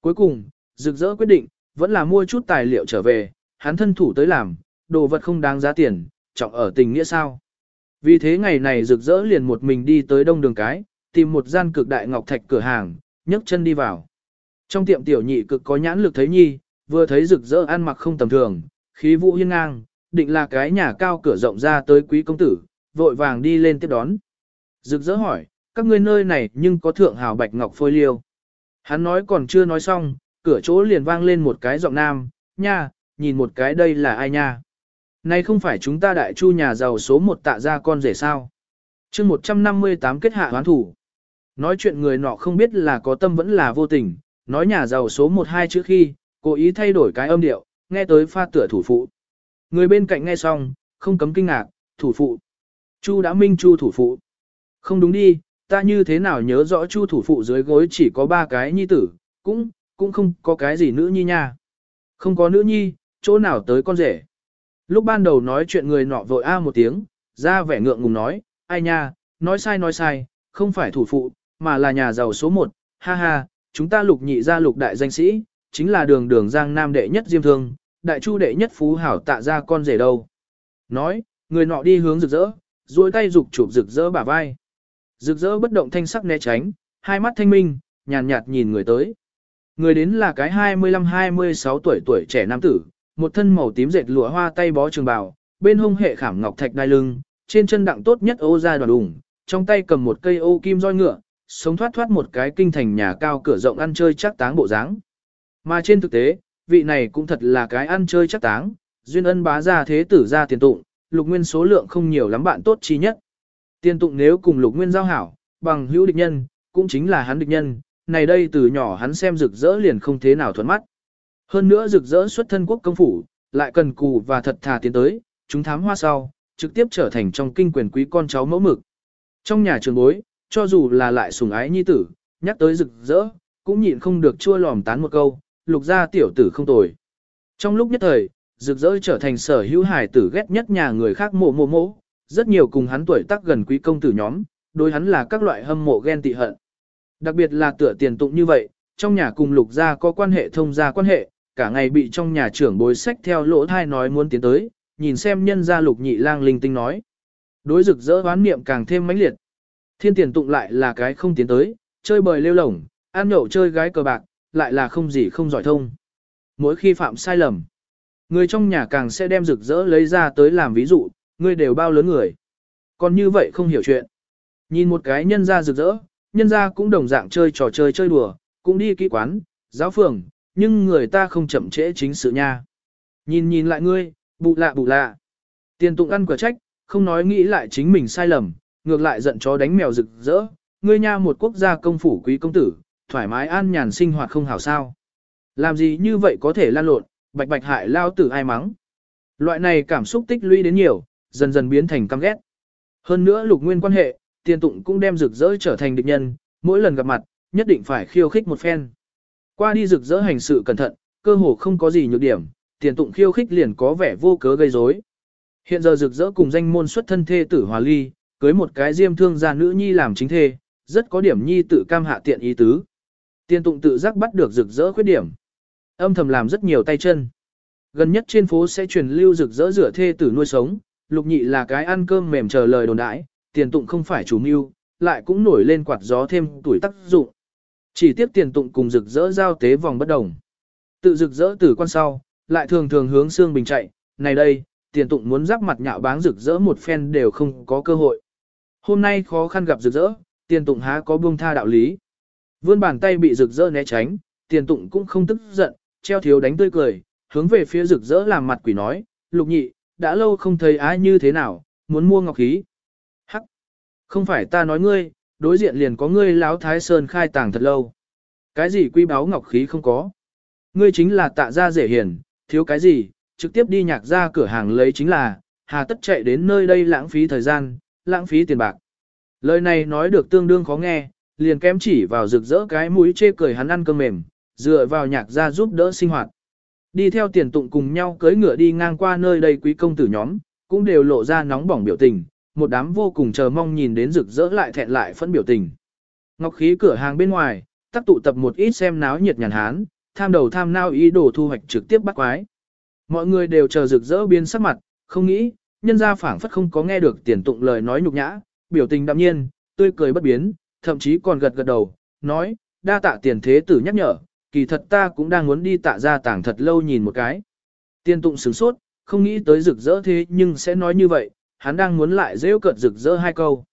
Cuối cùng, rực rỡ quyết định, vẫn là mua chút tài liệu trở về, hắn thân thủ tới làm, đồ vật không đáng giá tiền, trọng ở tình nghĩa sao. Vì thế ngày này rực rỡ liền một mình đi tới đông đường cái, tìm một gian cực đại ngọc thạch cửa hàng, nhấc chân đi vào. Trong tiệm tiểu nhị cực có nhãn lực thấy nhi, vừa thấy rực rỡ ăn mặc không tầm thường, khí vũ hiên ngang, định là cái nhà cao cửa rộng ra tới quý công tử, vội vàng đi lên tiếp đón. Rực rỡ hỏi, các ngươi nơi này nhưng có thượng hào bạch ngọc phôi liêu. Hắn nói còn chưa nói xong, cửa chỗ liền vang lên một cái giọng nam, nha, nhìn một cái đây là ai nha. Này không phải chúng ta đại chu nhà giàu số một tạ ra con rể sao. chương 158 kết hạ hoán thủ. Nói chuyện người nọ không biết là có tâm vẫn là vô tình, nói nhà giàu số 1-2 trước khi, cố ý thay đổi cái âm điệu, nghe tới pha tựa thủ phụ. Người bên cạnh nghe xong, không cấm kinh ngạc, thủ phụ. Chu đã minh chu thủ phụ. Không đúng đi, ta như thế nào nhớ rõ chu thủ phụ dưới gối chỉ có ba cái nhi tử, cũng, cũng không có cái gì nữ nhi nha. Không có nữ nhi, chỗ nào tới con rể. Lúc ban đầu nói chuyện người nọ vội a một tiếng, ra vẻ ngượng ngùng nói, ai nha, nói sai nói sai, không phải thủ phụ, mà là nhà giàu số một, ha ha, chúng ta lục nhị ra lục đại danh sĩ, chính là đường đường giang nam đệ nhất diêm thương, đại chu đệ nhất phú hảo tạ ra con rể đâu. Nói, người nọ đi hướng rực rỡ, duỗi tay dục chụp rực rỡ bả vai. Rực rỡ bất động thanh sắc né tránh, hai mắt thanh minh, nhàn nhạt, nhìn người tới. Người đến là cái 25-26 tuổi tuổi trẻ nam tử, một thân màu tím dệt lụa hoa tay bó trường bào, bên hông hệ khảm ngọc thạch đai lưng, trên chân đặng tốt nhất ô ra đoàn đùng, trong tay cầm một cây ô kim roi ngựa, sống thoát thoát một cái kinh thành nhà cao cửa rộng ăn chơi chắc táng bộ dáng. Mà trên thực tế, vị này cũng thật là cái ăn chơi chắc táng, duyên ân bá ra thế tử ra tiền tụng, lục nguyên số lượng không nhiều lắm bạn tốt chi nhất. Tiên tụng nếu cùng lục nguyên giao hảo, bằng hữu địch nhân, cũng chính là hắn địch nhân, này đây từ nhỏ hắn xem rực rỡ liền không thế nào thuận mắt. Hơn nữa rực rỡ xuất thân quốc công phủ, lại cần cù và thật thà tiến tới, chúng thám hoa sau, trực tiếp trở thành trong kinh quyền quý con cháu mẫu mực. Trong nhà trường bối, cho dù là lại sùng ái nhi tử, nhắc tới rực rỡ, cũng nhịn không được chua lòm tán một câu, lục gia tiểu tử không tồi. Trong lúc nhất thời, rực rỡ trở thành sở hữu hải tử ghét nhất nhà người khác mộ mộ mộ, rất nhiều cùng hắn tuổi tác gần quý công tử nhóm, đối hắn là các loại hâm mộ ghen tị hận. Đặc biệt là tựa tiền tụng như vậy, trong nhà cùng lục gia có quan hệ thông gia quan hệ, cả ngày bị trong nhà trưởng bối sách theo lỗ thai nói muốn tiến tới, nhìn xem nhân gia lục nhị lang linh tinh nói. Đối rực rỡ hoán niệm càng thêm mãnh liệt. Thiên tiền tụng lại là cái không tiến tới, chơi bời lêu lổng, ăn nhậu chơi gái cờ bạc, lại là không gì không giỏi thông. Mỗi khi phạm sai lầm, người trong nhà càng sẽ đem rực rỡ lấy ra tới làm ví dụ, Ngươi đều bao lớn người. Còn như vậy không hiểu chuyện. Nhìn một cái nhân ra rực rỡ, nhân ra cũng đồng dạng chơi trò chơi chơi đùa, cũng đi kỹ quán, giáo phường, nhưng người ta không chậm trễ chính sự nha. Nhìn nhìn lại ngươi, bụ lạ bụ lạ. Tiền tụng ăn quả trách, không nói nghĩ lại chính mình sai lầm, ngược lại giận chó đánh mèo rực rỡ. Ngươi nha một quốc gia công phủ quý công tử, thoải mái an nhàn sinh hoạt không hảo sao. Làm gì như vậy có thể lan lộn, bạch bạch hại lao tử ai mắng. Loại này cảm xúc tích lũy đến nhiều, dần dần biến thành căm ghét. Hơn nữa lục nguyên quan hệ, tiền tụng cũng đem rực rỡ trở thành địch nhân, mỗi lần gặp mặt, nhất định phải khiêu khích một phen. Qua đi rực rỡ hành sự cẩn thận, cơ hồ không có gì nhược điểm, tiền tụng khiêu khích liền có vẻ vô cớ gây rối. Hiện giờ rực rỡ cùng danh môn xuất thân thê tử hòa ly, cưới một cái diêm thương gia nữ nhi làm chính thê, rất có điểm nhi tự cam hạ tiện ý tứ. Tiền tụng tự giác bắt được rực rỡ khuyết điểm. Âm thầm làm rất nhiều tay chân. Gần nhất trên phố sẽ truyền lưu rực rỡ rửa thê tử nuôi sống, lục nhị là cái ăn cơm mềm chờ lời đồn đãi, tiền tụng không phải chủ mưu, lại cũng nổi lên quạt gió thêm tuổi tác dụng. Chỉ tiếp tiền tụng cùng rực rỡ giao tế vòng bất đồng. Tự rực rỡ từ quan sau, lại thường thường hướng xương bình chạy, này đây, tiền tụng muốn giáp mặt nhạo báng rực rỡ một phen đều không có cơ hội. Hôm nay khó khăn gặp rực rỡ, tiền tụng há có buông tha đạo lý. Vươn bàn tay bị rực rỡ né tránh, tiền tụng cũng không tức giận, treo thiếu đánh tươi cười, hướng về phía rực rỡ làm mặt quỷ nói, lục nhị, đã lâu không thấy ai như thế nào, muốn mua ngọc khí. Hắc! Không phải ta nói ngươi, đối diện liền có ngươi láo thái sơn khai tàng thật lâu. Cái gì quý báu ngọc khí không có. Ngươi chính là tạ gia dễ hiền, thiếu cái gì, trực tiếp đi nhạc ra cửa hàng lấy chính là, hà tất chạy đến nơi đây lãng phí thời gian, lãng phí tiền bạc. Lời này nói được tương đương khó nghe, liền kém chỉ vào rực rỡ cái mũi chê cười hắn ăn cơm mềm, dựa vào nhạc ra giúp đỡ sinh hoạt. Đi theo tiền tụng cùng nhau cưới ngựa đi ngang qua nơi đây quý công tử nhóm, cũng đều lộ ra nóng bỏng biểu tình, một đám vô cùng chờ mong nhìn đến rực rỡ lại thẹn lại phẫn biểu tình. Ngọc khí cửa hàng bên ngoài, tác tụ tập một ít xem náo nhiệt nhàn hán, tham đầu tham nao ý đồ thu hoạch trực tiếp bắt quái. Mọi người đều chờ rực rỡ biến sắc mặt, không nghĩ, nhân gia phảng phất không có nghe được tiền tụng lời nói nhục nhã, biểu tình đạm nhiên, tươi cười bất biến, thậm chí còn gật gật đầu, nói, đa tạ tiền thế tử nhắc nhở, kỳ thật ta cũng đang muốn đi tạ ra tảng thật lâu nhìn một cái. Tiên tụng sửng sốt, không nghĩ tới rực rỡ thế nhưng sẽ nói như vậy, hắn đang muốn lại rêu cợt rực rỡ hai câu.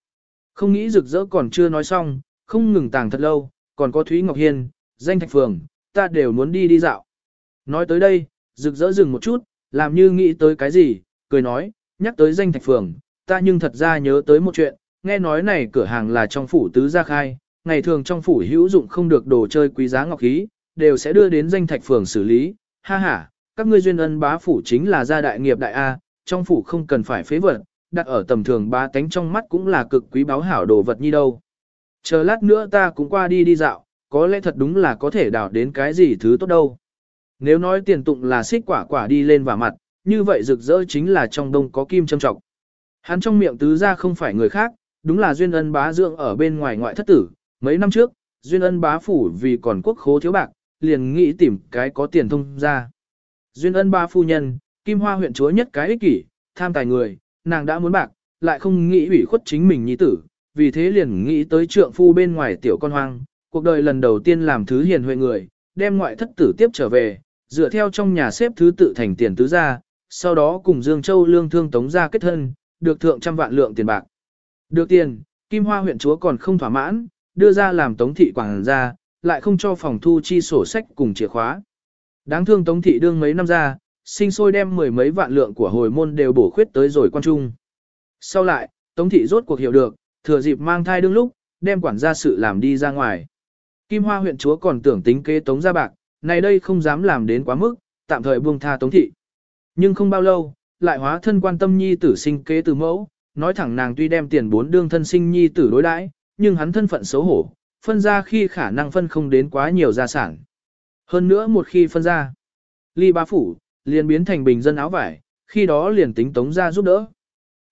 Không nghĩ rực rỡ còn chưa nói xong, không ngừng tàng thật lâu, còn có Thúy Ngọc Hiên, danh thạch phường, ta đều muốn đi đi dạo. Nói tới đây, rực rỡ dừng một chút, làm như nghĩ tới cái gì, cười nói, nhắc tới danh thạch phường, ta nhưng thật ra nhớ tới một chuyện, nghe nói này cửa hàng là trong phủ tứ gia khai, ngày thường trong phủ hữu dụng không được đồ chơi quý giá ngọc khí, đều sẽ đưa đến danh thạch phường xử lý, ha ha, các ngươi duyên ân bá phủ chính là gia đại nghiệp đại A, trong phủ không cần phải phế vật, đặt ở tầm thường bá tánh trong mắt cũng là cực quý báo hảo đồ vật như đâu. Chờ lát nữa ta cũng qua đi đi dạo, có lẽ thật đúng là có thể đào đến cái gì thứ tốt đâu. Nếu nói tiền tụng là xích quả quả đi lên và mặt, như vậy rực rỡ chính là trong đông có kim châm trọng. Hắn trong miệng tứ ra không phải người khác, đúng là duyên ân bá dưỡng ở bên ngoài ngoại thất tử. Mấy năm trước, duyên ân bá phủ vì còn quốc khố thiếu bạc, liền nghĩ tìm cái có tiền thông ra. Duyên ân ba phu nhân, kim hoa huyện chúa nhất cái ích kỷ, tham tài người, nàng đã muốn bạc, lại không nghĩ ủy khuất chính mình nhi tử, vì thế liền nghĩ tới trượng phu bên ngoài tiểu con hoang, cuộc đời lần đầu tiên làm thứ hiền huệ người, đem ngoại thất tử tiếp trở về, dựa theo trong nhà xếp thứ tự thành tiền tứ gia, sau đó cùng Dương Châu lương thương tống gia kết thân, được thượng trăm vạn lượng tiền bạc. Được tiền, Kim Hoa huyện chúa còn không thỏa mãn, đưa ra làm tống thị quảng gia, lại không cho phòng thu chi sổ sách cùng chìa khóa. Đáng thương tống thị đương mấy năm ra, sinh sôi đem mười mấy vạn lượng của hồi môn đều bổ khuyết tới rồi quan trung. Sau lại, tống thị rốt cuộc hiểu được, thừa dịp mang thai đương lúc, đem quản gia sự làm đi ra ngoài. Kim Hoa huyện chúa còn tưởng tính kế tống gia bạc, này đây không dám làm đến quá mức, tạm thời buông tha tống thị. Nhưng không bao lâu, lại hóa thân quan tâm nhi tử sinh kế từ mẫu, nói thẳng nàng tuy đem tiền bốn đương thân sinh nhi tử đối đãi, nhưng hắn thân phận xấu hổ, phân ra khi khả năng phân không đến quá nhiều gia sản. Hơn nữa một khi phân ra, ly bá phủ, liền biến thành bình dân áo vải, khi đó liền tính tống ra giúp đỡ.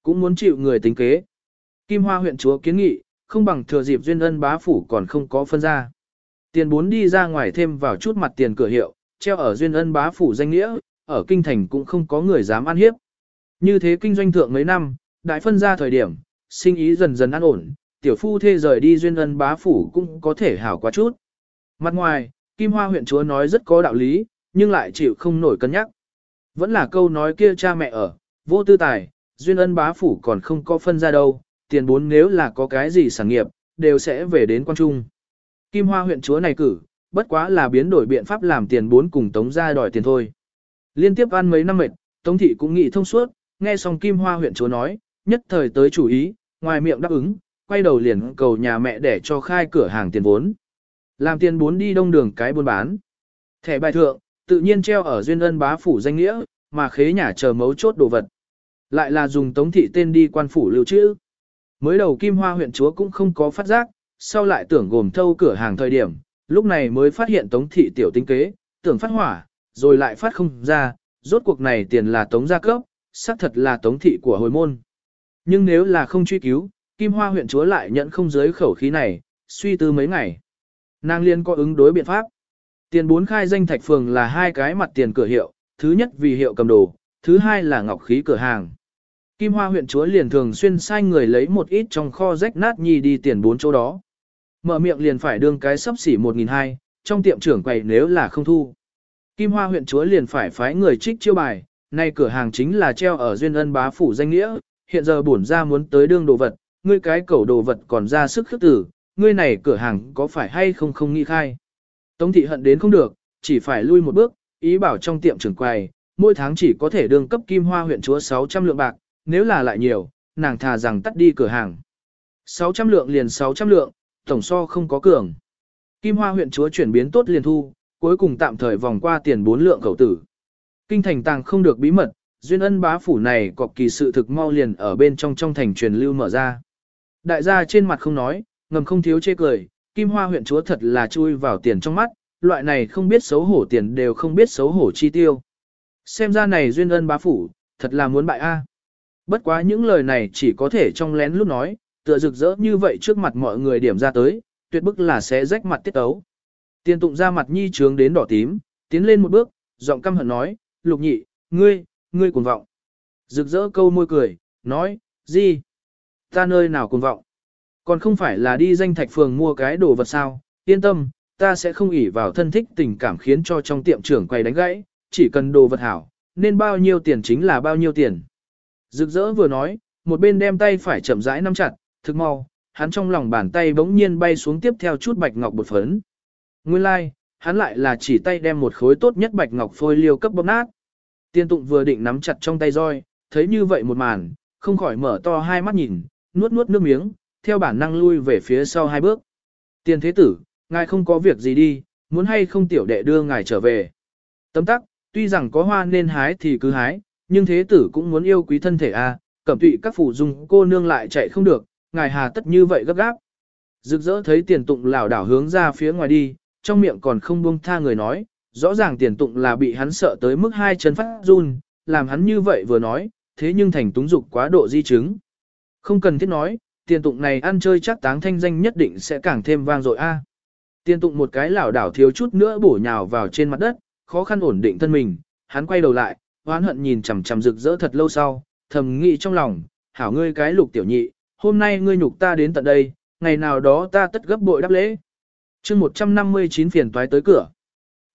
Cũng muốn chịu người tính kế. Kim Hoa huyện chúa kiến nghị, không bằng thừa dịp duyên ân bá phủ còn không có phân ra. Tiền bốn đi ra ngoài thêm vào chút mặt tiền cửa hiệu, treo ở duyên ân bá phủ danh nghĩa, ở kinh thành cũng không có người dám ăn hiếp. Như thế kinh doanh thượng mấy năm, đại phân ra thời điểm, sinh ý dần dần an ổn, tiểu phu thê rời đi duyên ân bá phủ cũng có thể hảo quá chút. Mặt ngoài, Kim Hoa huyện chúa nói rất có đạo lý, nhưng lại chịu không nổi cân nhắc. Vẫn là câu nói kia cha mẹ ở, vô tư tài, duyên ân bá phủ còn không có phân ra đâu, tiền bốn nếu là có cái gì sản nghiệp, đều sẽ về đến quan trung. Kim Hoa huyện chúa này cử, bất quá là biến đổi biện pháp làm tiền bốn cùng tống ra đòi tiền thôi. Liên tiếp ăn mấy năm mệt, tống thị cũng nghĩ thông suốt, nghe xong Kim Hoa huyện chúa nói, nhất thời tới chủ ý, ngoài miệng đáp ứng, quay đầu liền cầu nhà mẹ để cho khai cửa hàng tiền vốn. Làm tiền vốn đi đông đường cái buôn bán. Thẻ bài thượng, tự nhiên treo ở duyên ân bá phủ danh nghĩa, mà khế nhà chờ mấu chốt đồ vật. Lại là dùng tống thị tên đi quan phủ lưu trữ. Mới đầu Kim Hoa huyện chúa cũng không có phát giác, sau lại tưởng gồm thâu cửa hàng thời điểm, lúc này mới phát hiện tống thị tiểu tinh kế, tưởng phát hỏa, rồi lại phát không ra, rốt cuộc này tiền là tống gia cấp, xác thật là tống thị của hồi môn. Nhưng nếu là không truy cứu, Kim Hoa huyện chúa lại nhận không giới khẩu khí này, suy tư mấy ngày. Nàng liên có ứng đối biện pháp. Tiền bốn khai danh thạch phường là hai cái mặt tiền cửa hiệu, thứ nhất vì hiệu cầm đồ, thứ hai là ngọc khí cửa hàng. Kim Hoa huyện chúa liền thường xuyên sai người lấy một ít trong kho rách nát nhi đi tiền bốn chỗ đó. Mở miệng liền phải đương cái sắp xỉ 1.200, trong tiệm trưởng quầy nếu là không thu. Kim Hoa huyện chúa liền phải phái người trích chiêu bài, nay cửa hàng chính là treo ở duyên ân bá phủ danh nghĩa, hiện giờ bổn ra muốn tới đương đồ vật, ngươi cái cẩu đồ vật còn ra sức khước tử, ngươi này cửa hàng có phải hay không không nghi khai. Tống thị hận đến không được, chỉ phải lui một bước, ý bảo trong tiệm trưởng quầy, mỗi tháng chỉ có thể đương cấp Kim Hoa huyện chúa 600 lượng bạc, nếu là lại nhiều, nàng thà rằng tắt đi cửa hàng. 600 lượng liền 600 lượng, tổng so không có cường. Kim Hoa huyện chúa chuyển biến tốt liền thu, cuối cùng tạm thời vòng qua tiền bốn lượng khẩu tử. Kinh thành tàng không được bí mật, duyên ân bá phủ này cọc kỳ sự thực mau liền ở bên trong trong thành truyền lưu mở ra. Đại gia trên mặt không nói, ngầm không thiếu chê cười, Kim Hoa huyện chúa thật là chui vào tiền trong mắt, loại này không biết xấu hổ tiền đều không biết xấu hổ chi tiêu. Xem ra này duyên ân bá phủ, thật là muốn bại a. Bất quá những lời này chỉ có thể trong lén lúc nói, tựa rực rỡ như vậy trước mặt mọi người điểm ra tới, tuyệt bức là sẽ rách mặt tiết ấu. Tiền tụng ra mặt nhi trướng đến đỏ tím, tiến lên một bước, giọng căm hận nói, lục nhị, ngươi, ngươi cuồng vọng. Rực rỡ câu môi cười, nói, gì? Ta nơi nào cuồng vọng? Còn không phải là đi danh thạch phường mua cái đồ vật sao, yên tâm, ta sẽ không ỉ vào thân thích tình cảm khiến cho trong tiệm trưởng quay đánh gãy, chỉ cần đồ vật hảo, nên bao nhiêu tiền chính là bao nhiêu tiền. Rực rỡ vừa nói, một bên đem tay phải chậm rãi nắm chặt, thực mau, hắn trong lòng bàn tay bỗng nhiên bay xuống tiếp theo chút bạch ngọc bột phấn. Nguyên lai, like, hắn lại là chỉ tay đem một khối tốt nhất bạch ngọc phôi liêu cấp bóp nát. Tiên tụng vừa định nắm chặt trong tay roi, thấy như vậy một màn, không khỏi mở to hai mắt nhìn, nuốt nuốt nước miếng, theo bản năng lui về phía sau hai bước. Tiền thế tử, ngài không có việc gì đi, muốn hay không tiểu đệ đưa ngài trở về. Tấm tắc, tuy rằng có hoa nên hái thì cứ hái, nhưng thế tử cũng muốn yêu quý thân thể a, à, cẩm tụy các phủ dung cô nương lại chạy không được, ngài hà tất như vậy gấp gáp. Rực rỡ thấy tiền tụng lảo đảo hướng ra phía ngoài đi, trong miệng còn không buông tha người nói, rõ ràng tiền tụng là bị hắn sợ tới mức hai chân phát run, làm hắn như vậy vừa nói, thế nhưng thành túng dục quá độ di chứng. Không cần thiết nói, tiền tụng này ăn chơi chắc táng thanh danh nhất định sẽ càng thêm vang dội a. Tiền tụng một cái lảo đảo thiếu chút nữa bổ nhào vào trên mặt đất, khó khăn ổn định thân mình, hắn quay đầu lại, oán hận nhìn chằm chằm rực rỡ thật lâu sau, thầm nghĩ trong lòng, hảo ngươi cái lục tiểu nhị, hôm nay ngươi nhục ta đến tận đây, ngày nào đó ta tất gấp bội đáp lễ. chương 159 phiền toái tới cửa.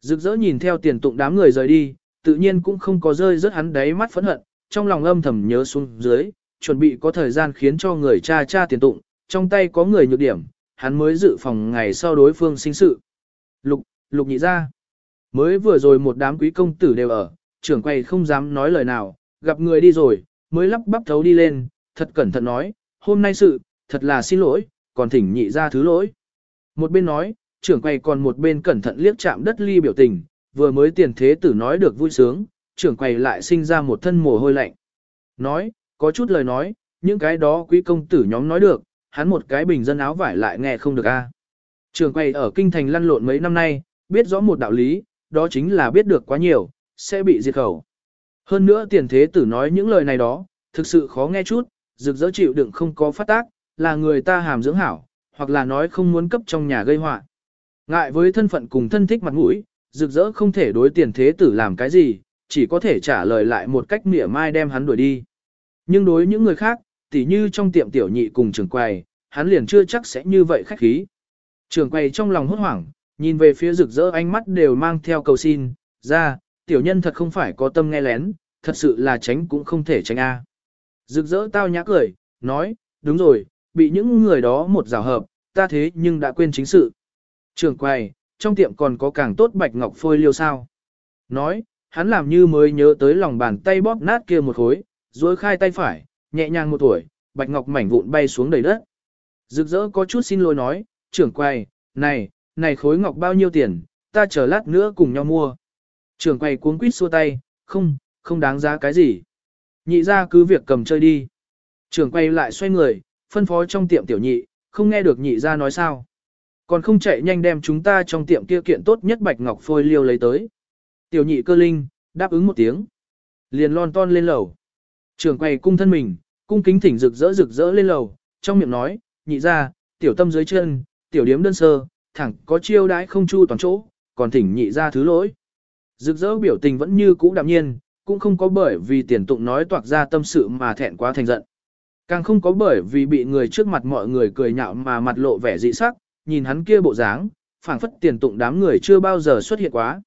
Rực rỡ nhìn theo tiền tụng đám người rời đi, tự nhiên cũng không có rơi rớt hắn đáy mắt phẫn hận, trong lòng âm thầm nhớ xuống dưới, chuẩn bị có thời gian khiến cho người cha cha tiền tụng, trong tay có người nhược điểm, hắn mới dự phòng ngày sau đối phương sinh sự. Lục, lục nhị ra. Mới vừa rồi một đám quý công tử đều ở, trưởng quay không dám nói lời nào, gặp người đi rồi, mới lắp bắp thấu đi lên, thật cẩn thận nói, hôm nay sự, thật là xin lỗi, còn thỉnh nhị ra thứ lỗi. Một bên nói, trưởng quay còn một bên cẩn thận liếc chạm đất ly biểu tình, vừa mới tiền thế tử nói được vui sướng, trưởng quay lại sinh ra một thân mồ hôi lạnh. Nói, có chút lời nói, những cái đó quý công tử nhóm nói được, hắn một cái bình dân áo vải lại nghe không được a. Trường quay ở kinh thành lăn lộn mấy năm nay, biết rõ một đạo lý, đó chính là biết được quá nhiều, sẽ bị diệt khẩu. Hơn nữa tiền thế tử nói những lời này đó, thực sự khó nghe chút, rực rỡ chịu đựng không có phát tác, là người ta hàm dưỡng hảo, hoặc là nói không muốn cấp trong nhà gây họa. Ngại với thân phận cùng thân thích mặt mũi, rực rỡ không thể đối tiền thế tử làm cái gì, chỉ có thể trả lời lại một cách mỉa mai đem hắn đuổi đi. Nhưng đối những người khác, tỉ như trong tiệm tiểu nhị cùng trường quầy, hắn liền chưa chắc sẽ như vậy khách khí. Trường quầy trong lòng hốt hoảng, nhìn về phía rực rỡ ánh mắt đều mang theo cầu xin, ra, tiểu nhân thật không phải có tâm nghe lén, thật sự là tránh cũng không thể tránh a. Rực rỡ tao nhã cười, nói, đúng rồi, bị những người đó một rào hợp, ta thế nhưng đã quên chính sự. Trường quầy, trong tiệm còn có càng tốt bạch ngọc phôi liêu sao. Nói, hắn làm như mới nhớ tới lòng bàn tay bóp nát kia một khối, rồi khai tay phải, nhẹ nhàng một tuổi, bạch ngọc mảnh vụn bay xuống đầy đất. Rực rỡ có chút xin lỗi nói, trưởng quầy, này, này khối ngọc bao nhiêu tiền, ta chờ lát nữa cùng nhau mua. Trưởng quầy cuống quýt xua tay, không, không đáng giá cái gì. Nhị ra cứ việc cầm chơi đi. Trưởng quay lại xoay người, phân phó trong tiệm tiểu nhị, không nghe được nhị ra nói sao. Còn không chạy nhanh đem chúng ta trong tiệm kia kiện tốt nhất bạch ngọc phôi liêu lấy tới. Tiểu nhị cơ linh, đáp ứng một tiếng. Liền lon ton lên lầu. Trưởng quay cung thân mình, cung kính thỉnh rực rỡ rực rỡ lên lầu, trong miệng nói, nhị ra, tiểu tâm dưới chân, tiểu điếm đơn sơ, thẳng có chiêu đãi không chu toàn chỗ, còn thỉnh nhị ra thứ lỗi. Rực rỡ biểu tình vẫn như cũ đạm nhiên, cũng không có bởi vì tiền tụng nói toạc ra tâm sự mà thẹn quá thành giận. Càng không có bởi vì bị người trước mặt mọi người cười nhạo mà mặt lộ vẻ dị sắc, nhìn hắn kia bộ dáng, phảng phất tiền tụng đám người chưa bao giờ xuất hiện quá.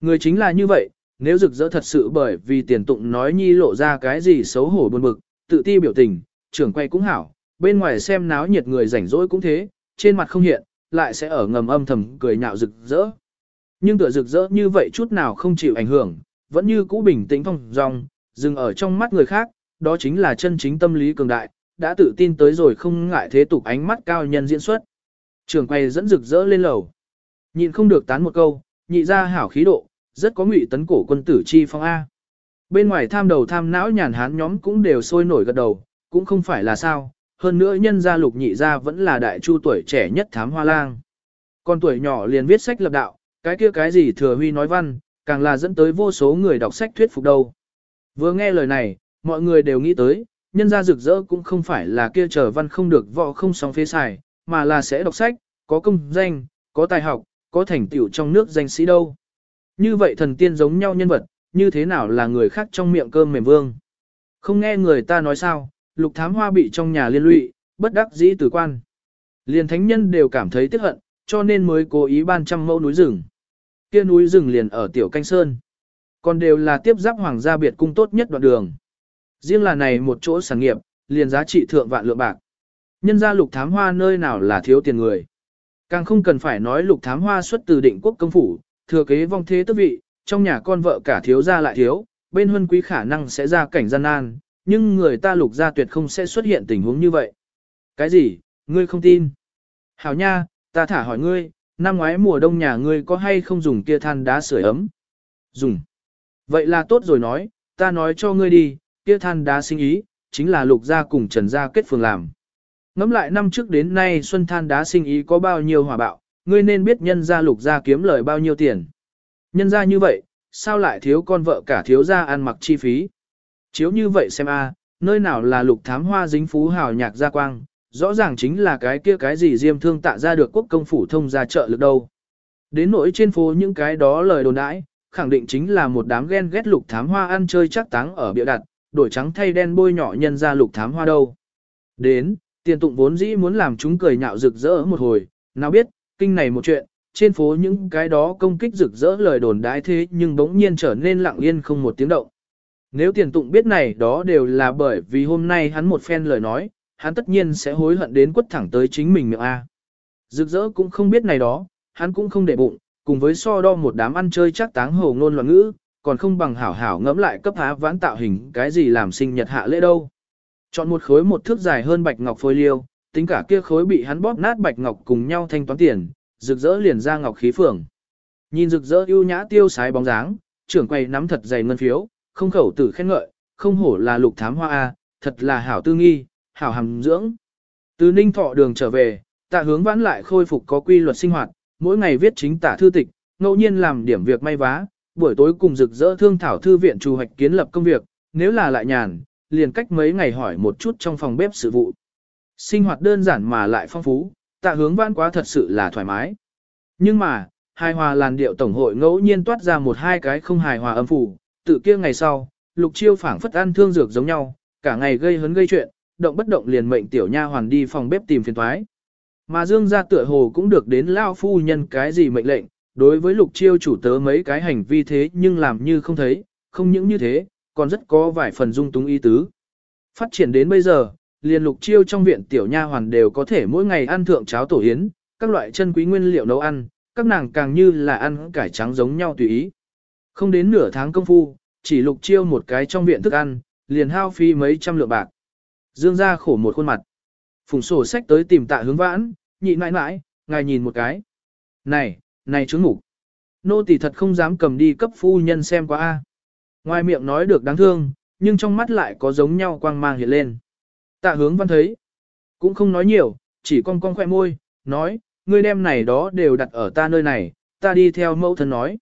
Người chính là như vậy, nếu rực rỡ thật sự bởi vì tiền tụng nói nhi lộ ra cái gì xấu hổ buồn bực, tự ti biểu tình, trưởng quay cũng hảo, bên ngoài xem náo nhiệt người rảnh rỗi cũng thế, trên mặt không hiện, lại sẽ ở ngầm âm thầm cười nhạo rực rỡ. Nhưng tựa rực rỡ như vậy chút nào không chịu ảnh hưởng, vẫn như cũ bình tĩnh phong dong, dừng ở trong mắt người khác, đó chính là chân chính tâm lý cường đại, đã tự tin tới rồi không ngại thế tục ánh mắt cao nhân diễn xuất. Trường quay dẫn rực rỡ lên lầu. nhìn không được tán một câu, nhị ra hảo khí độ, rất có ngụy tấn cổ quân tử chi phong A. Bên ngoài tham đầu tham não nhàn hán nhóm cũng đều sôi nổi gật đầu, cũng không phải là sao, hơn nữa nhân gia lục nhị gia vẫn là đại chu tuổi trẻ nhất thám hoa lang. Con tuổi nhỏ liền viết sách lập đạo, cái kia cái gì thừa huy nói văn, càng là dẫn tới vô số người đọc sách thuyết phục đâu. Vừa nghe lời này, mọi người đều nghĩ tới, nhân gia rực rỡ cũng không phải là kia trở văn không được võ không sóng phế xài, mà là sẽ đọc sách, có công danh, có tài học, có thành tựu trong nước danh sĩ đâu. Như vậy thần tiên giống nhau nhân vật, như thế nào là người khác trong miệng cơm mềm vương. Không nghe người ta nói sao, lục thám hoa bị trong nhà liên lụy, bất đắc dĩ tử quan. Liền thánh nhân đều cảm thấy tiếc hận, cho nên mới cố ý ban trăm mẫu núi rừng. Kia núi rừng liền ở tiểu canh sơn. Còn đều là tiếp giáp hoàng gia biệt cung tốt nhất đoạn đường. Riêng là này một chỗ sản nghiệp, liền giá trị thượng vạn lượng bạc. Nhân gia lục thám hoa nơi nào là thiếu tiền người. Càng không cần phải nói lục thám hoa xuất từ định quốc công phủ, thừa kế vong thế tước vị, trong nhà con vợ cả thiếu gia lại thiếu, bên huân quý khả năng sẽ ra cảnh gian nan, nhưng người ta lục gia tuyệt không sẽ xuất hiện tình huống như vậy. Cái gì, ngươi không tin? Hảo nha, ta thả hỏi ngươi, năm ngoái mùa đông nhà ngươi có hay không dùng kia than đá sưởi ấm? Dùng. Vậy là tốt rồi nói, ta nói cho ngươi đi, kia than đá sinh ý, chính là lục gia cùng trần gia kết phường làm. Ngắm lại năm trước đến nay xuân than đá sinh ý có bao nhiêu hòa bạo, ngươi nên biết nhân gia lục gia kiếm lời bao nhiêu tiền. Nhân gia như vậy, sao lại thiếu con vợ cả thiếu gia ăn mặc chi phí. Chiếu như vậy xem a, à, nơi nào là lục thám hoa dính phú hào nhạc gia quang, rõ ràng chính là cái kia cái gì diêm thương tạ ra được quốc công phủ thông ra chợ lực đâu. Đến nỗi trên phố những cái đó lời đồn đãi, khẳng định chính là một đám ghen ghét lục thám hoa ăn chơi chắc táng ở bịa đặt, đổi trắng thay đen bôi nhỏ nhân ra lục thám hoa đâu. Đến, tiền tụng vốn dĩ muốn làm chúng cười nhạo rực rỡ một hồi, nào biết, kinh này một chuyện, trên phố những cái đó công kích rực rỡ lời đồn đái thế nhưng bỗng nhiên trở nên lặng yên không một tiếng động. Nếu tiền tụng biết này đó đều là bởi vì hôm nay hắn một phen lời nói, hắn tất nhiên sẽ hối hận đến quất thẳng tới chính mình miệng A. Rực rỡ cũng không biết này đó, hắn cũng không để bụng, cùng với so đo một đám ăn chơi chắc táng hồ ngôn loạn ngữ, còn không bằng hảo hảo ngẫm lại cấp há vãn tạo hình cái gì làm sinh nhật hạ lễ đâu. Chọn một khối một thước dài hơn bạch ngọc phôi liêu, tính cả kia khối bị hắn bóp nát bạch ngọc cùng nhau thanh toán tiền, rực rỡ liền ra ngọc khí phường. Nhìn rực rỡ ưu nhã tiêu sái bóng dáng, trưởng quầy nắm thật dày ngân phiếu, không khẩu tử khen ngợi, không hổ là lục thám hoa a, thật là hảo tư nghi, hảo hàm dưỡng. Từ Ninh Thọ đường trở về, tạ hướng vãn lại khôi phục có quy luật sinh hoạt, mỗi ngày viết chính tả thư tịch, ngẫu nhiên làm điểm việc may vá, buổi tối cùng rực rỡ thương thảo thư viện chủ hoạch kiến lập công việc, nếu là lại nhàn, liền cách mấy ngày hỏi một chút trong phòng bếp sự vụ. Sinh hoạt đơn giản mà lại phong phú, tạ hướng vãn quá thật sự là thoải mái. Nhưng mà, hài hòa làn điệu tổng hội ngẫu nhiên toát ra một hai cái không hài hòa âm phủ, tự kia ngày sau, lục chiêu phảng phất ăn thương dược giống nhau, cả ngày gây hấn gây chuyện, động bất động liền mệnh tiểu nha hoàn đi phòng bếp tìm phiền toái. Mà Dương gia tựa hồ cũng được đến lao phu nhân cái gì mệnh lệnh, đối với lục chiêu chủ tớ mấy cái hành vi thế nhưng làm như không thấy, không những như thế, còn rất có vài phần dung túng ý tứ. Phát triển đến bây giờ, liền lục chiêu trong viện tiểu nha hoàn đều có thể mỗi ngày ăn thượng cháo tổ yến, các loại chân quý nguyên liệu nấu ăn, các nàng càng như là ăn cải trắng giống nhau tùy ý. Không đến nửa tháng công phu, chỉ lục chiêu một cái trong viện thức ăn, liền hao phí mấy trăm lượng bạc. Dương ra khổ một khuôn mặt. Phùng sổ sách tới tìm tạ hướng vãn, nhị mãi mãi, ngài nhìn một cái. Này, này trướng ngủ. Nô tỳ thật không dám cầm đi cấp phu nhân xem qua a. Ngoài miệng nói được đáng thương, nhưng trong mắt lại có giống nhau quang mang hiện lên. Tạ hướng văn thấy. Cũng không nói nhiều, chỉ cong cong khoe môi, nói, ngươi đem này đó đều đặt ở ta nơi này, ta đi theo mẫu thân nói.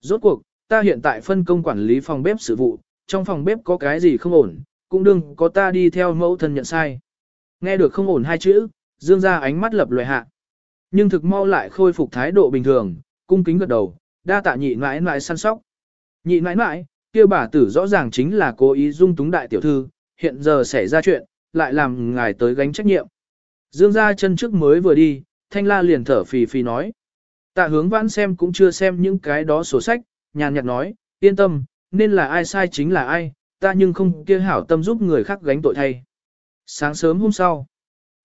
Rốt cuộc, ta hiện tại phân công quản lý phòng bếp sự vụ, trong phòng bếp có cái gì không ổn, cũng đừng có ta đi theo mẫu thân nhận sai. Nghe được không ổn hai chữ, dương ra ánh mắt lập loại hạ. Nhưng thực mau lại khôi phục thái độ bình thường, cung kính gật đầu, đa tạ nhị mãi mãi săn sóc. Nhị mãi mãi, kia bà tử rõ ràng chính là cố ý dung túng đại tiểu thư, hiện giờ xảy ra chuyện, lại làm ngài tới gánh trách nhiệm. Dương ra chân trước mới vừa đi, thanh la liền thở phì phì nói. Tạ hướng vãn xem cũng chưa xem những cái đó sổ sách, nhàn nhạt nói, yên tâm, nên là ai sai chính là ai, ta nhưng không kia hảo tâm giúp người khác gánh tội thay. Sáng sớm hôm sau,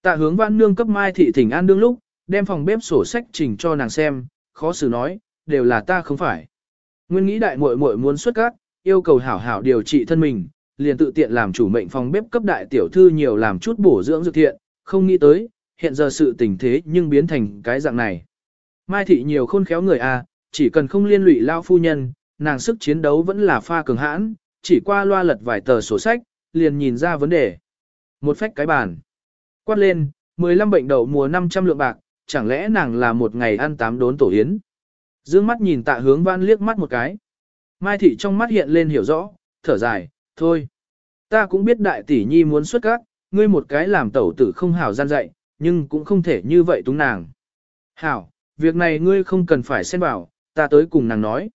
tạ hướng vãn nương cấp mai thị thỉnh an đương lúc, đem phòng bếp sổ sách chỉnh cho nàng xem, khó xử nói, đều là ta không phải. Nguyên nghĩ đại muội muội muốn xuất cát, yêu cầu hảo hảo điều trị thân mình, liền tự tiện làm chủ mệnh phòng bếp cấp đại tiểu thư nhiều làm chút bổ dưỡng dược thiện, không nghĩ tới, hiện giờ sự tình thế nhưng biến thành cái dạng này. Mai thị nhiều khôn khéo người a, chỉ cần không liên lụy lao phu nhân, nàng sức chiến đấu vẫn là pha cường hãn, chỉ qua loa lật vài tờ sổ sách, liền nhìn ra vấn đề. Một phách cái bàn. Quát lên, 15 bệnh đậu mùa 500 lượng bạc, chẳng lẽ nàng là một ngày ăn tám đốn tổ yến. Dương mắt nhìn tạ hướng văn liếc mắt một cái. Mai thị trong mắt hiện lên hiểu rõ, thở dài, thôi. Ta cũng biết đại tỷ nhi muốn xuất các, ngươi một cái làm tẩu tử không hảo gian dạy, nhưng cũng không thể như vậy túng nàng. Hảo, việc này ngươi không cần phải xen vào, ta tới cùng nàng nói.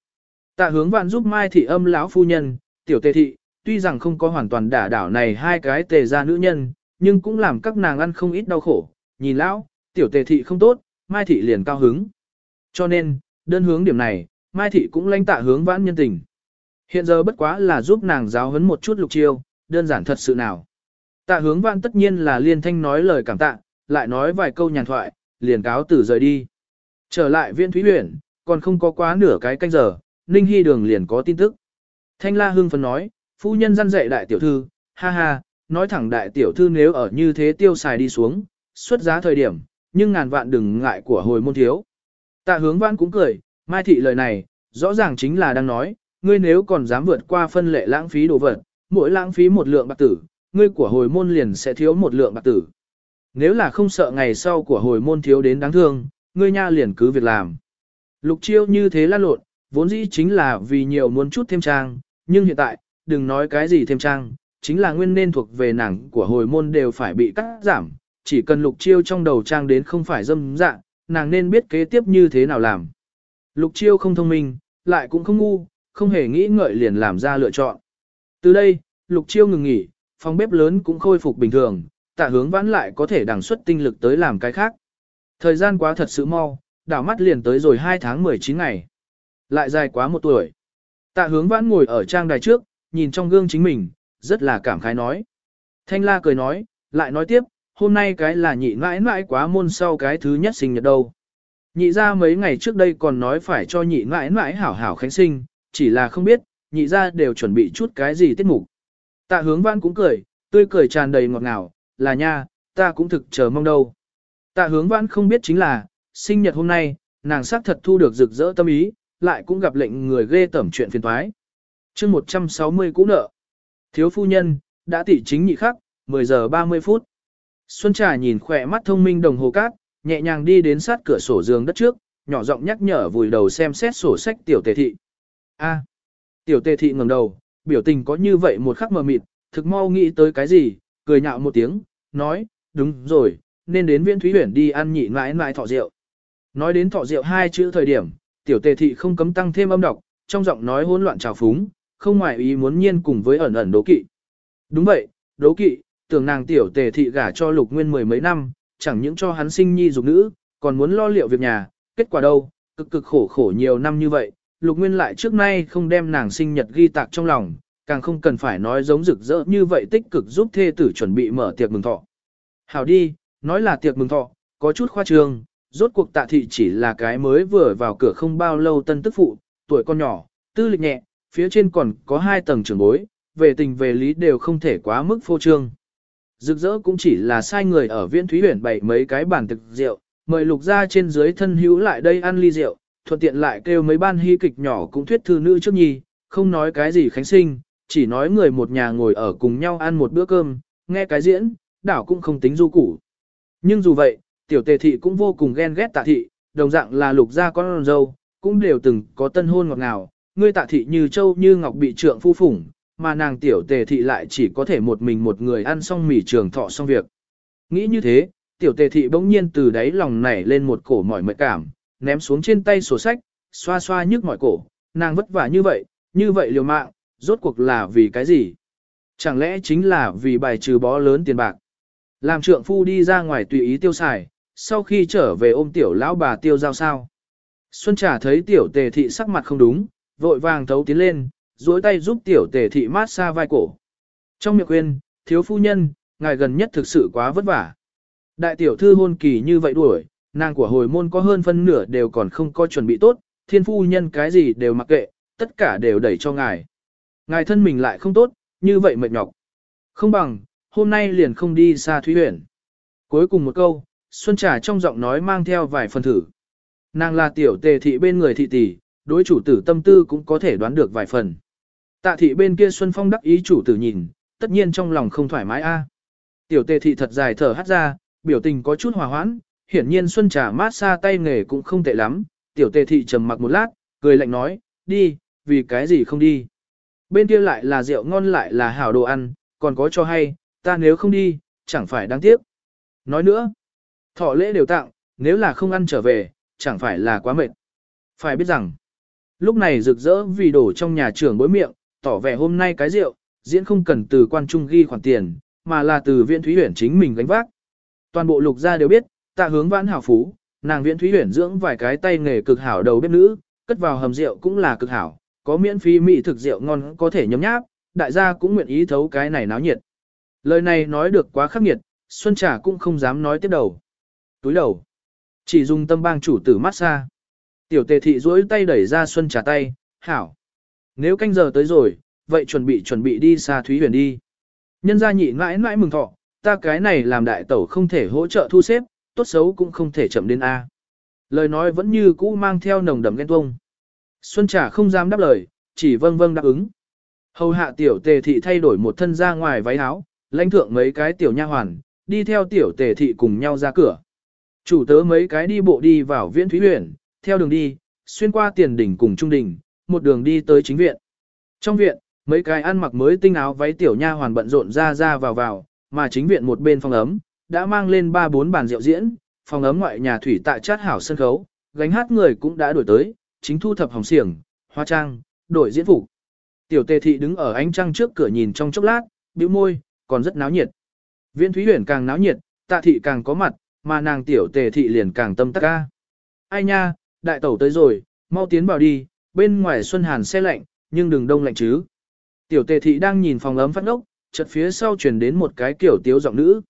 Tạ hướng vạn giúp Mai thị âm lão phu nhân, tiểu tề thị, tuy rằng không có hoàn toàn đả đảo này hai cái tề gia nữ nhân, nhưng cũng làm các nàng ăn không ít đau khổ. Nhìn lão, tiểu tề thị không tốt, Mai thị liền cao hứng. Cho nên, đơn hướng điểm này, Mai thị cũng lãnh tạ hướng vãn nhân tình. Hiện giờ bất quá là giúp nàng giáo huấn một chút lục chiêu, đơn giản thật sự nào. Tạ hướng vãn tất nhiên là liên thanh nói lời cảm tạ, lại nói vài câu nhàn thoại, liền cáo tử rời đi. Trở lại viên thúy huyển, còn không có quá nửa cái canh giờ, Ninh Hy Đường liền có tin tức. Thanh La hưng phấn nói, phu nhân gian dạy đại tiểu thư, ha ha, nói thẳng đại tiểu thư nếu ở như thế tiêu xài đi xuống, xuất giá thời điểm, nhưng ngàn vạn đừng ngại của hồi môn thiếu. Tạ hướng vãn cũng cười, mai thị lời này, rõ ràng chính là đang nói, ngươi nếu còn dám vượt qua phân lệ lãng phí đồ vật, mỗi lãng phí một lượng bạc tử, ngươi của hồi môn liền sẽ thiếu một lượng bạc tử. Nếu là không sợ ngày sau của hồi môn thiếu đến đáng thương, ngươi nha liền cứ việc làm. Lục chiêu như thế lan lộn, vốn dĩ chính là vì nhiều muốn chút thêm trang, nhưng hiện tại, đừng nói cái gì thêm trang, chính là nguyên nên thuộc về nàng của hồi môn đều phải bị cắt giảm, chỉ cần lục chiêu trong đầu trang đến không phải dâm dạng, nàng nên biết kế tiếp như thế nào làm. Lục chiêu không thông minh, lại cũng không ngu, không hề nghĩ ngợi liền làm ra lựa chọn. Từ đây, lục chiêu ngừng nghỉ, phòng bếp lớn cũng khôi phục bình thường, tạ hướng vãn lại có thể đằng xuất tinh lực tới làm cái khác. Thời gian quá thật sự mau, đảo mắt liền tới rồi 2 tháng 19 ngày. Lại dài quá một tuổi. Tạ hướng vãn ngồi ở trang đài trước, nhìn trong gương chính mình, rất là cảm khái nói. Thanh la cười nói, lại nói tiếp, hôm nay cái là nhị mãi mãi quá môn sau cái thứ nhất sinh nhật đâu. Nhị ra mấy ngày trước đây còn nói phải cho nhị mãi mãi hảo hảo khánh sinh, chỉ là không biết, nhị ra đều chuẩn bị chút cái gì tiết mục. Tạ hướng vãn cũng cười, tươi cười tràn đầy ngọt ngào, là nha, ta cũng thực chờ mong đâu. Tạ hướng vãn không biết chính là, sinh nhật hôm nay, nàng xác thật thu được rực rỡ tâm ý, lại cũng gặp lệnh người ghê tẩm chuyện phiền toái. chương 160 cũ nợ. Thiếu phu nhân, đã tỷ chính nhị khắc, 10 giờ 30 phút. Xuân Trà nhìn khỏe mắt thông minh đồng hồ cát, nhẹ nhàng đi đến sát cửa sổ giường đất trước, nhỏ giọng nhắc nhở vùi đầu xem xét sổ sách tiểu tề thị. A. tiểu tề thị ngẩng đầu, biểu tình có như vậy một khắc mờ mịt, thực mau nghĩ tới cái gì, cười nhạo một tiếng, nói, đúng rồi, nên đến viễn thúy huyển đi ăn nhị mãi mãi thọ rượu. Nói đến thọ rượu hai chữ thời điểm, tiểu tề thị không cấm tăng thêm âm độc, trong giọng nói hỗn loạn trào phúng, không ngoại ý muốn nhiên cùng với ẩn ẩn đố kỵ. Đúng vậy, đố kỵ, tưởng nàng tiểu tề thị gả cho lục nguyên mười mấy năm, chẳng những cho hắn sinh nhi dục nữ, còn muốn lo liệu việc nhà, kết quả đâu, cực cực khổ khổ nhiều năm như vậy, lục nguyên lại trước nay không đem nàng sinh nhật ghi tạc trong lòng, càng không cần phải nói giống rực rỡ như vậy tích cực giúp thê tử chuẩn bị mở tiệc mừng thọ. Hảo đi, nói là tiệc mừng thọ, có chút khoa trương, rốt cuộc tạ thị chỉ là cái mới vừa vào cửa không bao lâu tân tức phụ, tuổi con nhỏ, tư lịch nhẹ, phía trên còn có hai tầng trưởng bối, về tình về lý đều không thể quá mức phô trương. Rực rỡ cũng chỉ là sai người ở viễn thúy huyển bày mấy cái bàn thực rượu, mời lục ra trên dưới thân hữu lại đây ăn ly rượu, thuận tiện lại kêu mấy ban hy kịch nhỏ cũng thuyết thư nữ trước nhi, không nói cái gì khánh sinh, chỉ nói người một nhà ngồi ở cùng nhau ăn một bữa cơm, nghe cái diễn, đảo cũng không tính du củ. Nhưng dù vậy, tiểu tề thị cũng vô cùng ghen ghét tạ thị, đồng dạng là lục gia con dâu, cũng đều từng có tân hôn ngọt ngào, ngươi tạ thị như châu như ngọc bị trượng phu phủng, mà nàng tiểu tề thị lại chỉ có thể một mình một người ăn xong mì trường thọ xong việc. Nghĩ như thế, tiểu tề thị bỗng nhiên từ đáy lòng nảy lên một cổ mỏi mệt cảm, ném xuống trên tay sổ sách, xoa xoa nhức mỏi cổ, nàng vất vả như vậy, như vậy liều mạng, rốt cuộc là vì cái gì? Chẳng lẽ chính là vì bài trừ bó lớn tiền bạc? Làm trượng phu đi ra ngoài tùy ý tiêu xài, sau khi trở về ôm tiểu lão bà tiêu giao sao? Xuân Trà thấy tiểu tề thị sắc mặt không đúng, vội vàng thấu tiến lên, duỗi tay giúp tiểu tề thị mát xa vai cổ. Trong miệng khuyên, thiếu phu nhân, ngài gần nhất thực sự quá vất vả. Đại tiểu thư hôn kỳ như vậy đuổi, nàng của hồi môn có hơn phân nửa đều còn không có chuẩn bị tốt, thiên phu nhân cái gì đều mặc kệ, tất cả đều đẩy cho ngài. Ngài thân mình lại không tốt, như vậy mệt nhọc. Không bằng, hôm nay liền không đi xa Thúy Huyền. Cuối cùng một câu, Xuân Trà trong giọng nói mang theo vài phần thử. Nàng là tiểu tề thị bên người thị tỷ, đối chủ tử tâm tư cũng có thể đoán được vài phần. Tạ thị bên kia Xuân Phong đắc ý chủ tử nhìn, tất nhiên trong lòng không thoải mái a. Tiểu tề thị thật dài thở hắt ra, biểu tình có chút hòa hoãn, hiển nhiên Xuân Trà mát xa tay nghề cũng không tệ lắm. Tiểu tề thị trầm mặc một lát, cười lạnh nói, đi, vì cái gì không đi. Bên kia lại là rượu ngon lại là hảo đồ ăn, còn có cho hay, ta nếu không đi, chẳng phải đáng tiếc. Nói nữa, thọ lễ đều tặng, nếu là không ăn trở về, chẳng phải là quá mệt. Phải biết rằng, lúc này rực rỡ vì đổ trong nhà trưởng bối miệng, tỏ vẻ hôm nay cái rượu, diễn không cần từ quan trung ghi khoản tiền, mà là từ viện thúy huyển chính mình gánh vác. Toàn bộ lục gia đều biết, tạ hướng vãn hảo phú, nàng Viễn thúy huyển dưỡng vài cái tay nghề cực hảo đầu bếp nữ, cất vào hầm rượu cũng là cực hảo, có miễn phí mỹ thực rượu ngon có thể nhấm nháp, đại gia cũng nguyện ý thấu cái này náo nhiệt. Lời này nói được quá khắc nghiệt, Xuân Trà cũng không dám nói tiếp đầu. Túi đầu, chỉ dùng tâm bang chủ tử mát xa. Tiểu tề thị duỗi tay đẩy ra Xuân Trà tay, hảo. Nếu canh giờ tới rồi, vậy chuẩn bị chuẩn bị đi xa Thúy Huyền đi. Nhân gia nhị mãi mãi mừng thọ, ta cái này làm đại tẩu không thể hỗ trợ thu xếp, tốt xấu cũng không thể chậm đến A. Lời nói vẫn như cũ mang theo nồng đậm ghen tuông. Xuân Trà không dám đáp lời, chỉ vâng vâng đáp ứng. Hầu hạ tiểu tề thị thay đổi một thân ra ngoài váy áo, lãnh thượng mấy cái tiểu nha hoàn, đi theo tiểu tề thị cùng nhau ra cửa. Chủ tớ mấy cái đi bộ đi vào viễn thúy huyện, theo đường đi, xuyên qua tiền đỉnh cùng trung đỉnh, một đường đi tới chính viện. Trong viện, mấy cái ăn mặc mới tinh áo váy tiểu nha hoàn bận rộn ra ra vào vào, mà chính viện một bên phòng ấm, đã mang lên ba bốn bàn rượu diễn, phòng ấm ngoại nhà thủy tại chát hảo sân khấu, gánh hát người cũng đã đổi tới, chính thu thập hồng xiềng, hoa trang, đổi diễn phục. Tiểu tề thị đứng ở ánh trăng trước cửa nhìn trong chốc lát, bĩu môi, còn rất náo nhiệt. Viên Thúy Huyền càng náo nhiệt, tạ thị càng có mặt, mà nàng tiểu tề thị liền càng tâm tắc ca. Ai nha, đại tẩu tới rồi, mau tiến vào đi, bên ngoài xuân hàn xe lạnh, nhưng đừng đông lạnh chứ. Tiểu tề thị đang nhìn phòng ấm phát ốc, chợt phía sau truyền đến một cái kiểu tiếu giọng nữ.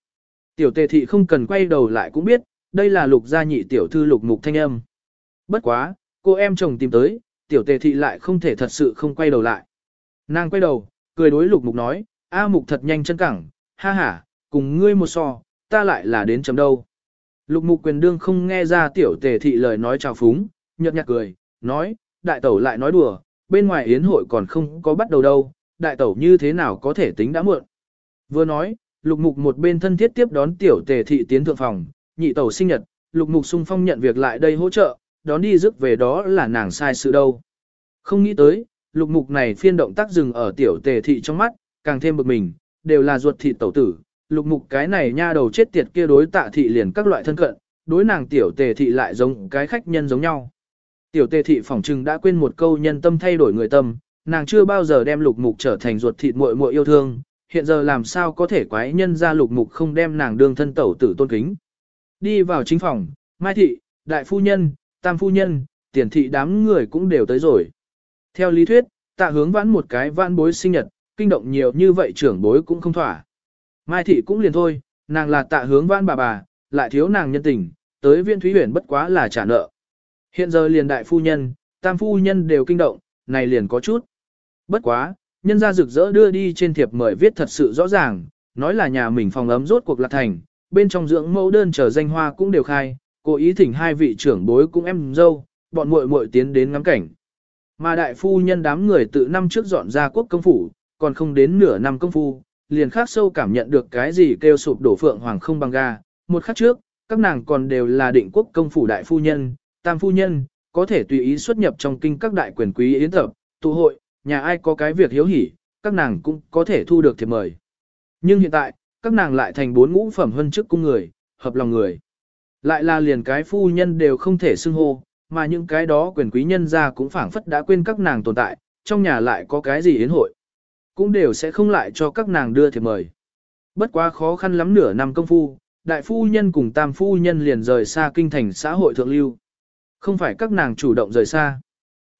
Tiểu tề thị không cần quay đầu lại cũng biết, đây là lục gia nhị tiểu thư lục mục thanh âm. Bất quá, cô em chồng tìm tới, tiểu tề thị lại không thể thật sự không quay đầu lại. Nàng quay đầu, cười đối lục mục nói, A mục thật nhanh chân cẳng, ha ha, cùng ngươi một so, ta lại là đến chấm đâu. Lục mục quyền đương không nghe ra tiểu tề thị lời nói chào phúng, nhợt nhạt cười, nói, đại tẩu lại nói đùa, bên ngoài yến hội còn không có bắt đầu đâu, đại tẩu như thế nào có thể tính đã muộn. Vừa nói, lục mục một bên thân thiết tiếp đón tiểu tề thị tiến thượng phòng, nhị tẩu sinh nhật, lục mục sung phong nhận việc lại đây hỗ trợ, đón đi rước về đó là nàng sai sự đâu. Không nghĩ tới, lục mục này phiên động tác dừng ở tiểu tề thị trong mắt, càng thêm bực mình, đều là ruột thịt tẩu tử, lục mục cái này nha đầu chết tiệt kia đối tạ thị liền các loại thân cận, đối nàng tiểu tề thị lại giống cái khách nhân giống nhau. Tiểu tề thị phỏng trừng đã quên một câu nhân tâm thay đổi người tâm, nàng chưa bao giờ đem lục mục trở thành ruột thịt muội muội yêu thương, hiện giờ làm sao có thể quái nhân ra lục mục không đem nàng đương thân tẩu tử tôn kính. Đi vào chính phòng, Mai thị, đại phu nhân, tam phu nhân, tiền thị đám người cũng đều tới rồi. Theo lý thuyết, tạ hướng vãn một cái vãn bối sinh nhật, kinh động nhiều như vậy trưởng bối cũng không thỏa. Mai thị cũng liền thôi, nàng là tạ hướng vãn bà bà, lại thiếu nàng nhân tình, tới viên thúy huyền bất quá là trả nợ. Hiện giờ liền đại phu nhân, tam phu nhân đều kinh động, này liền có chút. Bất quá, nhân gia rực rỡ đưa đi trên thiệp mời viết thật sự rõ ràng, nói là nhà mình phòng ấm rốt cuộc lạc thành, bên trong dưỡng mẫu đơn chờ danh hoa cũng đều khai, cố ý thỉnh hai vị trưởng bối cũng em dâu, bọn muội muội tiến đến ngắm cảnh. Mà đại phu nhân đám người tự năm trước dọn ra quốc công phủ, còn không đến nửa năm công phu, liền khác sâu cảm nhận được cái gì kêu sụp đổ phượng hoàng không bằng ga. Một khắc trước, các nàng còn đều là định quốc công phủ đại phu nhân, tam phu nhân, có thể tùy ý xuất nhập trong kinh các đại quyền quý yến tập, tụ hội, nhà ai có cái việc hiếu hỉ, các nàng cũng có thể thu được thiệp mời. Nhưng hiện tại, các nàng lại thành bốn ngũ phẩm hơn chức cung người, hợp lòng người. Lại là liền cái phu nhân đều không thể xưng hô, mà những cái đó quyền quý nhân ra cũng phảng phất đã quên các nàng tồn tại, trong nhà lại có cái gì yến hội. Cũng đều sẽ không lại cho các nàng đưa thiệp mời. Bất quá khó khăn lắm nửa năm công phu, đại phu nhân cùng tam phu nhân liền rời xa kinh thành xã hội thượng lưu. Không phải các nàng chủ động rời xa,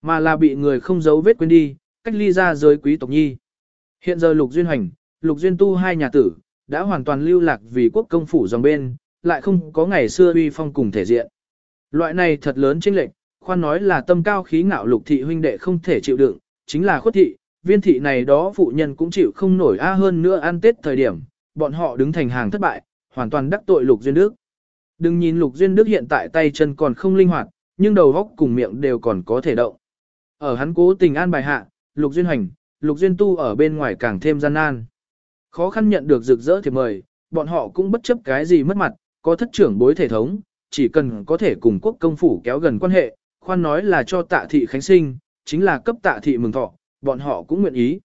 mà là bị người không giấu vết quên đi, cách ly ra giới quý tộc nhi. Hiện giờ Lục Duyên Hành, Lục Duyên Tu hai nhà tử, đã hoàn toàn lưu lạc vì quốc công phủ dòng bên, lại không có ngày xưa uy phong cùng thể diện. Loại này thật lớn chênh lệch, khoan nói là tâm cao khí ngạo lục thị huynh đệ không thể chịu đựng, chính là khuất thị, viên thị này đó phụ nhân cũng chịu không nổi a hơn nữa ăn tết thời điểm, bọn họ đứng thành hàng thất bại, hoàn toàn đắc tội lục duyên đức. Đừng nhìn lục duyên đức hiện tại tay chân còn không linh hoạt, nhưng đầu óc cùng miệng đều còn có thể động. Ở hắn cố tình an bài hạ, lục duyên hành, lục duyên tu ở bên ngoài càng thêm gian nan. Khó khăn nhận được rực rỡ thì mời, bọn họ cũng bất chấp cái gì mất mặt, có thất trưởng bối thể thống, chỉ cần có thể cùng quốc công phủ kéo gần quan hệ, khoan nói là cho tạ thị khánh sinh, chính là cấp tạ thị mừng thọ, bọn họ cũng nguyện ý.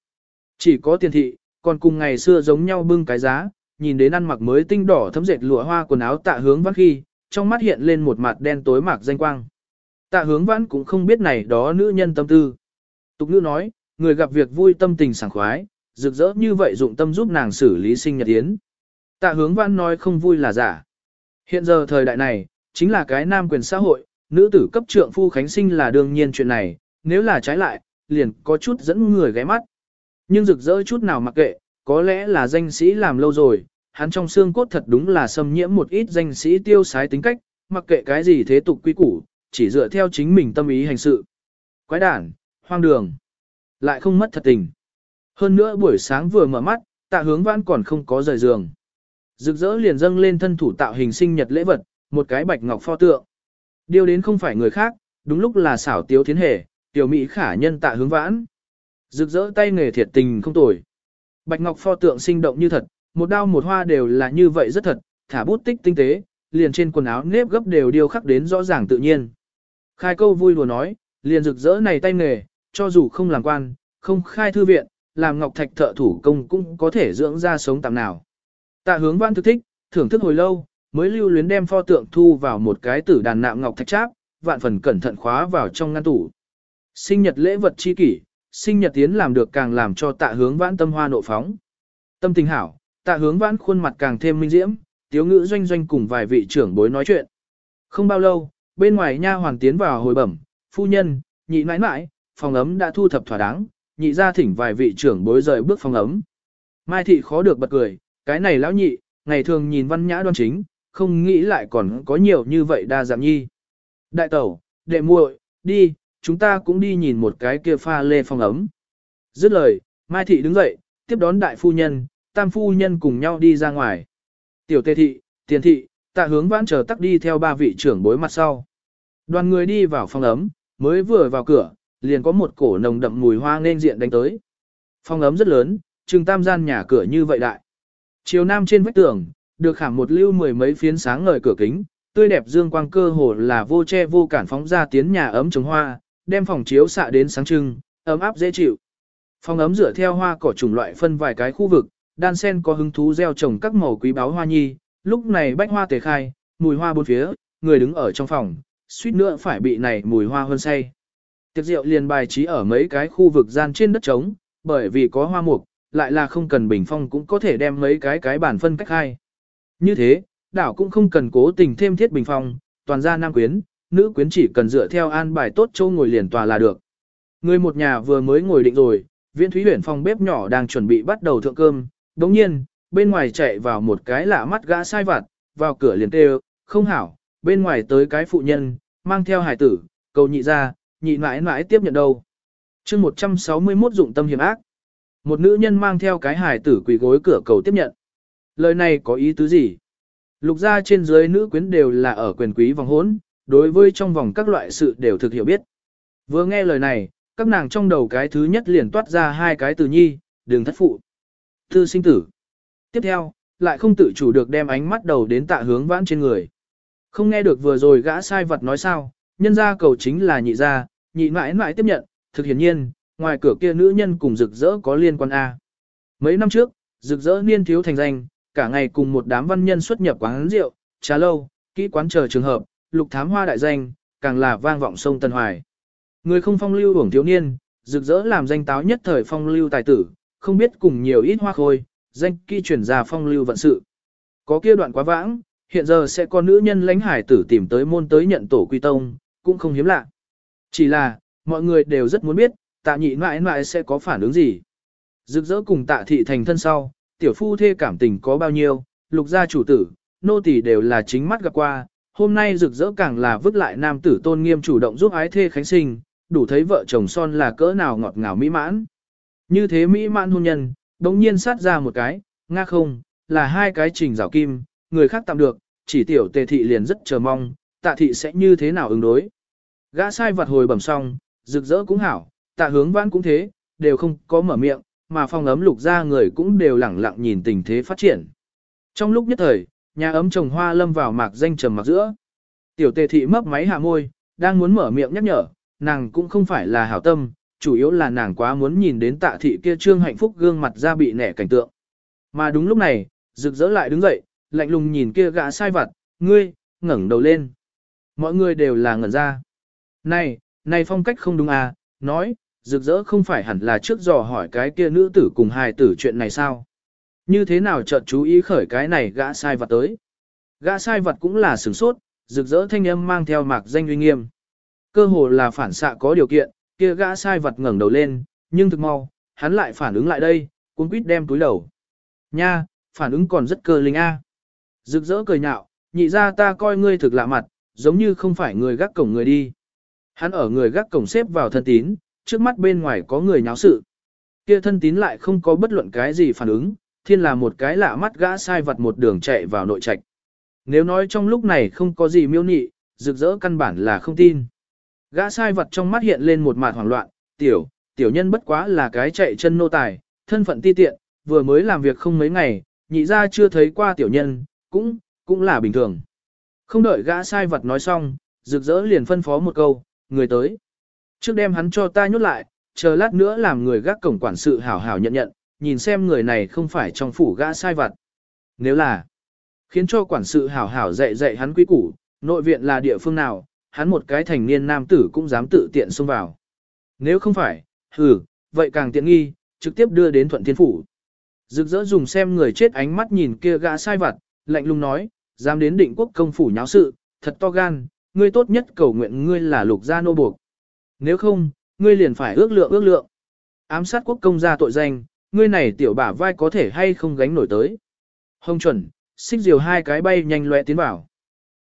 Chỉ có tiền thị, còn cùng ngày xưa giống nhau bưng cái giá, nhìn đến ăn mặc mới tinh đỏ thấm dệt lụa hoa quần áo tạ hướng văn khi, trong mắt hiện lên một mặt đen tối mạc danh quang. Tạ hướng vãn cũng không biết này đó nữ nhân tâm tư. Tục nữ nói, người gặp việc vui tâm tình sảng khoái, rực rỡ như vậy dụng tâm giúp nàng xử lý sinh nhật yến. Tạ hướng vãn nói không vui là giả. Hiện giờ thời đại này, chính là cái nam quyền xã hội, nữ tử cấp trượng phu khánh sinh là đương nhiên chuyện này, nếu là trái lại, liền có chút dẫn người ghé mắt. Nhưng rực rỡ chút nào mặc kệ, có lẽ là danh sĩ làm lâu rồi, hắn trong xương cốt thật đúng là xâm nhiễm một ít danh sĩ tiêu sái tính cách, mặc kệ cái gì thế tục quy củ, chỉ dựa theo chính mình tâm ý hành sự. Quái đản, hoang đường, lại không mất thật tình. Hơn nữa buổi sáng vừa mở mắt, tạ hướng vãn còn không có rời giường. Rực rỡ liền dâng lên thân thủ tạo hình sinh nhật lễ vật, một cái bạch ngọc pho tượng. Điều đến không phải người khác, đúng lúc là xảo tiếu thiến hề, tiểu mỹ khả nhân tạ hướng vãn. Rực rỡ tay nghề thiệt tình không tồi. Bạch ngọc pho tượng sinh động như thật, một đao một hoa đều là như vậy rất thật, thả bút tích tinh tế, liền trên quần áo nếp gấp đều điêu khắc đến rõ ràng tự nhiên. Khai câu vui đùa nói, liền rực rỡ này tay nghề, cho dù không làm quan, không khai thư viện, làm ngọc thạch thợ thủ công cũng có thể dưỡng ra sống tạm nào. Tạ hướng văn thực thích, thưởng thức hồi lâu, mới lưu luyến đem pho tượng thu vào một cái tử đàn nạm ngọc thạch cháp, vạn phần cẩn thận khóa vào trong ngăn tủ. Sinh nhật lễ vật chi kỷ, sinh nhật tiến làm được càng làm cho tạ hướng vãn tâm hoa nộ phóng. Tâm tình hảo, tạ hướng vãn khuôn mặt càng thêm minh diễm, tiếu ngữ doanh doanh cùng vài vị trưởng bối nói chuyện. Không bao lâu, bên ngoài nha hoàng tiến vào hồi bẩm, phu nhân, nhị nãi nãi, phòng ấm đã thu thập thỏa đáng, nhị ra thỉnh vài vị trưởng bối rời bước phòng ấm. Mai thị khó được bật cười, cái này lão nhị, ngày thường nhìn văn nhã đoan chính, không nghĩ lại còn có nhiều như vậy đa dạng nhi. Đại tẩu, đệ muội, đi, chúng ta cũng đi nhìn một cái kia pha lê phòng ấm. Dứt lời, Mai thị đứng dậy, tiếp đón đại phu nhân, tam phu nhân cùng nhau đi ra ngoài. Tiểu tê thị, tiền thị, tạ hướng vãn chờ tắc đi theo ba vị trưởng bối mặt sau. Đoàn người đi vào phòng ấm, mới vừa vào cửa, liền có một cổ nồng đậm mùi hoa nên diện đánh tới. Phòng ấm rất lớn, trừng tam gian nhà cửa như vậy đại. Chiều nam trên vách tường, được khảm một lưu mười mấy phiến sáng ngời cửa kính, tươi đẹp dương quang cơ hồ là vô che vô cản phóng ra tiến nhà ấm trồng hoa, đem phòng chiếu xạ đến sáng trưng, ấm áp dễ chịu. Phòng ấm dựa theo hoa cỏ chủng loại phân vài cái khu vực, đan sen có hứng thú gieo trồng các màu quý báu hoa nhi, lúc này bách hoa tề khai, mùi hoa bốn phía, người đứng ở trong phòng, suýt nữa phải bị này mùi hoa hơn say. Tiệc rượu liền bài trí ở mấy cái khu vực gian trên đất trống, bởi vì có hoa mục, lại là không cần bình phong cũng có thể đem mấy cái cái bản phân cách hai. Như thế, đảo cũng không cần cố tình thêm thiết bình phong, toàn ra nam quyến, nữ quyến chỉ cần dựa theo an bài tốt châu ngồi liền tòa là được. Người một nhà vừa mới ngồi định rồi, viễn thúy huyển phòng bếp nhỏ đang chuẩn bị bắt đầu thượng cơm, đồng nhiên, bên ngoài chạy vào một cái lạ mắt gã sai vặt, vào cửa liền kêu, không hảo, bên ngoài tới cái phụ nhân, mang theo hải tử, cầu nhị ra, nhị mãi mãi tiếp nhận đâu. chương 161 dụng tâm hiểm ác. Một nữ nhân mang theo cái hài tử quỳ gối cửa cầu tiếp nhận. Lời này có ý tứ gì? Lục gia trên dưới nữ quyến đều là ở quyền quý vòng hốn, đối với trong vòng các loại sự đều thực hiểu biết. Vừa nghe lời này, các nàng trong đầu cái thứ nhất liền toát ra hai cái từ nhi, đường thất phụ. Tư sinh tử. Tiếp theo, lại không tự chủ được đem ánh mắt đầu đến tạ hướng vãn trên người. Không nghe được vừa rồi gã sai vật nói sao, nhân gia cầu chính là nhị gia, nhị mãi mãi tiếp nhận, thực hiển nhiên, ngoài cửa kia nữ nhân cùng rực rỡ có liên quan A. Mấy năm trước, rực rỡ niên thiếu thành danh, cả ngày cùng một đám văn nhân xuất nhập quán rượu, trà lâu, kỹ quán chờ trường hợp, lục thám hoa đại danh, càng là vang vọng sông Tân Hoài. Người không phong lưu hưởng thiếu niên, rực rỡ làm danh táo nhất thời phong lưu tài tử, không biết cùng nhiều ít hoa khôi, danh kỳ chuyển ra phong lưu vận sự. Có kia đoạn quá vãng, hiện giờ sẽ có nữ nhân lãnh hải tử tìm tới môn tới nhận tổ quy tông, cũng không hiếm lạ. Chỉ là, mọi người đều rất muốn biết, tạ nhị mãi mãi sẽ có phản ứng gì. Rực rỡ cùng tạ thị thành thân sau, tiểu phu thê cảm tình có bao nhiêu, lục gia chủ tử, nô tỳ đều là chính mắt gặp qua, hôm nay rực rỡ càng là vứt lại nam tử tôn nghiêm chủ động giúp ái thê khánh sinh, đủ thấy vợ chồng son là cỡ nào ngọt ngào mỹ mãn. Như thế mỹ mãn hôn nhân, đống nhiên sát ra một cái, nga không, là hai cái trình rào kim, người khác tạm được, chỉ tiểu tề thị liền rất chờ mong, tạ thị sẽ như thế nào ứng đối. Gã sai vật hồi bẩm xong, rực rỡ cũng hảo, tạ hướng vãn cũng thế, đều không có mở miệng, mà phong ấm lục ra người cũng đều lẳng lặng nhìn tình thế phát triển. Trong lúc nhất thời, nhà ấm trồng hoa lâm vào mạc danh trầm mặc giữa. Tiểu tề thị mấp máy hạ môi, đang muốn mở miệng nhắc nhở, nàng cũng không phải là hảo tâm, chủ yếu là nàng quá muốn nhìn đến tạ thị kia trương hạnh phúc gương mặt ra bị nẻ cảnh tượng. Mà đúng lúc này, rực rỡ lại đứng dậy, lạnh lùng nhìn kia gã sai vặt, ngươi, ngẩng đầu lên. Mọi người đều là ngẩn ra. Này, này phong cách không đúng à, nói, rực rỡ không phải hẳn là trước dò hỏi cái kia nữ tử cùng hài tử chuyện này sao? Như thế nào chợt chú ý khởi cái này gã sai vật tới? Gã sai vật cũng là sửng sốt, rực rỡ thanh âm mang theo mạc danh uy nghiêm. Cơ hồ là phản xạ có điều kiện, kia gã sai vật ngẩng đầu lên, nhưng thực mau, hắn lại phản ứng lại đây, cuốn quýt đem túi đầu. Nha, phản ứng còn rất cơ linh a. Rực rỡ cười nhạo, nhị ra ta coi ngươi thực lạ mặt, giống như không phải người gác cổng người đi. Hắn ở người gác cổng xếp vào thân tín, trước mắt bên ngoài có người nháo sự. Kia thân tín lại không có bất luận cái gì phản ứng, thiên là một cái lạ mắt gã sai vật một đường chạy vào nội trạch. Nếu nói trong lúc này không có gì miêu nị, rực rỡ căn bản là không tin. Gã sai vật trong mắt hiện lên một mạt hoảng loạn, tiểu, tiểu nhân bất quá là cái chạy chân nô tài, thân phận ti tiện, vừa mới làm việc không mấy ngày, nhị ra chưa thấy qua tiểu nhân, cũng, cũng là bình thường. Không đợi gã sai vật nói xong, rực rỡ liền phân phó một câu, người tới. Trước đem hắn cho ta nhốt lại, chờ lát nữa làm người gác cổng quản sự hảo hảo nhận nhận, nhìn xem người này không phải trong phủ gã sai vật. Nếu là, khiến cho quản sự hảo hảo dạy dạy hắn quý củ, nội viện là địa phương nào, hắn một cái thành niên nam tử cũng dám tự tiện xông vào. Nếu không phải, hừ, vậy càng tiện nghi, trực tiếp đưa đến thuận thiên phủ. Rực rỡ dùng xem người chết ánh mắt nhìn kia gã sai vặt, lạnh lùng nói, dám đến định quốc công phủ nháo sự, thật to gan, ngươi tốt nhất cầu nguyện ngươi là lục gia nô buộc. Nếu không, ngươi liền phải ước lượng ước lượng. Ám sát quốc công gia tội danh, ngươi này tiểu bả vai có thể hay không gánh nổi tới. Hồng chuẩn, xích diều hai cái bay nhanh lẹ tiến vào.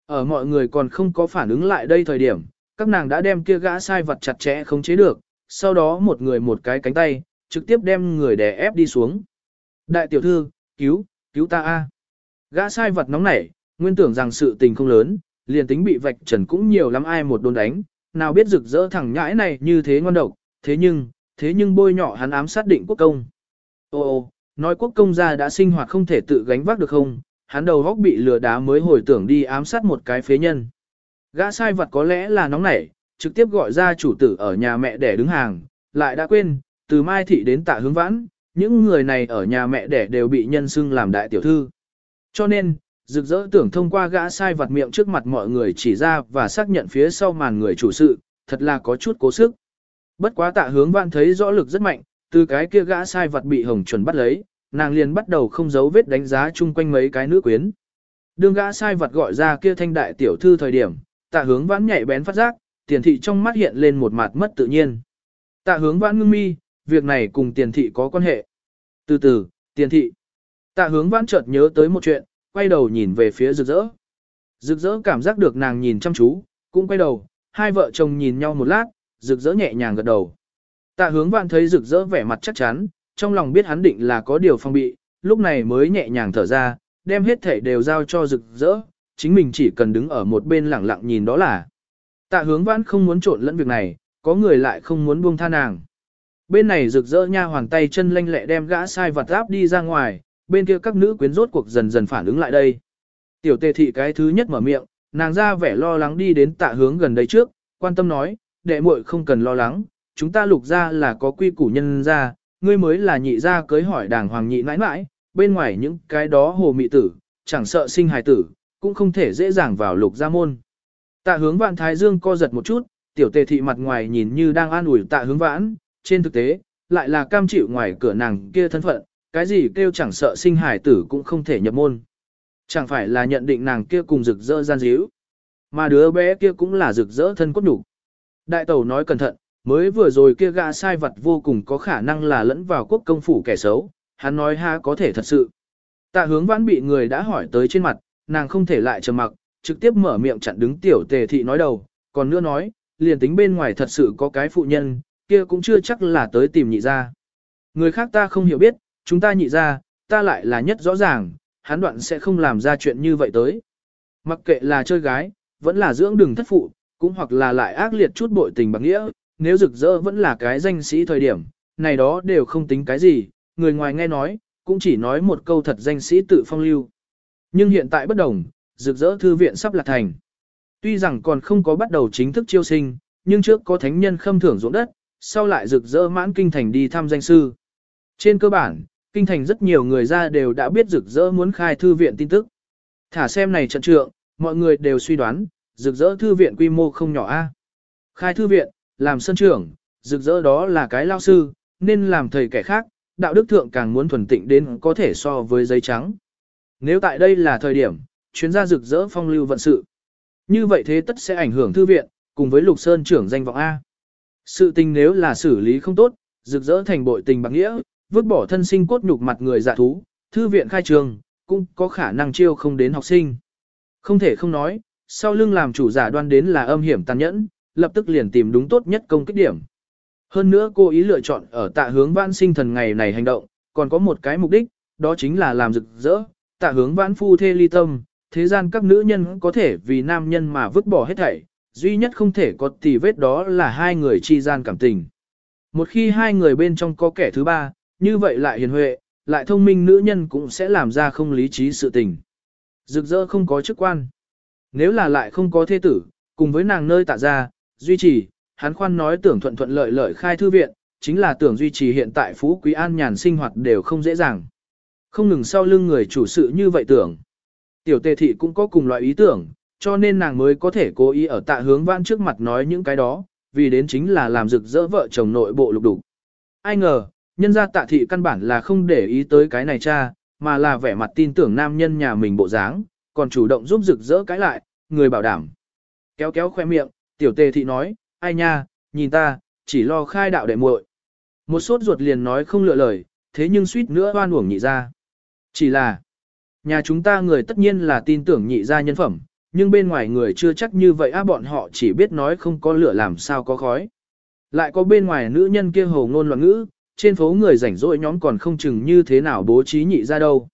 Ở mọi người còn không có phản ứng lại đây thời điểm, các nàng đã đem kia gã sai vật chặt chẽ không chế được, sau đó một người một cái cánh tay, trực tiếp đem người đè ép đi xuống. Đại tiểu thư, cứu, cứu ta a! Gã sai vật nóng nảy, nguyên tưởng rằng sự tình không lớn, liền tính bị vạch trần cũng nhiều lắm ai một đồn đánh, nào biết rực rỡ thằng nhãi này như thế ngon độc, thế nhưng, thế nhưng bôi nhọ hắn ám sát định quốc công. Ô ô, nói quốc công gia đã sinh hoạt không thể tự gánh vác được không, hắn đầu góc bị lừa đá mới hồi tưởng đi ám sát một cái phế nhân. Gã sai vật có lẽ là nóng nảy, trực tiếp gọi ra chủ tử ở nhà mẹ để đứng hàng, lại đã quên, từ Mai Thị đến tạ hướng vãn, những người này ở nhà mẹ đẻ đều bị nhân xưng làm đại tiểu thư. Cho nên, rực rỡ tưởng thông qua gã sai vặt miệng trước mặt mọi người chỉ ra và xác nhận phía sau màn người chủ sự, thật là có chút cố sức. Bất quá tạ hướng vãn thấy rõ lực rất mạnh, từ cái kia gã sai vặt bị hồng chuẩn bắt lấy, nàng liền bắt đầu không giấu vết đánh giá chung quanh mấy cái nữ quyến. Đường gã sai vặt gọi ra kia thanh đại tiểu thư thời điểm, tạ hướng vãn nhạy bén phát giác, tiền thị trong mắt hiện lên một mặt mất tự nhiên. Tạ hướng vãn ngưng mi, việc này cùng tiền thị có quan hệ. Từ từ, tiền thị. Tạ hướng vãn chợt nhớ tới một chuyện, quay đầu nhìn về phía rực rỡ. Rực rỡ cảm giác được nàng nhìn chăm chú, cũng quay đầu, hai vợ chồng nhìn nhau một lát, rực rỡ nhẹ nhàng gật đầu. Tạ hướng vãn thấy rực rỡ vẻ mặt chắc chắn, trong lòng biết hắn định là có điều phong bị, lúc này mới nhẹ nhàng thở ra, đem hết thể đều giao cho rực rỡ, chính mình chỉ cần đứng ở một bên lặng lặng nhìn đó là. Tạ hướng vãn không muốn trộn lẫn việc này, có người lại không muốn buông tha nàng. Bên này rực rỡ nha hoàng tay chân lanh lẹ đem gã sai vật áp đi ra ngoài, bên kia các nữ quyến rốt cuộc dần dần phản ứng lại đây. Tiểu tề thị cái thứ nhất mở miệng, nàng ra vẻ lo lắng đi đến tạ hướng gần đây trước, quan tâm nói, đệ muội không cần lo lắng, chúng ta lục ra là có quy củ nhân ra, ngươi mới là nhị ra cưới hỏi đàng hoàng nhị mãi mãi, bên ngoài những cái đó hồ mị tử, chẳng sợ sinh hài tử, cũng không thể dễ dàng vào lục gia môn. Tạ hướng vạn thái dương co giật một chút, tiểu tề thị mặt ngoài nhìn như đang an ủi tạ hướng vãn, trên thực tế, lại là cam chịu ngoài cửa nàng kia thân phận, cái gì kêu chẳng sợ sinh hải tử cũng không thể nhập môn. Chẳng phải là nhận định nàng kia cùng rực rỡ gian díu, mà đứa bé kia cũng là rực rỡ thân cốt đủ. Đại tẩu nói cẩn thận, mới vừa rồi kia gã sai vật vô cùng có khả năng là lẫn vào quốc công phủ kẻ xấu, hắn nói ha có thể thật sự. Tạ hướng vãn bị người đã hỏi tới trên mặt, nàng không thể lại trầm mặc, trực tiếp mở miệng chặn đứng tiểu tề thị nói đầu, còn nữa nói, liền tính bên ngoài thật sự có cái phụ nhân, kia cũng chưa chắc là tới tìm nhị ra. Người khác ta không hiểu biết, chúng ta nhị ra, ta lại là nhất rõ ràng, hắn đoạn sẽ không làm ra chuyện như vậy tới. Mặc kệ là chơi gái, vẫn là dưỡng đừng thất phụ, cũng hoặc là lại ác liệt chút bội tình bằng nghĩa, nếu rực rỡ vẫn là cái danh sĩ thời điểm, này đó đều không tính cái gì, người ngoài nghe nói, cũng chỉ nói một câu thật danh sĩ tự phong lưu. Nhưng hiện tại bất đồng, rực rỡ thư viện sắp lạc thành. Tuy rằng còn không có bắt đầu chính thức chiêu sinh, nhưng trước có thánh nhân khâm thưởng ruộng đất, sau lại rực rỡ mãn kinh thành đi thăm danh sư. Trên cơ bản, kinh thành rất nhiều người ra đều đã biết rực rỡ muốn khai thư viện tin tức. Thả xem này trận trượng, mọi người đều suy đoán, rực rỡ thư viện quy mô không nhỏ a. Khai thư viện, làm sân trưởng, rực rỡ đó là cái lao sư, nên làm thầy kẻ khác, đạo đức thượng càng muốn thuần tịnh đến có thể so với giấy trắng. Nếu tại đây là thời điểm, chuyến gia rực rỡ phong lưu vận sự. Như vậy thế tất sẽ ảnh hưởng thư viện, cùng với lục sơn trưởng danh vọng A. Sự tình nếu là xử lý không tốt, rực rỡ thành bội tình bạc nghĩa, vứt bỏ thân sinh cốt nhục mặt người dạ thú, thư viện khai trường, cũng có khả năng chiêu không đến học sinh. Không thể không nói, sau lưng làm chủ giả đoan đến là âm hiểm tàn nhẫn, lập tức liền tìm đúng tốt nhất công kích điểm. Hơn nữa cô ý lựa chọn ở tạ hướng vãn sinh thần ngày này hành động, còn có một cái mục đích, đó chính là làm rực rỡ, tạ hướng vãn phu thê ly tâm, thế gian các nữ nhân có thể vì nam nhân mà vứt bỏ hết thảy, duy nhất không thể có tì vết đó là hai người chi gian cảm tình. Một khi hai người bên trong có kẻ thứ ba, như vậy lại hiền huệ, lại thông minh nữ nhân cũng sẽ làm ra không lý trí sự tình. Rực rỡ không có chức quan. Nếu là lại không có thế tử, cùng với nàng nơi tạ ra, duy trì, hắn khoan nói tưởng thuận thuận lợi lợi khai thư viện, chính là tưởng duy trì hiện tại phú quý an nhàn sinh hoạt đều không dễ dàng. Không ngừng sau lưng người chủ sự như vậy tưởng. Tiểu tề thị cũng có cùng loại ý tưởng, cho nên nàng mới có thể cố ý ở tạ hướng vãn trước mặt nói những cái đó, vì đến chính là làm rực rỡ vợ chồng nội bộ lục đục. Ai ngờ, nhân gia tạ thị căn bản là không để ý tới cái này cha, mà là vẻ mặt tin tưởng nam nhân nhà mình bộ dáng, còn chủ động giúp rực rỡ cái lại, người bảo đảm. Kéo kéo khoe miệng, tiểu tề thị nói, ai nha, nhìn ta, chỉ lo khai đạo đệ muội. Một sốt ruột liền nói không lựa lời, thế nhưng suýt nữa oan uổng nhị ra. Chỉ là, nhà chúng ta người tất nhiên là tin tưởng nhị ra nhân phẩm, nhưng bên ngoài người chưa chắc như vậy á bọn họ chỉ biết nói không có lửa làm sao có khói. Lại có bên ngoài nữ nhân kia hồ ngôn loạn ngữ, trên phố người rảnh rỗi nhóm còn không chừng như thế nào bố trí nhị ra đâu.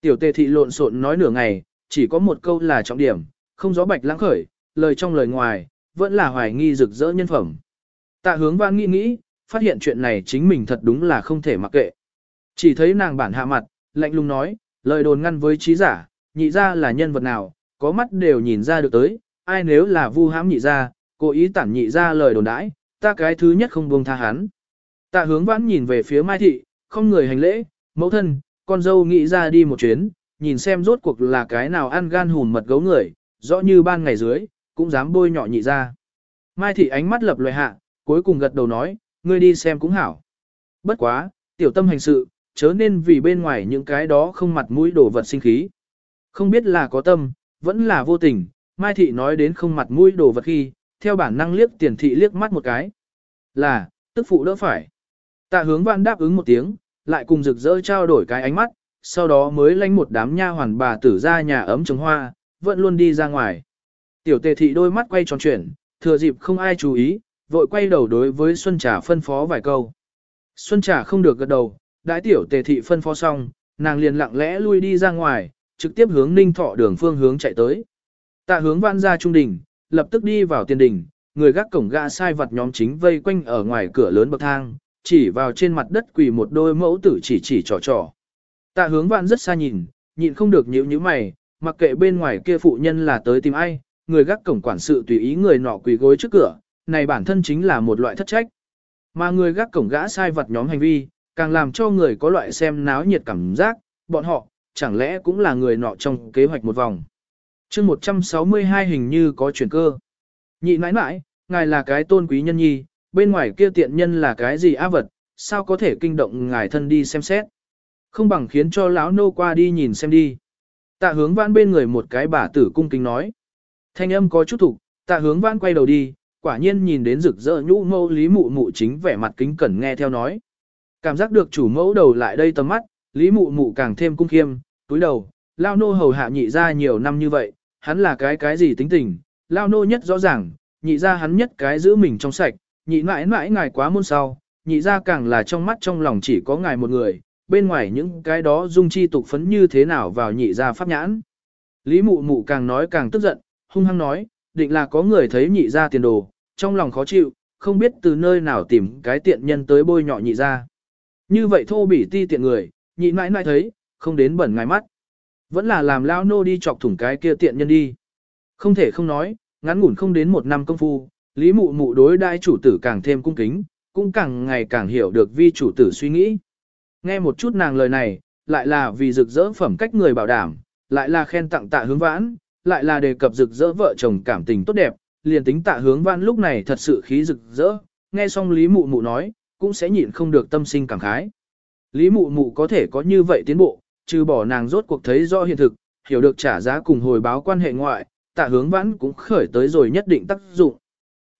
Tiểu tề thị lộn xộn nói nửa ngày, chỉ có một câu là trọng điểm, không gió bạch lãng khởi, lời trong lời ngoài, vẫn là hoài nghi rực rỡ nhân phẩm. Tạ hướng Vang nghĩ nghĩ, phát hiện chuyện này chính mình thật đúng là không thể mặc kệ. Chỉ thấy nàng bản hạ mặt, lạnh lùng nói, lời đồn ngăn với trí giả, nhị ra là nhân vật nào, có mắt đều nhìn ra được tới, ai nếu là vu hãm nhị ra, cố ý tản nhị ra lời đồn đãi, ta cái thứ nhất không buông tha hắn. Tạ hướng vãn nhìn về phía Mai Thị, không người hành lễ, mẫu thân, con dâu nghĩ ra đi một chuyến, nhìn xem rốt cuộc là cái nào ăn gan hùn mật gấu người, rõ như ban ngày dưới, cũng dám bôi nhọ nhị ra. Mai Thị ánh mắt lập loài hạ, cuối cùng gật đầu nói, ngươi đi xem cũng hảo. Bất quá, tiểu tâm hành sự, chớ nên vì bên ngoài những cái đó không mặt mũi đổ vật sinh khí. Không biết là có tâm, vẫn là vô tình, Mai Thị nói đến không mặt mũi đổ vật khi, theo bản năng liếc tiền thị liếc mắt một cái. Là, tức phụ đỡ phải. Tạ hướng văn đáp ứng một tiếng, lại cùng rực rỡ trao đổi cái ánh mắt, sau đó mới lánh một đám nha hoàn bà tử ra nhà ấm trồng hoa, vẫn luôn đi ra ngoài. Tiểu tề thị đôi mắt quay tròn chuyển, thừa dịp không ai chú ý, vội quay đầu đối với Xuân Trà phân phó vài câu. Xuân Trà không được gật đầu, đãi tiểu tề thị phân phó xong, nàng liền lặng lẽ lui đi ra ngoài, trực tiếp hướng ninh thọ đường phương hướng chạy tới. Tạ hướng văn ra trung đình, lập tức đi vào tiền đình, người gác cổng gã sai vật nhóm chính vây quanh ở ngoài cửa lớn bậc thang, chỉ vào trên mặt đất quỳ một đôi mẫu tử chỉ chỉ trò trò. Tạ hướng văn rất xa nhìn, nhịn không được nhíu nhíu mày, mặc kệ bên ngoài kia phụ nhân là tới tìm ai, người gác cổng quản sự tùy ý người nọ quỳ gối trước cửa, này bản thân chính là một loại thất trách. Mà người gác cổng gã sai vật nhóm hành vi, càng làm cho người có loại xem náo nhiệt cảm giác, bọn họ, chẳng lẽ cũng là người nọ trong kế hoạch một vòng. chương 162 hình như có chuyển cơ. Nhị nãi nãi, ngài là cái tôn quý nhân nhi, bên ngoài kia tiện nhân là cái gì á vật, sao có thể kinh động ngài thân đi xem xét. Không bằng khiến cho lão nô qua đi nhìn xem đi. Tạ hướng vãn bên người một cái bà tử cung kính nói. Thanh âm có chút thục, tạ hướng vãn quay đầu đi, quả nhiên nhìn đến rực rỡ nhũ mâu lý mụ mụ chính vẻ mặt kính cẩn nghe theo nói. Cảm giác được chủ mẫu đầu lại đây tầm mắt, lý mụ mụ càng thêm cung khiêm, túi đầu, lao nô hầu hạ nhị ra nhiều năm như vậy, hắn là cái cái gì tính tình, lao nô nhất rõ ràng, nhị ra hắn nhất cái giữ mình trong sạch, nhị mãi mãi ngài quá môn sau, nhị ra càng là trong mắt trong lòng chỉ có ngài một người, bên ngoài những cái đó dung chi tục phấn như thế nào vào nhị ra pháp nhãn. Lý mụ mụ càng nói càng tức giận, hung hăng nói, định là có người thấy nhị ra tiền đồ, trong lòng khó chịu, không biết từ nơi nào tìm cái tiện nhân tới bôi nhọ nhị ra. Như vậy thô bỉ ti tiện người, nhị mãi mãi thấy, không đến bẩn ngài mắt. Vẫn là làm lao nô đi chọc thủng cái kia tiện nhân đi. Không thể không nói, ngắn ngủn không đến một năm công phu, lý mụ mụ đối đai chủ tử càng thêm cung kính, cũng càng ngày càng hiểu được vi chủ tử suy nghĩ. Nghe một chút nàng lời này, lại là vì rực rỡ phẩm cách người bảo đảm, lại là khen tặng tạ hướng vãn, lại là đề cập rực rỡ vợ chồng cảm tình tốt đẹp, liền tính tạ hướng vãn lúc này thật sự khí rực rỡ, nghe xong Lý Mụ Mụ nói, cũng sẽ nhịn không được tâm sinh cảm khái. Lý Mụ Mụ có thể có như vậy tiến bộ, trừ bỏ nàng rốt cuộc thấy do hiện thực, hiểu được trả giá cùng hồi báo quan hệ ngoại, tạ hướng vãn cũng khởi tới rồi nhất định tác dụng.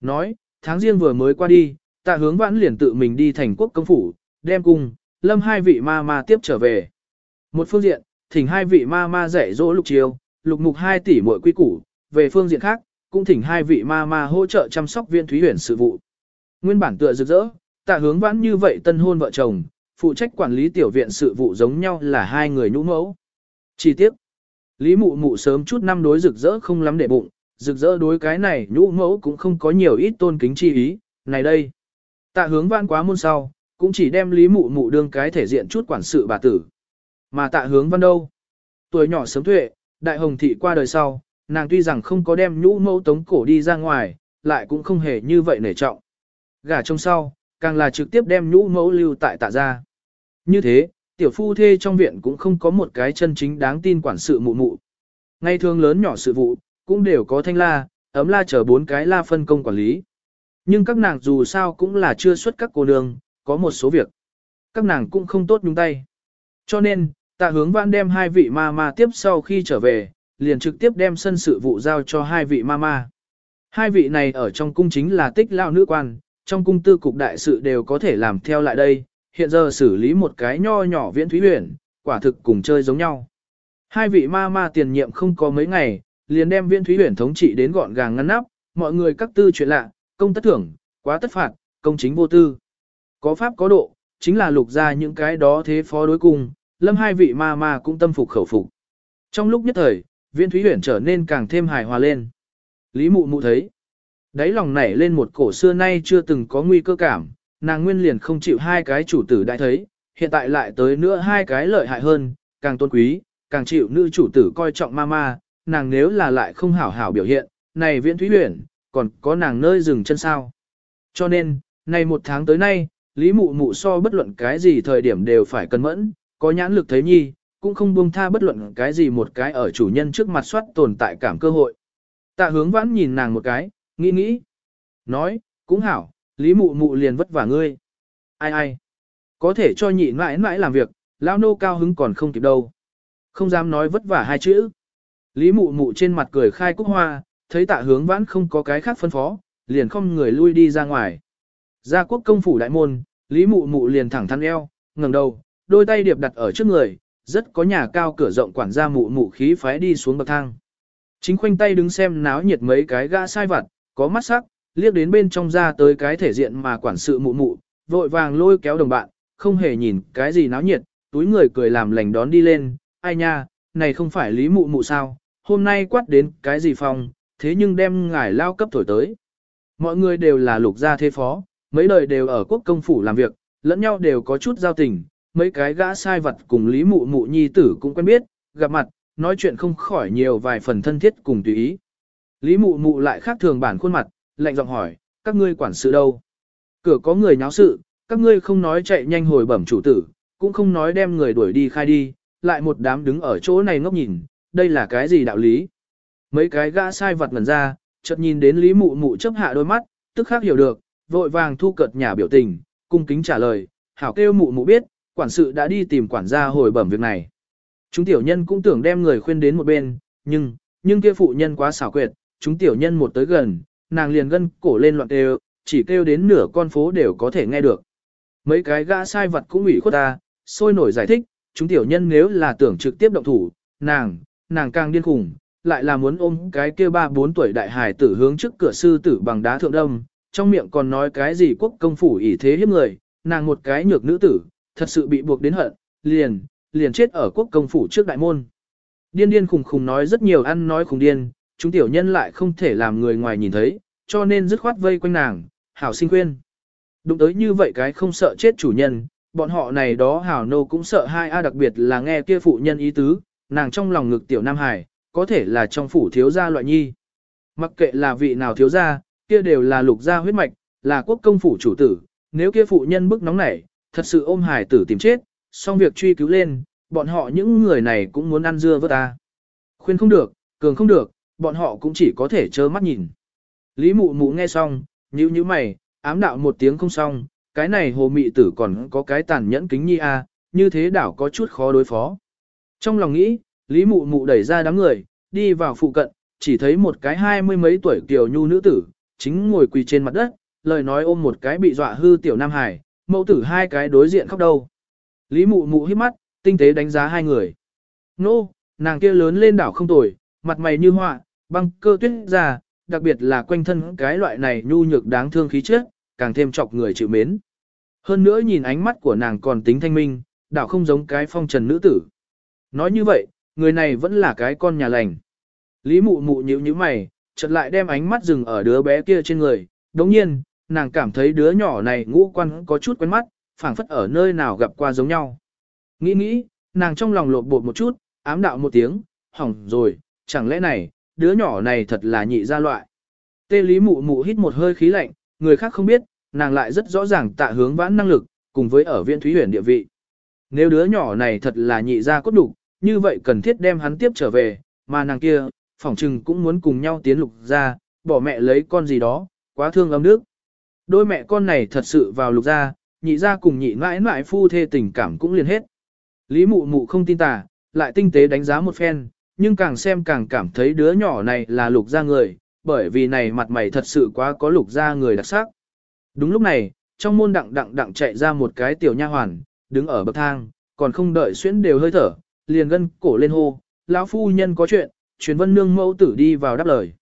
Nói, tháng riêng vừa mới qua đi, tạ hướng vãn liền tự mình đi thành quốc công phủ, đem cùng, lâm hai vị ma ma tiếp trở về. Một phương diện, thỉnh hai vị ma ma dạy dỗ lục chiêu, lục mục hai tỷ mỗi quy củ, về phương diện khác, cũng thỉnh hai vị ma ma hỗ trợ chăm sóc viên thúy huyền sự vụ. Nguyên bản tựa rực rỡ, tạ hướng vãn như vậy tân hôn vợ chồng, phụ trách quản lý tiểu viện sự vụ giống nhau là hai người nhũ mẫu. Chi tiết, Lý mụ mụ sớm chút năm đối rực rỡ không lắm để bụng, rực rỡ đối cái này nhũ mẫu cũng không có nhiều ít tôn kính chi ý, này đây. Tạ hướng vãn quá môn sau, cũng chỉ đem lý mụ mụ đương cái thể diện chút quản sự bà tử. Mà tạ hướng văn đâu? Tuổi nhỏ sớm tuệ, đại hồng thị qua đời sau, nàng tuy rằng không có đem nhũ mẫu tống cổ đi ra ngoài, lại cũng không hề như vậy nể trọng. Gả trong sau, càng là trực tiếp đem nhũ mẫu lưu tại tạ gia. Như thế, tiểu phu thê trong viện cũng không có một cái chân chính đáng tin quản sự mụ mụ. Ngay thường lớn nhỏ sự vụ, cũng đều có thanh la, ấm la chờ bốn cái la phân công quản lý. Nhưng các nàng dù sao cũng là chưa xuất các cô nương, có một số việc. Các nàng cũng không tốt nhúng tay. Cho nên, tạ hướng vãn đem hai vị ma ma tiếp sau khi trở về, liền trực tiếp đem sân sự vụ giao cho hai vị ma ma. Hai vị này ở trong cung chính là tích lao nữ quan, trong cung tư cục đại sự đều có thể làm theo lại đây, hiện giờ xử lý một cái nho nhỏ viễn thúy huyền, quả thực cùng chơi giống nhau. Hai vị ma ma tiền nhiệm không có mấy ngày, liền đem viên thúy huyền thống trị đến gọn gàng ngăn nắp, mọi người các tư chuyện lạ, công tất thưởng, quá tất phạt, công chính vô tư. Có pháp có độ, chính là lục ra những cái đó thế phó đối cùng, lâm hai vị ma ma cũng tâm phục khẩu phục. Trong lúc nhất thời, viên thúy huyền trở nên càng thêm hài hòa lên. Lý mụ mụ thấy, đáy lòng nảy lên một cổ xưa nay chưa từng có nguy cơ cảm, nàng nguyên liền không chịu hai cái chủ tử đại thấy, hiện tại lại tới nữa hai cái lợi hại hơn, càng tôn quý, càng chịu nữ chủ tử coi trọng ma ma, nàng nếu là lại không hảo hảo biểu hiện, này viễn thúy huyển, còn có nàng nơi dừng chân sao. Cho nên, này một tháng tới nay, Lý Mụ Mụ so bất luận cái gì thời điểm đều phải cân mẫn, có nhãn lực thấy nhi, cũng không buông tha bất luận cái gì một cái ở chủ nhân trước mặt soát tồn tại cảm cơ hội. Tạ hướng vãn nhìn nàng một cái, nghĩ nghĩ. Nói, cũng hảo, Lý Mụ Mụ liền vất vả ngươi. Ai ai? Có thể cho nhị mãi mãi làm việc, lao nô cao hứng còn không kịp đâu. Không dám nói vất vả hai chữ. Lý Mụ Mụ trên mặt cười khai cúc hoa, thấy tạ hướng vãn không có cái khác phân phó, liền không người lui đi ra ngoài. Gia quốc công phủ đại môn, Lý Mụ Mụ liền thẳng thắn eo, ngẩng đầu, đôi tay điệp đặt ở trước người, rất có nhà cao cửa rộng quản gia Mụ Mụ khí phái đi xuống bậc thang. Chính khoanh tay đứng xem náo nhiệt mấy cái gã sai vặt, có mắt sắc, liếc đến bên trong ra tới cái thể diện mà quản sự Mụ Mụ, vội vàng lôi kéo đồng bạn, không hề nhìn cái gì náo nhiệt, túi người cười làm lành đón đi lên, ai nha, này không phải Lý Mụ Mụ sao, hôm nay quát đến cái gì phòng, thế nhưng đem ngài lao cấp thổi tới. Mọi người đều là lục gia thế phó, mấy đời đều ở quốc công phủ làm việc, lẫn nhau đều có chút giao tình, mấy cái gã sai vật cùng Lý Mụ Mụ nhi tử cũng quen biết, gặp mặt, nói chuyện không khỏi nhiều vài phần thân thiết cùng tùy ý. Lý Mụ Mụ lại khác thường bản khuôn mặt, lạnh giọng hỏi, các ngươi quản sự đâu? Cửa có người nháo sự, các ngươi không nói chạy nhanh hồi bẩm chủ tử, cũng không nói đem người đuổi đi khai đi, lại một đám đứng ở chỗ này ngốc nhìn, đây là cái gì đạo lý? Mấy cái gã sai vật ngẩn ra, chợt nhìn đến Lý Mụ Mụ chấp hạ đôi mắt, tức khác hiểu được, vội vàng thu cợt nhà biểu tình, cung kính trả lời, hảo kêu Mụ Mụ biết, quản sự đã đi tìm quản gia hồi bẩm việc này. Chúng tiểu nhân cũng tưởng đem người khuyên đến một bên, nhưng, nhưng kia phụ nhân quá xảo quyệt, chúng tiểu nhân một tới gần, nàng liền gân cổ lên loạn kêu, chỉ kêu đến nửa con phố đều có thể nghe được. Mấy cái gã sai vật cũng ủy khuất ta, sôi nổi giải thích, chúng tiểu nhân nếu là tưởng trực tiếp động thủ, nàng, nàng càng điên khủng, lại là muốn ôm cái kia ba bốn tuổi đại hài tử hướng trước cửa sư tử bằng đá thượng đâm, trong miệng còn nói cái gì quốc công phủ ỷ thế hiếp người, nàng một cái nhược nữ tử, thật sự bị buộc đến hận, liền, liền chết ở quốc công phủ trước đại môn. Điên điên khùng khùng nói rất nhiều ăn nói khùng điên, chúng tiểu nhân lại không thể làm người ngoài nhìn thấy, cho nên dứt khoát vây quanh nàng, hảo sinh khuyên. Đụng tới như vậy cái không sợ chết chủ nhân, bọn họ này đó hảo nô cũng sợ hai a đặc biệt là nghe kia phụ nhân ý tứ, nàng trong lòng ngực tiểu Nam Hải, có thể là trong phủ thiếu gia loại nhi. Mặc kệ là vị nào thiếu gia, kia đều là lục gia huyết mạch, là quốc công phủ chủ tử, nếu kia phụ nhân bức nóng nảy, thật sự ôm hải tử tìm chết, xong việc truy cứu lên, bọn họ những người này cũng muốn ăn dưa với ta. Khuyên không được, cường không được, bọn họ cũng chỉ có thể trơ mắt nhìn. Lý mụ mụ nghe xong, nhíu nhíu mày, ám đạo một tiếng không xong, cái này hồ mị tử còn có cái tàn nhẫn kính nhi a, như thế đảo có chút khó đối phó. Trong lòng nghĩ, Lý mụ mụ đẩy ra đám người, đi vào phụ cận, chỉ thấy một cái hai mươi mấy tuổi tiểu nhu nữ tử, chính ngồi quỳ trên mặt đất, lời nói ôm một cái bị dọa hư tiểu nam hải, mẫu tử hai cái đối diện khóc đâu. Lý mụ mụ hít mắt, tinh tế đánh giá hai người. Nô, nàng kia lớn lên đảo không tồi, mặt mày như họa, băng cơ tuyết già đặc biệt là quanh thân cái loại này nhu nhược đáng thương khí chất, càng thêm chọc người chịu mến. Hơn nữa nhìn ánh mắt của nàng còn tính thanh minh, đảo không giống cái phong trần nữ tử. Nói như vậy, người này vẫn là cái con nhà lành. Lý mụ mụ nhíu nhíu mày, chợt lại đem ánh mắt dừng ở đứa bé kia trên người. Đồng nhiên, nàng cảm thấy đứa nhỏ này ngũ quan có chút quen mắt, phảng phất ở nơi nào gặp qua giống nhau. Nghĩ nghĩ, nàng trong lòng lột bột một chút, ám đạo một tiếng, hỏng rồi, chẳng lẽ này, đứa nhỏ này thật là nhị gia loại. Tê lý mụ mụ hít một hơi khí lạnh, người khác không biết, nàng lại rất rõ ràng tạ hướng vãn năng lực, cùng với ở viện thúy huyền địa vị. Nếu đứa nhỏ này thật là nhị gia cốt đục, như vậy cần thiết đem hắn tiếp trở về, mà nàng kia, phỏng chừng cũng muốn cùng nhau tiến lục ra, bỏ mẹ lấy con gì đó, quá thương âm nước Đôi mẹ con này thật sự vào lục ra, nhị ra cùng nhị mãi mãi phu thê tình cảm cũng liền hết. Lý mụ mụ không tin tà, lại tinh tế đánh giá một phen, nhưng càng xem càng cảm thấy đứa nhỏ này là lục ra người, bởi vì này mặt mày thật sự quá có lục ra người đặc sắc. Đúng lúc này, trong môn đặng đặng đặng chạy ra một cái tiểu nha hoàn, đứng ở bậc thang, còn không đợi xuyến đều hơi thở, liền gân cổ lên hô, lão phu nhân có chuyện, truyền vân nương mẫu tử đi vào đáp lời.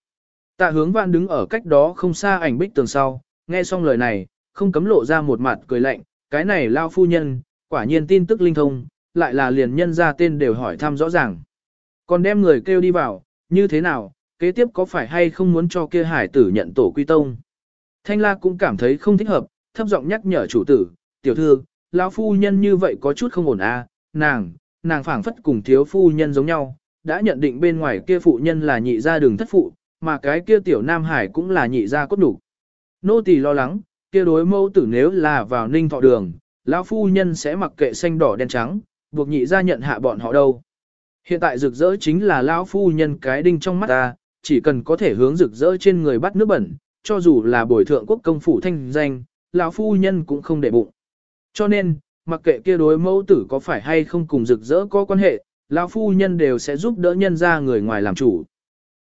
Tạ hướng vạn đứng ở cách đó không xa ảnh bích tường sau, nghe xong lời này, không cấm lộ ra một mặt cười lạnh, cái này lao phu nhân, quả nhiên tin tức linh thông, lại là liền nhân ra tên đều hỏi thăm rõ ràng. Còn đem người kêu đi vào, như thế nào, kế tiếp có phải hay không muốn cho kia hải tử nhận tổ quy tông. Thanh la cũng cảm thấy không thích hợp, thấp giọng nhắc nhở chủ tử, tiểu thư, lão phu nhân như vậy có chút không ổn à, nàng, nàng phảng phất cùng thiếu phu nhân giống nhau, đã nhận định bên ngoài kia phụ nhân là nhị gia đường thất phụ, mà cái kia tiểu nam hải cũng là nhị gia cốt đủ. Nô tỳ lo lắng, kia đối mẫu tử nếu là vào ninh thọ đường, lão phu nhân sẽ mặc kệ xanh đỏ đen trắng, buộc nhị gia nhận hạ bọn họ đâu. Hiện tại rực rỡ chính là lão phu nhân cái đinh trong mắt ta, chỉ cần có thể hướng rực rỡ trên người bắt nước bẩn, cho dù là bồi thượng quốc công phủ thanh danh, lão phu nhân cũng không để bụng. Cho nên, mặc kệ kia đối mẫu tử có phải hay không cùng rực rỡ có quan hệ, lão phu nhân đều sẽ giúp đỡ nhân ra người ngoài làm chủ.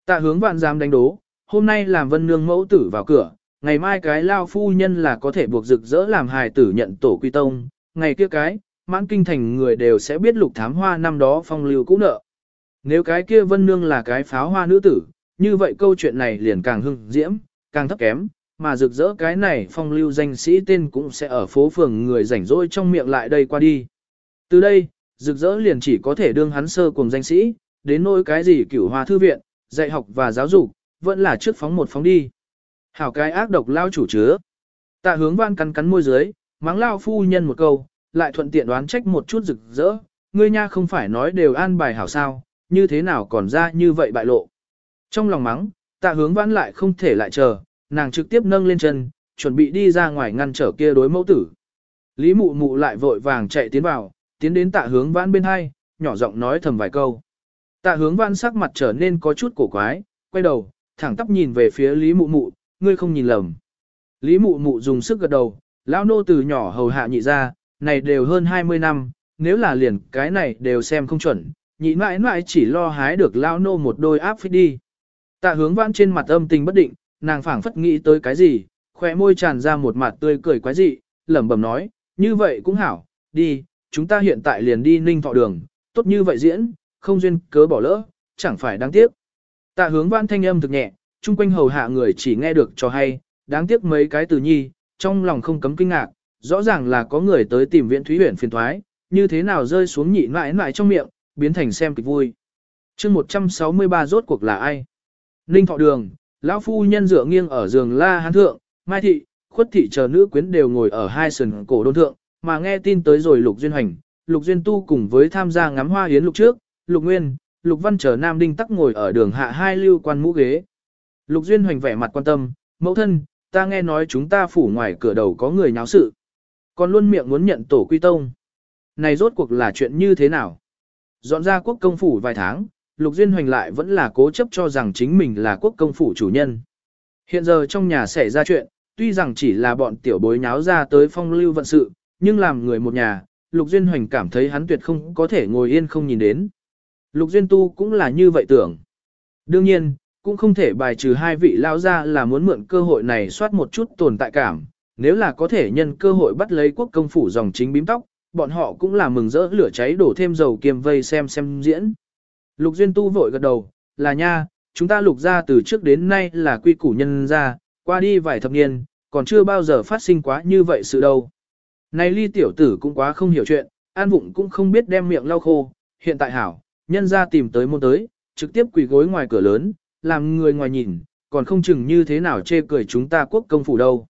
Tạ hướng vạn giam đánh đố, hôm nay làm vân nương mẫu tử vào cửa, ngày mai cái lao phu nhân là có thể buộc rực rỡ làm hài tử nhận tổ quy tông, ngày kia cái, mãn kinh thành người đều sẽ biết lục thám hoa năm đó phong lưu cũ nợ. Nếu cái kia vân nương là cái pháo hoa nữ tử, như vậy câu chuyện này liền càng hưng diễm, càng thấp kém, mà rực rỡ cái này phong lưu danh sĩ tên cũng sẽ ở phố phường người rảnh rỗi trong miệng lại đây qua đi. Từ đây, rực rỡ liền chỉ có thể đương hắn sơ cùng danh sĩ, đến nỗi cái gì cửu hoa thư viện, dạy học và giáo dục, vẫn là trước phóng một phóng đi. Hảo cái ác độc lao chủ chứa. Tạ hướng văn cắn cắn môi dưới, mắng lao phu nhân một câu, lại thuận tiện đoán trách một chút rực rỡ, ngươi nha không phải nói đều an bài hảo sao, như thế nào còn ra như vậy bại lộ. Trong lòng mắng, tạ hướng văn lại không thể lại chờ, nàng trực tiếp nâng lên chân, chuẩn bị đi ra ngoài ngăn trở kia đối mẫu tử. Lý mụ mụ lại vội vàng chạy tiến vào, tiến đến tạ hướng vãn bên hai, nhỏ giọng nói thầm vài câu. Tạ hướng vãn sắc mặt trở nên có chút cổ quái, quay đầu, thẳng tắp nhìn về phía Lý mụ mụ, ngươi không nhìn lầm. Lý mụ mụ dùng sức gật đầu, lão nô từ nhỏ hầu hạ nhị ra, này đều hơn 20 năm, nếu là liền cái này đều xem không chuẩn, nhị mãi mãi chỉ lo hái được lão nô một đôi áp phích đi. Tạ hướng vãn trên mặt âm tình bất định, nàng phảng phất nghĩ tới cái gì, khóe môi tràn ra một mặt tươi cười quái dị, lẩm bẩm nói, như vậy cũng hảo, đi, chúng ta hiện tại liền đi ninh thọ đường, tốt như vậy diễn, không duyên cớ bỏ lỡ, chẳng phải đáng tiếc. Tạ hướng vãn thanh âm thực nhẹ, chung quanh hầu hạ người chỉ nghe được cho hay, đáng tiếc mấy cái từ nhi, trong lòng không cấm kinh ngạc, rõ ràng là có người tới tìm viện thúy huyển phiền thoái, như thế nào rơi xuống nhị mãi mãi trong miệng, biến thành xem kịch vui. chương 163 rốt cuộc là ai? Ninh thọ đường, lão phu nhân dựa nghiêng ở giường la hán thượng, mai thị, khuất thị chờ nữ quyến đều ngồi ở hai sườn cổ đôn thượng, mà nghe tin tới rồi lục duyên hành, lục duyên tu cùng với tham gia ngắm hoa hiến lục trước, lục nguyên, lục văn chờ nam đinh tắc ngồi ở đường hạ hai lưu quan mũ ghế. Lục duyên hoành vẻ mặt quan tâm, mẫu thân, ta nghe nói chúng ta phủ ngoài cửa đầu có người nháo sự. Còn luôn miệng muốn nhận tổ quy tông. Này rốt cuộc là chuyện như thế nào? Dọn ra quốc công phủ vài tháng, Lục Duyên Hoành lại vẫn là cố chấp cho rằng chính mình là quốc công phủ chủ nhân. Hiện giờ trong nhà xảy ra chuyện, tuy rằng chỉ là bọn tiểu bối nháo ra tới phong lưu vận sự, nhưng làm người một nhà, Lục Duyên Hoành cảm thấy hắn tuyệt không có thể ngồi yên không nhìn đến. Lục Duyên Tu cũng là như vậy tưởng. Đương nhiên, cũng không thể bài trừ hai vị lão gia là muốn mượn cơ hội này soát một chút tồn tại cảm, nếu là có thể nhân cơ hội bắt lấy quốc công phủ dòng chính bím tóc, bọn họ cũng là mừng rỡ lửa cháy đổ thêm dầu kiềm vây xem xem diễn. Lục Duyên Tu vội gật đầu, là nha, chúng ta lục ra từ trước đến nay là quy củ nhân ra, qua đi vài thập niên, còn chưa bao giờ phát sinh quá như vậy sự đâu. Này ly tiểu tử cũng quá không hiểu chuyện, an vụng cũng không biết đem miệng lau khô, hiện tại hảo, nhân ra tìm tới môn tới, trực tiếp quỳ gối ngoài cửa lớn, làm người ngoài nhìn, còn không chừng như thế nào chê cười chúng ta quốc công phủ đâu.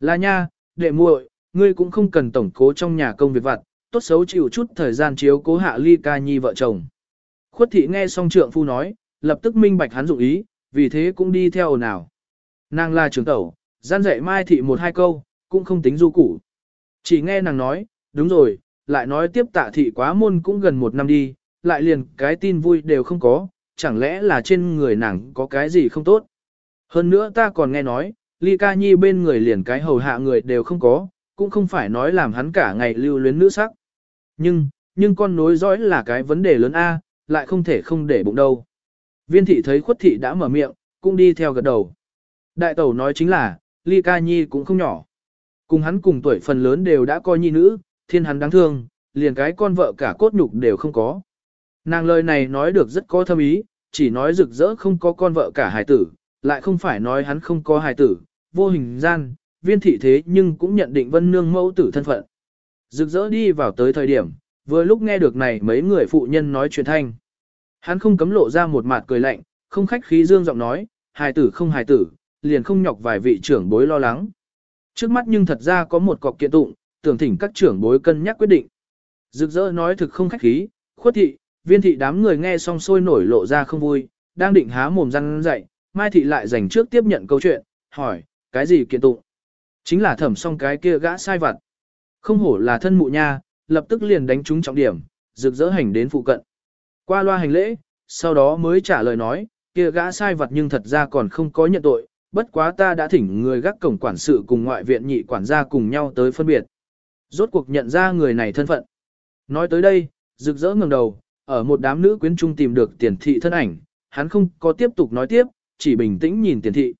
Là nha, đệ muội, ngươi cũng không cần tổng cố trong nhà công việc vặt, tốt xấu chịu chút thời gian chiếu cố hạ ly ca nhi vợ chồng. Khuất thị nghe xong trượng phu nói, lập tức minh bạch hắn dụng ý, vì thế cũng đi theo ồn ào. Nàng là trưởng tẩu, gian dạy mai thị một hai câu, cũng không tính du củ. Chỉ nghe nàng nói, đúng rồi, lại nói tiếp tạ thị quá môn cũng gần một năm đi, lại liền cái tin vui đều không có, chẳng lẽ là trên người nàng có cái gì không tốt. Hơn nữa ta còn nghe nói, ly ca nhi bên người liền cái hầu hạ người đều không có, cũng không phải nói làm hắn cả ngày lưu luyến nữ sắc. Nhưng, nhưng con nối dõi là cái vấn đề lớn A, lại không thể không để bụng đâu. Viên thị thấy khuất thị đã mở miệng, cũng đi theo gật đầu. Đại tẩu nói chính là, ly ca nhi cũng không nhỏ. Cùng hắn cùng tuổi phần lớn đều đã coi nhi nữ, thiên hắn đáng thương, liền cái con vợ cả cốt nhục đều không có. Nàng lời này nói được rất có thâm ý, chỉ nói rực rỡ không có con vợ cả hài tử, lại không phải nói hắn không có hài tử, vô hình gian, viên thị thế nhưng cũng nhận định vân nương mẫu tử thân phận. Rực rỡ đi vào tới thời điểm, vừa lúc nghe được này mấy người phụ nhân nói chuyện thanh. Hắn không cấm lộ ra một mặt cười lạnh, không khách khí dương giọng nói, hài tử không hài tử, liền không nhọc vài vị trưởng bối lo lắng. Trước mắt nhưng thật ra có một cọc kiện tụng, tưởng thỉnh các trưởng bối cân nhắc quyết định. Rực rỡ nói thực không khách khí, khuất thị, viên thị đám người nghe xong sôi nổi lộ ra không vui, đang định há mồm răng dậy, mai thị lại dành trước tiếp nhận câu chuyện, hỏi, cái gì kiện tụng? Chính là thẩm xong cái kia gã sai vặt. Không hổ là thân mụ nha, lập tức liền đánh trúng trọng điểm, rực rỡ hành đến phụ cận. Qua loa hành lễ, sau đó mới trả lời nói, kia gã sai vật nhưng thật ra còn không có nhận tội, bất quá ta đã thỉnh người gác cổng quản sự cùng ngoại viện nhị quản gia cùng nhau tới phân biệt. Rốt cuộc nhận ra người này thân phận. Nói tới đây, rực rỡ ngẩng đầu, ở một đám nữ quyến trung tìm được tiền thị thân ảnh, hắn không có tiếp tục nói tiếp, chỉ bình tĩnh nhìn tiền thị.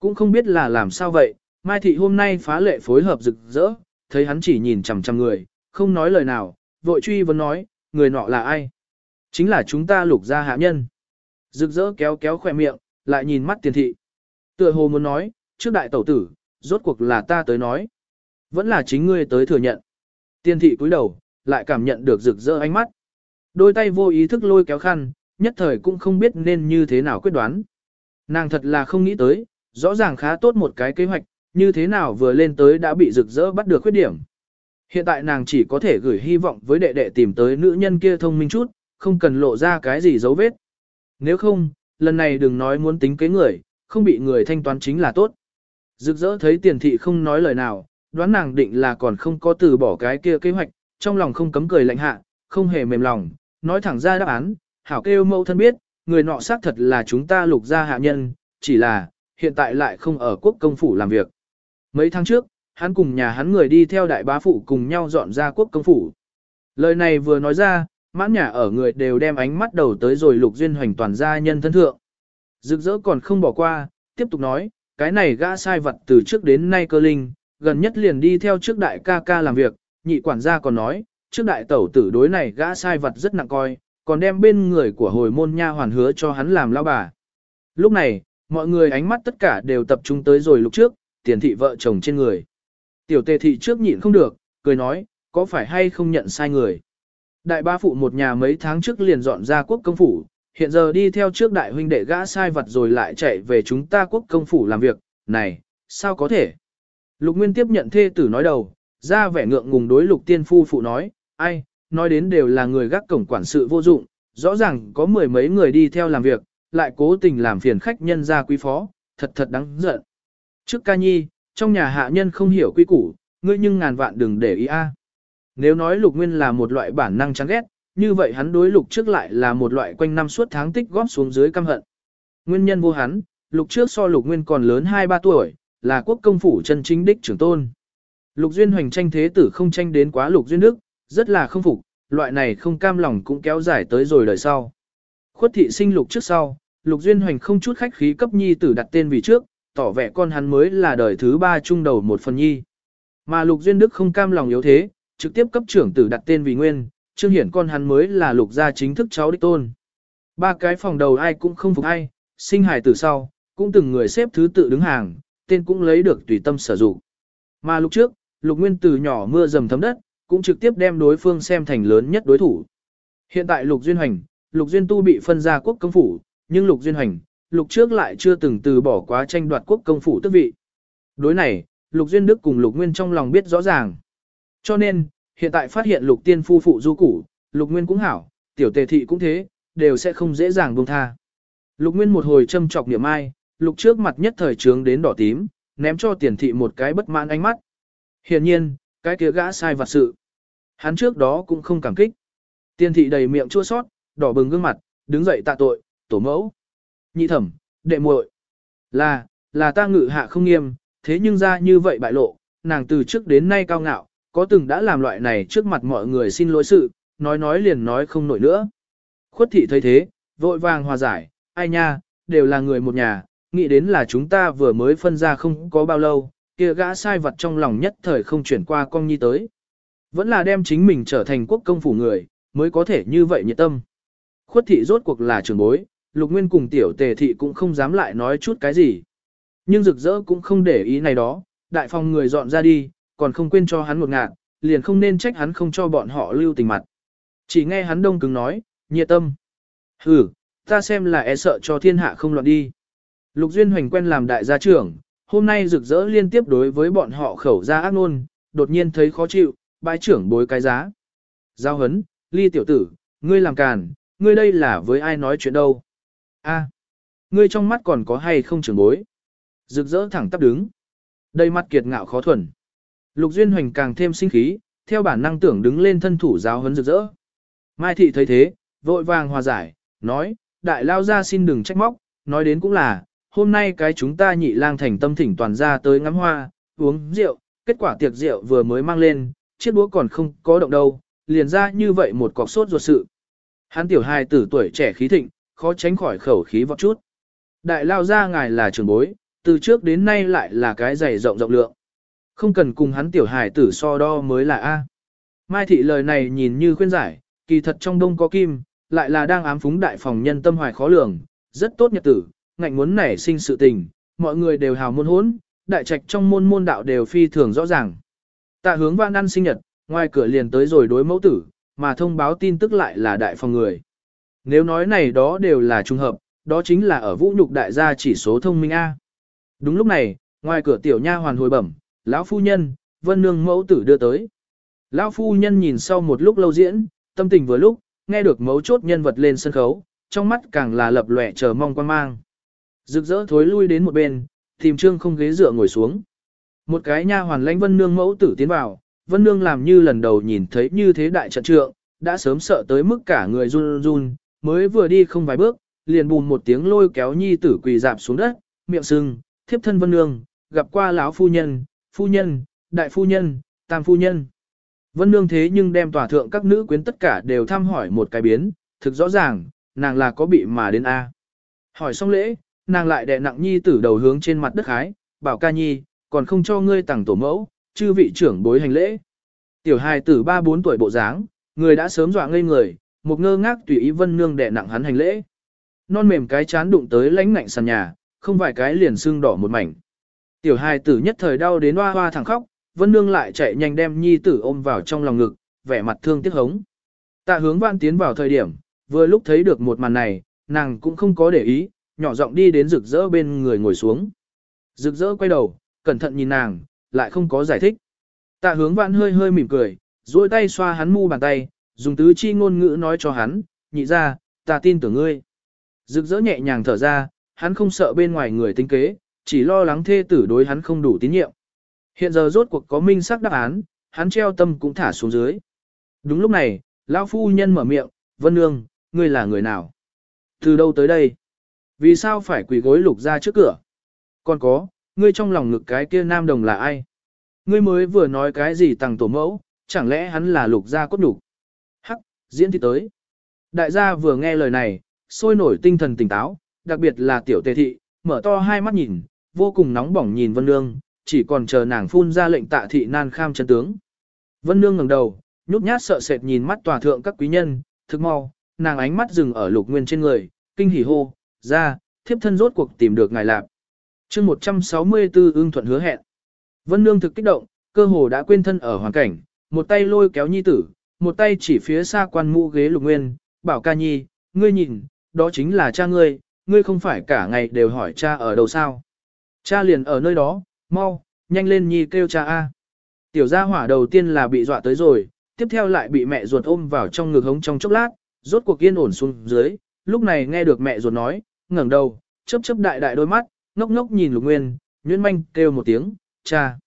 Cũng không biết là làm sao vậy, Mai thị hôm nay phá lệ phối hợp rực rỡ, thấy hắn chỉ nhìn chằm chằm người, không nói lời nào, vội truy vấn nói, người nọ là ai? Chính là chúng ta lục gia hạ nhân. Rực rỡ kéo kéo khỏe miệng, lại nhìn mắt tiền thị. Tựa hồ muốn nói, trước đại tẩu tử, rốt cuộc là ta tới nói. Vẫn là chính ngươi tới thừa nhận. Tiền thị cúi đầu, lại cảm nhận được rực rỡ ánh mắt. Đôi tay vô ý thức lôi kéo khăn, nhất thời cũng không biết nên như thế nào quyết đoán. Nàng thật là không nghĩ tới, rõ ràng khá tốt một cái kế hoạch, như thế nào vừa lên tới đã bị rực rỡ bắt được khuyết điểm. Hiện tại nàng chỉ có thể gửi hy vọng với đệ đệ tìm tới nữ nhân kia thông minh chút, không cần lộ ra cái gì dấu vết. Nếu không, lần này đừng nói muốn tính kế người, không bị người thanh toán chính là tốt. Rực rỡ thấy tiền thị không nói lời nào, đoán nàng định là còn không có từ bỏ cái kia kế hoạch, trong lòng không cấm cười lạnh hạ, không hề mềm lòng, nói thẳng ra đáp án, hảo kêu mẫu thân biết, người nọ xác thật là chúng ta lục gia hạ nhân, chỉ là, hiện tại lại không ở quốc công phủ làm việc. Mấy tháng trước, hắn cùng nhà hắn người đi theo đại bá phụ cùng nhau dọn ra quốc công phủ. Lời này vừa nói ra, mãn nhà ở người đều đem ánh mắt đầu tới rồi lục duyên hoành toàn gia nhân thân thượng. Rực rỡ còn không bỏ qua, tiếp tục nói, cái này gã sai vật từ trước đến nay cơ linh, gần nhất liền đi theo trước đại ca ca làm việc, nhị quản gia còn nói, trước đại tẩu tử đối này gã sai vật rất nặng coi, còn đem bên người của hồi môn nha hoàn hứa cho hắn làm lao bà. Lúc này, mọi người ánh mắt tất cả đều tập trung tới rồi lúc trước, tiền thị vợ chồng trên người. Tiểu tề thị trước nhịn không được, cười nói, có phải hay không nhận sai người. Đại ba phụ một nhà mấy tháng trước liền dọn ra quốc công phủ, hiện giờ đi theo trước đại huynh đệ gã sai vật rồi lại chạy về chúng ta quốc công phủ làm việc, này, sao có thể? Lục Nguyên tiếp nhận thê tử nói đầu, ra vẻ ngượng ngùng đối lục tiên phu phụ nói, ai, nói đến đều là người gác cổng quản sự vô dụng, rõ ràng có mười mấy người đi theo làm việc, lại cố tình làm phiền khách nhân ra quý phó, thật thật đáng giận. Trước ca nhi, trong nhà hạ nhân không hiểu quy củ, ngươi nhưng ngàn vạn đừng để ý a. Nếu nói lục nguyên là một loại bản năng chán ghét, như vậy hắn đối lục trước lại là một loại quanh năm suốt tháng tích góp xuống dưới căm hận. Nguyên nhân vô hắn, lục trước so lục nguyên còn lớn 2-3 tuổi, là quốc công phủ chân chính đích trưởng tôn. Lục Duyên Hoành tranh thế tử không tranh đến quá Lục Duyên Đức, rất là không phục, loại này không cam lòng cũng kéo dài tới rồi đời sau. Khuất thị sinh Lục trước sau, Lục Duyên Hoành không chút khách khí cấp nhi tử đặt tên vì trước, tỏ vẻ con hắn mới là đời thứ ba trung đầu một phần nhi. Mà Lục Duyên Đức không cam lòng yếu thế, trực tiếp cấp trưởng tử đặt tên vì nguyên, trương hiển con hắn mới là Lục gia chính thức cháu đích tôn. Ba cái phòng đầu ai cũng không phục ai, sinh hài tử sau, cũng từng người xếp thứ tự đứng hàng, tên cũng lấy được tùy tâm sử dụng. Mà lúc trước, Lục Nguyên từ nhỏ mưa dầm thấm đất, cũng trực tiếp đem đối phương xem thành lớn nhất đối thủ. Hiện tại Lục Duyên hành Lục Duyên Tu bị phân ra quốc công phủ, nhưng Lục Duyên hành Lục trước lại chưa từng từ bỏ quá tranh đoạt quốc công phủ tước vị. Đối này, Lục Duyên Đức cùng Lục Nguyên trong lòng biết rõ ràng. Cho nên, hiện tại phát hiện Lục Tiên phu phụ du củ, Lục Nguyên cũng hảo, tiểu tề thị cũng thế, đều sẽ không dễ dàng buông tha. Lục Nguyên một hồi châm chọc niệm ai, Lục trước mặt nhất thời trướng đến đỏ tím, ném cho tiền thị một cái bất mãn ánh mắt. Hiển nhiên, cái kia gã sai vặt sự. Hắn trước đó cũng không cảm kích. Tiền thị đầy miệng chua sót, đỏ bừng gương mặt, đứng dậy tạ tội, tổ mẫu. Nhị thẩm, đệ muội, Là, là ta ngự hạ không nghiêm, thế nhưng ra như vậy bại lộ, nàng từ trước đến nay cao ngạo, có từng đã làm loại này trước mặt mọi người xin lỗi sự, nói nói liền nói không nổi nữa. Khuất thị thấy thế, vội vàng hòa giải, ai nha, đều là người một nhà, nghĩ đến là chúng ta vừa mới phân ra không có bao lâu, kia gã sai vật trong lòng nhất thời không chuyển qua con nhi tới. Vẫn là đem chính mình trở thành quốc công phủ người, mới có thể như vậy nhiệt tâm. Khuất thị rốt cuộc là trưởng bối, lục nguyên cùng tiểu tề thị cũng không dám lại nói chút cái gì. Nhưng rực rỡ cũng không để ý này đó, đại phòng người dọn ra đi, còn không quên cho hắn một ngạn, liền không nên trách hắn không cho bọn họ lưu tình mặt. Chỉ nghe hắn đông cứng nói, nhiệt tâm. Ừ, ta xem là e sợ cho thiên hạ không loạn đi. Lục Duyên Hoành quen làm đại gia trưởng, hôm nay rực rỡ liên tiếp đối với bọn họ khẩu ra ác ngôn, đột nhiên thấy khó chịu, bái trưởng bối cái giá. Giao hấn, ly tiểu tử, ngươi làm càn, ngươi đây là với ai nói chuyện đâu. a ngươi trong mắt còn có hay không trưởng bối. Rực rỡ thẳng tắp đứng. Đây mắt kiệt ngạo khó thuần. Lục Duyên Hoành càng thêm sinh khí, theo bản năng tưởng đứng lên thân thủ giáo huấn rực rỡ. Mai thị thấy thế, vội vàng hòa giải, nói, đại lao ra xin đừng trách móc, nói đến cũng là, hôm nay cái chúng ta nhị lang thành tâm thỉnh toàn ra tới ngắm hoa, uống rượu, kết quả tiệc rượu vừa mới mang lên, chiếc đũa còn không có động đâu, liền ra như vậy một cọc sốt ruột sự. Hắn tiểu hài tử tuổi trẻ khí thịnh, khó tránh khỏi khẩu khí vọt chút. Đại lao ra ngài là trưởng bối, từ trước đến nay lại là cái dày rộng rộng lượng. Không cần cùng hắn tiểu hải tử so đo mới là A. Mai thị lời này nhìn như khuyên giải, kỳ thật trong đông có kim, lại là đang ám phúng đại phòng nhân tâm hoài khó lường, rất tốt nhật tử, ngạnh muốn nảy sinh sự tình, mọi người đều hào môn hốn, đại trạch trong môn môn đạo đều phi thường rõ ràng. Tạ hướng vãn ăn sinh nhật, ngoài cửa liền tới rồi đối mẫu tử, mà thông báo tin tức lại là đại phòng người. Nếu nói này đó đều là trùng hợp, đó chính là ở vũ nhục đại gia chỉ số thông minh A. Đúng lúc này, ngoài cửa tiểu nha hoàn hồi bẩm, lão phu nhân, vân nương mẫu tử đưa tới. Lão phu nhân nhìn sau một lúc lâu diễn, tâm tình vừa lúc, nghe được mấu chốt nhân vật lên sân khấu, trong mắt càng là lập lòe chờ mong quan mang. Rực rỡ thối lui đến một bên, tìm trương không ghế dựa ngồi xuống. Một cái nha hoàn lãnh vân nương mẫu tử tiến vào, vân nương làm như lần đầu nhìn thấy như thế đại trận trượng, đã sớm sợ tới mức cả người run run, mới vừa đi không vài bước, liền bùn một tiếng lôi kéo nhi tử quỳ dạp xuống đất, miệng sưng, thiếp thân vân nương, gặp qua lão phu nhân, phu nhân, đại phu nhân, tam phu nhân. Vân nương thế nhưng đem tòa thượng các nữ quyến tất cả đều thăm hỏi một cái biến, thực rõ ràng, nàng là có bị mà đến A. Hỏi xong lễ, nàng lại đè nặng nhi tử đầu hướng trên mặt đất khái, bảo ca nhi, còn không cho ngươi tặng tổ mẫu, chư vị trưởng bối hành lễ. Tiểu hài tử 3-4 tuổi bộ dáng, người đã sớm dọa ngây người, một ngơ ngác tùy ý vân nương đè nặng hắn hành lễ. Non mềm cái chán đụng tới lãnh ngạnh sàn nhà, không vài cái liền xương đỏ một mảnh. Tiểu hài tử nhất thời đau đến hoa hoa thẳng khóc, vân nương lại chạy nhanh đem nhi tử ôm vào trong lòng ngực, vẻ mặt thương tiếc hống. Tạ hướng văn tiến vào thời điểm, vừa lúc thấy được một màn này, nàng cũng không có để ý, nhỏ giọng đi đến rực rỡ bên người ngồi xuống. Rực rỡ quay đầu, cẩn thận nhìn nàng, lại không có giải thích. Tạ hướng vãn hơi hơi mỉm cười, duỗi tay xoa hắn mu bàn tay, dùng tứ chi ngôn ngữ nói cho hắn, nhị ra, ta tin tưởng ngươi. Rực rỡ nhẹ nhàng thở ra, hắn không sợ bên ngoài người tính kế, chỉ lo lắng thê tử đối hắn không đủ tín nhiệm. Hiện giờ rốt cuộc có minh xác đáp án, hắn treo tâm cũng thả xuống dưới. Đúng lúc này, lão phu nhân mở miệng, Vân Nương, ngươi là người nào? Từ đâu tới đây? Vì sao phải quỳ gối lục ra trước cửa? Còn có, ngươi trong lòng ngực cái kia nam đồng là ai? Ngươi mới vừa nói cái gì tàng tổ mẫu, chẳng lẽ hắn là lục gia cốt đủ? Hắc, diễn thì tới. Đại gia vừa nghe lời này, sôi nổi tinh thần tỉnh táo, đặc biệt là tiểu tề thị, mở to hai mắt nhìn, vô cùng nóng bỏng nhìn Vân Nương, chỉ còn chờ nàng phun ra lệnh tạ thị nan kham chân tướng. Vân Nương ngẩng đầu, nhút nhát sợ sệt nhìn mắt tòa thượng các quý nhân, thực mau, nàng ánh mắt dừng ở lục nguyên trên người, kinh hỉ hô, ra, thiếp thân rốt cuộc tìm được ngài lạp. chương 164 ương thuận hứa hẹn. Vân Nương thực kích động, cơ hồ đã quên thân ở hoàn cảnh, một tay lôi kéo nhi tử, một tay chỉ phía xa quan mũ ghế lục nguyên, bảo ca nhi, ngươi nhìn, đó chính là cha ngươi, ngươi không phải cả ngày đều hỏi cha ở đâu sao. Cha liền ở nơi đó, mau, nhanh lên nhi kêu cha A. Tiểu gia hỏa đầu tiên là bị dọa tới rồi, tiếp theo lại bị mẹ ruột ôm vào trong ngực hống trong chốc lát, rốt cuộc yên ổn xuống dưới, lúc này nghe được mẹ ruột nói, ngẩng đầu, chớp chớp đại đại đôi mắt, ngốc ngốc nhìn lục nguyên, nhuyễn manh kêu một tiếng, cha.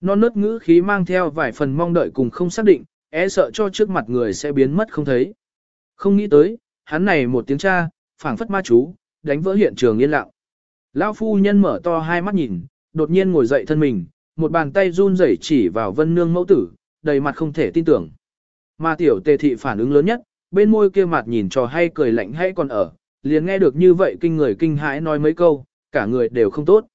Non nớt ngữ khí mang theo vài phần mong đợi cùng không xác định, e sợ cho trước mặt người sẽ biến mất không thấy. Không nghĩ tới, hắn này một tiếng cha, phảng phất ma chú, đánh vỡ hiện trường yên lặng. Lão phu nhân mở to hai mắt nhìn, đột nhiên ngồi dậy thân mình, một bàn tay run rẩy chỉ vào vân nương mẫu tử, đầy mặt không thể tin tưởng. Mà tiểu tề thị phản ứng lớn nhất, bên môi kia mặt nhìn trò hay cười lạnh hay còn ở, liền nghe được như vậy kinh người kinh hãi nói mấy câu, cả người đều không tốt.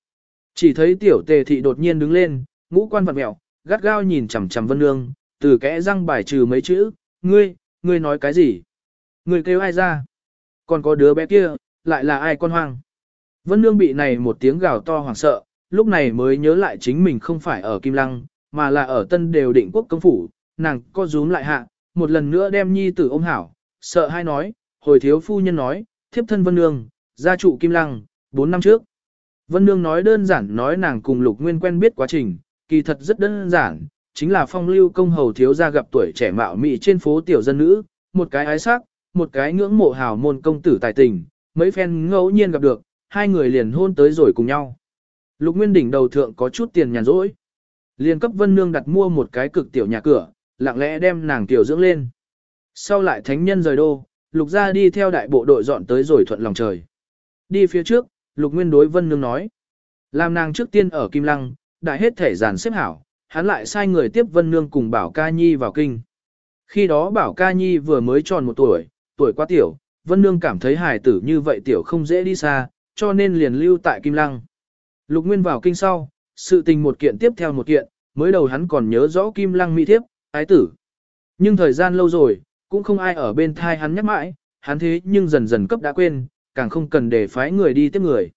Chỉ thấy tiểu tề thị đột nhiên đứng lên, ngũ quan vật mẹo, gắt gao nhìn chằm chằm vân nương, từ kẽ răng bài trừ mấy chữ, ngươi, ngươi nói cái gì? Ngươi kêu ai ra? Còn có đứa bé kia, lại là ai con hoang? Vân nương bị này một tiếng gào to hoảng sợ, lúc này mới nhớ lại chính mình không phải ở Kim Lăng, mà là ở tân đều định quốc công phủ, nàng co rúm lại hạ, một lần nữa đem nhi tử ôm hảo, sợ hai nói, hồi thiếu phu nhân nói, thiếp thân Vân Nương, gia trụ Kim Lăng, 4 năm trước. Vân Nương nói đơn giản nói nàng cùng Lục Nguyên quen biết quá trình, kỳ thật rất đơn giản, chính là phong lưu công hầu thiếu gia gặp tuổi trẻ mạo mị trên phố tiểu dân nữ, một cái ái sắc, một cái ngưỡng mộ hào môn công tử tài tình, mấy phen ngẫu nhiên gặp được, hai người liền hôn tới rồi cùng nhau. Lục Nguyên đỉnh đầu thượng có chút tiền nhàn rỗi. Liền cấp Vân Nương đặt mua một cái cực tiểu nhà cửa, lặng lẽ đem nàng tiểu dưỡng lên. Sau lại thánh nhân rời đô, Lục gia đi theo đại bộ đội dọn tới rồi thuận lòng trời. Đi phía trước, Lục Nguyên đối Vân Nương nói. Làm nàng trước tiên ở Kim Lăng, đại hết thể giàn xếp hảo, hắn lại sai người tiếp Vân Nương cùng Bảo Ca Nhi vào kinh. Khi đó Bảo Ca Nhi vừa mới tròn một tuổi, tuổi quá tiểu, Vân Nương cảm thấy hài tử như vậy tiểu không dễ đi xa, cho nên liền lưu tại Kim Lăng. Lục Nguyên vào kinh sau, sự tình một kiện tiếp theo một kiện, mới đầu hắn còn nhớ rõ Kim Lăng mỹ thiếp, ái tử. Nhưng thời gian lâu rồi, cũng không ai ở bên thai hắn nhắc mãi, hắn thế nhưng dần dần cấp đã quên, càng không cần để phái người đi tiếp người.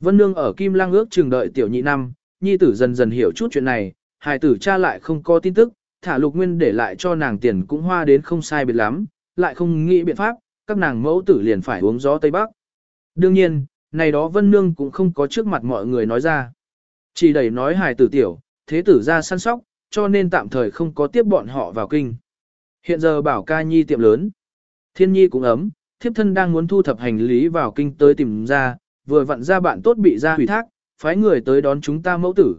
Vân Nương ở Kim Lăng ước chừng đợi tiểu nhị năm, nhi tử dần dần hiểu chút chuyện này, hài tử cha lại không có tin tức, thả lục nguyên để lại cho nàng tiền cũng hoa đến không sai biệt lắm, lại không nghĩ biện pháp, các nàng mẫu tử liền phải uống gió Tây Bắc. Đương nhiên, này đó Vân Nương cũng không có trước mặt mọi người nói ra. Chỉ đẩy nói hài tử tiểu, thế tử ra săn sóc, cho nên tạm thời không có tiếp bọn họ vào kinh. Hiện giờ bảo ca nhi tiệm lớn. Thiên nhi cũng ấm, thiếp thân đang muốn thu thập hành lý vào kinh tới tìm ra, vừa vặn ra bạn tốt bị ra hủy thác, phái người tới đón chúng ta mẫu tử.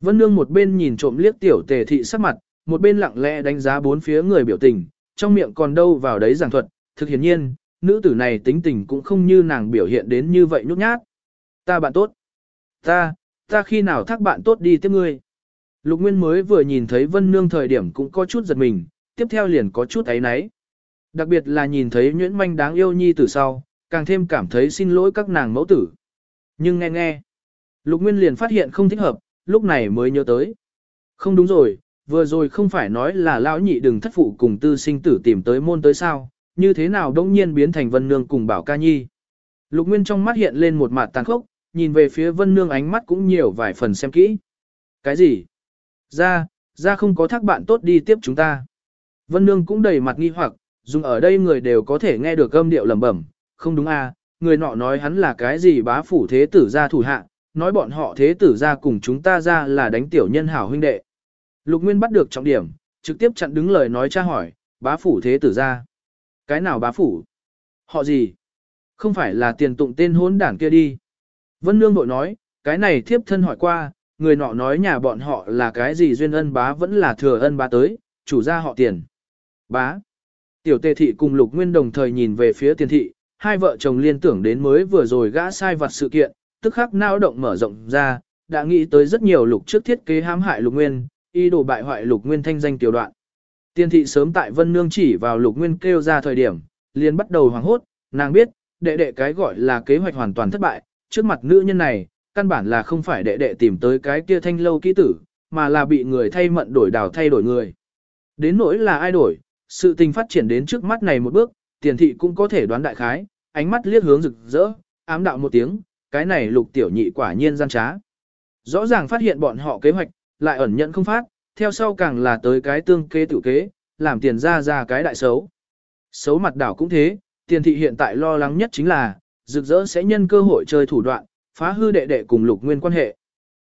Vân Nương một bên nhìn trộm liếc tiểu tề thị sắc mặt, một bên lặng lẽ đánh giá bốn phía người biểu tình, trong miệng còn đâu vào đấy giảng thuật, thực hiển nhiên, nữ tử này tính tình cũng không như nàng biểu hiện đến như vậy nhút nhát. Ta bạn tốt. Ta, ta khi nào thác bạn tốt đi tiếp ngươi. Lục Nguyên mới vừa nhìn thấy Vân Nương thời điểm cũng có chút giật mình, tiếp theo liền có chút ấy náy. Đặc biệt là nhìn thấy Nguyễn manh đáng yêu nhi từ sau, càng thêm cảm thấy xin lỗi các nàng mẫu tử. Nhưng nghe nghe, Lục Nguyên liền phát hiện không thích hợp, lúc này mới nhớ tới. Không đúng rồi, vừa rồi không phải nói là lão nhị đừng thất phụ cùng tư sinh tử tìm tới môn tới sao, như thế nào đông nhiên biến thành Vân Nương cùng Bảo Ca Nhi. Lục Nguyên trong mắt hiện lên một mặt tàn khốc, nhìn về phía Vân Nương ánh mắt cũng nhiều vài phần xem kỹ. Cái gì? Ra, ra không có thác bạn tốt đi tiếp chúng ta. Vân Nương cũng đầy mặt nghi hoặc, dùng ở đây người đều có thể nghe được âm điệu lẩm bẩm, không đúng à, người nọ nói hắn là cái gì bá phủ thế tử gia thủ hạ, nói bọn họ thế tử gia cùng chúng ta ra là đánh tiểu nhân hảo huynh đệ. Lục Nguyên bắt được trọng điểm, trực tiếp chặn đứng lời nói tra hỏi, bá phủ thế tử gia. Cái nào bá phủ? Họ gì? Không phải là tiền tụng tên hốn đảng kia đi. Vân Nương bội nói, cái này thiếp thân hỏi qua, người nọ nói nhà bọn họ là cái gì duyên ân bá vẫn là thừa ân bá tới, chủ gia họ tiền. Bá. Tiểu tề thị cùng lục nguyên đồng thời nhìn về phía tiền thị, hai vợ chồng liên tưởng đến mới vừa rồi gã sai vặt sự kiện, tức khắc não động mở rộng ra, đã nghĩ tới rất nhiều lục trước thiết kế hãm hại lục nguyên, ý đồ bại hoại lục nguyên thanh danh tiểu đoạn. Tiên thị sớm tại Vân Nương chỉ vào lục nguyên kêu ra thời điểm, liền bắt đầu hoảng hốt, nàng biết, đệ đệ cái gọi là kế hoạch hoàn toàn thất bại, trước mặt nữ nhân này, căn bản là không phải đệ đệ tìm tới cái kia thanh lâu kỹ tử, mà là bị người thay mận đổi đảo thay đổi người. Đến nỗi là ai đổi, sự tình phát triển đến trước mắt này một bước, tiền thị cũng có thể đoán đại khái, ánh mắt liếc hướng rực rỡ, ám đạo một tiếng, cái này lục tiểu nhị quả nhiên gian trá. Rõ ràng phát hiện bọn họ kế hoạch, lại ẩn nhận không phát, theo sau càng là tới cái tương kế tự kế, làm tiền ra ra cái đại xấu. Xấu mặt đảo cũng thế, tiền thị hiện tại lo lắng nhất chính là, rực rỡ sẽ nhân cơ hội chơi thủ đoạn, phá hư đệ đệ cùng lục nguyên quan hệ.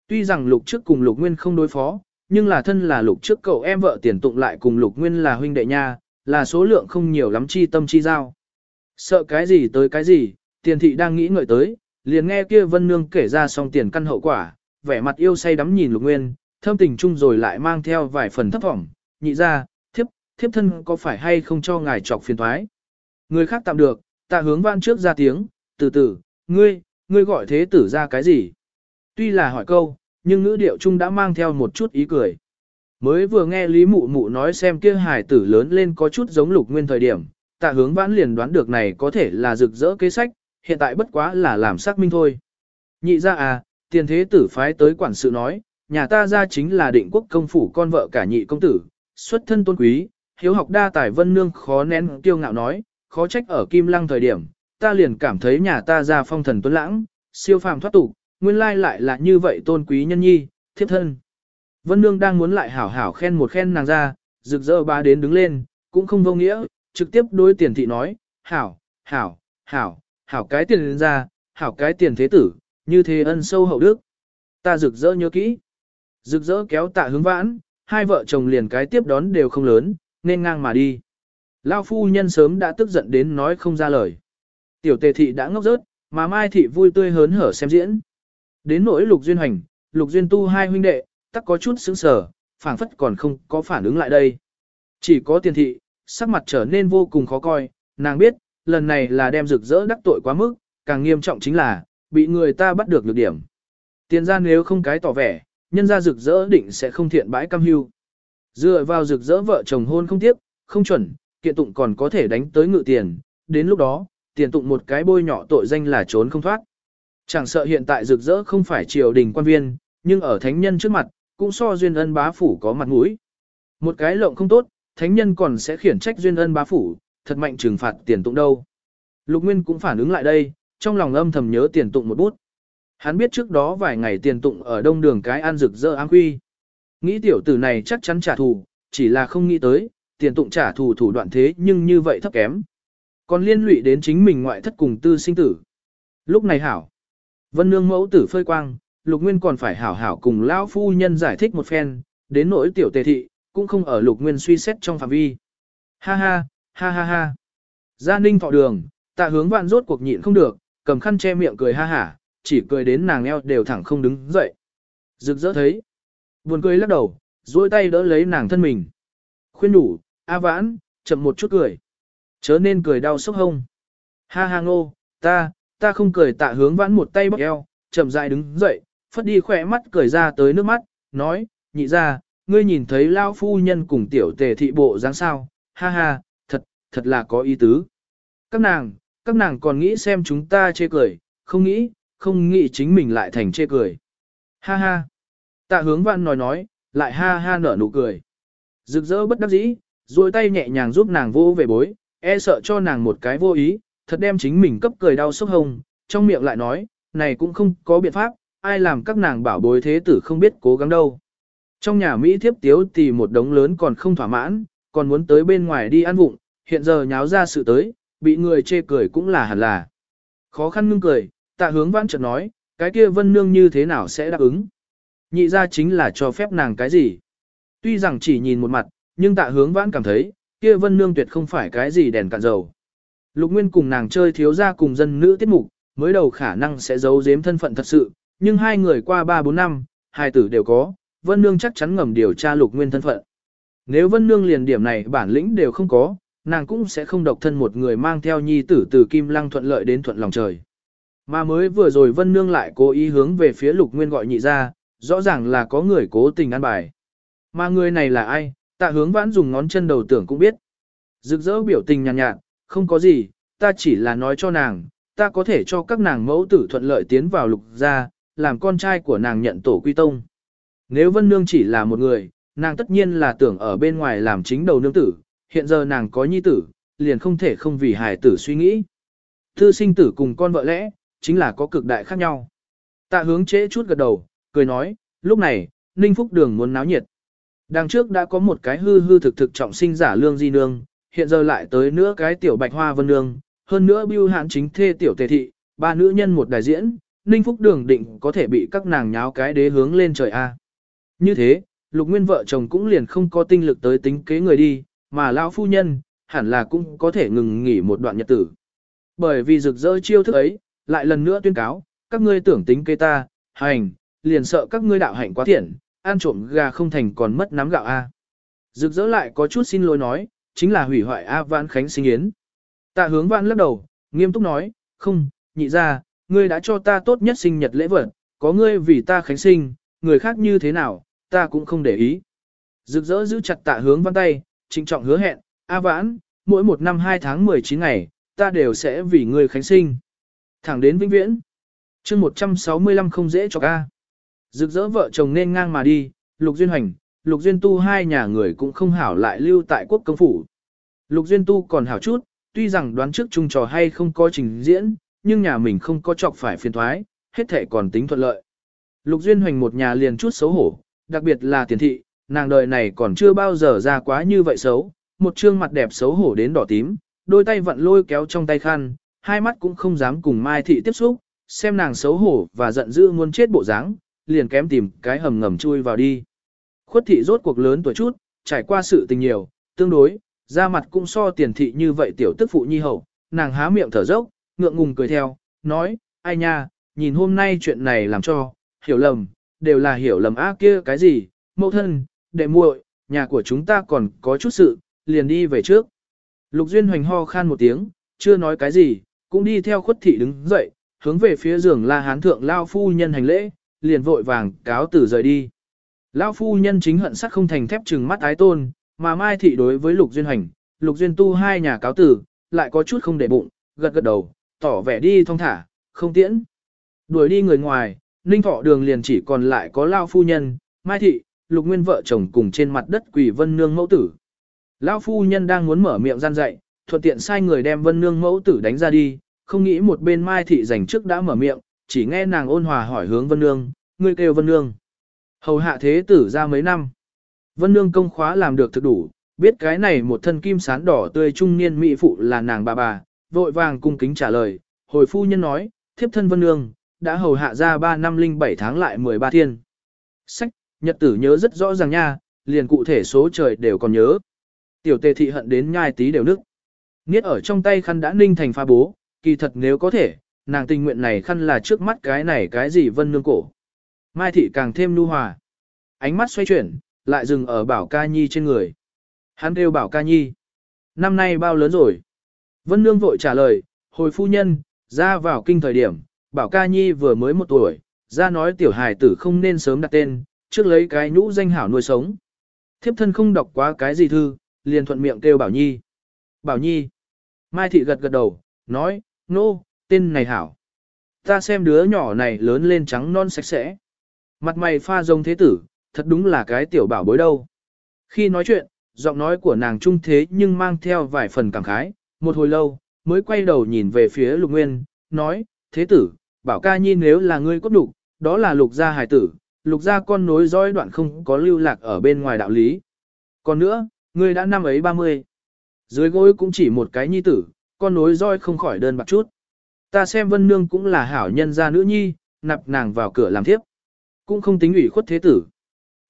Tuy rằng lục trước cùng lục nguyên không đối phó, nhưng là thân là lục trước cậu em vợ tiền tụng lại cùng lục nguyên là huynh đệ nha, là số lượng không nhiều lắm chi tâm chi giao. Sợ cái gì tới cái gì, tiền thị đang nghĩ ngợi tới, liền nghe kia vân nương kể ra xong tiền căn hậu quả, vẻ mặt yêu say đắm nhìn lục nguyên, thâm tình chung rồi lại mang theo vài phần thấp vọng, nhị ra, thiếp, thiếp thân có phải hay không cho ngài chọc phiền thoái. Người khác tạm được, tạ hướng văn trước ra tiếng, từ từ, ngươi, ngươi gọi thế tử ra cái gì? Tuy là hỏi câu, nhưng ngữ điệu chung đã mang theo một chút ý cười. Mới vừa nghe Lý Mụ Mụ nói xem kia hài tử lớn lên có chút giống lục nguyên thời điểm, tạ hướng vãn liền đoán được này có thể là rực rỡ kế sách, hiện tại bất quá là làm xác minh thôi. Nhị ra à, tiền thế tử phái tới quản sự nói, nhà ta ra chính là định quốc công phủ con vợ cả nhị công tử, xuất thân tôn quý, hiếu học đa tài vân nương khó nén kiêu ngạo nói, khó trách ở kim lăng thời điểm, ta liền cảm thấy nhà ta ra phong thần tuấn lãng, siêu phàm thoát tục, nguyên lai lại là như vậy tôn quý nhân nhi, thiếp thân. Vân Nương đang muốn lại hảo hảo khen một khen nàng ra, rực rỡ ba đến đứng lên, cũng không vô nghĩa, trực tiếp đối tiền thị nói, hảo, hảo, hảo, hảo cái tiền ra, hảo cái tiền thế tử, như thế ân sâu hậu đức. Ta rực rỡ nhớ kỹ. Rực rỡ kéo tạ hướng vãn, hai vợ chồng liền cái tiếp đón đều không lớn, nên ngang mà đi. Lao phu nhân sớm đã tức giận đến nói không ra lời. Tiểu tề thị đã ngốc rớt, mà mai thị vui tươi hớn hở xem diễn. Đến nỗi lục duyên hành, lục duyên tu hai huynh đệ, tắc có chút sững sờ, phảng phất còn không có phản ứng lại đây. Chỉ có tiền thị, sắc mặt trở nên vô cùng khó coi, nàng biết, lần này là đem rực rỡ đắc tội quá mức, càng nghiêm trọng chính là, bị người ta bắt được lược điểm. Tiền ra nếu không cái tỏ vẻ, nhân ra rực rỡ định sẽ không thiện bãi cam hưu. Dựa vào rực rỡ vợ chồng hôn không tiếp, không chuẩn, kiện tụng còn có thể đánh tới ngự tiền, đến lúc đó, tiền tụng một cái bôi nhỏ tội danh là trốn không thoát. Chẳng sợ hiện tại rực rỡ không phải triều đình quan viên, nhưng ở thánh nhân trước mặt, cũng so duyên ân bá phủ có mặt mũi. Một cái lộng không tốt, thánh nhân còn sẽ khiển trách duyên ân bá phủ, thật mạnh trừng phạt tiền tụng đâu. Lục Nguyên cũng phản ứng lại đây, trong lòng âm thầm nhớ tiền tụng một bút. Hắn biết trước đó vài ngày tiền tụng ở đông đường cái ăn rực rỡ áng quy. Nghĩ tiểu tử này chắc chắn trả thù, chỉ là không nghĩ tới, tiền tụng trả thù thủ đoạn thế nhưng như vậy thấp kém. Còn liên lụy đến chính mình ngoại thất cùng tư sinh tử. Lúc này hảo. Vân nương mẫu tử phơi quang, lục nguyên còn phải hảo hảo cùng lão phu nhân giải thích một phen, đến nỗi tiểu tề thị, cũng không ở lục nguyên suy xét trong phạm vi. Ha ha, ha ha ha. Gia ninh thọ đường, tạ hướng vạn rốt cuộc nhịn không được, cầm khăn che miệng cười ha hả, chỉ cười đến nàng eo đều thẳng không đứng dậy. Rực rỡ thấy. Buồn cười lắc đầu, duỗi tay đỡ lấy nàng thân mình. Khuyên đủ, A vãn, chậm một chút cười. Chớ nên cười đau sốc hông. Ha ha ngô, ta, ta không cười tạ hướng vãn một tay bóc eo, chậm rãi đứng dậy, phất đi khỏe mắt cười ra tới nước mắt, nói, nhị ra, ngươi nhìn thấy lao phu nhân cùng tiểu tề thị bộ dáng sao, ha ha, thật, thật là có ý tứ. Các nàng, các nàng còn nghĩ xem chúng ta chê cười, không nghĩ, không nghĩ chính mình lại thành chê cười. Ha ha. Tạ hướng văn nói nói, lại ha ha nở nụ cười. Rực rỡ bất đắc dĩ, duỗi tay nhẹ nhàng giúp nàng vô về bối, e sợ cho nàng một cái vô ý, thật đem chính mình cấp cười đau sốc hồng, trong miệng lại nói, này cũng không có biện pháp, ai làm các nàng bảo bối thế tử không biết cố gắng đâu. Trong nhà Mỹ thiếp tiếu thì một đống lớn còn không thỏa mãn, còn muốn tới bên ngoài đi ăn vụng, hiện giờ nháo ra sự tới, bị người chê cười cũng là hẳn là. Khó khăn ngưng cười, tạ hướng vãn chợt nói, cái kia vân nương như thế nào sẽ đáp ứng. Nhị ra chính là cho phép nàng cái gì. Tuy rằng chỉ nhìn một mặt, nhưng tạ hướng vãn cảm thấy, kia vân nương tuyệt không phải cái gì đèn cạn dầu. Lục Nguyên cùng nàng chơi thiếu ra cùng dân nữ tiết mục, mới đầu khả năng sẽ giấu giếm thân phận thật sự, nhưng hai người qua 3-4 năm, hai tử đều có, Vân Nương chắc chắn ngầm điều tra Lục Nguyên thân phận. Nếu Vân Nương liền điểm này bản lĩnh đều không có, nàng cũng sẽ không độc thân một người mang theo nhi tử từ Kim Lăng thuận lợi đến thuận lòng trời. Mà mới vừa rồi Vân Nương lại cố ý hướng về phía Lục Nguyên gọi nhị ra, rõ ràng là có người cố tình ăn bài. Mà người này là ai, tạ hướng vãn dùng ngón chân đầu tưởng cũng biết. Rực rỡ biểu tình nhàn nhạt, nhạt, không có gì, ta chỉ là nói cho nàng, ta có thể cho các nàng mẫu tử thuận lợi tiến vào lục gia, làm con trai của nàng nhận tổ quy tông. Nếu Vân Nương chỉ là một người, nàng tất nhiên là tưởng ở bên ngoài làm chính đầu nương tử, hiện giờ nàng có nhi tử, liền không thể không vì hài tử suy nghĩ. Thư sinh tử cùng con vợ lẽ, chính là có cực đại khác nhau. Tạ hướng chế chút gật đầu, cười nói, lúc này, Ninh Phúc Đường muốn náo nhiệt. Đằng trước đã có một cái hư hư thực thực trọng sinh giả lương di nương, hiện giờ lại tới nữa cái tiểu bạch hoa vân nương, hơn nữa bưu hạn chính thê tiểu tề thị, ba nữ nhân một đại diễn, Ninh Phúc Đường định có thể bị các nàng nháo cái đế hướng lên trời A. Như thế, lục nguyên vợ chồng cũng liền không có tinh lực tới tính kế người đi, mà lão phu nhân, hẳn là cũng có thể ngừng nghỉ một đoạn nhật tử. Bởi vì rực rỡ chiêu thức ấy, lại lần nữa tuyên cáo, các ngươi tưởng tính kế ta, hành, liền sợ các ngươi đạo hạnh quá thiện, ăn trộm gà không thành còn mất nắm gạo A. Rực rỡ lại có chút xin lỗi nói, chính là hủy hoại A Vãn Khánh sinh yến. Tạ hướng Vãn lắc đầu, nghiêm túc nói, không, nhị ra, ngươi đã cho ta tốt nhất sinh nhật lễ vật, có ngươi vì ta khánh sinh, người khác như thế nào, ta cũng không để ý. Rực rỡ giữ chặt tạ hướng vãn tay, trịnh trọng hứa hẹn, A Vãn, mỗi một năm 2 tháng 19 ngày, ta đều sẽ vì ngươi khánh sinh. Thẳng đến vĩnh viễn. chương 165 không dễ cho ca. Rực rỡ vợ chồng nên ngang mà đi, Lục Duyên Hoành, Lục Duyên Tu hai nhà người cũng không hảo lại lưu tại quốc công phủ. Lục Duyên Tu còn hảo chút, tuy rằng đoán trước chung trò hay không có trình diễn, nhưng nhà mình không có chọc phải phiền thoái, hết thể còn tính thuận lợi. Lục Duyên Hoành một nhà liền chút xấu hổ, đặc biệt là tiền thị, nàng đời này còn chưa bao giờ ra quá như vậy xấu, một trương mặt đẹp xấu hổ đến đỏ tím, đôi tay vặn lôi kéo trong tay khăn, hai mắt cũng không dám cùng Mai thị tiếp xúc, xem nàng xấu hổ và giận dữ muốn chết bộ dáng, liền kém tìm cái hầm ngầm chui vào đi. Khuất thị rốt cuộc lớn tuổi chút, trải qua sự tình nhiều, tương đối, da mặt cũng so tiền thị như vậy tiểu tức phụ nhi hậu, nàng há miệng thở dốc, ngượng ngùng cười theo, nói, ai nha, nhìn hôm nay chuyện này làm cho, hiểu lầm, đều là hiểu lầm ác kia cái gì, mẫu thân, đệ muội, nhà của chúng ta còn có chút sự, liền đi về trước. Lục Duyên hoành ho khan một tiếng, chưa nói cái gì, cũng đi theo khuất thị đứng dậy, hướng về phía giường la hán thượng lao phu nhân hành lễ, liền vội vàng cáo tử rời đi. Lao phu nhân chính hận sắc không thành thép trừng mắt ái tôn, mà mai thị đối với lục duyên hành, lục duyên tu hai nhà cáo tử, lại có chút không để bụng, gật gật đầu, tỏ vẻ đi thong thả, không tiễn. Đuổi đi người ngoài, ninh thọ đường liền chỉ còn lại có lao phu nhân, mai thị, lục nguyên vợ chồng cùng trên mặt đất quỷ vân nương mẫu tử. Lao phu nhân đang muốn mở miệng gian dạy, thuận tiện sai người đem vân nương mẫu tử đánh ra đi, không nghĩ một bên mai thị dành trước đã mở miệng, chỉ nghe nàng ôn hòa hỏi hướng vân nương, ngươi kêu vân nương. Hầu hạ thế tử ra mấy năm. Vân nương công khóa làm được thực đủ, biết cái này một thân kim sán đỏ tươi trung niên mỹ phụ là nàng bà bà, vội vàng cung kính trả lời, hồi phu nhân nói, thiếp thân vân nương, đã hầu hạ ra 3 năm linh 7 tháng lại 13 thiên. Sách, nhật tử nhớ rất rõ ràng nha, liền cụ thể số trời đều còn nhớ. Tiểu tề thị hận đến nhai tí đều nước. Niết ở trong tay khăn đã ninh thành pha bố, kỳ thật nếu có thể, nàng tình nguyện này khăn là trước mắt cái này cái gì vân nương cổ. Mai thị càng thêm nu hòa. Ánh mắt xoay chuyển, lại dừng ở bảo ca nhi trên người. Hắn kêu bảo ca nhi. Năm nay bao lớn rồi? Vân nương vội trả lời, hồi phu nhân, ra vào kinh thời điểm, bảo ca nhi vừa mới một tuổi, ra nói tiểu hài tử không nên sớm đặt tên, trước lấy cái nhũ danh hảo nuôi sống. Thiếp thân không đọc quá cái gì thư, liền thuận miệng kêu bảo nhi. Bảo nhi. Mai thị gật gật đầu, nói, nô, no, tên này hảo. Ta xem đứa nhỏ này lớn lên trắng non sạch sẽ. Mặt mày pha rông thế tử, thật đúng là cái tiểu bảo bối đâu. Khi nói chuyện, giọng nói của nàng trung thế nhưng mang theo vài phần cảm khái, một hồi lâu, mới quay đầu nhìn về phía lục nguyên, nói, thế tử, bảo ca nhi nếu là ngươi cốt đục, đó là lục gia hài tử, lục gia con nối dõi đoạn không có lưu lạc ở bên ngoài đạo lý. Còn nữa, ngươi đã năm ấy 30. Dưới gối cũng chỉ một cái nhi tử, con nối roi không khỏi đơn bạc chút. Ta xem vân nương cũng là hảo nhân gia nữ nhi, nạp nàng vào cửa làm thiếp. Cũng không tính ủy khuất thế tử.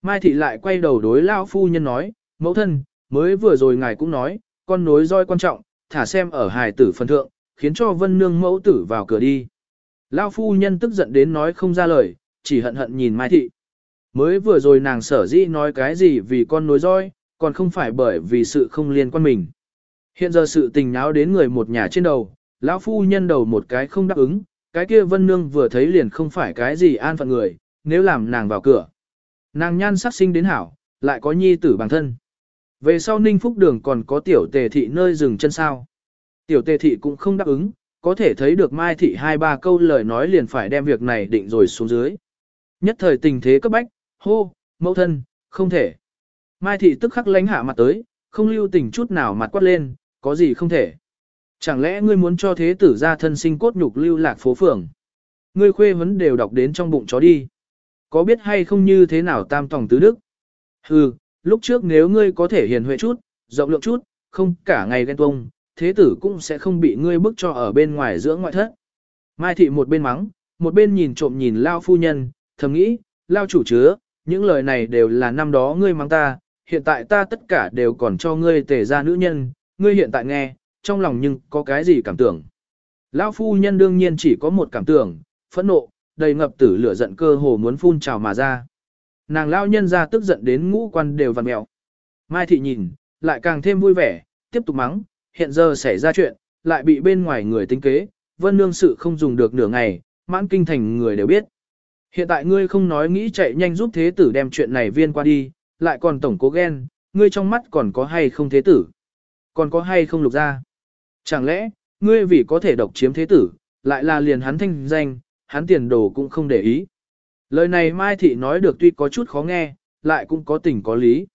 Mai thị lại quay đầu đối lao phu nhân nói, mẫu thân, mới vừa rồi ngài cũng nói, con nối roi quan trọng, thả xem ở hài tử phần thượng, khiến cho vân nương mẫu tử vào cửa đi. Lao phu nhân tức giận đến nói không ra lời, chỉ hận hận nhìn Mai thị. Mới vừa rồi nàng sở dĩ nói cái gì vì con nối roi, còn không phải bởi vì sự không liên quan mình. Hiện giờ sự tình náo đến người một nhà trên đầu, lão phu nhân đầu một cái không đáp ứng, cái kia vân nương vừa thấy liền không phải cái gì an phận người, nếu làm nàng vào cửa. Nàng nhan sắc sinh đến hảo, lại có nhi tử bằng thân. Về sau ninh phúc đường còn có tiểu tề thị nơi dừng chân sao. Tiểu tề thị cũng không đáp ứng, có thể thấy được mai thị hai ba câu lời nói liền phải đem việc này định rồi xuống dưới. Nhất thời tình thế cấp bách, hô, mẫu thân, không thể. Mai thị tức khắc lánh hạ mặt tới, không lưu tình chút nào mặt quát lên, có gì không thể. Chẳng lẽ ngươi muốn cho thế tử ra thân sinh cốt nhục lưu lạc phố phường? Ngươi khuê vấn đều đọc đến trong bụng chó đi. Có biết hay không như thế nào tam tòng tứ đức? Hừ, lúc trước nếu ngươi có thể hiền huệ chút, rộng lượng chút, không cả ngày ghen tuông, thế tử cũng sẽ không bị ngươi bức cho ở bên ngoài giữa ngoại thất. Mai thị một bên mắng, một bên nhìn trộm nhìn lao phu nhân, thầm nghĩ, lao chủ chứa, những lời này đều là năm đó ngươi mắng ta, hiện tại ta tất cả đều còn cho ngươi tề ra nữ nhân, ngươi hiện tại nghe, trong lòng nhưng có cái gì cảm tưởng. Lão phu nhân đương nhiên chỉ có một cảm tưởng, phẫn nộ, đầy ngập tử lửa giận cơ hồ muốn phun trào mà ra. Nàng lão nhân ra tức giận đến ngũ quan đều vằn mẹo. Mai thị nhìn, lại càng thêm vui vẻ, tiếp tục mắng, hiện giờ xảy ra chuyện, lại bị bên ngoài người tính kế, vân nương sự không dùng được nửa ngày, mãn kinh thành người đều biết. Hiện tại ngươi không nói nghĩ chạy nhanh giúp thế tử đem chuyện này viên qua đi, lại còn tổng cố ghen, ngươi trong mắt còn có hay không thế tử? Còn có hay không lục ra? Chẳng lẽ, ngươi vì có thể độc chiếm thế tử, lại là liền hắn thanh danh, hắn tiền đồ cũng không để ý. Lời này Mai Thị nói được tuy có chút khó nghe, lại cũng có tình có lý.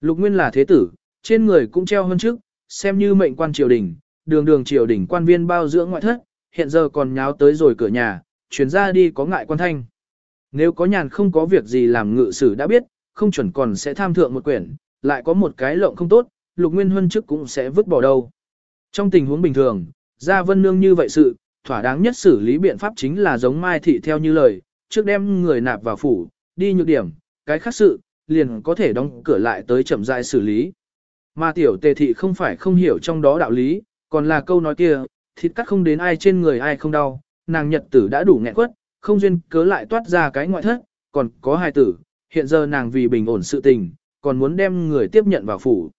Lục Nguyên là thế tử, trên người cũng treo hơn trước, xem như mệnh quan triều đình, đường đường triều đình quan viên bao dưỡng ngoại thất, hiện giờ còn nháo tới rồi cửa nhà, chuyến ra đi có ngại quan thanh. Nếu có nhàn không có việc gì làm ngự sử đã biết, không chuẩn còn sẽ tham thượng một quyển, lại có một cái lộng không tốt, lục nguyên huân trước cũng sẽ vứt bỏ đâu. Trong tình huống bình thường, Gia Vân Nương như vậy sự, thỏa đáng nhất xử lý biện pháp chính là giống Mai Thị theo như lời, trước đem người nạp vào phủ, đi nhược điểm, cái khác sự, liền có thể đóng cửa lại tới chậm rãi xử lý. Mà tiểu tề thị không phải không hiểu trong đó đạo lý, còn là câu nói kia, thịt cắt không đến ai trên người ai không đau, nàng nhật tử đã đủ nghẹn quất, không duyên cớ lại toát ra cái ngoại thất, còn có hai tử, hiện giờ nàng vì bình ổn sự tình, còn muốn đem người tiếp nhận vào phủ.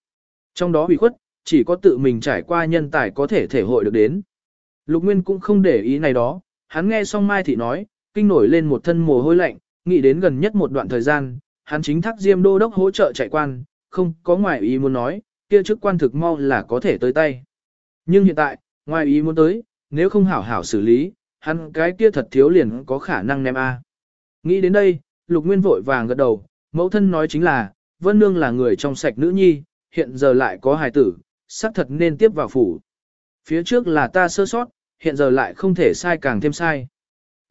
Trong đó bị khuất, chỉ có tự mình trải qua nhân tài có thể thể hội được đến. Lục Nguyên cũng không để ý này đó, hắn nghe xong Mai Thị nói, kinh nổi lên một thân mồ hôi lạnh, nghĩ đến gần nhất một đoạn thời gian, hắn chính thác diêm đô đốc hỗ trợ chạy quan, không có ngoài ý muốn nói, kia chức quan thực mau là có thể tới tay. Nhưng hiện tại, ngoài ý muốn tới, nếu không hảo hảo xử lý, hắn cái kia thật thiếu liền có khả năng ném A. Nghĩ đến đây, Lục Nguyên vội vàng gật đầu, mẫu thân nói chính là, Vân Nương là người trong sạch nữ nhi, hiện giờ lại có hài tử, xác thật nên tiếp vào phủ. Phía trước là ta sơ sót, hiện giờ lại không thể sai càng thêm sai.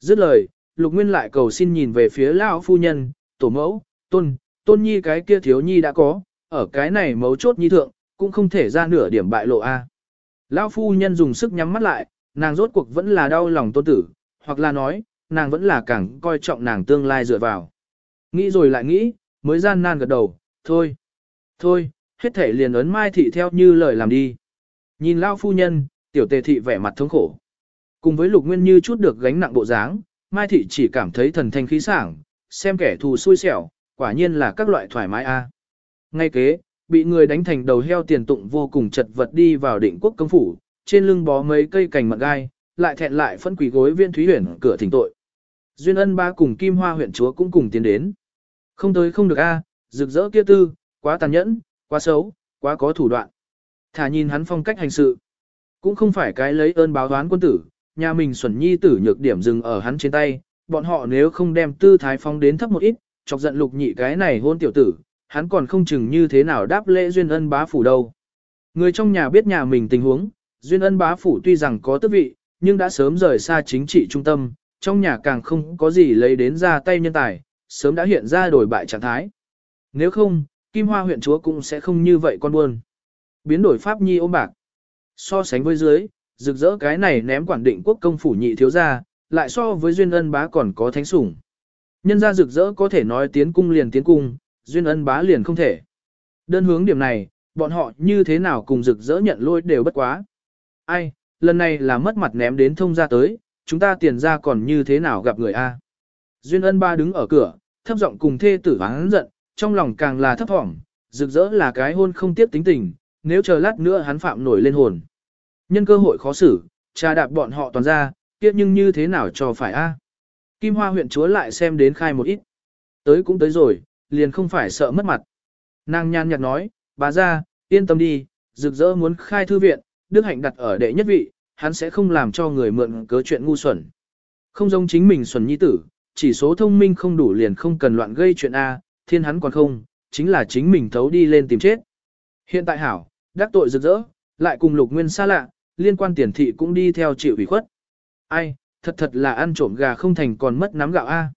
Dứt lời, Lục Nguyên lại cầu xin nhìn về phía lão phu nhân, tổ mẫu, tôn, tôn nhi cái kia thiếu nhi đã có, ở cái này mấu chốt nhi thượng, cũng không thể ra nửa điểm bại lộ a. Lão phu nhân dùng sức nhắm mắt lại, nàng rốt cuộc vẫn là đau lòng tôn tử, hoặc là nói, nàng vẫn là càng coi trọng nàng tương lai dựa vào. Nghĩ rồi lại nghĩ, mới gian nan gật đầu, thôi, thôi, hết thể liền ấn mai thị theo như lời làm đi. Nhìn lão phu nhân, tiểu tề thị vẻ mặt thống khổ. Cùng với lục nguyên như chút được gánh nặng bộ dáng, mai thị chỉ cảm thấy thần thanh khí sảng, xem kẻ thù xui xẻo, quả nhiên là các loại thoải mái a. Ngay kế, bị người đánh thành đầu heo tiền tụng vô cùng chật vật đi vào định quốc công phủ, trên lưng bó mấy cây cành mận gai, lại thẹn lại phân quỷ gối viên thúy huyền cửa thỉnh tội. Duyên ân ba cùng kim hoa huyện chúa cũng cùng tiến đến. Không tới không được a, rực rỡ kia tư, quá tàn nhẫn, quá xấu, quá có thủ đoạn. Thả nhìn hắn phong cách hành sự. Cũng không phải cái lấy ơn báo đoán quân tử, nhà mình xuẩn nhi tử nhược điểm dừng ở hắn trên tay, bọn họ nếu không đem tư thái phong đến thấp một ít, chọc giận lục nhị cái này hôn tiểu tử, hắn còn không chừng như thế nào đáp lễ duyên ân bá phủ đâu. Người trong nhà biết nhà mình tình huống, duyên ân bá phủ tuy rằng có tước vị, nhưng đã sớm rời xa chính trị trung tâm, trong nhà càng không có gì lấy đến ra tay nhân tài, sớm đã hiện ra đổi bại trạng thái. Nếu không, Kim Hoa huyện chúa cũng sẽ không như vậy con buồn Biến đổi pháp nhi ôm bạc. So sánh với dưới, rực rỡ cái này ném quản định quốc công phủ nhị thiếu gia, lại so với duyên ân bá còn có thánh sủng. Nhân gia rực rỡ có thể nói tiến cung liền tiến cung, duyên ân bá liền không thể. Đơn hướng điểm này, bọn họ như thế nào cùng rực rỡ nhận lôi đều bất quá. Ai, lần này là mất mặt ném đến thông ra tới, chúng ta tiền ra còn như thế nào gặp người A. Duyên ân ba đứng ở cửa, thấp giọng cùng thê tử hắn giận, trong lòng càng là thấp thỏm, rực rỡ là cái hôn không tiếp tính tình, nếu chờ lát nữa hắn phạm nổi lên hồn. Nhân cơ hội khó xử, trà đạp bọn họ toàn ra, kiếp nhưng như thế nào cho phải a? Kim Hoa huyện chúa lại xem đến khai một ít. Tới cũng tới rồi, liền không phải sợ mất mặt. Nàng nhan nhạt nói, bà ra, yên tâm đi, rực rỡ muốn khai thư viện, Đức Hạnh đặt ở đệ nhất vị, hắn sẽ không làm cho người mượn cớ chuyện ngu xuẩn. Không giống chính mình xuẩn nhi tử, chỉ số thông minh không đủ liền không cần loạn gây chuyện A, thiên hắn còn không, chính là chính mình thấu đi lên tìm chết. Hiện tại hảo, đắc tội rực rỡ, lại cùng lục nguyên xa lạ, liên quan tiền thị cũng đi theo chịu ủy khuất. Ai, thật thật là ăn trộm gà không thành còn mất nắm gạo A.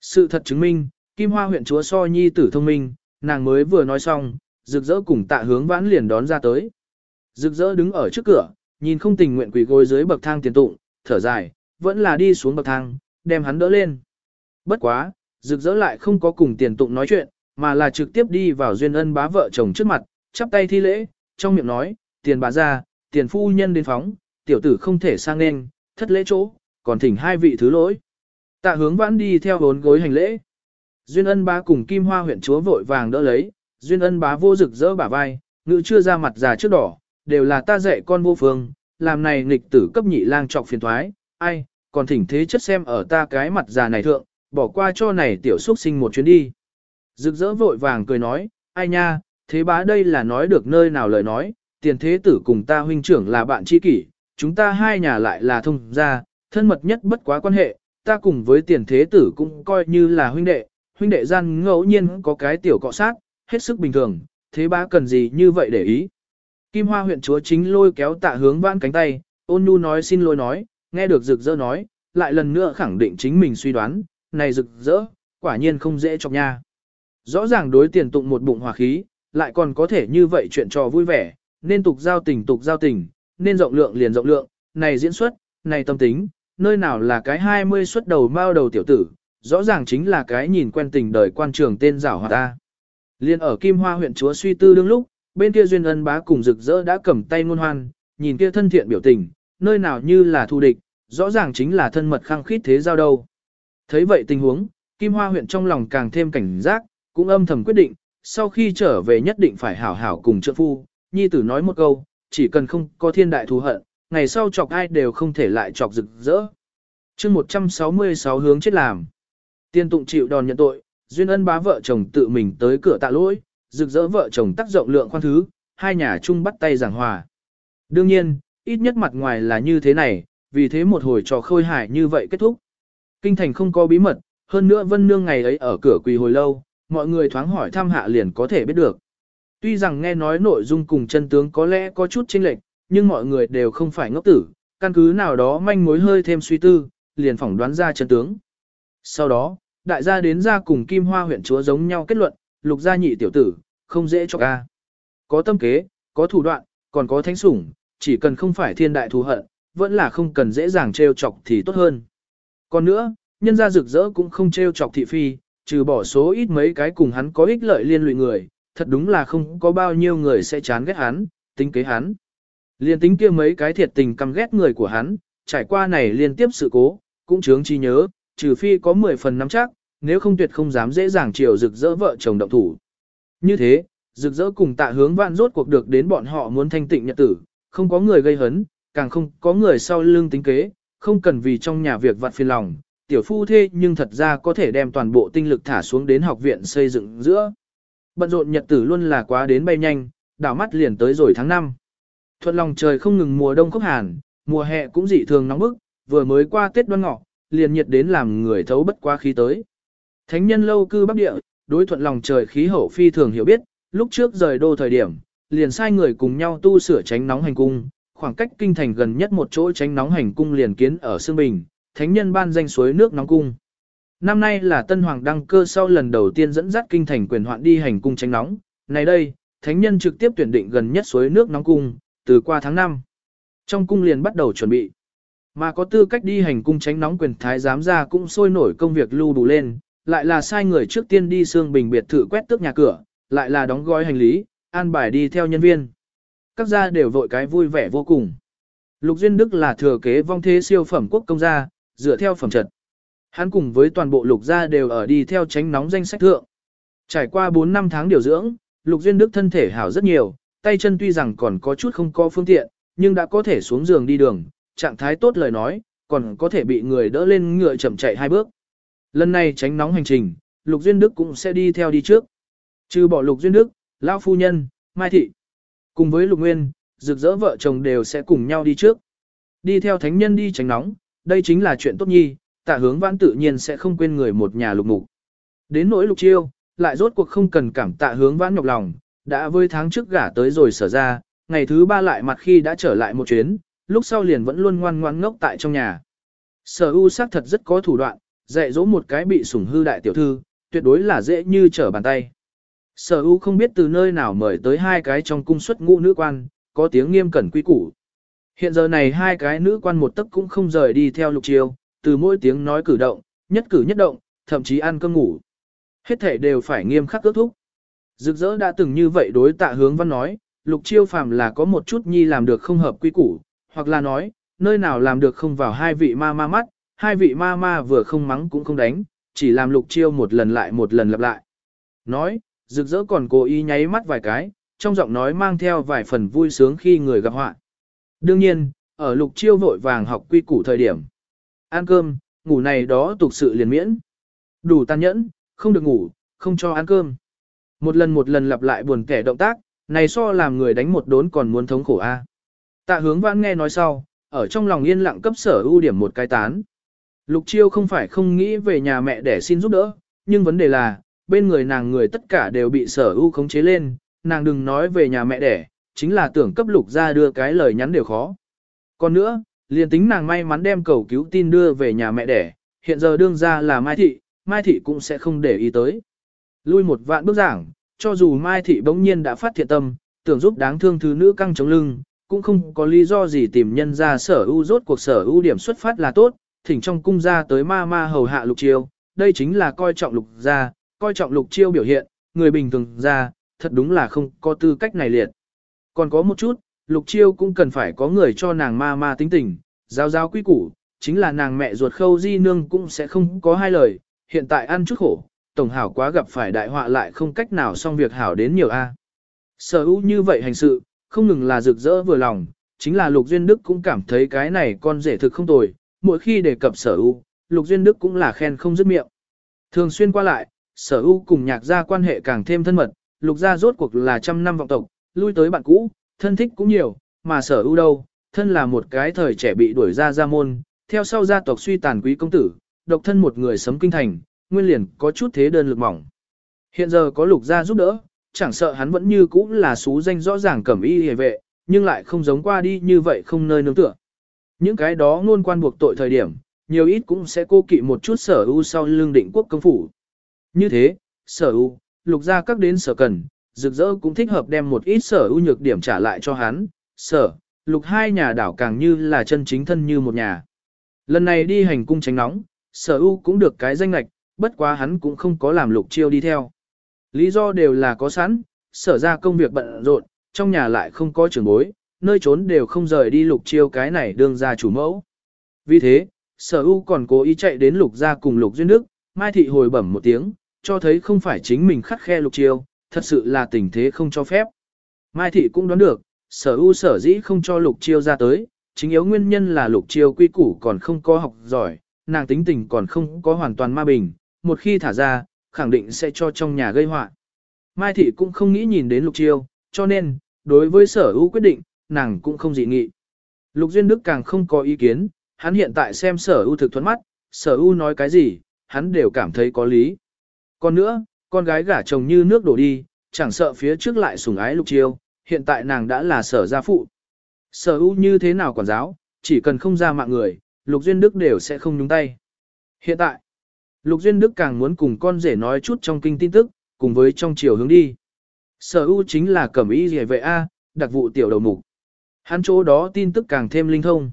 Sự thật chứng minh, Kim Hoa huyện chúa so nhi tử thông minh, nàng mới vừa nói xong, rực rỡ cùng tạ hướng vãn liền đón ra tới. Rực rỡ đứng ở trước cửa, nhìn không tình nguyện quỳ gối dưới bậc thang tiền tụng, thở dài, vẫn là đi xuống bậc thang, đem hắn đỡ lên. Bất quá, rực rỡ lại không có cùng tiền tụng nói chuyện, mà là trực tiếp đi vào duyên ân bá vợ chồng trước mặt, chắp tay thi lễ, trong miệng nói, tiền bà ra, tiền phu nhân đến phóng, tiểu tử không thể sang nên, thất lễ chỗ, còn thỉnh hai vị thứ lỗi. Tạ hướng vãn đi theo bốn gối hành lễ. Duyên ân bá cùng kim hoa huyện chúa vội vàng đỡ lấy, duyên ân bá vô rực rỡ bả vai, ngự chưa ra mặt già trước đỏ, đều là ta dạy con vô phương, làm này nghịch tử cấp nhị lang trọc phiền thoái, ai, còn thỉnh thế chất xem ở ta cái mặt già này thượng, bỏ qua cho này tiểu xuất sinh một chuyến đi. Rực rỡ vội vàng cười nói, ai nha, thế bá đây là nói được nơi nào lời nói, tiền thế tử cùng ta huynh trưởng là bạn tri kỷ, chúng ta hai nhà lại là thông gia, thân mật nhất bất quá quan hệ, ta cùng với tiền thế tử cũng coi như là huynh đệ, huynh đệ gian ngẫu nhiên có cái tiểu cọ sát, hết sức bình thường, thế bá cần gì như vậy để ý. Kim Hoa huyện chúa chính lôi kéo tạ hướng vãn cánh tay, ôn nhu nói xin lỗi nói, nghe được rực rỡ nói, lại lần nữa khẳng định chính mình suy đoán, này rực rỡ, quả nhiên không dễ chọc nha. Rõ ràng đối tiền tụng một bụng hòa khí, lại còn có thể như vậy chuyện trò vui vẻ, nên tục giao tình tục giao tình, nên rộng lượng liền rộng lượng, này diễn xuất, này tâm tính, nơi nào là cái 20 xuất đầu mao đầu tiểu tử, rõ ràng chính là cái nhìn quen tình đời quan trường tên giảo hòa ta. Liên ở Kim Hoa huyện chúa suy tư đương lúc, bên kia duyên ân bá cùng rực rỡ đã cầm tay ngôn hoan, nhìn kia thân thiện biểu tình, nơi nào như là thù địch, rõ ràng chính là thân mật khăng khít thế giao đâu. Thấy vậy tình huống, Kim Hoa huyện trong lòng càng thêm cảnh giác, cũng âm thầm quyết định, sau khi trở về nhất định phải hảo hảo cùng trợ phu, nhi tử nói một câu, chỉ cần không có thiên đại thù hận, ngày sau chọc ai đều không thể lại chọc rực rỡ. chương 166 hướng chết làm. Tiên tụng chịu đòn nhận tội, duyên ân bá vợ chồng tự mình tới cửa tạ lỗi, rực rỡ vợ chồng tác rộng lượng khoan thứ, hai nhà chung bắt tay giảng hòa. Đương nhiên, ít nhất mặt ngoài là như thế này, vì thế một hồi trò khôi hài như vậy kết thúc. Kinh thành không có bí mật, hơn nữa vân nương ngày ấy ở cửa quỳ hồi lâu, mọi người thoáng hỏi thăm hạ liền có thể biết được. Tuy rằng nghe nói nội dung cùng chân tướng có lẽ có chút chênh lệch, nhưng mọi người đều không phải ngốc tử, căn cứ nào đó manh mối hơi thêm suy tư, liền phỏng đoán ra chân tướng. Sau đó, đại gia đến ra cùng Kim Hoa huyện chúa giống nhau kết luận, lục gia nhị tiểu tử, không dễ cho ca. Có tâm kế, có thủ đoạn, còn có thánh sủng, chỉ cần không phải thiên đại thù hận, vẫn là không cần dễ dàng trêu chọc thì tốt hơn. Còn nữa, nhân gia rực rỡ cũng không trêu chọc thị phi, trừ bỏ số ít mấy cái cùng hắn có ích lợi liên lụy người, thật đúng là không có bao nhiêu người sẽ chán ghét hắn, tính kế hắn. Liên tính kia mấy cái thiệt tình căm ghét người của hắn, trải qua này liên tiếp sự cố, cũng chướng chi nhớ, trừ phi có 10 phần nắm chắc, nếu không tuyệt không dám dễ dàng chiều rực rỡ vợ chồng động thủ. Như thế, rực rỡ cùng tạ hướng vạn rốt cuộc được đến bọn họ muốn thanh tịnh nhật tử, không có người gây hấn, càng không có người sau lưng tính kế, không cần vì trong nhà việc vặt phiền lòng, tiểu phu thế nhưng thật ra có thể đem toàn bộ tinh lực thả xuống đến học viện xây dựng giữa. Bận rộn nhật tử luôn là quá đến bay nhanh, đảo mắt liền tới rồi tháng 5. Thuận lòng trời không ngừng mùa đông khốc hàn, mùa hè cũng dị thường nóng bức, vừa mới qua Tết đoan ngọ, liền nhiệt đến làm người thấu bất quá khí tới. Thánh nhân lâu cư bắc địa, đối thuận lòng trời khí hậu phi thường hiểu biết, lúc trước rời đô thời điểm, liền sai người cùng nhau tu sửa tránh nóng hành cung, khoảng cách kinh thành gần nhất một chỗ tránh nóng hành cung liền kiến ở Sương Bình, thánh nhân ban danh suối nước nóng cung. Năm nay là tân hoàng đăng cơ sau lần đầu tiên dẫn dắt kinh thành quyền hoạn đi hành cung tránh nóng, này đây, thánh nhân trực tiếp tuyển định gần nhất suối nước nóng cung, từ qua tháng 5. Trong cung liền bắt đầu chuẩn bị. Mà có tư cách đi hành cung tránh nóng quyền thái giám ra cũng sôi nổi công việc lưu đủ lên, lại là sai người trước tiên đi xương bình biệt thự quét tước nhà cửa, lại là đóng gói hành lý, an bài đi theo nhân viên. Các gia đều vội cái vui vẻ vô cùng. Lục Duyên Đức là thừa kế vong thế siêu phẩm quốc công gia, dựa theo phẩm trật. Hắn cùng với toàn bộ lục gia đều ở đi theo tránh nóng danh sách thượng. Trải qua 4 năm tháng điều dưỡng, Lục Duyên Đức thân thể hảo rất nhiều, tay chân tuy rằng còn có chút không có phương tiện, nhưng đã có thể xuống giường đi đường, trạng thái tốt lời nói, còn có thể bị người đỡ lên ngựa chậm chạy hai bước. Lần này tránh nóng hành trình, Lục Duyên Đức cũng sẽ đi theo đi trước. Trừ bỏ Lục Duyên Đức, Lão Phu Nhân, Mai Thị, cùng với Lục Nguyên, rực rỡ vợ chồng đều sẽ cùng nhau đi trước. Đi theo thánh nhân đi tránh nóng, đây chính là chuyện tốt nhi, tạ hướng vãn tự nhiên sẽ không quên người một nhà lục mục. Đến nỗi lục chiêu, lại rốt cuộc không cần cảm tạ hướng vãn nhọc lòng, đã với tháng trước gả tới rồi sở ra, ngày thứ ba lại mặt khi đã trở lại một chuyến, lúc sau liền vẫn luôn ngoan ngoan ngốc tại trong nhà. Sở U xác thật rất có thủ đoạn, dạy dỗ một cái bị sủng hư đại tiểu thư, tuyệt đối là dễ như trở bàn tay. Sở U không biết từ nơi nào mời tới hai cái trong cung xuất ngũ nữ quan, có tiếng nghiêm cẩn quy củ. Hiện giờ này hai cái nữ quan một tấc cũng không rời đi theo lục chiêu, từ mỗi tiếng nói cử động, nhất cử nhất động, thậm chí ăn cơm ngủ. Hết thể đều phải nghiêm khắc ước thúc. Rực rỡ đã từng như vậy đối tạ hướng văn nói, lục chiêu phàm là có một chút nhi làm được không hợp quy củ, hoặc là nói, nơi nào làm được không vào hai vị ma ma mắt, hai vị ma ma vừa không mắng cũng không đánh, chỉ làm lục chiêu một lần lại một lần lặp lại. Nói, rực rỡ còn cố ý nháy mắt vài cái, trong giọng nói mang theo vài phần vui sướng khi người gặp họa. Đương nhiên, ở lục chiêu vội vàng học quy củ thời điểm. Ăn cơm, ngủ này đó tục sự liền miễn. Đủ tàn nhẫn, không được ngủ, không cho ăn cơm. Một lần một lần lặp lại buồn kẻ động tác, này so làm người đánh một đốn còn muốn thống khổ a. Tạ hướng vãn nghe nói sau, ở trong lòng yên lặng cấp sở ưu điểm một cái tán. Lục chiêu không phải không nghĩ về nhà mẹ để xin giúp đỡ, nhưng vấn đề là, bên người nàng người tất cả đều bị sở ưu khống chế lên, nàng đừng nói về nhà mẹ đẻ, chính là tưởng cấp lục ra đưa cái lời nhắn đều khó. Còn nữa, liền tính nàng may mắn đem cầu cứu tin đưa về nhà mẹ đẻ, hiện giờ đương ra là Mai Thị, Mai Thị cũng sẽ không để ý tới. Lui một vạn bước giảng, cho dù Mai Thị bỗng nhiên đã phát thiện tâm, tưởng giúp đáng thương thứ nữ căng chống lưng, cũng không có lý do gì tìm nhân ra sở ưu rốt cuộc sở ưu điểm xuất phát là tốt, thỉnh trong cung ra tới ma ma hầu hạ lục chiêu, đây chính là coi trọng lục ra, coi trọng lục chiêu biểu hiện, người bình thường ra, thật đúng là không có tư cách này liệt. Còn có một chút, lục chiêu cũng cần phải có người cho nàng ma ma tính tình, giao giao quý củ, chính là nàng mẹ ruột khâu di nương cũng sẽ không có hai lời, hiện tại ăn chút khổ, tổng hảo quá gặp phải đại họa lại không cách nào xong việc hảo đến nhiều a. Sở hữu như vậy hành sự, không ngừng là rực rỡ vừa lòng, chính là Lục Duyên Đức cũng cảm thấy cái này con rể thực không tồi, mỗi khi đề cập sở ưu, Lục Duyên Đức cũng là khen không dứt miệng. Thường xuyên qua lại, sở ưu cùng nhạc gia quan hệ càng thêm thân mật, Lục gia rốt cuộc là trăm năm vọng tộc, lui tới bạn cũ, thân thích cũng nhiều, mà sở ưu đâu, thân là một cái thời trẻ bị đuổi ra gia môn, theo sau gia tộc suy tàn quý công tử, độc thân một người sấm kinh thành, nguyên liền có chút thế đơn lực mỏng. Hiện giờ có lục gia giúp đỡ, chẳng sợ hắn vẫn như cũ là xú danh rõ ràng cẩm y hề vệ, nhưng lại không giống qua đi như vậy không nơi nương tựa. Những cái đó ngôn quan buộc tội thời điểm, nhiều ít cũng sẽ cô kỵ một chút sở ưu sau lương định quốc công phủ. Như thế, sở ưu, lục gia các đến sở cần, rực rỡ cũng thích hợp đem một ít sở ưu nhược điểm trả lại cho hắn, sở, lục hai nhà đảo càng như là chân chính thân như một nhà. Lần này đi hành cung tránh nóng, sở ưu cũng được cái danh lạch, bất quá hắn cũng không có làm lục chiêu đi theo. Lý do đều là có sẵn, sở ra công việc bận rộn, trong nhà lại không có trưởng bối, nơi trốn đều không rời đi lục chiêu cái này đương ra chủ mẫu. Vì thế, sở u còn cố ý chạy đến lục ra cùng lục duyên đức, mai thị hồi bẩm một tiếng, cho thấy không phải chính mình khắc khe lục chiêu, thật sự là tình thế không cho phép. Mai thị cũng đoán được, sở u sở dĩ không cho lục chiêu ra tới, chính yếu nguyên nhân là lục chiêu quy củ còn không có học giỏi, nàng tính tình còn không có hoàn toàn ma bình, một khi thả ra, khẳng định sẽ cho trong nhà gây họa. Mai thị cũng không nghĩ nhìn đến lục chiêu, cho nên, đối với sở u quyết định, nàng cũng không dị nghị. Lục Duyên Đức càng không có ý kiến, hắn hiện tại xem sở ưu thực thuẫn mắt, sở ưu nói cái gì, hắn đều cảm thấy có lý. Còn nữa, con gái gả chồng như nước đổ đi, chẳng sợ phía trước lại sủng ái lục chiêu, hiện tại nàng đã là sở gia phụ. Sở ưu như thế nào quản giáo, chỉ cần không ra mạng người, Lục Duyên Đức đều sẽ không nhúng tay. Hiện tại, Lục Duyên Đức càng muốn cùng con rể nói chút trong kinh tin tức, cùng với trong chiều hướng đi. Sở ưu chính là cẩm y gì vệ A, đặc vụ tiểu đầu mục. Hắn chỗ đó tin tức càng thêm linh thông.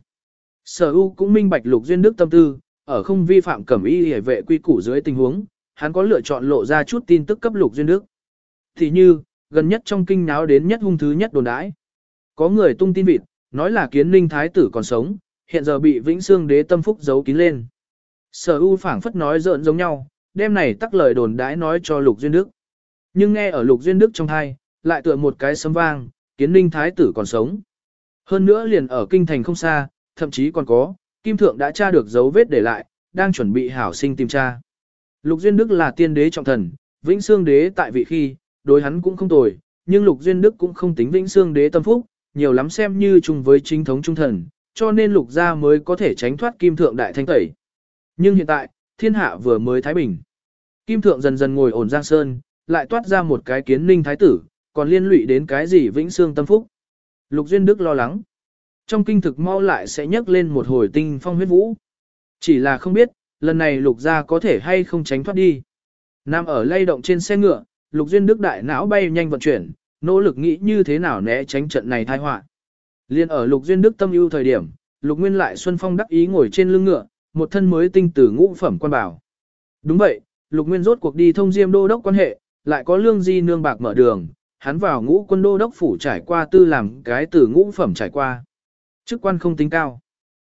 Sở u cũng minh bạch Lục Duyên Đức tâm tư, ở không vi phạm cẩm y hệ vệ quy củ dưới tình huống, hắn có lựa chọn lộ ra chút tin tức cấp Lục Duyên Đức. Thì như, gần nhất trong kinh náo đến nhất hung thứ nhất đồn đãi. Có người tung tin vịt, nói là kiến ninh thái tử còn sống, hiện giờ bị Vĩnh Xương đế tâm phúc giấu kín lên. Sở U phảng phất nói giỡn giống nhau, đêm này tắc lời đồn đãi nói cho Lục Duyên Đức. Nhưng nghe ở Lục Duyên Đức trong thai, lại tựa một cái sấm vang, kiến ninh thái tử còn sống. Hơn nữa liền ở kinh thành không xa, thậm chí còn có, kim thượng đã tra được dấu vết để lại, đang chuẩn bị hảo sinh tìm tra. Lục Duyên Đức là tiên đế trọng thần, Vĩnh Xương đế tại vị khi, đối hắn cũng không tồi, nhưng Lục Duyên Đức cũng không tính Vĩnh Xương đế tâm phúc, nhiều lắm xem như chung với chính thống trung thần, cho nên Lục gia mới có thể tránh thoát kim thượng đại thanh tẩy. Nhưng hiện tại, thiên hạ vừa mới thái bình. Kim thượng dần dần ngồi ổn giang sơn, lại toát ra một cái kiến ninh thái tử, còn liên lụy đến cái gì Vĩnh Xương tâm phúc. Lục Duyên Đức lo lắng. Trong kinh thực mau lại sẽ nhấc lên một hồi tinh phong huyết vũ. Chỉ là không biết, lần này lục gia có thể hay không tránh thoát đi. Nam ở lay động trên xe ngựa, lục duyên đức đại não bay nhanh vận chuyển, nỗ lực nghĩ như thế nào né tránh trận này tai họa. Liên ở lục duyên đức tâm ưu thời điểm, lục nguyên lại xuân phong đắc ý ngồi trên lưng ngựa, một thân mới tinh tử ngũ phẩm quan bảo. Đúng vậy, lục nguyên rốt cuộc đi thông diêm đô đốc quan hệ, lại có lương di nương bạc mở đường, hắn vào ngũ quân đô đốc phủ trải qua tư làm cái tử ngũ phẩm trải qua. Chức quan không tính cao,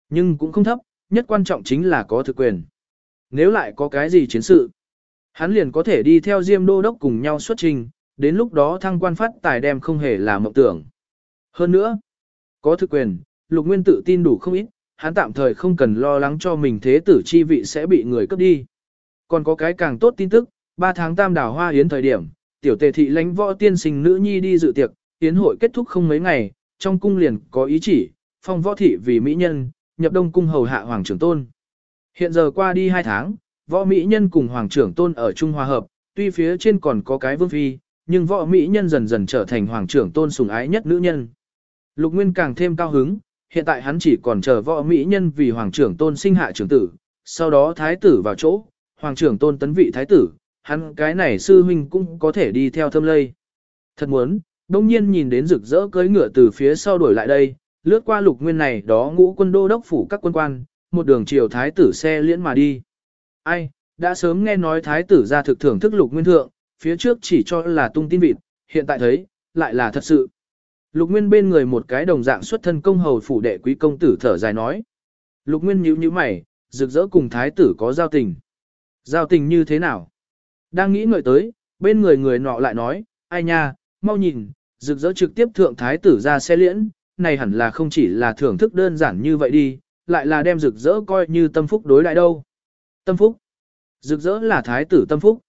nhưng cũng không thấp, nhất quan trọng chính là có thực quyền. Nếu lại có cái gì chiến sự, hắn liền có thể đi theo Diêm Đô Đốc cùng nhau xuất trình, đến lúc đó thăng quan phát tài đem không hề là mộng tưởng. Hơn nữa, có thực quyền, Lục Nguyên tự tin đủ không ít, hắn tạm thời không cần lo lắng cho mình thế tử chi vị sẽ bị người cướp đi. Còn có cái càng tốt tin tức, 3 tháng tam đảo hoa yến thời điểm, tiểu tề thị lãnh võ tiên sinh nữ nhi đi dự tiệc, tiến hội kết thúc không mấy ngày, trong cung liền có ý chỉ, phong võ thị vì mỹ nhân, nhập đông cung hầu hạ hoàng trưởng tôn. Hiện giờ qua đi 2 tháng, võ mỹ nhân cùng hoàng trưởng tôn ở Trung Hòa Hợp, tuy phía trên còn có cái vương phi, nhưng võ mỹ nhân dần dần trở thành hoàng trưởng tôn sủng ái nhất nữ nhân. Lục Nguyên càng thêm cao hứng, hiện tại hắn chỉ còn chờ võ mỹ nhân vì hoàng trưởng tôn sinh hạ trưởng tử, sau đó thái tử vào chỗ, hoàng trưởng tôn tấn vị thái tử, hắn cái này sư huynh cũng có thể đi theo thâm lây. Thật muốn, đông nhiên nhìn đến rực rỡ cưỡi ngựa từ phía sau đuổi lại đây, lướt qua lục nguyên này đó ngũ quân đô đốc phủ các quân quan, một đường chiều thái tử xe liễn mà đi. Ai, đã sớm nghe nói thái tử ra thực thưởng thức lục nguyên thượng, phía trước chỉ cho là tung tin vịt, hiện tại thấy, lại là thật sự. Lục nguyên bên người một cái đồng dạng xuất thân công hầu phủ đệ quý công tử thở dài nói. Lục nguyên nhíu nhíu mày, rực rỡ cùng thái tử có giao tình. Giao tình như thế nào? Đang nghĩ ngợi tới, bên người người nọ lại nói, ai nha, mau nhìn, rực rỡ trực tiếp thượng thái tử ra xe liễn, này hẳn là không chỉ là thưởng thức đơn giản như vậy đi, lại là đem rực rỡ coi như tâm phúc đối lại đâu. Tâm phúc. Rực rỡ là thái tử tâm phúc.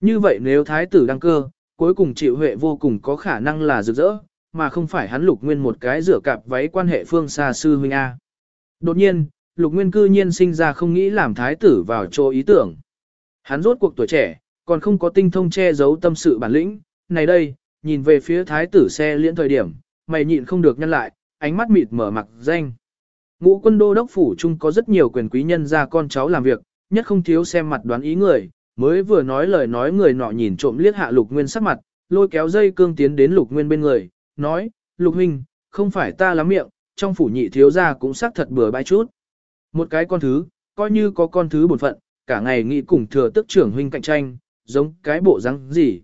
Như vậy nếu thái tử đăng cơ, cuối cùng chịu huệ vô cùng có khả năng là rực rỡ, mà không phải hắn lục nguyên một cái rửa cạp váy quan hệ phương xa sư huynh A. Đột nhiên, lục nguyên cư nhiên sinh ra không nghĩ làm thái tử vào chỗ ý tưởng. Hắn rốt cuộc tuổi trẻ, còn không có tinh thông che giấu tâm sự bản lĩnh, này đây, nhìn về phía thái tử xe liễn thời điểm, mày nhịn không được nhân lại, ánh mắt mịt mở mặc danh. Ngũ quân đô đốc phủ chung có rất nhiều quyền quý nhân ra con cháu làm việc, nhất không thiếu xem mặt đoán ý người, mới vừa nói lời nói người nọ nhìn trộm liếc hạ lục nguyên sắc mặt, lôi kéo dây cương tiến đến lục nguyên bên người, nói, lục huynh, không phải ta lắm miệng, trong phủ nhị thiếu gia cũng xác thật bừa bãi chút. Một cái con thứ, coi như có con thứ bổn phận, cả ngày nghĩ cùng thừa tức trưởng huynh cạnh tranh, giống cái bộ răng gì.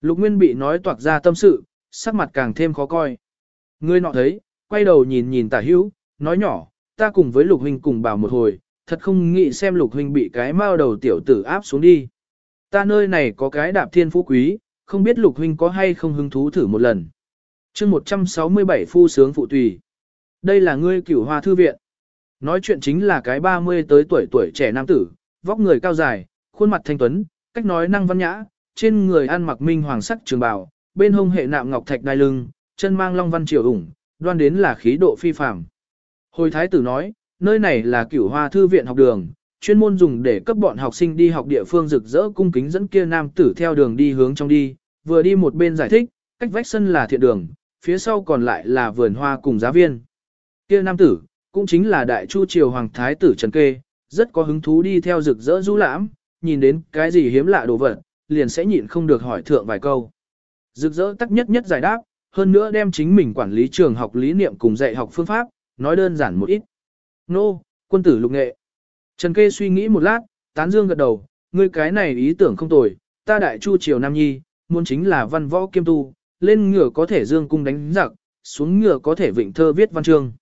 Lục Nguyên bị nói toạc ra tâm sự, sắc mặt càng thêm khó coi. Người nọ thấy, quay đầu nhìn nhìn tả hữu, nói nhỏ, ta cùng với lục huynh cùng bảo một hồi, thật không nghĩ xem lục huynh bị cái mao đầu tiểu tử áp xuống đi. Ta nơi này có cái đạp thiên phú quý, không biết lục huynh có hay không hứng thú thử một lần. chương 167 phu sướng phụ tùy. Đây là ngươi cửu hoa thư viện. Nói chuyện chính là cái 30 tới tuổi tuổi trẻ nam tử, vóc người cao dài, khuôn mặt thanh tuấn, cách nói năng văn nhã, trên người ăn mặc minh hoàng sắc trường bào, bên hông hệ nạm ngọc thạch đai lưng, chân mang long văn triều ủng, đoan đến là khí độ phi phàm. Hồi thái tử nói, nơi này là cửu hoa thư viện học đường, chuyên môn dùng để cấp bọn học sinh đi học địa phương rực rỡ cung kính dẫn kia nam tử theo đường đi hướng trong đi, vừa đi một bên giải thích, cách vách sân là thiện đường, phía sau còn lại là vườn hoa cùng giá viên. Kia nam tử, cũng chính là đại chu triều hoàng thái tử Trần Kê, rất có hứng thú đi theo rực rỡ du lãm, nhìn đến cái gì hiếm lạ đồ vật, liền sẽ nhịn không được hỏi thượng vài câu. Rực rỡ tắc nhất nhất giải đáp, hơn nữa đem chính mình quản lý trường học lý niệm cùng dạy học phương pháp, nói đơn giản một ít. Nô, quân tử lục nghệ. Trần Kê suy nghĩ một lát, tán dương gật đầu, ngươi cái này ý tưởng không tồi, ta đại chu triều nam nhi, muốn chính là văn võ kiêm tu, lên ngựa có thể dương cung đánh giặc, xuống ngựa có thể vịnh thơ viết văn chương.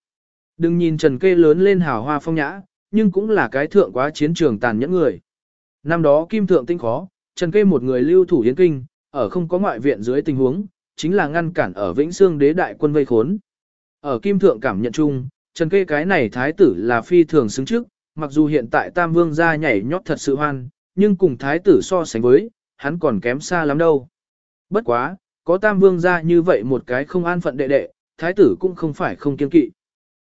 Đừng nhìn Trần Kê lớn lên hào hoa phong nhã, nhưng cũng là cái thượng quá chiến trường tàn nhẫn người. Năm đó kim thượng tinh khó, Trần Kê một người lưu thủ yến kinh, ở không có ngoại viện dưới tình huống, chính là ngăn cản ở Vĩnh Xương đế đại quân vây khốn. Ở Kim Thượng cảm nhận chung, Trần Kê cái này thái tử là phi thường xứng trước, mặc dù hiện tại Tam Vương gia nhảy nhót thật sự hoan, nhưng cùng thái tử so sánh với, hắn còn kém xa lắm đâu. Bất quá, có Tam Vương gia như vậy một cái không an phận đệ đệ, thái tử cũng không phải không kiên kỵ.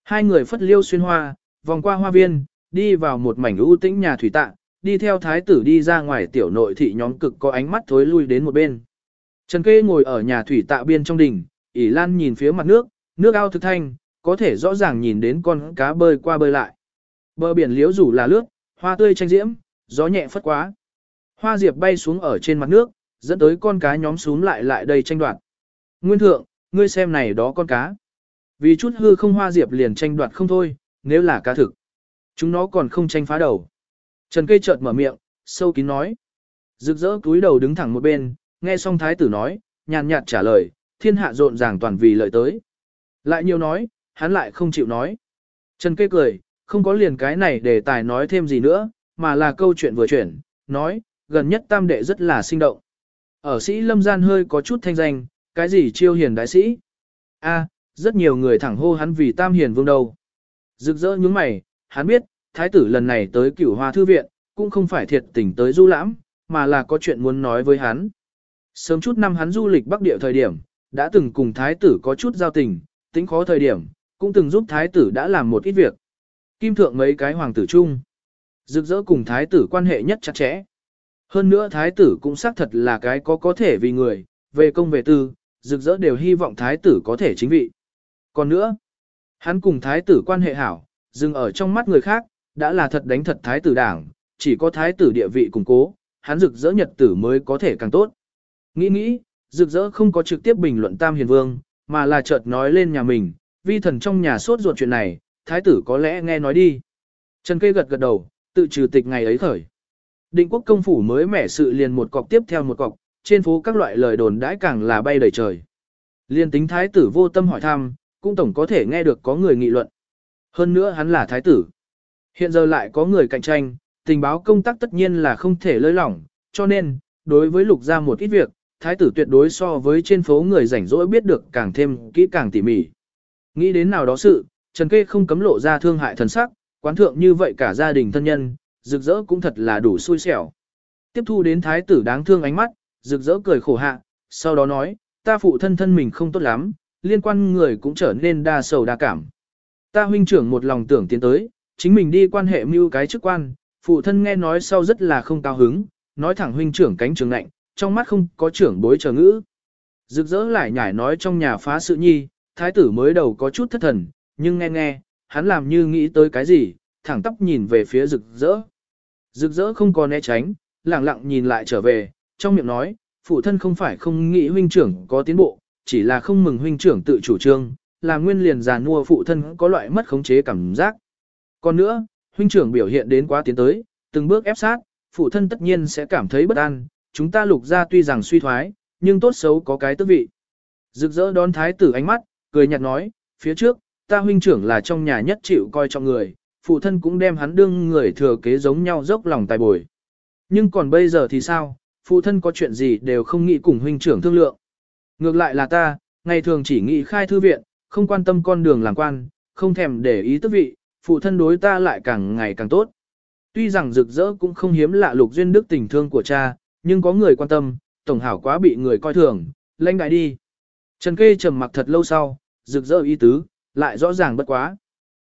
Hai người phất liêu xuyên hoa, vòng qua hoa viên, đi vào một mảnh ưu tĩnh nhà thủy tạ, đi theo thái tử đi ra ngoài tiểu nội thị nhóm cực có ánh mắt thối lui đến một bên. Trần Kê ngồi ở nhà thủy tạ biên trong đình, ỉ lan nhìn phía mặt nước, nước ao thực thanh, có thể rõ ràng nhìn đến con cá bơi qua bơi lại. Bờ biển liễu rủ là lướt, hoa tươi tranh diễm, gió nhẹ phất quá. Hoa diệp bay xuống ở trên mặt nước, dẫn tới con cá nhóm xuống lại lại đây tranh đoạt. Nguyên thượng, ngươi xem này đó con cá. Vì chút hư không hoa diệp liền tranh đoạt không thôi, nếu là cá thực. Chúng nó còn không tranh phá đầu. Trần cây chợt mở miệng, sâu kín nói. Rực rỡ cúi đầu đứng thẳng một bên, nghe xong thái tử nói, nhàn nhạt trả lời, thiên hạ rộn ràng toàn vì lợi tới. Lại nhiều nói, hắn lại không chịu nói. Trần cây cười, không có liền cái này để tài nói thêm gì nữa, mà là câu chuyện vừa chuyển, nói, gần nhất tam đệ rất là sinh động. Ở sĩ lâm gian hơi có chút thanh danh, cái gì chiêu hiền đại sĩ. a rất nhiều người thẳng hô hắn vì tam hiền vương đầu, Rực rỡ những mày, hắn biết, thái tử lần này tới cửu hoa thư viện, cũng không phải thiệt tình tới du lãm, mà là có chuyện muốn nói với hắn. Sớm chút năm hắn du lịch bắc địa thời điểm, đã từng cùng thái tử có chút giao tình, tính khó thời điểm, cũng từng giúp thái tử đã làm một ít việc. Kim thượng mấy cái hoàng tử chung. Rực rỡ cùng thái tử quan hệ nhất chặt chẽ. Hơn nữa thái tử cũng xác thật là cái có có thể vì người, về công về tư, rực rỡ đều hy vọng thái tử có thể chính vị. Còn nữa, hắn cùng thái tử quan hệ hảo, dừng ở trong mắt người khác, đã là thật đánh thật thái tử đảng, chỉ có thái tử địa vị củng cố, hắn rực rỡ nhật tử mới có thể càng tốt. Nghĩ nghĩ, rực rỡ không có trực tiếp bình luận Tam Hiền Vương, mà là chợt nói lên nhà mình, vi thần trong nhà sốt ruột chuyện này, thái tử có lẽ nghe nói đi. Trần Kê gật gật đầu, tự trừ tịch ngày ấy khởi. Định quốc công phủ mới mẻ sự liền một cọc tiếp theo một cọc, trên phố các loại lời đồn đãi càng là bay đầy trời. Liên tính thái tử vô tâm hỏi thăm, cũng tổng có thể nghe được có người nghị luận. Hơn nữa hắn là thái tử. Hiện giờ lại có người cạnh tranh, tình báo công tác tất nhiên là không thể lơi lỏng, cho nên, đối với lục ra một ít việc, thái tử tuyệt đối so với trên phố người rảnh rỗi biết được càng thêm kỹ càng tỉ mỉ. Nghĩ đến nào đó sự, Trần Kê không cấm lộ ra thương hại thần sắc, quán thượng như vậy cả gia đình thân nhân, rực rỡ cũng thật là đủ xui xẻo. Tiếp thu đến thái tử đáng thương ánh mắt, rực rỡ cười khổ hạ, sau đó nói, ta phụ thân thân mình không tốt lắm, liên quan người cũng trở nên đa sầu đa cảm. Ta huynh trưởng một lòng tưởng tiến tới, chính mình đi quan hệ mưu cái chức quan, phụ thân nghe nói sau rất là không cao hứng, nói thẳng huynh trưởng cánh trường lạnh, trong mắt không có trưởng bối chờ ngữ. Rực rỡ lại nhảy nói trong nhà phá sự nhi, thái tử mới đầu có chút thất thần, nhưng nghe nghe, hắn làm như nghĩ tới cái gì, thẳng tóc nhìn về phía rực rỡ. Rực rỡ không còn né tránh, lặng lặng nhìn lại trở về, trong miệng nói, phụ thân không phải không nghĩ huynh trưởng có tiến bộ, chỉ là không mừng huynh trưởng tự chủ trương, là nguyên liền già nua phụ thân có loại mất khống chế cảm giác. Còn nữa, huynh trưởng biểu hiện đến quá tiến tới, từng bước ép sát, phụ thân tất nhiên sẽ cảm thấy bất an, chúng ta lục ra tuy rằng suy thoái, nhưng tốt xấu có cái tước vị. Rực rỡ đón thái tử ánh mắt, cười nhạt nói, phía trước, ta huynh trưởng là trong nhà nhất chịu coi trọng người, phụ thân cũng đem hắn đương người thừa kế giống nhau dốc lòng tài bồi. Nhưng còn bây giờ thì sao, phụ thân có chuyện gì đều không nghĩ cùng huynh trưởng thương lượng. Ngược lại là ta, ngày thường chỉ nghĩ khai thư viện, không quan tâm con đường làm quan, không thèm để ý tước vị, phụ thân đối ta lại càng ngày càng tốt. Tuy rằng rực rỡ cũng không hiếm lạ lục duyên đức tình thương của cha, nhưng có người quan tâm, tổng hảo quá bị người coi thường, lãnh đại đi. Trần kê trầm mặc thật lâu sau, rực rỡ ý tứ, lại rõ ràng bất quá.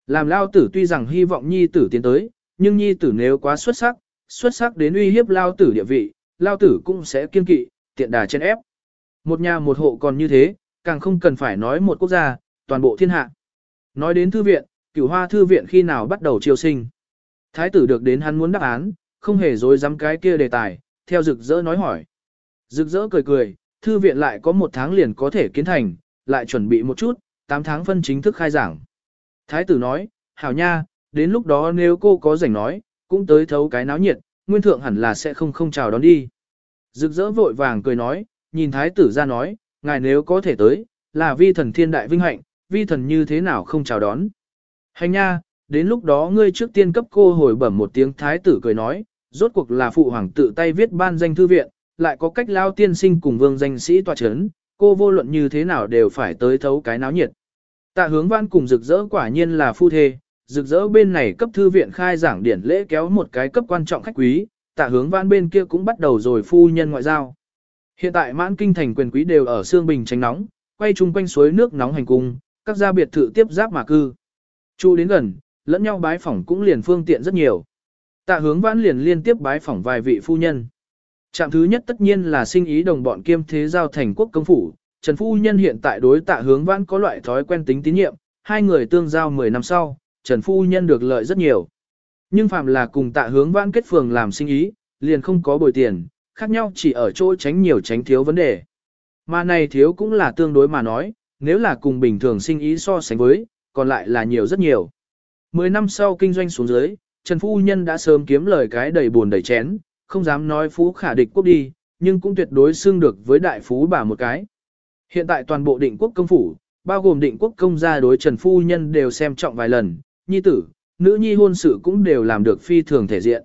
Làm lao tử tuy rằng hy vọng nhi tử tiến tới, nhưng nhi tử nếu quá xuất sắc, xuất sắc đến uy hiếp lao tử địa vị, lao tử cũng sẽ kiên kỵ, tiện đà trên ép. Một nhà một hộ còn như thế, càng không cần phải nói một quốc gia, toàn bộ thiên hạ. Nói đến thư viện, cửu hoa thư viện khi nào bắt đầu chiêu sinh. Thái tử được đến hắn muốn đáp án, không hề dối dám cái kia đề tài, theo rực rỡ nói hỏi. Rực rỡ cười cười, thư viện lại có một tháng liền có thể kiến thành, lại chuẩn bị một chút, 8 tháng phân chính thức khai giảng. Thái tử nói, hảo nha, đến lúc đó nếu cô có rảnh nói, cũng tới thấu cái náo nhiệt, nguyên thượng hẳn là sẽ không không chào đón đi. Rực rỡ vội vàng cười nói, nhìn thái tử ra nói, ngài nếu có thể tới, là vi thần thiên đại vinh hạnh, vi thần như thế nào không chào đón. Hành nha, đến lúc đó ngươi trước tiên cấp cô hồi bẩm một tiếng thái tử cười nói, rốt cuộc là phụ hoàng tự tay viết ban danh thư viện, lại có cách lao tiên sinh cùng vương danh sĩ tòa chấn, cô vô luận như thế nào đều phải tới thấu cái náo nhiệt. Tạ hướng văn cùng rực rỡ quả nhiên là phu thê, rực rỡ bên này cấp thư viện khai giảng điển lễ kéo một cái cấp quan trọng khách quý, tạ hướng văn bên kia cũng bắt đầu rồi phu nhân ngoại giao. Hiện tại mãn kinh thành quyền quý đều ở xương bình tránh nóng, quay chung quanh suối nước nóng hành cung, các gia biệt thự tiếp giáp mà cư. Chu đến gần, lẫn nhau bái phỏng cũng liền phương tiện rất nhiều. Tạ hướng vãn liền liên tiếp bái phỏng vài vị phu nhân. Trạm thứ nhất tất nhiên là sinh ý đồng bọn kiêm thế giao thành quốc công phủ. Trần phu nhân hiện tại đối tạ hướng vãn có loại thói quen tính tín nhiệm, hai người tương giao 10 năm sau, Trần phu nhân được lợi rất nhiều. Nhưng phạm là cùng tạ hướng vãn kết phường làm sinh ý, liền không có bồi tiền, khác nhau chỉ ở chỗ tránh nhiều tránh thiếu vấn đề. Mà này thiếu cũng là tương đối mà nói, nếu là cùng bình thường sinh ý so sánh với, còn lại là nhiều rất nhiều. Mười năm sau kinh doanh xuống dưới, Trần Phu Nhân đã sớm kiếm lời cái đầy buồn đầy chén, không dám nói phú khả địch quốc đi, nhưng cũng tuyệt đối xưng được với đại phú bà một cái. Hiện tại toàn bộ định quốc công phủ, bao gồm định quốc công gia đối Trần Phu Nhân đều xem trọng vài lần, nhi tử, nữ nhi hôn sự cũng đều làm được phi thường thể diện.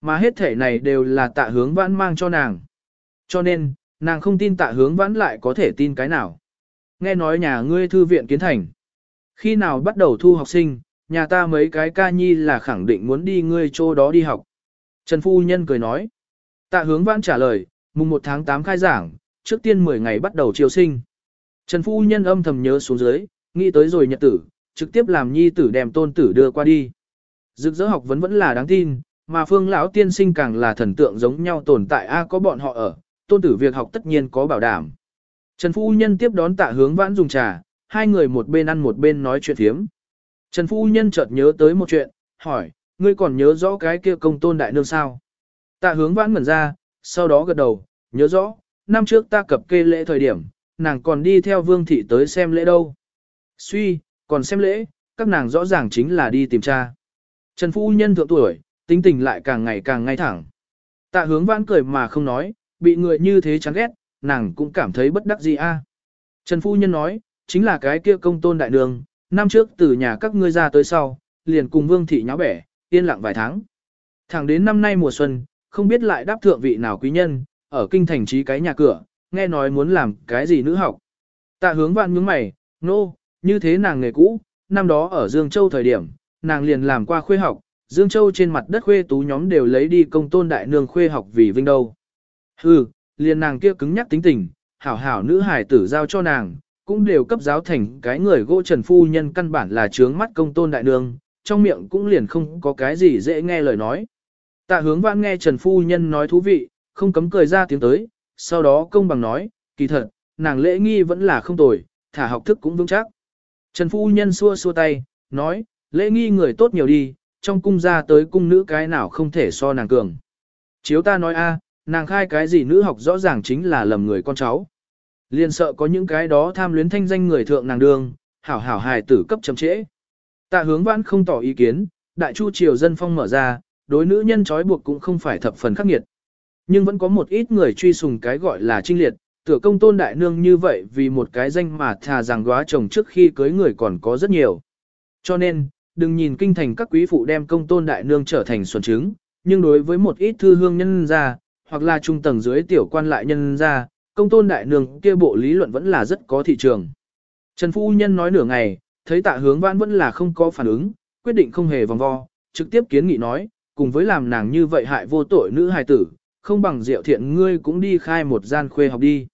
Mà hết thể này đều là tạ hướng vãn mang cho nàng. Cho nên, nàng không tin tạ hướng vãn lại có thể tin cái nào. Nghe nói nhà ngươi thư viện kiến thành. Khi nào bắt đầu thu học sinh, nhà ta mấy cái ca nhi là khẳng định muốn đi ngươi chỗ đó đi học. Trần Phu Nhân cười nói. Tạ hướng vãn trả lời, mùng 1 tháng 8 khai giảng, trước tiên 10 ngày bắt đầu chiều sinh. Trần Phu Nhân âm thầm nhớ xuống dưới, nghĩ tới rồi nhật tử, trực tiếp làm nhi tử đem tôn tử đưa qua đi. Dực dỡ học vẫn vẫn là đáng tin, mà phương lão tiên sinh càng là thần tượng giống nhau tồn tại a có bọn họ ở, tôn tử việc học tất nhiên có bảo đảm. Trần Phu Nhân tiếp đón tạ hướng vãn dùng trà, hai người một bên ăn một bên nói chuyện thiếm. Trần Phu Nhân chợt nhớ tới một chuyện, hỏi, ngươi còn nhớ rõ cái kia công tôn đại nương sao? Tạ hướng vãn ngẩn ra, sau đó gật đầu, nhớ rõ, năm trước ta cập kê lễ thời điểm, nàng còn đi theo vương thị tới xem lễ đâu. Suy, còn xem lễ, các nàng rõ ràng chính là đi tìm cha. Trần Phu Nhân thượng tuổi, tính tình lại càng ngày càng ngay thẳng. Tạ hướng vãn cười mà không nói, bị người như thế chán ghét, nàng cũng cảm thấy bất đắc gì a. Trần Phu Nhân nói, chính là cái kia công tôn đại đường, năm trước từ nhà các ngươi ra tới sau, liền cùng vương thị nháo bẻ, yên lặng vài tháng. Thẳng đến năm nay mùa xuân, không biết lại đáp thượng vị nào quý nhân, ở kinh thành trí cái nhà cửa, nghe nói muốn làm cái gì nữ học. Tạ hướng vạn nhướng mày, nô, no, như thế nàng nghề cũ, năm đó ở Dương Châu thời điểm, nàng liền làm qua khuê học, Dương Châu trên mặt đất khuê tú nhóm đều lấy đi công tôn đại nương khuê học vì vinh đâu. Hừ, liền nàng kia cứng nhắc tính tình, hảo hảo nữ hải tử giao cho nàng, cũng đều cấp giáo thành cái người gỗ trần phu nhân căn bản là trướng mắt công tôn đại nương, trong miệng cũng liền không có cái gì dễ nghe lời nói. Tạ hướng vãn nghe trần phu nhân nói thú vị, không cấm cười ra tiếng tới, sau đó công bằng nói, kỳ thật, nàng lễ nghi vẫn là không tồi, thả học thức cũng vững chắc. Trần phu nhân xua xua tay, nói, lễ nghi người tốt nhiều đi, trong cung ra tới cung nữ cái nào không thể so nàng cường. Chiếu ta nói a, nàng khai cái gì nữ học rõ ràng chính là lầm người con cháu. Liên sợ có những cái đó tham luyến thanh danh người thượng nàng đường, hảo hảo hài tử cấp chậm trễ. Tạ hướng vãn không tỏ ý kiến, đại chu triều dân phong mở ra, đối nữ nhân trói buộc cũng không phải thập phần khắc nghiệt. Nhưng vẫn có một ít người truy sùng cái gọi là trinh liệt, tựa công tôn đại nương như vậy vì một cái danh mà thà rằng góa chồng trước khi cưới người còn có rất nhiều. Cho nên, đừng nhìn kinh thành các quý phụ đem công tôn đại nương trở thành xuân chứng, nhưng đối với một ít thư hương nhân ra, hoặc là trung tầng dưới tiểu quan lại nhân ra, công tôn đại nương kia bộ lý luận vẫn là rất có thị trường. Trần Phu Nhân nói nửa ngày, thấy tạ hướng vãn vẫn là không có phản ứng, quyết định không hề vòng vo, trực tiếp kiến nghị nói, cùng với làm nàng như vậy hại vô tội nữ hài tử, không bằng diệu thiện ngươi cũng đi khai một gian khuê học đi.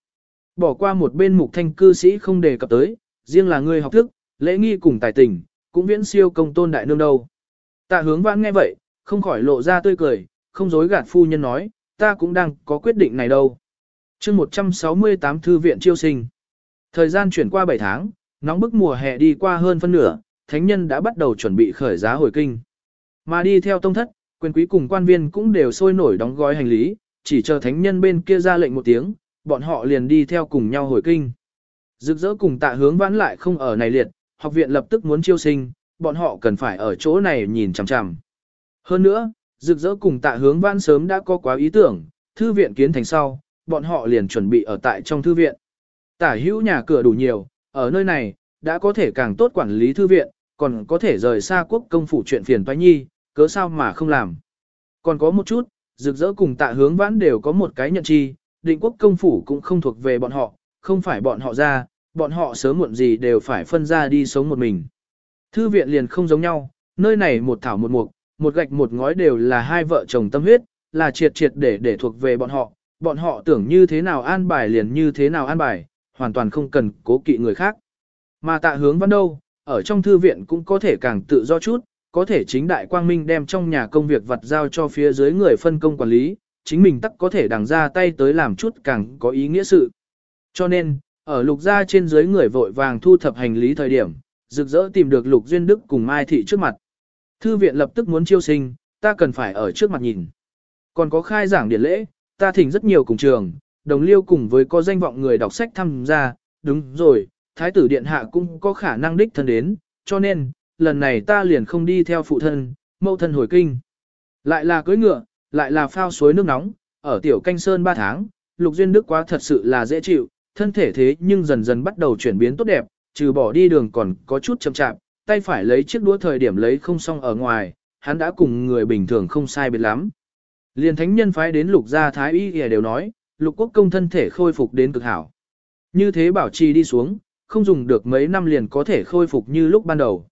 Bỏ qua một bên mục thanh cư sĩ không đề cập tới, riêng là ngươi học thức, lễ nghi cùng tài tình, cũng viễn siêu công tôn đại nương đâu. Tạ hướng vãn nghe vậy, không khỏi lộ ra tươi cười, không dối gạt phu nhân nói, ta cũng đang có quyết định này đâu chương 168 thư viện chiêu sinh. Thời gian chuyển qua 7 tháng, nóng bức mùa hè đi qua hơn phân nửa, thánh nhân đã bắt đầu chuẩn bị khởi giá hồi kinh. Mà đi theo tông thất, quyền quý cùng quan viên cũng đều sôi nổi đóng gói hành lý, chỉ chờ thánh nhân bên kia ra lệnh một tiếng, bọn họ liền đi theo cùng nhau hồi kinh. Rực rỡ cùng tạ hướng vãn lại không ở này liệt, học viện lập tức muốn chiêu sinh, bọn họ cần phải ở chỗ này nhìn chằm chằm. Hơn nữa, rực rỡ cùng tạ hướng vãn sớm đã có quá ý tưởng, thư viện kiến thành sau, bọn họ liền chuẩn bị ở tại trong thư viện. Tả hữu nhà cửa đủ nhiều, ở nơi này, đã có thể càng tốt quản lý thư viện, còn có thể rời xa quốc công phủ chuyện phiền toái nhi, cớ sao mà không làm. Còn có một chút, rực rỡ cùng tạ hướng vãn đều có một cái nhận chi, định quốc công phủ cũng không thuộc về bọn họ, không phải bọn họ ra, bọn họ sớm muộn gì đều phải phân ra đi sống một mình. Thư viện liền không giống nhau, nơi này một thảo một mục, một gạch một ngói đều là hai vợ chồng tâm huyết, là triệt triệt để để thuộc về bọn họ, bọn họ tưởng như thế nào an bài liền như thế nào an bài, hoàn toàn không cần cố kỵ người khác. Mà tạ hướng văn đâu, ở trong thư viện cũng có thể càng tự do chút, có thể chính đại quang minh đem trong nhà công việc vật giao cho phía dưới người phân công quản lý, chính mình tắc có thể đằng ra tay tới làm chút càng có ý nghĩa sự. Cho nên, ở lục gia trên dưới người vội vàng thu thập hành lý thời điểm, rực rỡ tìm được lục duyên đức cùng Mai Thị trước mặt. Thư viện lập tức muốn chiêu sinh, ta cần phải ở trước mặt nhìn. Còn có khai giảng điển lễ, ta thỉnh rất nhiều cùng trường, đồng liêu cùng với có danh vọng người đọc sách tham gia, đúng rồi, thái tử điện hạ cũng có khả năng đích thân đến, cho nên, lần này ta liền không đi theo phụ thân, mẫu thân hồi kinh. Lại là cưới ngựa, lại là phao suối nước nóng, ở tiểu canh sơn 3 tháng, lục duyên đức quá thật sự là dễ chịu, thân thể thế nhưng dần dần bắt đầu chuyển biến tốt đẹp, trừ bỏ đi đường còn có chút chậm chạp, tay phải lấy chiếc đũa thời điểm lấy không xong ở ngoài, hắn đã cùng người bình thường không sai biệt lắm liền thánh nhân phái đến lục gia thái y đều nói, lục quốc công thân thể khôi phục đến cực hảo. Như thế bảo trì đi xuống, không dùng được mấy năm liền có thể khôi phục như lúc ban đầu.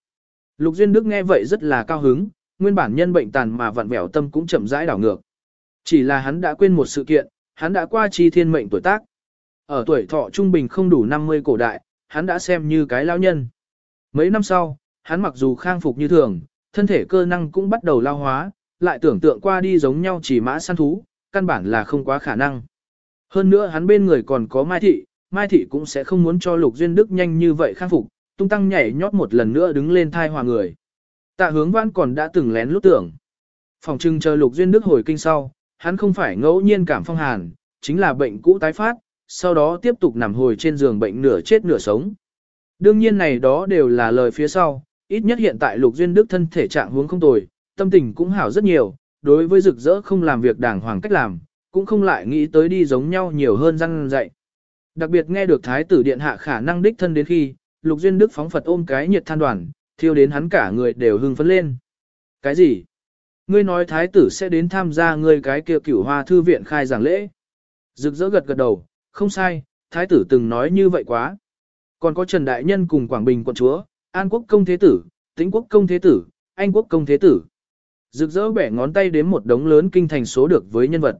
Lục Duyên Đức nghe vậy rất là cao hứng, nguyên bản nhân bệnh tàn mà vặn vẹo tâm cũng chậm rãi đảo ngược. Chỉ là hắn đã quên một sự kiện, hắn đã qua chi thiên mệnh tuổi tác. Ở tuổi thọ trung bình không đủ 50 cổ đại, hắn đã xem như cái lao nhân. Mấy năm sau, hắn mặc dù khang phục như thường, thân thể cơ năng cũng bắt đầu lao hóa, lại tưởng tượng qua đi giống nhau chỉ mã săn thú, căn bản là không quá khả năng. Hơn nữa hắn bên người còn có Mai Thị, Mai Thị cũng sẽ không muốn cho Lục Duyên Đức nhanh như vậy khắc phục, tung tăng nhảy nhót một lần nữa đứng lên thai hòa người. Tạ hướng văn còn đã từng lén lút tưởng. Phòng trưng chờ Lục Duyên Đức hồi kinh sau, hắn không phải ngẫu nhiên cảm phong hàn, chính là bệnh cũ tái phát, sau đó tiếp tục nằm hồi trên giường bệnh nửa chết nửa sống. Đương nhiên này đó đều là lời phía sau, ít nhất hiện tại Lục Duyên Đức thân thể trạng huống không tồi, tâm tình cũng hảo rất nhiều, đối với rực rỡ không làm việc đàng hoàng cách làm, cũng không lại nghĩ tới đi giống nhau nhiều hơn răng dạy. Đặc biệt nghe được Thái tử Điện Hạ khả năng đích thân đến khi, Lục Duyên Đức phóng Phật ôm cái nhiệt than đoàn, thiêu đến hắn cả người đều hưng phấn lên. Cái gì? Ngươi nói Thái tử sẽ đến tham gia ngươi cái kia cửu hoa thư viện khai giảng lễ. Rực rỡ gật gật đầu, không sai, Thái tử từng nói như vậy quá. Còn có Trần Đại Nhân cùng Quảng Bình quận chúa, An Quốc công thế tử, Tĩnh Quốc công thế tử, Anh Quốc công thế tử. Rực rỡ bẻ ngón tay đến một đống lớn kinh thành số được với nhân vật.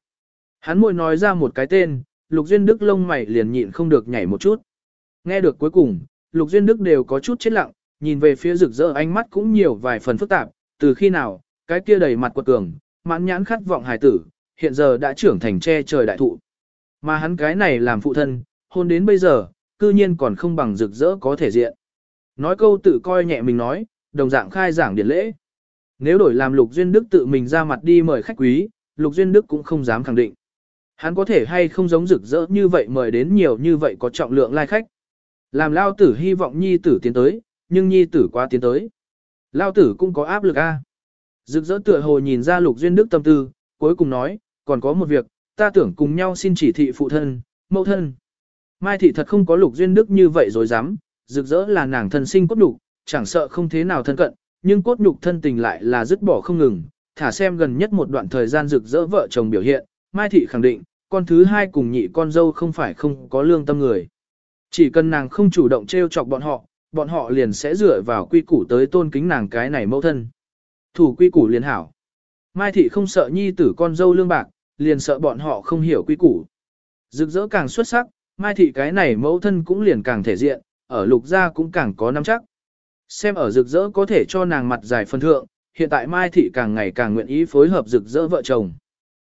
Hắn môi nói ra một cái tên, Lục Duyên Đức lông mày liền nhịn không được nhảy một chút. Nghe được cuối cùng, Lục Duyên Đức đều có chút chết lặng, nhìn về phía rực rỡ ánh mắt cũng nhiều vài phần phức tạp, từ khi nào, cái kia đầy mặt quật cường, mãn nhãn khát vọng hài tử, hiện giờ đã trưởng thành che trời đại thụ. Mà hắn cái này làm phụ thân, hôn đến bây giờ, cư nhiên còn không bằng rực rỡ có thể diện. Nói câu tự coi nhẹ mình nói, đồng dạng khai giảng điển lễ. Nếu đổi làm Lục Duyên Đức tự mình ra mặt đi mời khách quý, Lục Duyên Đức cũng không dám khẳng định. Hắn có thể hay không giống rực rỡ như vậy mời đến nhiều như vậy có trọng lượng lai khách. Làm lao tử hy vọng nhi tử tiến tới, nhưng nhi tử quá tiến tới. Lao tử cũng có áp lực a. Rực rỡ tựa hồ nhìn ra Lục Duyên Đức tâm tư, cuối cùng nói, còn có một việc, ta tưởng cùng nhau xin chỉ thị phụ thân, mẫu thân. Mai thị thật không có Lục Duyên Đức như vậy rồi dám, rực rỡ là nàng thân sinh cốt đủ, chẳng sợ không thế nào thân cận, nhưng cốt nhục thân tình lại là dứt bỏ không ngừng, thả xem gần nhất một đoạn thời gian rực rỡ vợ chồng biểu hiện, Mai thị khẳng định, con thứ hai cùng nhị con dâu không phải không có lương tâm người. Chỉ cần nàng không chủ động trêu chọc bọn họ, bọn họ liền sẽ dựa vào quy củ tới tôn kính nàng cái này mẫu thân. Thủ quy củ liền hảo. Mai thị không sợ nhi tử con dâu lương bạc, liền sợ bọn họ không hiểu quy củ. Rực rỡ càng xuất sắc, Mai thị cái này mẫu thân cũng liền càng thể diện, ở lục gia cũng càng có nắm chắc. Xem ở rực rỡ có thể cho nàng mặt dài phân thượng, hiện tại Mai thị càng ngày càng nguyện ý phối hợp rực rỡ vợ chồng.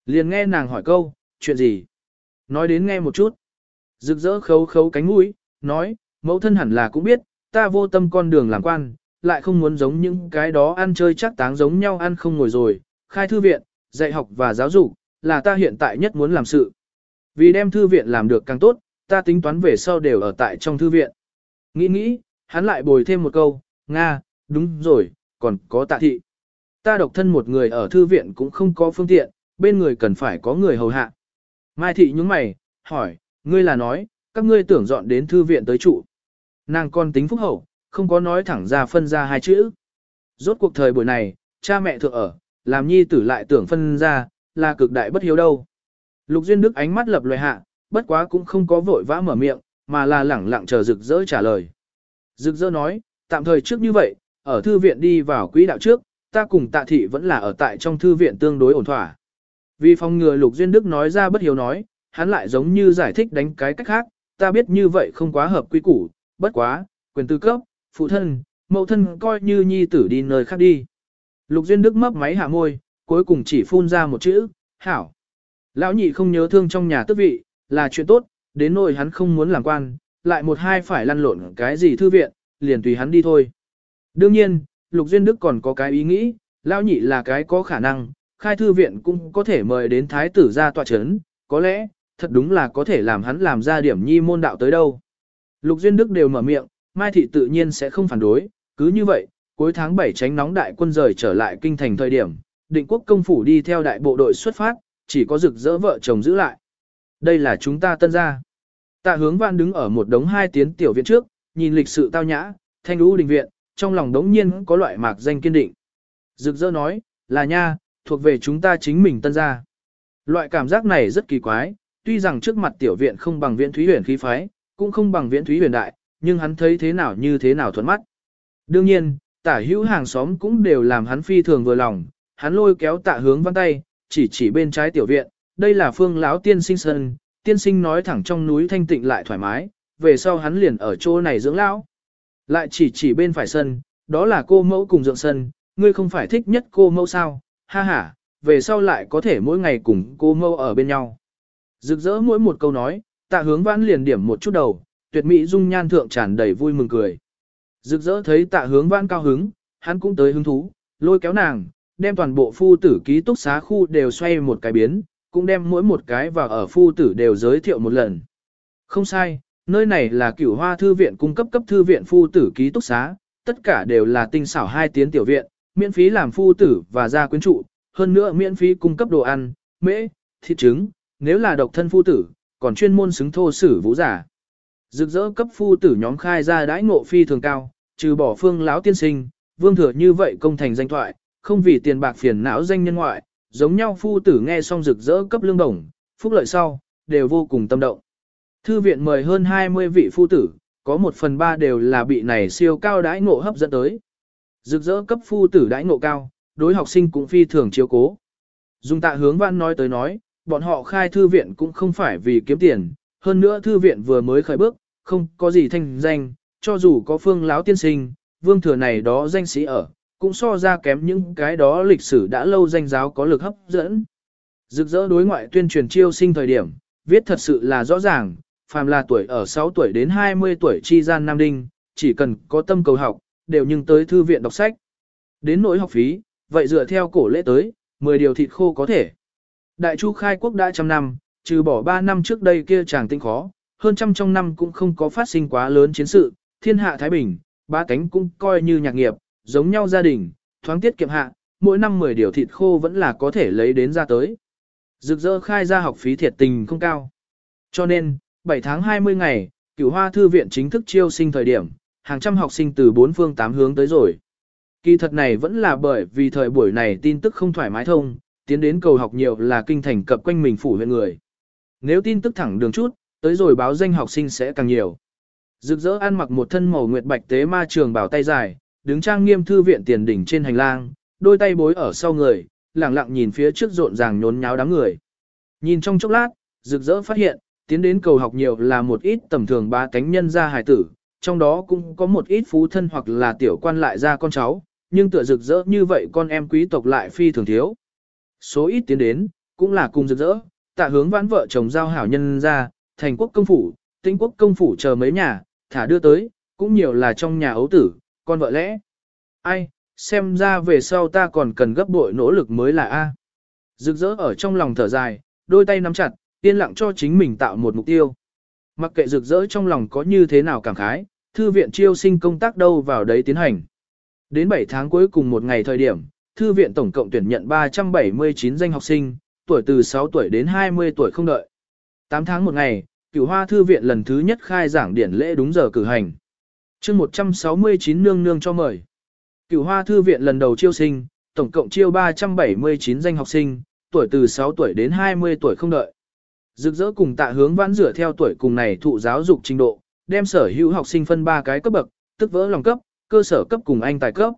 Liền nghe nàng hỏi câu, chuyện gì? Nói đến nghe một chút. Rực rỡ khấu khấu cánh mũi, nói, mẫu thân hẳn là cũng biết, ta vô tâm con đường làm quan, lại không muốn giống những cái đó ăn chơi chắc táng giống nhau ăn không ngồi rồi, khai thư viện, dạy học và giáo dục, là ta hiện tại nhất muốn làm sự. Vì đem thư viện làm được càng tốt, ta tính toán về sau đều ở tại trong thư viện. Nghĩ nghĩ, hắn lại bồi thêm một câu, Nga, đúng rồi, còn có tạ thị. Ta độc thân một người ở thư viện cũng không có phương tiện, bên người cần phải có người hầu hạ. Mai thị nhúng mày, hỏi, ngươi là nói, các ngươi tưởng dọn đến thư viện tới trụ. Nàng con tính phúc hậu, không có nói thẳng ra phân ra hai chữ. Rốt cuộc thời buổi này, cha mẹ thượng ở, làm nhi tử lại tưởng phân ra, là cực đại bất hiếu đâu. Lục Duyên Đức ánh mắt lập loài hạ, bất quá cũng không có vội vã mở miệng, mà là lẳng lặng chờ rực rỡ trả lời. Dực dơ nói, tạm thời trước như vậy, ở thư viện đi vào quỹ đạo trước, ta cùng tạ thị vẫn là ở tại trong thư viện tương đối ổn thỏa. Vì phòng ngừa Lục Duyên Đức nói ra bất hiếu nói, hắn lại giống như giải thích đánh cái cách khác, ta biết như vậy không quá hợp quy củ, bất quá, quyền tư cấp, phụ thân, mẫu thân coi như nhi tử đi nơi khác đi. Lục Duyên Đức mấp máy hạ môi, cuối cùng chỉ phun ra một chữ, hảo. Lão nhị không nhớ thương trong nhà tước vị, là chuyện tốt, đến nỗi hắn không muốn làm quan, lại một hai phải lăn lộn cái gì thư viện, liền tùy hắn đi thôi. Đương nhiên, Lục Duyên Đức còn có cái ý nghĩ, lão nhị là cái có khả năng, khai thư viện cũng có thể mời đến thái tử ra tọa chấn, có lẽ, thật đúng là có thể làm hắn làm ra điểm nhi môn đạo tới đâu. Lục Duyên Đức đều mở miệng, Mai Thị tự nhiên sẽ không phản đối, cứ như vậy, cuối tháng 7 tránh nóng đại quân rời trở lại kinh thành thời điểm, định quốc công phủ đi theo đại bộ đội xuất phát, chỉ có rực rỡ vợ chồng giữ lại. Đây là chúng ta tân gia. Tạ hướng văn đứng ở một đống hai tiến tiểu viện trước, nhìn lịch sự tao nhã, thanh lũ đình viện, trong lòng đống nhiên có loại mạc danh kiên định. Rực rỡ nói, là nha, thuộc về chúng ta chính mình tân gia. Loại cảm giác này rất kỳ quái, tuy rằng trước mặt tiểu viện không bằng viện thúy huyền khí phái, cũng không bằng viện thúy huyền đại, nhưng hắn thấy thế nào như thế nào thuận mắt. Đương nhiên, tả hữu hàng xóm cũng đều làm hắn phi thường vừa lòng, hắn lôi kéo tạ hướng văn tay, chỉ chỉ bên trái tiểu viện, đây là phương lão tiên sinh sơn, tiên sinh nói thẳng trong núi thanh tịnh lại thoải mái, về sau hắn liền ở chỗ này dưỡng lão. Lại chỉ chỉ bên phải sân, đó là cô mẫu cùng dưỡng sân, ngươi không phải thích nhất cô mẫu sao, ha ha, về sau lại có thể mỗi ngày cùng cô mẫu ở bên nhau. Rực rỡ mỗi một câu nói, tạ hướng vãn liền điểm một chút đầu, tuyệt mỹ dung nhan thượng tràn đầy vui mừng cười. Rực rỡ thấy tạ hướng vãn cao hứng, hắn cũng tới hứng thú, lôi kéo nàng, đem toàn bộ phu tử ký túc xá khu đều xoay một cái biến, cũng đem mỗi một cái vào ở phu tử đều giới thiệu một lần. Không sai, nơi này là cửu hoa thư viện cung cấp cấp thư viện phu tử ký túc xá, tất cả đều là tinh xảo hai tiến tiểu viện, miễn phí làm phu tử và gia quyến trụ, hơn nữa miễn phí cung cấp đồ ăn, mễ, thịt trứng, nếu là độc thân phu tử, còn chuyên môn xứng thô sử vũ giả. Rực rỡ cấp phu tử nhóm khai ra đãi ngộ phi thường cao, trừ bỏ phương lão tiên sinh, vương thừa như vậy công thành danh thoại, không vì tiền bạc phiền não danh nhân ngoại, giống nhau phu tử nghe xong rực rỡ cấp lương đồng, phúc lợi sau, đều vô cùng tâm động. Thư viện mời hơn 20 vị phu tử, có một phần ba đều là bị này siêu cao đãi ngộ hấp dẫn tới. Rực rỡ cấp phu tử đãi ngộ cao, đối học sinh cũng phi thường chiếu cố. Dung tạ hướng văn nói tới nói, bọn họ khai thư viện cũng không phải vì kiếm tiền, hơn nữa thư viện vừa mới khởi bước, không có gì thanh danh, cho dù có phương láo tiên sinh, vương thừa này đó danh sĩ ở, cũng so ra kém những cái đó lịch sử đã lâu danh giáo có lực hấp dẫn. Rực rỡ đối ngoại tuyên truyền chiêu sinh thời điểm, viết thật sự là rõ ràng, phàm là tuổi ở 6 tuổi đến 20 tuổi chi gian Nam Đinh, chỉ cần có tâm cầu học, đều nhưng tới thư viện đọc sách. Đến nỗi học phí, vậy dựa theo cổ lễ tới, 10 điều thịt khô có thể. Đại chu khai quốc đã trăm năm, trừ bỏ 3 năm trước đây kia chàng tinh khó, hơn trăm trong năm cũng không có phát sinh quá lớn chiến sự, thiên hạ Thái Bình, ba cánh cũng coi như nhạc nghiệp, giống nhau gia đình, thoáng tiết kiệm hạ, mỗi năm 10 điều thịt khô vẫn là có thể lấy đến ra tới. Rực rỡ khai ra học phí thiệt tình không cao. Cho nên, 7 tháng 20 ngày, cửu hoa thư viện chính thức chiêu sinh thời điểm, hàng trăm học sinh từ bốn phương tám hướng tới rồi. Kỳ thật này vẫn là bởi vì thời buổi này tin tức không thoải mái thông, tiến đến cầu học nhiều là kinh thành cập quanh mình phủ huyện người. Nếu tin tức thẳng đường chút, tới rồi báo danh học sinh sẽ càng nhiều. Rực rỡ ăn mặc một thân màu nguyệt bạch tế ma trường bảo tay dài, đứng trang nghiêm thư viện tiền đỉnh trên hành lang, đôi tay bối ở sau người, lặng lặng nhìn phía trước rộn ràng nhốn nháo đám người. Nhìn trong chốc lát, rực rỡ phát hiện, tiến đến cầu học nhiều là một ít tầm thường ba cánh nhân gia hài tử, trong đó cũng có một ít phú thân hoặc là tiểu quan lại ra con cháu, nhưng tựa rực rỡ như vậy con em quý tộc lại phi thường thiếu. Số ít tiến đến, cũng là cùng rực rỡ, tạ hướng vãn vợ chồng giao hảo nhân ra, thành quốc công phủ, tinh quốc công phủ chờ mấy nhà, thả đưa tới, cũng nhiều là trong nhà ấu tử, con vợ lẽ. Ai, xem ra về sau ta còn cần gấp bội nỗ lực mới là A. Rực rỡ ở trong lòng thở dài, đôi tay nắm chặt, yên lặng cho chính mình tạo một mục tiêu. Mặc kệ rực rỡ trong lòng có như thế nào cảm khái, thư viện chiêu sinh công tác đâu vào đấy tiến hành. Đến 7 tháng cuối cùng một ngày thời điểm, thư viện tổng cộng tuyển nhận 379 danh học sinh, tuổi từ 6 tuổi đến 20 tuổi không đợi. 8 tháng một ngày, cửu hoa thư viện lần thứ nhất khai giảng điển lễ đúng giờ cử hành chương 169 nương nương cho mời. Cửu hoa thư viện lần đầu chiêu sinh, tổng cộng chiêu 379 danh học sinh, tuổi từ 6 tuổi đến 20 tuổi không đợi. Rực rỡ cùng tạ hướng vãn rửa theo tuổi cùng này thụ giáo dục trình độ, đem sở hữu học sinh phân ba cái cấp bậc, tức vỡ lòng cấp, cơ sở cấp cùng anh tài cấp.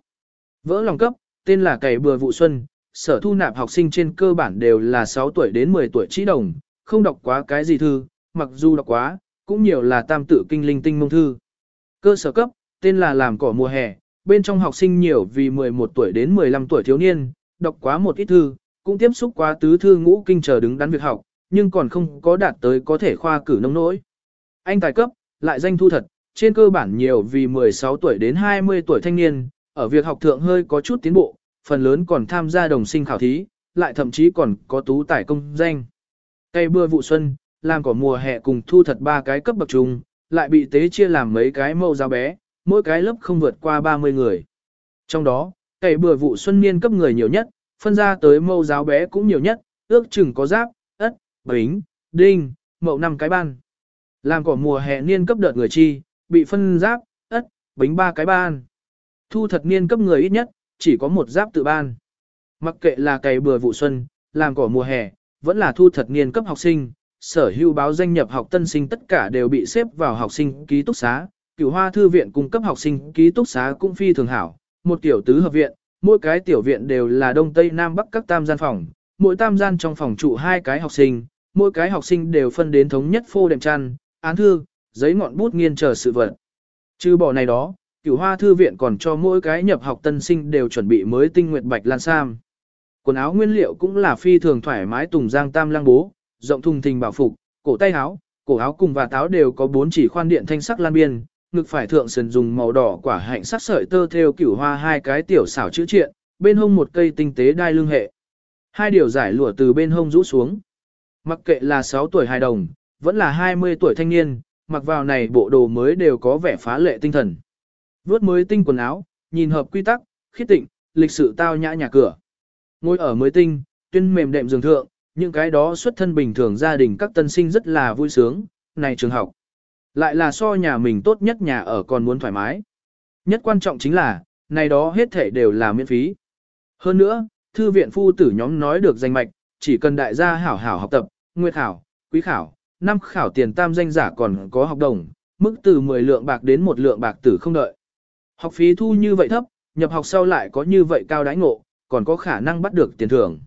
Vỡ lòng cấp, tên là cày bừa vụ xuân, sở thu nạp học sinh trên cơ bản đều là 6 tuổi đến 10 tuổi trí đồng, không đọc quá cái gì thư, mặc dù đọc quá, cũng nhiều là tam tự kinh linh tinh mông thư. Cơ sở cấp, tên là làm cỏ mùa hè, bên trong học sinh nhiều vì 11 tuổi đến 15 tuổi thiếu niên, đọc quá một ít thư, cũng tiếp xúc quá tứ thư ngũ kinh chờ đứng đắn việc học, nhưng còn không có đạt tới có thể khoa cử nông nỗi. Anh tài cấp, lại danh thu thật, trên cơ bản nhiều vì 16 tuổi đến 20 tuổi thanh niên, ở việc học thượng hơi có chút tiến bộ, phần lớn còn tham gia đồng sinh khảo thí, lại thậm chí còn có tú tài công danh. Cây bưa vụ xuân, làm cỏ mùa hè cùng thu thật ba cái cấp bậc trùng, lại bị tế chia làm mấy cái mẫu giáo bé, mỗi cái lớp không vượt qua 30 người. Trong đó, cây bừa vụ xuân niên cấp người nhiều nhất, phân ra tới mẫu giáo bé cũng nhiều nhất, ước chừng có giáp, ất, bính, đinh, mậu năm cái ban. Làm cỏ mùa hè niên cấp đợt người chi, bị phân giáp, ất, bính ba cái ban. Thu thật niên cấp người ít nhất, chỉ có một giáp tự ban. Mặc kệ là cày bừa vụ xuân, làm cỏ mùa hè, vẫn là thu thật niên cấp học sinh, sở hữu báo danh nhập học tân sinh tất cả đều bị xếp vào học sinh ký túc xá, cửu hoa thư viện cung cấp học sinh ký túc xá cũng phi thường hảo, một tiểu tứ hợp viện, mỗi cái tiểu viện đều là đông tây nam bắc các tam gian phòng, mỗi tam gian trong phòng trụ hai cái học sinh, mỗi cái học sinh đều phân đến thống nhất phô đệm chăn, án thư, giấy ngọn bút nghiên chờ sự vật. Trừ bỏ này đó, cửu hoa thư viện còn cho mỗi cái nhập học tân sinh đều chuẩn bị mới tinh nguyệt bạch lan sam. Quần áo nguyên liệu cũng là phi thường thoải mái tùng giang tam lăng bố, rộng thùng thình bảo phục, cổ tay áo, cổ áo cùng và táo đều có bốn chỉ khoan điện thanh sắc lan biên, ngực phải thượng sườn dùng màu đỏ quả hạnh sắc sợi tơ theo cửu hoa hai cái tiểu xảo chữ triện, bên hông một cây tinh tế đai lưng hệ. Hai điều giải lụa từ bên hông rũ xuống. Mặc kệ là 6 tuổi hài đồng, vẫn là 20 tuổi thanh niên, mặc vào này bộ đồ mới đều có vẻ phá lệ tinh thần. Vốt mới tinh quần áo, nhìn hợp quy tắc, khiết tịnh, lịch sự tao nhã nhà cửa. Ngồi ở mới tinh, tuyên mềm đệm giường thượng, những cái đó xuất thân bình thường gia đình các tân sinh rất là vui sướng, này trường học. Lại là so nhà mình tốt nhất nhà ở còn muốn thoải mái. Nhất quan trọng chính là, này đó hết thể đều là miễn phí. Hơn nữa, thư viện phu tử nhóm nói được danh mạch, chỉ cần đại gia hảo hảo học tập, nguyệt khảo, quý khảo, năm khảo tiền tam danh giả còn có học đồng, mức từ 10 lượng bạc đến một lượng bạc tử không đợi. Học phí thu như vậy thấp, nhập học sau lại có như vậy cao đãi ngộ, còn có khả năng bắt được tiền thưởng.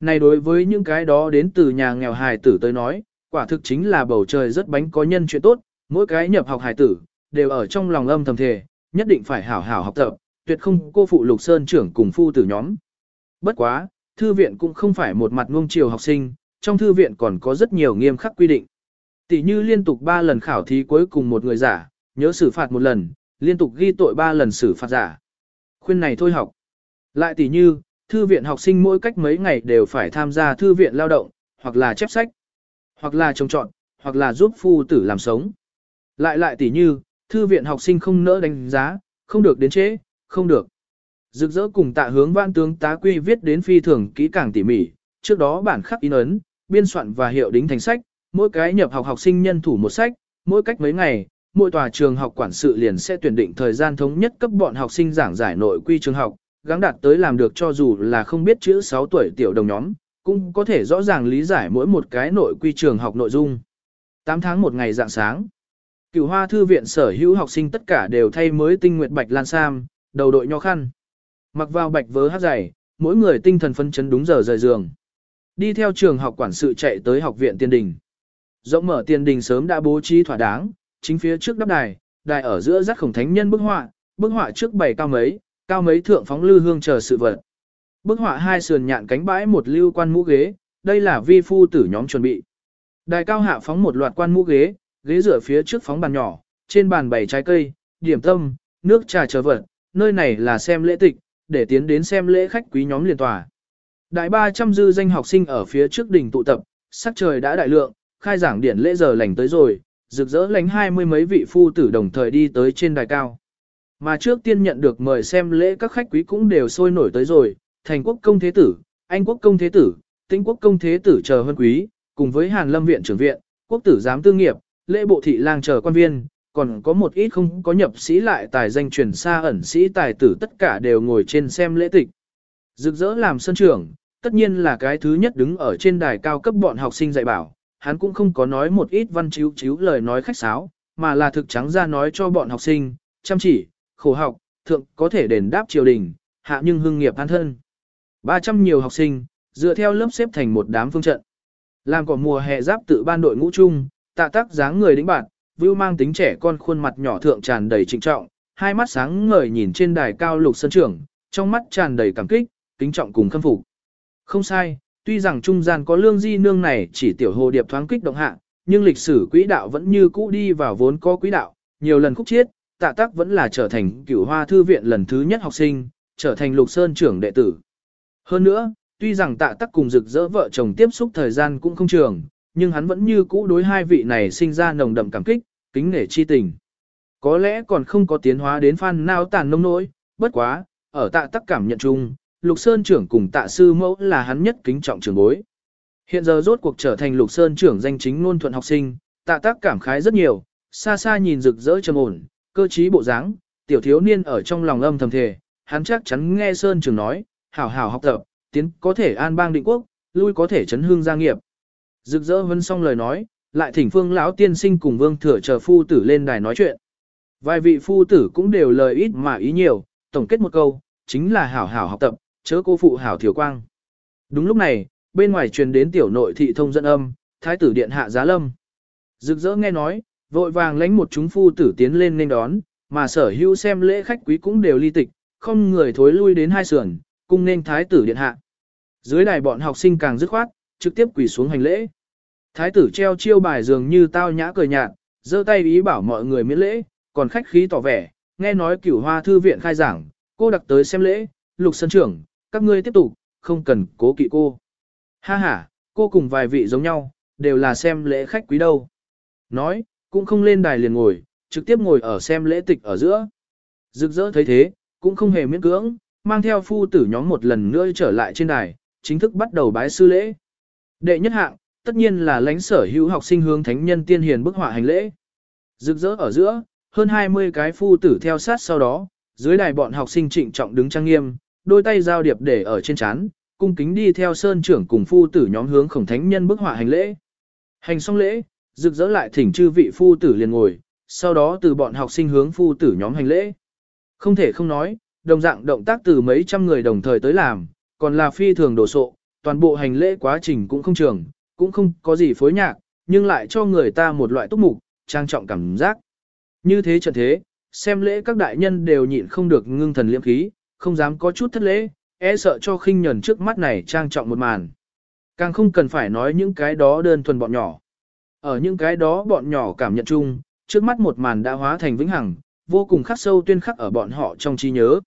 Này đối với những cái đó đến từ nhà nghèo hài tử tới nói, quả thực chính là bầu trời rất bánh có nhân chuyện tốt, mỗi cái nhập học hài tử, đều ở trong lòng âm thầm thề, nhất định phải hảo hảo học tập, tuyệt không cô phụ lục sơn trưởng cùng phu tử nhóm. Bất quá, thư viện cũng không phải một mặt nuông chiều học sinh, trong thư viện còn có rất nhiều nghiêm khắc quy định. Tỷ như liên tục 3 lần khảo thí cuối cùng một người giả, nhớ xử phạt một lần, liên tục ghi tội 3 lần xử phạt giả. Khuyên này thôi học. Lại tỷ như, thư viện học sinh mỗi cách mấy ngày đều phải tham gia thư viện lao động, hoặc là chép sách, hoặc là trồng trọt, hoặc là giúp phu tử làm sống. Lại lại tỷ như, thư viện học sinh không nỡ đánh giá, không được đến chế, không được. Rực rỡ cùng tạ hướng văn tướng tá quy viết đến phi thường kỹ càng tỉ mỉ, trước đó bản khắc in ấn, biên soạn và hiệu đính thành sách, mỗi cái nhập học học sinh nhân thủ một sách, mỗi cách mấy ngày, mỗi tòa trường học quản sự liền sẽ tuyển định thời gian thống nhất cấp bọn học sinh giảng giải nội quy trường học, gắng đạt tới làm được cho dù là không biết chữ 6 tuổi tiểu đồng nhóm, cũng có thể rõ ràng lý giải mỗi một cái nội quy trường học nội dung. 8 tháng một ngày dạng sáng, cửu hoa thư viện sở hữu học sinh tất cả đều thay mới tinh nguyệt bạch lan sam, đầu đội nho khăn. Mặc vào bạch vớ hát dày, mỗi người tinh thần phân chấn đúng giờ rời giường. Đi theo trường học quản sự chạy tới học viện tiên đình. Rộng mở tiên đình sớm đã bố trí thỏa đáng, chính phía trước đắp đài, đài ở giữa rắc khổng thánh nhân bức họa, bức họa trước bảy cao mấy, cao mấy thượng phóng lư hương chờ sự vật. Bức họa hai sườn nhạn cánh bãi một lưu quan mũ ghế, đây là vi phu tử nhóm chuẩn bị. Đài cao hạ phóng một loạt quan mũ ghế, ghế dựa phía trước phóng bàn nhỏ, trên bàn bày trái cây, điểm tâm, nước trà chờ vật, nơi này là xem lễ tịch, để tiến đến xem lễ khách quý nhóm liền tòa. Đại 300 dư danh học sinh ở phía trước đỉnh tụ tập, sắc trời đã đại lượng, khai giảng điển lễ giờ lành tới rồi, rực rỡ lánh hai mươi mấy vị phu tử đồng thời đi tới trên đài cao. Mà trước tiên nhận được mời xem lễ các khách quý cũng đều sôi nổi tới rồi, thành quốc công thế tử, anh quốc công thế tử, tĩnh quốc công thế tử chờ hơn quý, cùng với hàn lâm viện trưởng viện, quốc tử giám tư nghiệp, lễ bộ thị lang chờ quan viên, còn có một ít không có nhập sĩ lại tài danh truyền xa ẩn sĩ tài tử tất cả đều ngồi trên xem lễ tịch. Rực rỡ làm sân trưởng, tất nhiên là cái thứ nhất đứng ở trên đài cao cấp bọn học sinh dạy bảo, hắn cũng không có nói một ít văn chiếu chiếu lời nói khách sáo, mà là thực trắng ra nói cho bọn học sinh, chăm chỉ, khổ học, thượng có thể đền đáp triều đình, hạ nhưng hưng nghiệp an thân. 300 nhiều học sinh, dựa theo lớp xếp thành một đám phương trận. Làm cỏ mùa hè giáp tự ban đội ngũ chung, tạ tác dáng người đĩnh bạn, vưu mang tính trẻ con khuôn mặt nhỏ thượng tràn đầy trịnh trọng, hai mắt sáng ngời nhìn trên đài cao lục sân trưởng, trong mắt tràn đầy cảm kích, kính trọng cùng khâm phục. Không sai, tuy rằng trung gian có lương di nương này chỉ tiểu hồ điệp thoáng kích động hạ, nhưng lịch sử quỹ đạo vẫn như cũ đi vào vốn có quỹ đạo, nhiều lần khúc chiết, tạ tác vẫn là trở thành cửu hoa thư viện lần thứ nhất học sinh, trở thành lục sơn trưởng đệ tử. Hơn nữa, tuy rằng tạ tắc cùng rực rỡ vợ chồng tiếp xúc thời gian cũng không trường, nhưng hắn vẫn như cũ đối hai vị này sinh ra nồng đậm cảm kích, kính nể chi tình. Có lẽ còn không có tiến hóa đến phan nao tàn nông nỗi, bất quá, ở tạ tắc cảm nhận chung, Lục Sơn trưởng cùng tạ sư mẫu là hắn nhất kính trọng trường bối. Hiện giờ rốt cuộc trở thành Lục Sơn trưởng danh chính ngôn thuận học sinh, tạ Tắc cảm khái rất nhiều, xa xa nhìn rực rỡ trầm ổn, cơ trí bộ dáng, tiểu thiếu niên ở trong lòng âm thầm thề, hắn chắc chắn nghe Sơn trưởng nói, hảo hảo học tập, tiến có thể an bang định quốc, lui có thể chấn hương gia nghiệp. Rực rỡ vân xong lời nói, lại thỉnh phương lão tiên sinh cùng vương thừa chờ phu tử lên đài nói chuyện. Vài vị phu tử cũng đều lời ít mà ý nhiều, tổng kết một câu, chính là hảo hảo học tập, chớ cô phụ hảo thiểu quang. Đúng lúc này, bên ngoài truyền đến tiểu nội thị thông dẫn âm, thái tử điện hạ giá lâm. Rực rỡ nghe nói, vội vàng lánh một chúng phu tử tiến lên nên đón, mà sở hữu xem lễ khách quý cũng đều ly tịch, không người thối lui đến hai sườn, cung nên thái tử điện hạ. Dưới đài bọn học sinh càng dứt khoát, trực tiếp quỳ xuống hành lễ. Thái tử treo chiêu bài dường như tao nhã cười nhạt, giơ tay ý bảo mọi người miễn lễ, còn khách khí tỏ vẻ, nghe nói cửu hoa thư viện khai giảng, cô đặc tới xem lễ, lục sân trưởng, các ngươi tiếp tục, không cần cố kỵ cô. Ha ha, cô cùng vài vị giống nhau, đều là xem lễ khách quý đâu. Nói, cũng không lên đài liền ngồi, trực tiếp ngồi ở xem lễ tịch ở giữa. Rực rỡ thấy thế, cũng không hề miễn cưỡng, mang theo phu tử nhóm một lần nữa trở lại trên đài, chính thức bắt đầu bái sư lễ. Đệ nhất hạng, tất nhiên là lãnh sở hữu học sinh hướng thánh nhân tiên hiền bức họa hành lễ. Rực rỡ ở giữa, hơn 20 cái phu tử theo sát sau đó, dưới đài bọn học sinh trịnh trọng đứng trang nghiêm, đôi tay giao điệp để ở trên chán, cung kính đi theo sơn trưởng cùng phu tử nhóm hướng khổng thánh nhân bức họa hành lễ. Hành xong lễ, rực rỡ lại thỉnh chư vị phu tử liền ngồi, sau đó từ bọn học sinh hướng phu tử nhóm hành lễ. Không thể không nói, đồng dạng động tác từ mấy trăm người đồng thời tới làm, còn là phi thường đồ sộ, toàn bộ hành lễ quá trình cũng không trường, cũng không có gì phối nhạc, nhưng lại cho người ta một loại túc mục, trang trọng cảm giác. Như thế trận thế, xem lễ các đại nhân đều nhịn không được ngưng thần liêm khí, không dám có chút thất lễ, e sợ cho khinh nhẫn trước mắt này trang trọng một màn. Càng không cần phải nói những cái đó đơn thuần bọn nhỏ. Ở những cái đó bọn nhỏ cảm nhận chung, trước mắt một màn đã hóa thành vĩnh hằng, vô cùng khắc sâu tuyên khắc ở bọn họ trong trí nhớ.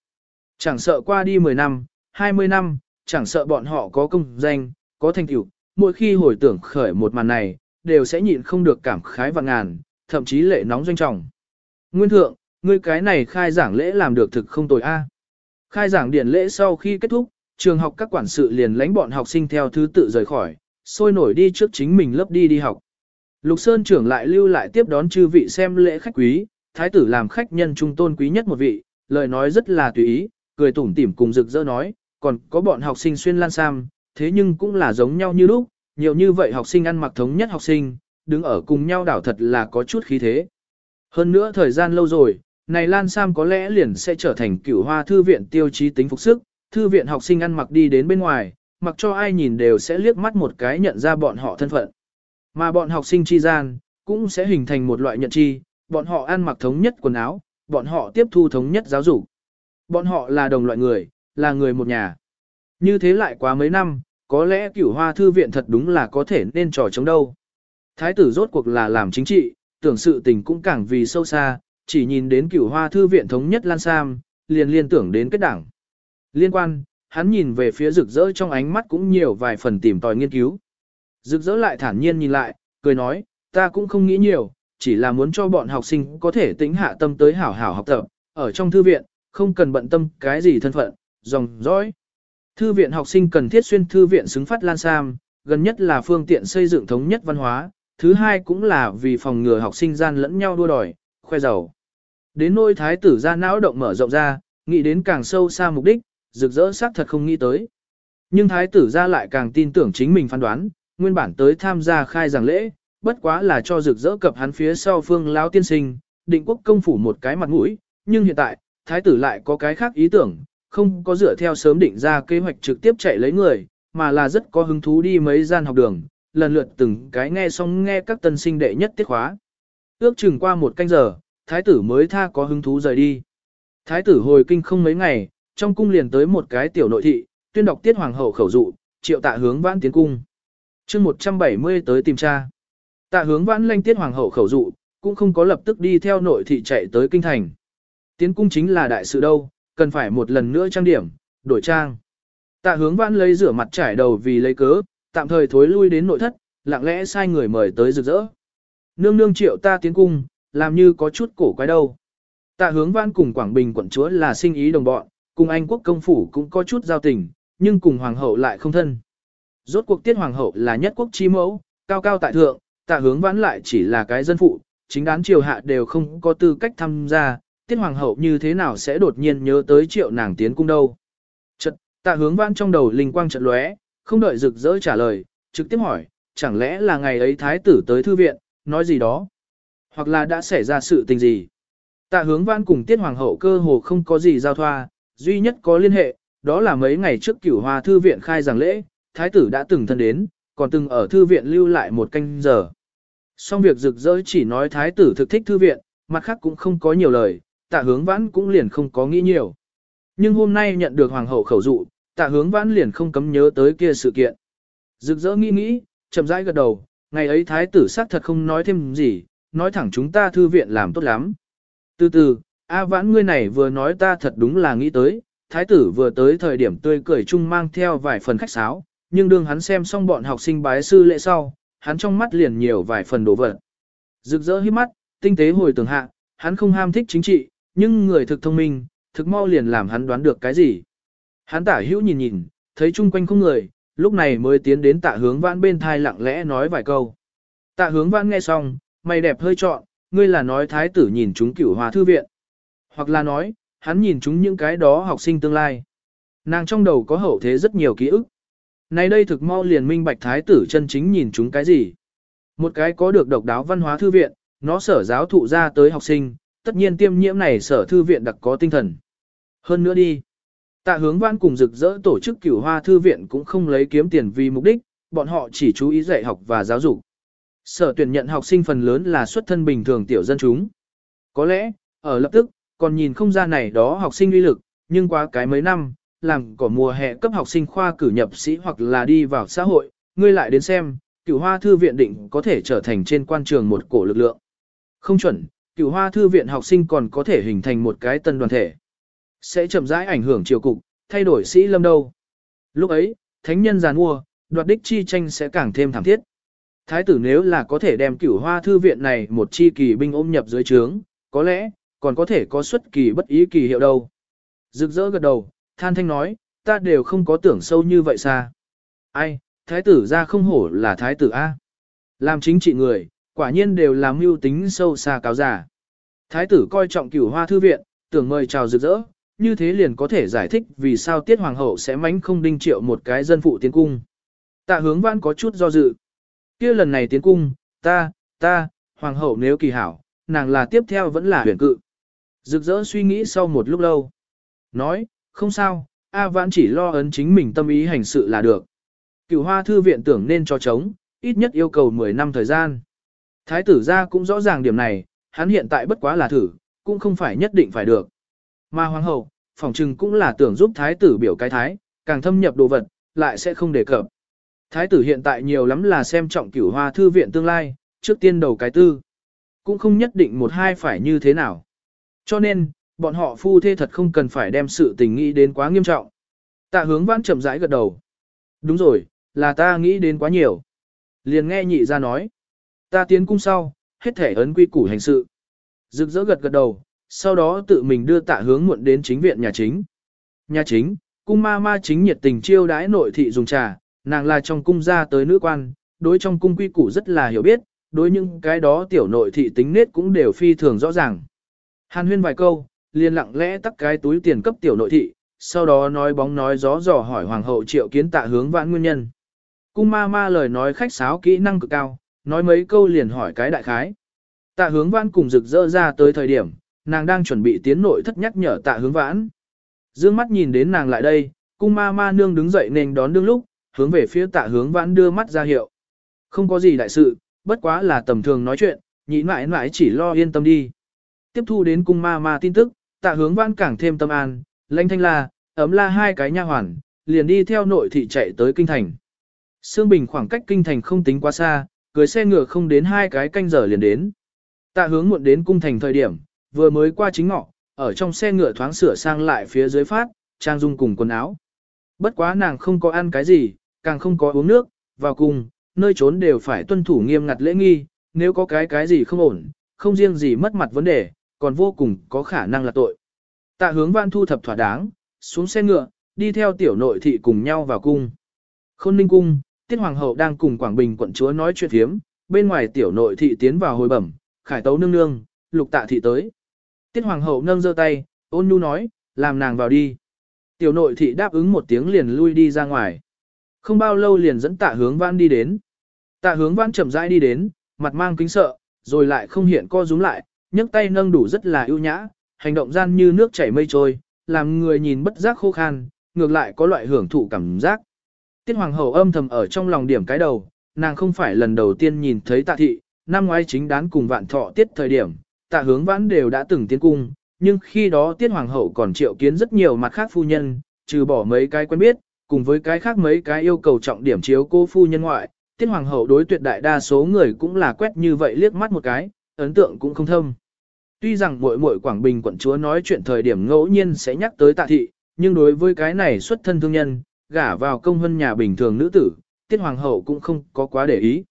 Chẳng sợ qua đi 10 năm, 20 năm, chẳng sợ bọn họ có công danh, có thành tựu, mỗi khi hồi tưởng khởi một màn này, đều sẽ nhịn không được cảm khái và ngàn, thậm chí lệ nóng doanh trọng. Nguyên thượng, ngươi cái này khai giảng lễ làm được thực không tồi a. Khai giảng điển lễ sau khi kết thúc, trường học các quản sự liền lãnh bọn học sinh theo thứ tự rời khỏi, sôi nổi đi trước chính mình lớp đi đi học. Lục Sơn trưởng lại lưu lại tiếp đón chư vị xem lễ khách quý, thái tử làm khách nhân trung tôn quý nhất một vị, lời nói rất là tùy ý, cười tủm tỉm cùng rực rỡ nói, còn có bọn học sinh xuyên lan sam, thế nhưng cũng là giống nhau như lúc, nhiều như vậy học sinh ăn mặc thống nhất học sinh, đứng ở cùng nhau đảo thật là có chút khí thế. Hơn nữa thời gian lâu rồi, này Lan Sam có lẽ liền sẽ trở thành cửu hoa thư viện tiêu chí tính phục sức, thư viện học sinh ăn mặc đi đến bên ngoài, mặc cho ai nhìn đều sẽ liếc mắt một cái nhận ra bọn họ thân phận. Mà bọn học sinh chi gian, cũng sẽ hình thành một loại nhận chi, bọn họ ăn mặc thống nhất quần áo, bọn họ tiếp thu thống nhất giáo dục. Bọn họ là đồng loại người, là người một nhà. Như thế lại quá mấy năm, có lẽ cửu hoa thư viện thật đúng là có thể nên trò chống đâu. Thái tử rốt cuộc là làm chính trị, tưởng sự tình cũng càng vì sâu xa, chỉ nhìn đến cửu hoa thư viện thống nhất Lan Sam, liền liên tưởng đến kết đảng. Liên quan, hắn nhìn về phía rực rỡ trong ánh mắt cũng nhiều vài phần tìm tòi nghiên cứu. Rực rỡ lại thản nhiên nhìn lại, cười nói, ta cũng không nghĩ nhiều, chỉ là muốn cho bọn học sinh có thể tĩnh hạ tâm tới hảo hảo học tập, ở trong thư viện, không cần bận tâm cái gì thân phận, dòng dõi. Thư viện học sinh cần thiết xuyên thư viện xứng phát lan sam, gần nhất là phương tiện xây dựng thống nhất văn hóa, thứ hai cũng là vì phòng ngừa học sinh gian lẫn nhau đua đòi, khoe giàu. Đến nôi thái tử ra não động mở rộng ra, nghĩ đến càng sâu xa mục đích, rực rỡ xác thật không nghĩ tới. Nhưng thái tử ra lại càng tin tưởng chính mình phán đoán, nguyên bản tới tham gia khai giảng lễ, bất quá là cho rực rỡ cập hắn phía sau phương lão tiên sinh, định quốc công phủ một cái mặt mũi, nhưng hiện tại, thái tử lại có cái khác ý tưởng, không có dựa theo sớm định ra kế hoạch trực tiếp chạy lấy người, mà là rất có hứng thú đi mấy gian học đường, lần lượt từng cái nghe xong nghe các tân sinh đệ nhất tiết khóa. Ước chừng qua một canh giờ, thái tử mới tha có hứng thú rời đi. Thái tử hồi kinh không mấy ngày, trong cung liền tới một cái tiểu nội thị, tuyên đọc tiết hoàng hậu khẩu dụ, triệu tạ hướng vãn tiến cung chương 170 tới tìm cha. Tạ hướng vãn lanh tiết hoàng hậu khẩu dụ, cũng không có lập tức đi theo nội thị chạy tới kinh thành. Tiến cung chính là đại sự đâu, cần phải một lần nữa trang điểm, đổi trang. Tạ hướng vãn lấy rửa mặt trải đầu vì lấy cớ, tạm thời thối lui đến nội thất, lặng lẽ sai người mời tới rực rỡ. Nương nương triệu ta tiến cung, làm như có chút cổ quái đâu. Tạ hướng vãn cùng Quảng Bình quận chúa là sinh ý đồng bọn, cùng Anh quốc công phủ cũng có chút giao tình, nhưng cùng hoàng hậu lại không thân. Rốt cuộc tiết hoàng hậu là nhất quốc chi mẫu, cao cao tại thượng, tạ hướng vãn lại chỉ là cái dân phụ, chính đán triều hạ đều không có tư cách tham gia, tiết hoàng hậu như thế nào sẽ đột nhiên nhớ tới triệu nàng tiến cung đâu. Chật, tạ hướng vãn trong đầu linh quang trận lóe, không đợi rực rỡ trả lời, trực tiếp hỏi, chẳng lẽ là ngày ấy thái tử tới thư viện, nói gì đó, hoặc là đã xảy ra sự tình gì. Tạ hướng vãn cùng tiết hoàng hậu cơ hồ không có gì giao thoa, duy nhất có liên hệ, đó là mấy ngày trước cửu hoa thư viện khai giảng lễ, thái tử đã từng thân đến, còn từng ở thư viện lưu lại một canh giờ. Xong việc rực rỡ chỉ nói thái tử thực thích thư viện, mặt khác cũng không có nhiều lời, tạ hướng vãn cũng liền không có nghĩ nhiều. Nhưng hôm nay nhận được hoàng hậu khẩu dụ, tạ hướng vãn liền không cấm nhớ tới kia sự kiện. Rực rỡ nghĩ nghĩ, chậm rãi gật đầu, ngày ấy thái tử xác thật không nói thêm gì, nói thẳng chúng ta thư viện làm tốt lắm. Từ từ, A vãn ngươi này vừa nói ta thật đúng là nghĩ tới, thái tử vừa tới thời điểm tươi cười chung mang theo vài phần khách sáo, nhưng đương hắn xem xong bọn học sinh bái sư lễ sau, hắn trong mắt liền nhiều vài phần đổ vật. Rực rỡ hiếp mắt, tinh tế hồi tưởng hạ, hắn không ham thích chính trị, nhưng người thực thông minh, thực mau liền làm hắn đoán được cái gì. Hắn tả hữu nhìn nhìn, thấy chung quanh không người, lúc này mới tiến đến tạ hướng vãn bên thai lặng lẽ nói vài câu. Tạ hướng vãn nghe xong, mày đẹp hơi trọn, ngươi là nói thái tử nhìn chúng cửu hòa thư viện. Hoặc là nói, hắn nhìn chúng những cái đó học sinh tương lai. Nàng trong đầu có hậu thế rất nhiều ký ức. Này đây thực mau liền minh bạch thái tử chân chính nhìn chúng cái gì. Một cái có được độc đáo văn hóa thư viện, nó sở giáo thụ ra tới học sinh, tất nhiên tiêm nhiễm này sở thư viện đặc có tinh thần. Hơn nữa đi. Tạ hướng văn cùng rực rỡ tổ chức cửu hoa thư viện cũng không lấy kiếm tiền vì mục đích, bọn họ chỉ chú ý dạy học và giáo dục. Sở tuyển nhận học sinh phần lớn là xuất thân bình thường tiểu dân chúng. Có lẽ, ở lập tức, còn nhìn không ra này đó học sinh uy lực, nhưng qua cái mấy năm, làm cỏ mùa hè cấp học sinh khoa cử nhập sĩ hoặc là đi vào xã hội, ngươi lại đến xem, cửu hoa thư viện định có thể trở thành trên quan trường một cổ lực lượng. Không chuẩn, cửu hoa thư viện học sinh còn có thể hình thành một cái tân đoàn thể. Sẽ chậm rãi ảnh hưởng triều cục, thay đổi sĩ lâm đâu. Lúc ấy, thánh nhân giàn mua, đoạt đích chi tranh sẽ càng thêm thảm thiết. Thái tử nếu là có thể đem cửu hoa thư viện này một chi kỳ binh ôm nhập dưới trướng, có lẽ, còn có thể có xuất kỳ bất ý kỳ hiệu đâu. Rực rỡ gật đầu, than thanh nói, ta đều không có tưởng sâu như vậy xa. Ai, thái tử ra không hổ là thái tử A. Làm chính trị người, quả nhiên đều làm mưu tính sâu xa cáo giả. Thái tử coi trọng cửu hoa thư viện, tưởng mời chào rực rỡ, như thế liền có thể giải thích vì sao tiết hoàng hậu sẽ mánh không đinh triệu một cái dân phụ tiến cung. Tạ hướng Vãn có chút do dự. kia lần này tiến cung, ta, ta, hoàng hậu nếu kỳ hảo, nàng là tiếp theo vẫn là huyền cự. Rực rỡ suy nghĩ sau một lúc lâu. Nói, không sao, A Vãn chỉ lo ấn chính mình tâm ý hành sự là được. Cửu hoa thư viện tưởng nên cho chống, ít nhất yêu cầu 10 năm thời gian. Thái tử gia cũng rõ ràng điểm này, hắn hiện tại bất quá là thử, cũng không phải nhất định phải được. Mà hoàng hậu, phòng trừng cũng là tưởng giúp thái tử biểu cái thái, càng thâm nhập đồ vật, lại sẽ không đề cập. Thái tử hiện tại nhiều lắm là xem trọng cửu hoa thư viện tương lai, trước tiên đầu cái tư. Cũng không nhất định một hai phải như thế nào. Cho nên, bọn họ phu thê thật không cần phải đem sự tình nghĩ đến quá nghiêm trọng. Tạ hướng vãn chậm rãi gật đầu. Đúng rồi, là ta nghĩ đến quá nhiều. Liền nghe nhị ra nói. Ta tiến cung sau, hết thể ấn quy củ hành sự. Rực rỡ gật gật đầu, sau đó tự mình đưa tạ hướng muộn đến chính viện nhà chính. Nhà chính, cung ma ma chính nhiệt tình chiêu đãi nội thị dùng trà, nàng là trong cung ra tới nữ quan, đối trong cung quy củ rất là hiểu biết, đối những cái đó tiểu nội thị tính nết cũng đều phi thường rõ ràng. Hàn huyên vài câu, liền lặng lẽ tắt cái túi tiền cấp tiểu nội thị, sau đó nói bóng nói gió dò hỏi hoàng hậu triệu kiến tạ hướng vãn nguyên nhân. Cung ma ma lời nói khách sáo kỹ năng cực cao, nói mấy câu liền hỏi cái đại khái. Tạ hướng vãn cùng rực rỡ ra tới thời điểm, nàng đang chuẩn bị tiến nội thất nhắc nhở tạ hướng vãn. Dương mắt nhìn đến nàng lại đây, cung ma ma nương đứng dậy nên đón đương lúc, hướng về phía tạ hướng vãn đưa mắt ra hiệu. Không có gì đại sự, bất quá là tầm thường nói chuyện, nhị mãi mãi chỉ lo yên tâm đi. Tiếp thu đến cung ma ma tin tức, tạ hướng vãn càng thêm tâm an, lãnh thanh la, ấm la hai cái nha hoàn, liền đi theo nội thị chạy tới kinh thành. Sương Bình khoảng cách kinh thành không tính quá xa, cưới xe ngựa không đến hai cái canh giờ liền đến. Tạ hướng muộn đến cung thành thời điểm, vừa mới qua chính ngọ, ở trong xe ngựa thoáng sửa sang lại phía dưới phát, trang dung cùng quần áo. Bất quá nàng không có ăn cái gì, càng không có uống nước, vào cùng nơi trốn đều phải tuân thủ nghiêm ngặt lễ nghi, nếu có cái cái gì không ổn, không riêng gì mất mặt vấn đề, còn vô cùng có khả năng là tội. Tạ hướng văn thu thập thỏa đáng, xuống xe ngựa, đi theo tiểu nội thị cùng nhau vào cung. Khôn ninh cung, tiết hoàng hậu đang cùng Quảng Bình quận chúa nói chuyện thiếm, bên ngoài tiểu nội thị tiến vào hồi bẩm, khải tấu nương nương, lục tạ thị tới. Tiết hoàng hậu nâng giơ tay, ôn nhu nói, làm nàng vào đi. Tiểu nội thị đáp ứng một tiếng liền lui đi ra ngoài. Không bao lâu liền dẫn tạ hướng văn đi đến. Tạ hướng văn chậm rãi đi đến, mặt mang kính sợ, rồi lại không hiện co rúm lại, nhấc tay nâng đủ rất là ưu nhã, hành động gian như nước chảy mây trôi, làm người nhìn bất giác khô khan, ngược lại có loại hưởng thụ cảm giác. Tiết hoàng hậu âm thầm ở trong lòng điểm cái đầu, nàng không phải lần đầu tiên nhìn thấy tạ thị, năm ngoái chính đán cùng vạn thọ tiết thời điểm, tạ hướng vãn đều đã từng tiến cung, nhưng khi đó tiết hoàng hậu còn triệu kiến rất nhiều mặt khác phu nhân, trừ bỏ mấy cái quen biết, cùng với cái khác mấy cái yêu cầu trọng điểm chiếu cô phu nhân ngoại, tiết hoàng hậu đối tuyệt đại đa số người cũng là quét như vậy liếc mắt một cái, ấn tượng cũng không thâm. Tuy rằng muội muội Quảng Bình quận chúa nói chuyện thời điểm ngẫu nhiên sẽ nhắc tới tạ thị, nhưng đối với cái này xuất thân thương nhân, gả vào công hân nhà bình thường nữ tử, tiết hoàng hậu cũng không có quá để ý.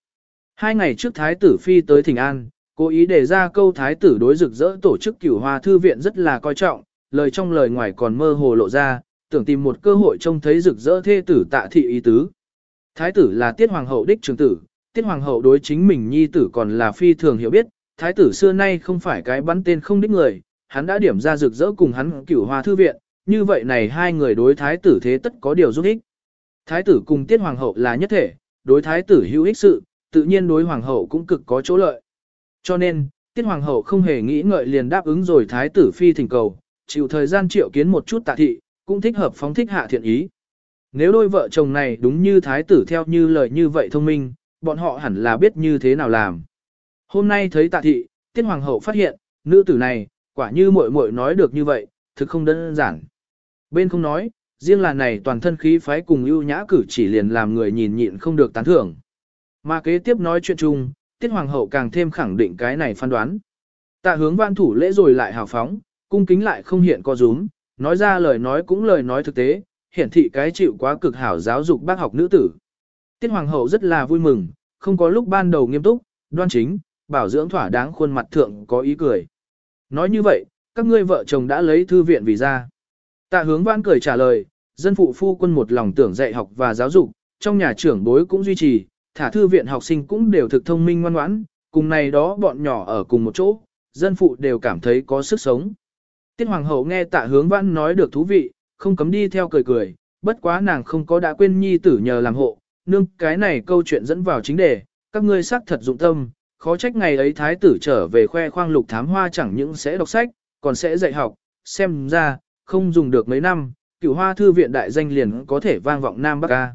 Hai ngày trước thái tử phi tới thỉnh an, cố ý đề ra câu thái tử đối rực rỡ tổ chức cửu hoa thư viện rất là coi trọng, lời trong lời ngoài còn mơ hồ lộ ra, tưởng tìm một cơ hội trông thấy rực rỡ thê tử tạ thị ý tứ. Thái tử là tiết hoàng hậu đích trường tử, tiết hoàng hậu đối chính mình nhi tử còn là phi thường hiểu biết, thái tử xưa nay không phải cái bắn tên không đích người, hắn đã điểm ra rực rỡ cùng hắn cửu hoa thư viện, như vậy này hai người đối thái tử thế tất có điều giúp ích. Thái tử cùng tiết hoàng hậu là nhất thể, đối thái tử hữu ích sự, tự nhiên đối hoàng hậu cũng cực có chỗ lợi. Cho nên, tiết hoàng hậu không hề nghĩ ngợi liền đáp ứng rồi thái tử phi thỉnh cầu, chịu thời gian triệu kiến một chút tạ thị, cũng thích hợp phóng thích hạ thiện ý. Nếu đôi vợ chồng này đúng như thái tử theo như lời như vậy thông minh, bọn họ hẳn là biết như thế nào làm. Hôm nay thấy tạ thị, tiết hoàng hậu phát hiện, nữ tử này, quả như muội muội nói được như vậy, thực không đơn giản. Bên không nói, riêng là này toàn thân khí phái cùng ưu nhã cử chỉ liền làm người nhìn nhịn không được tán thưởng. Mà kế tiếp nói chuyện chung, tiết hoàng hậu càng thêm khẳng định cái này phán đoán. Tạ hướng văn thủ lễ rồi lại hào phóng, cung kính lại không hiện co rúm, nói ra lời nói cũng lời nói thực tế, hiển thị cái chịu quá cực hảo giáo dục bác học nữ tử. Tiết hoàng hậu rất là vui mừng, không có lúc ban đầu nghiêm túc, đoan chính, bảo dưỡng thỏa đáng khuôn mặt thượng có ý cười. Nói như vậy, các ngươi vợ chồng đã lấy thư viện vì ra. Tạ hướng Vãn cười trả lời, dân phụ phu quân một lòng tưởng dạy học và giáo dục, trong nhà trưởng bối cũng duy trì, thả thư viện học sinh cũng đều thực thông minh ngoan ngoãn, cùng này đó bọn nhỏ ở cùng một chỗ, dân phụ đều cảm thấy có sức sống. Tiết hoàng hậu nghe tạ hướng Vãn nói được thú vị, không cấm đi theo cười cười, bất quá nàng không có đã quên nhi tử nhờ làm hộ, nương cái này câu chuyện dẫn vào chính đề, các ngươi xác thật dụng tâm, khó trách ngày ấy thái tử trở về khoe khoang lục thám hoa chẳng những sẽ đọc sách, còn sẽ dạy học, xem ra, không dùng được mấy năm, cửu hoa thư viện đại danh liền có thể vang vọng Nam Bắc ca.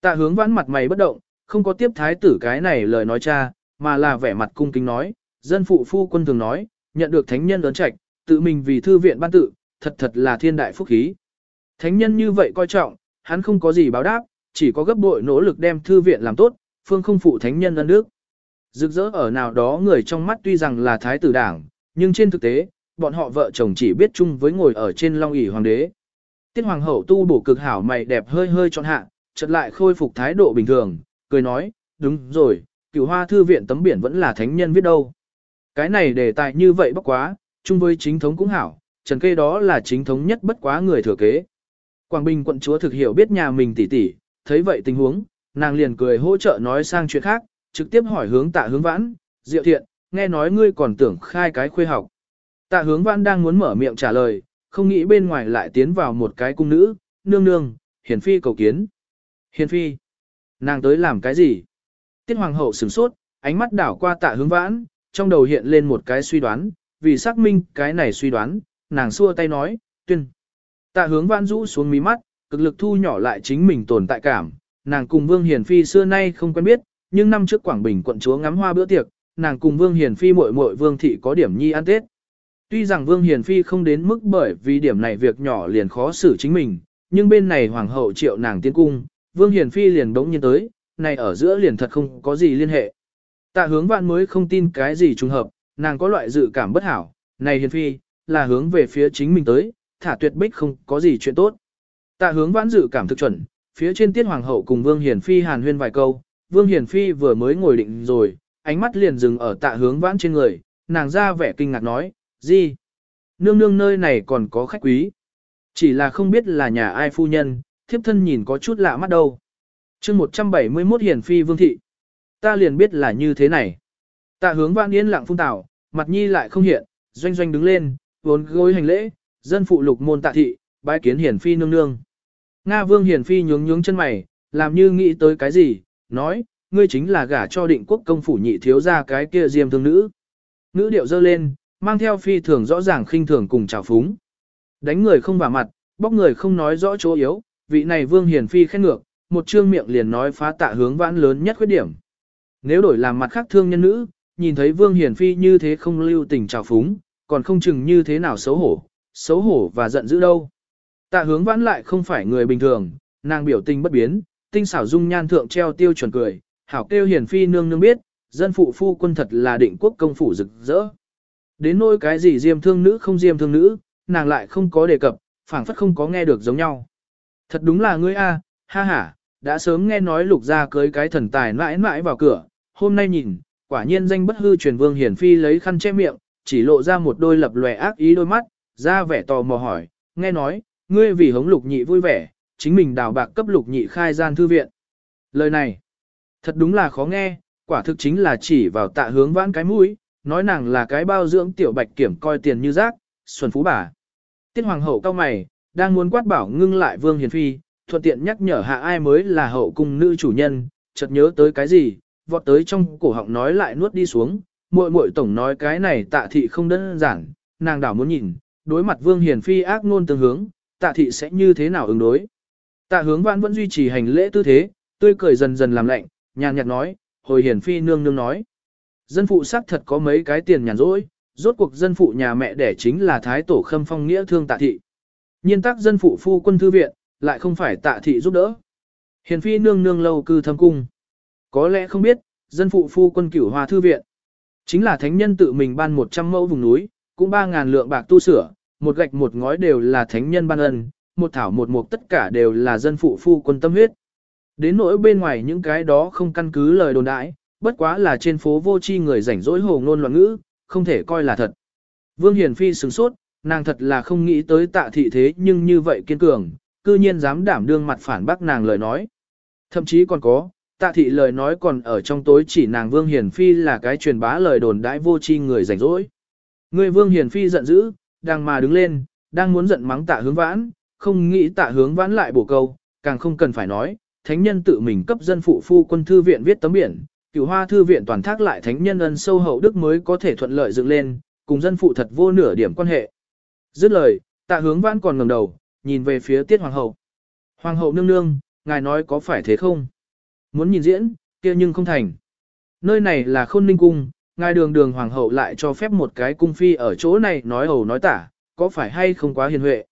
Tạ hướng vãn mặt mày bất động, không có tiếp thái tử cái này lời nói cha, mà là vẻ mặt cung kính nói, dân phụ phu quân thường nói, nhận được thánh nhân ấn trạch, tự mình vì thư viện ban tự, thật thật là thiên đại phúc khí. Thánh nhân như vậy coi trọng, hắn không có gì báo đáp, chỉ có gấp bội nỗ lực đem thư viện làm tốt, phương không phụ thánh nhân ân đức. Rực rỡ ở nào đó người trong mắt tuy rằng là thái tử đảng, nhưng trên thực tế, bọn họ vợ chồng chỉ biết chung với ngồi ở trên long ỷ hoàng đế. Tiết hoàng hậu tu bổ cực hảo mày đẹp hơi hơi trọn hạ, chợt lại khôi phục thái độ bình thường, cười nói, đúng rồi, cửu hoa thư viện tấm biển vẫn là thánh nhân viết đâu. Cái này đề tài như vậy bất quá, chung với chính thống cũng hảo, trần kê đó là chính thống nhất bất quá người thừa kế. Quảng Bình quận chúa thực hiểu biết nhà mình tỉ tỉ, thấy vậy tình huống, nàng liền cười hỗ trợ nói sang chuyện khác, trực tiếp hỏi hướng tạ hướng vãn, diệu thiện, nghe nói ngươi còn tưởng khai cái khuê học. Tạ hướng vãn đang muốn mở miệng trả lời, không nghĩ bên ngoài lại tiến vào một cái cung nữ, nương nương, hiền phi cầu kiến. Hiền phi. Nàng tới làm cái gì? Tiết hoàng hậu sửng sốt, ánh mắt đảo qua tạ hướng vãn, trong đầu hiện lên một cái suy đoán, vì xác minh cái này suy đoán, nàng xua tay nói, tuyên. Tạ hướng vãn rũ xuống mí mắt, cực lực thu nhỏ lại chính mình tồn tại cảm, nàng cùng Vương Hiền Phi xưa nay không quen biết, nhưng năm trước Quảng Bình quận chúa ngắm hoa bữa tiệc, nàng cùng Vương Hiền Phi muội muội Vương thị có điểm nhi ăn Tết. Tuy rằng Vương Hiền Phi không đến mức bởi vì điểm này việc nhỏ liền khó xử chính mình, nhưng bên này hoàng hậu triệu nàng tiến cung, Vương Hiền Phi liền đống nhiên tới, này ở giữa liền thật không có gì liên hệ. Tạ hướng vạn mới không tin cái gì trùng hợp, nàng có loại dự cảm bất hảo, này Hiền Phi, là hướng về phía chính mình tới, thả tuyệt bích không có gì chuyện tốt. Tạ hướng vãn dự cảm thực chuẩn, phía trên tiết hoàng hậu cùng Vương Hiền Phi hàn huyên vài câu, Vương Hiền Phi vừa mới ngồi định rồi, ánh mắt liền dừng ở tạ hướng vãn trên người, nàng ra vẻ kinh ngạc nói, gì? Nương nương nơi này còn có khách quý. Chỉ là không biết là nhà ai phu nhân, thiếp thân nhìn có chút lạ mắt đâu. chương 171 Hiền Phi Vương Thị. Ta liền biết là như thế này. Tạ hướng vãn yên lặng phun tảo, mặt nhi lại không hiện, doanh doanh đứng lên, vốn gối hành lễ, dân phụ lục môn tạ thị, bái kiến Hiền Phi nương nương. Nga Vương Hiền Phi nhướng nhướng chân mày, làm như nghĩ tới cái gì, nói, ngươi chính là gả cho định quốc công phủ nhị thiếu ra cái kia diêm thương nữ. Nữ điệu dơ lên, mang theo phi thường rõ ràng khinh thường cùng trào phúng. Đánh người không vào mặt, bóc người không nói rõ chỗ yếu, vị này Vương Hiền Phi khen ngược, một trương miệng liền nói phá tạ hướng vãn lớn nhất khuyết điểm. Nếu đổi làm mặt khác thương nhân nữ, nhìn thấy Vương Hiền Phi như thế không lưu tình trào phúng, còn không chừng như thế nào xấu hổ, xấu hổ và giận dữ đâu. Tạ hướng vãn lại không phải người bình thường, nàng biểu tình bất biến, tinh xảo dung nhan thượng treo tiêu chuẩn cười, hảo kêu hiển phi nương nương biết, dân phụ phu quân thật là định quốc công phủ rực rỡ. Đến nỗi cái gì diêm thương nữ không diêm thương nữ, nàng lại không có đề cập, phảng phất không có nghe được giống nhau. Thật đúng là ngươi a, ha ha, đã sớm nghe nói lục gia cưới cái thần tài mãi mãi vào cửa, hôm nay nhìn, quả nhiên danh bất hư truyền vương hiển phi lấy khăn che miệng, chỉ lộ ra một đôi lập lòe ác ý đôi mắt, ra vẻ tò mò hỏi, nghe nói, ngươi vì hống lục nhị vui vẻ, chính mình đào bạc cấp lục nhị khai gian thư viện. Lời này, thật đúng là khó nghe, quả thực chính là chỉ vào tạ hướng vãn cái mũi, nói nàng là cái bao dưỡng tiểu bạch kiểm coi tiền như rác, xuân phú bà. Tiết hoàng hậu cao mày, đang muốn quát bảo ngưng lại vương hiền phi, thuận tiện nhắc nhở hạ ai mới là hậu cung nữ chủ nhân, chợt nhớ tới cái gì, vọt tới trong cổ họng nói lại nuốt đi xuống, muội muội tổng nói cái này tạ thị không đơn giản, nàng đảo muốn nhìn, đối mặt vương hiền phi ác ngôn tương hướng, tạ thị sẽ như thế nào ứng đối. Tạ hướng vãn vẫn duy trì hành lễ tư thế, tươi cười dần dần làm lạnh, nhàn nhạt nói, hồi hiển phi nương nương nói. Dân phụ xác thật có mấy cái tiền nhàn rỗi, rốt cuộc dân phụ nhà mẹ đẻ chính là thái tổ khâm phong nghĩa thương tạ thị. Nhiên tác dân phụ phu quân thư viện, lại không phải tạ thị giúp đỡ. Hiền phi nương nương lâu cư thâm cung. Có lẽ không biết, dân phụ phu quân cửu hòa thư viện. Chính là thánh nhân tự mình ban 100 mẫu vùng núi, cũng 3.000 lượng bạc tu sửa, một gạch một ngói đều là thánh nhân ban ân, một thảo một mục tất cả đều là dân phụ phu quân tâm huyết. Đến nỗi bên ngoài những cái đó không căn cứ lời đồn đãi, bất quá là trên phố vô tri người rảnh rỗi hồ ngôn loạn ngữ, không thể coi là thật. Vương Hiền Phi sửng sốt, nàng thật là không nghĩ tới tạ thị thế nhưng như vậy kiên cường, cư nhiên dám đảm đương mặt phản bác nàng lời nói. Thậm chí còn có, tạ thị lời nói còn ở trong tối chỉ nàng Vương Hiền Phi là cái truyền bá lời đồn đãi vô tri người rảnh rỗi. Người Vương Hiền Phi giận dữ, đang mà đứng lên, đang muốn giận mắng tạ hướng vãn, không nghĩ tạ hướng vãn lại bổ câu, càng không cần phải nói, thánh nhân tự mình cấp dân phụ phu quân thư viện viết tấm biển, cửu hoa thư viện toàn thác lại thánh nhân ân sâu hậu đức mới có thể thuận lợi dựng lên, cùng dân phụ thật vô nửa điểm quan hệ. Dứt lời, tạ hướng vãn còn ngẩng đầu, nhìn về phía tiết hoàng hậu. Hoàng hậu nương nương, ngài nói có phải thế không? Muốn nhìn diễn, kia nhưng không thành. Nơi này là khôn ninh cung, ngài đường đường hoàng hậu lại cho phép một cái cung phi ở chỗ này nói hầu nói tả, có phải hay không quá hiền huệ.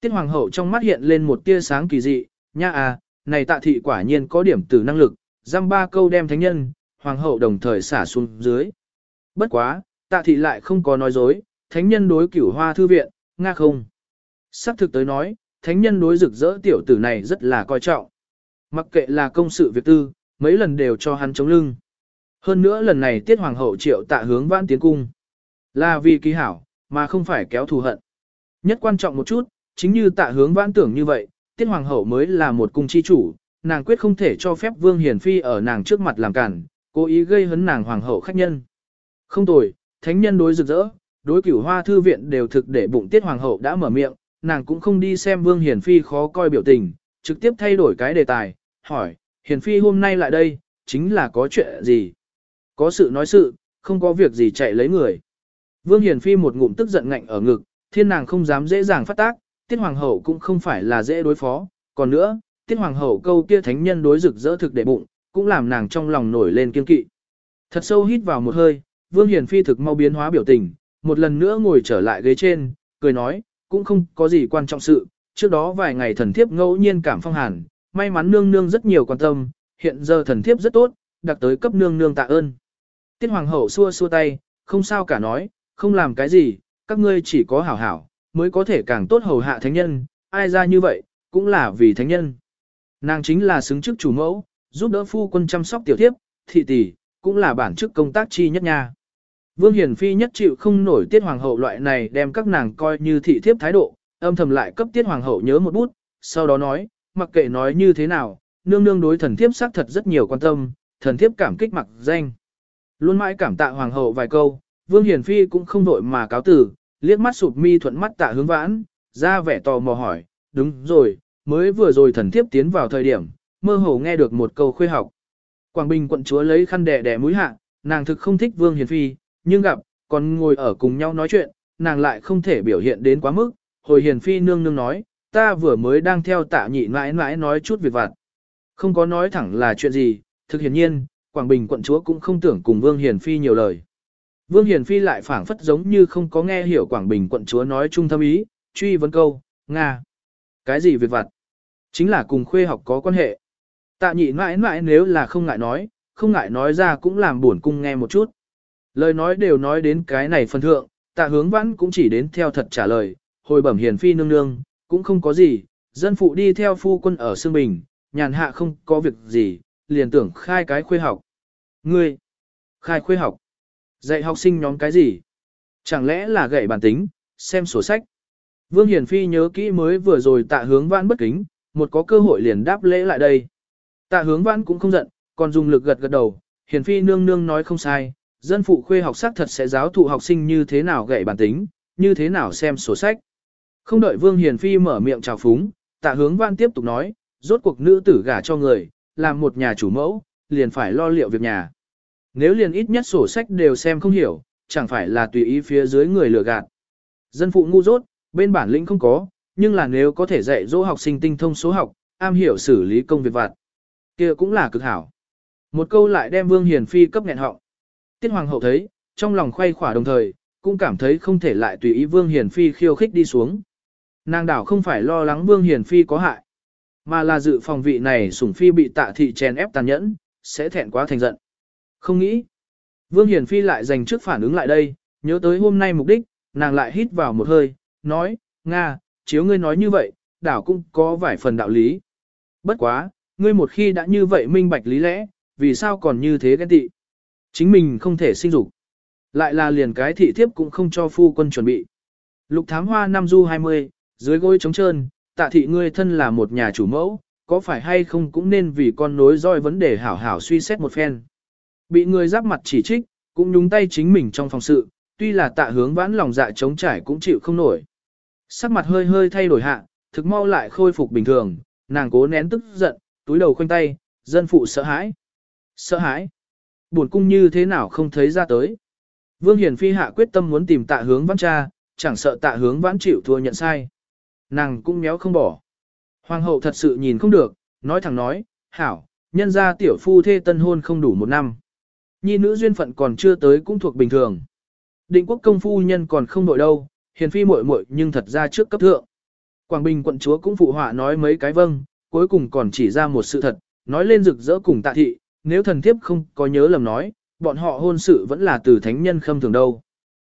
Tiết hoàng hậu trong mắt hiện lên một tia sáng kỳ dị, nha à, này tạ thị quả nhiên có điểm từ năng lực, giam ba câu đem thánh nhân, hoàng hậu đồng thời xả xuống dưới. Bất quá, tạ thị lại không có nói dối, thánh nhân đối cửu hoa thư viện, nga không. Sắc thực tới nói, thánh nhân đối rực rỡ tiểu tử này rất là coi trọng. Mặc kệ là công sự việc tư, mấy lần đều cho hắn chống lưng. Hơn nữa lần này tiết hoàng hậu triệu tạ hướng vãn tiến cung. Là vì kỳ hảo, mà không phải kéo thù hận. Nhất quan trọng một chút, chính như tạ hướng vãn tưởng như vậy, tiết hoàng hậu mới là một cung chi chủ, nàng quyết không thể cho phép vương hiền phi ở nàng trước mặt làm cản, cố ý gây hấn nàng hoàng hậu khách nhân. Không tồi, thánh nhân đối rực rỡ, đối cửu hoa thư viện đều thực để bụng tiết hoàng hậu đã mở miệng, nàng cũng không đi xem vương hiền phi khó coi biểu tình, trực tiếp thay đổi cái đề tài, hỏi, Hiền phi hôm nay lại đây, chính là có chuyện gì? Có sự nói sự, không có việc gì chạy lấy người. Vương Hiền phi một ngụm tức giận ngạnh ở ngực, thiên nàng không dám dễ dàng phát tác, tiết hoàng hậu cũng không phải là dễ đối phó. Còn nữa, tiết hoàng hậu câu kia thánh nhân đối rực rỡ thực để bụng, cũng làm nàng trong lòng nổi lên kiên kỵ. Thật sâu hít vào một hơi, Vương Hiền phi thực mau biến hóa biểu tình, một lần nữa ngồi trở lại ghế trên, cười nói, cũng không có gì quan trọng sự, trước đó vài ngày thần thiếp ngẫu nhiên cảm phong hàn, may mắn nương nương rất nhiều quan tâm, hiện giờ thần thiếp rất tốt, đặc tới cấp nương nương tạ ơn. Tiết hoàng hậu xua xua tay, không sao cả nói, không làm cái gì, các ngươi chỉ có hảo hảo, mới có thể càng tốt hầu hạ thánh nhân, ai ra như vậy, cũng là vì thánh nhân. Nàng chính là xứng chức chủ mẫu, giúp đỡ phu quân chăm sóc tiểu thiếp, thị tỷ, cũng là bản chức công tác chi nhất nha. Vương Hiển Phi nhất chịu không nổi tiết hoàng hậu loại này đem các nàng coi như thị thiếp thái độ, âm thầm lại cấp tiết hoàng hậu nhớ một bút, sau đó nói, mặc kệ nói như thế nào, nương nương đối thần thiếp xác thật rất nhiều quan tâm, thần thiếp cảm kích mặc danh. Luôn mãi cảm tạ hoàng hậu vài câu, Vương Hiển Phi cũng không đội mà cáo tử, liếc mắt sụp mi thuận mắt tạ hướng vãn, ra vẻ tò mò hỏi, đúng rồi, mới vừa rồi thần thiếp tiến vào thời điểm, mơ hồ nghe được một câu khuê học. Quảng Bình quận chúa lấy khăn đẻ đẻ mũi hạ, nàng thực không thích Vương Hiền Phi, nhưng gặp, còn ngồi ở cùng nhau nói chuyện, nàng lại không thể biểu hiện đến quá mức. Hồi Hiền Phi nương nương nói, ta vừa mới đang theo tạ nhị mãi mãi nói chút việc vặt. Không có nói thẳng là chuyện gì, thực hiển nhiên, Quảng Bình quận chúa cũng không tưởng cùng Vương Hiền Phi nhiều lời. Vương Hiền Phi lại phảng phất giống như không có nghe hiểu Quảng Bình quận chúa nói chung thâm ý, truy vấn câu, Nga. Cái gì việc vặt? Chính là cùng khuê học có quan hệ. Tạ nhị mãi mãi nếu là không ngại nói, không ngại nói ra cũng làm buồn cung nghe một chút. Lời nói đều nói đến cái này phân thượng, tạ hướng vãn cũng chỉ đến theo thật trả lời, hồi bẩm hiền phi nương nương, cũng không có gì, dân phụ đi theo phu quân ở Sương Bình, nhàn hạ không có việc gì, liền tưởng khai cái khuê học. Ngươi, khai khuê học, dạy học sinh nhóm cái gì? Chẳng lẽ là gậy bản tính, xem sổ sách? Vương hiển Phi nhớ kỹ mới vừa rồi tạ hướng vãn bất kính, một có cơ hội liền đáp lễ lại đây. Tạ hướng vãn cũng không giận, còn dùng lực gật gật đầu, hiển phi nương nương nói không sai, dân phụ khuê học sắc thật sẽ giáo thụ học sinh như thế nào gậy bản tính, như thế nào xem sổ sách. Không đợi vương hiền phi mở miệng chào phúng, tạ hướng vãn tiếp tục nói, rốt cuộc nữ tử gả cho người, làm một nhà chủ mẫu, liền phải lo liệu việc nhà. Nếu liền ít nhất sổ sách đều xem không hiểu, chẳng phải là tùy ý phía dưới người lừa gạt. Dân phụ ngu dốt, bên bản lĩnh không có, nhưng là nếu có thể dạy dỗ học sinh tinh thông số học, am hiểu xử lý công việc vặt, kia cũng là cực hảo. Một câu lại đem Vương Hiền Phi cấp nghẹn họng. Tiết Hoàng hậu thấy, trong lòng khoay khỏa đồng thời, cũng cảm thấy không thể lại tùy ý Vương Hiền Phi khiêu khích đi xuống. Nàng đảo không phải lo lắng Vương Hiền Phi có hại, mà là dự phòng vị này sủng phi bị tạ thị chèn ép tàn nhẫn, sẽ thẹn quá thành giận. Không nghĩ. Vương Hiền Phi lại dành trước phản ứng lại đây, nhớ tới hôm nay mục đích, nàng lại hít vào một hơi, nói, Nga, chiếu ngươi nói như vậy, đảo cũng có vài phần đạo lý. Bất quá, ngươi một khi đã như vậy minh bạch lý lẽ, vì sao còn như thế ghen tị? Chính mình không thể sinh dục. Lại là liền cái thị thiếp cũng không cho phu quân chuẩn bị. Lục thám hoa năm du 20, dưới gối trống trơn, tạ thị ngươi thân là một nhà chủ mẫu, có phải hay không cũng nên vì con nối roi vấn đề hảo hảo suy xét một phen. Bị người giáp mặt chỉ trích, cũng nhúng tay chính mình trong phòng sự, tuy là tạ hướng vãn lòng dạ chống trải cũng chịu không nổi. Sắc mặt hơi hơi thay đổi hạ, thực mau lại khôi phục bình thường, nàng cố nén tức giận, túi đầu khoanh tay, dân phụ sợ hãi. Sợ hãi? Buồn cung như thế nào không thấy ra tới? Vương Hiền Phi hạ quyết tâm muốn tìm tạ hướng vãn cha, chẳng sợ tạ hướng vãn chịu thua nhận sai. Nàng cũng méo không bỏ. Hoàng hậu thật sự nhìn không được, nói thẳng nói, hảo, nhân ra tiểu phu thê tân hôn không đủ một năm. Nhi nữ duyên phận còn chưa tới cũng thuộc bình thường. Định quốc công phu nhân còn không nội đâu, hiền phi muội muội nhưng thật ra trước cấp thượng. Quảng Bình quận chúa cũng phụ họa nói mấy cái vâng, cuối cùng còn chỉ ra một sự thật, nói lên rực rỡ cùng tạ thị, nếu thần thiếp không có nhớ lầm nói, bọn họ hôn sự vẫn là từ thánh nhân khâm thường đâu.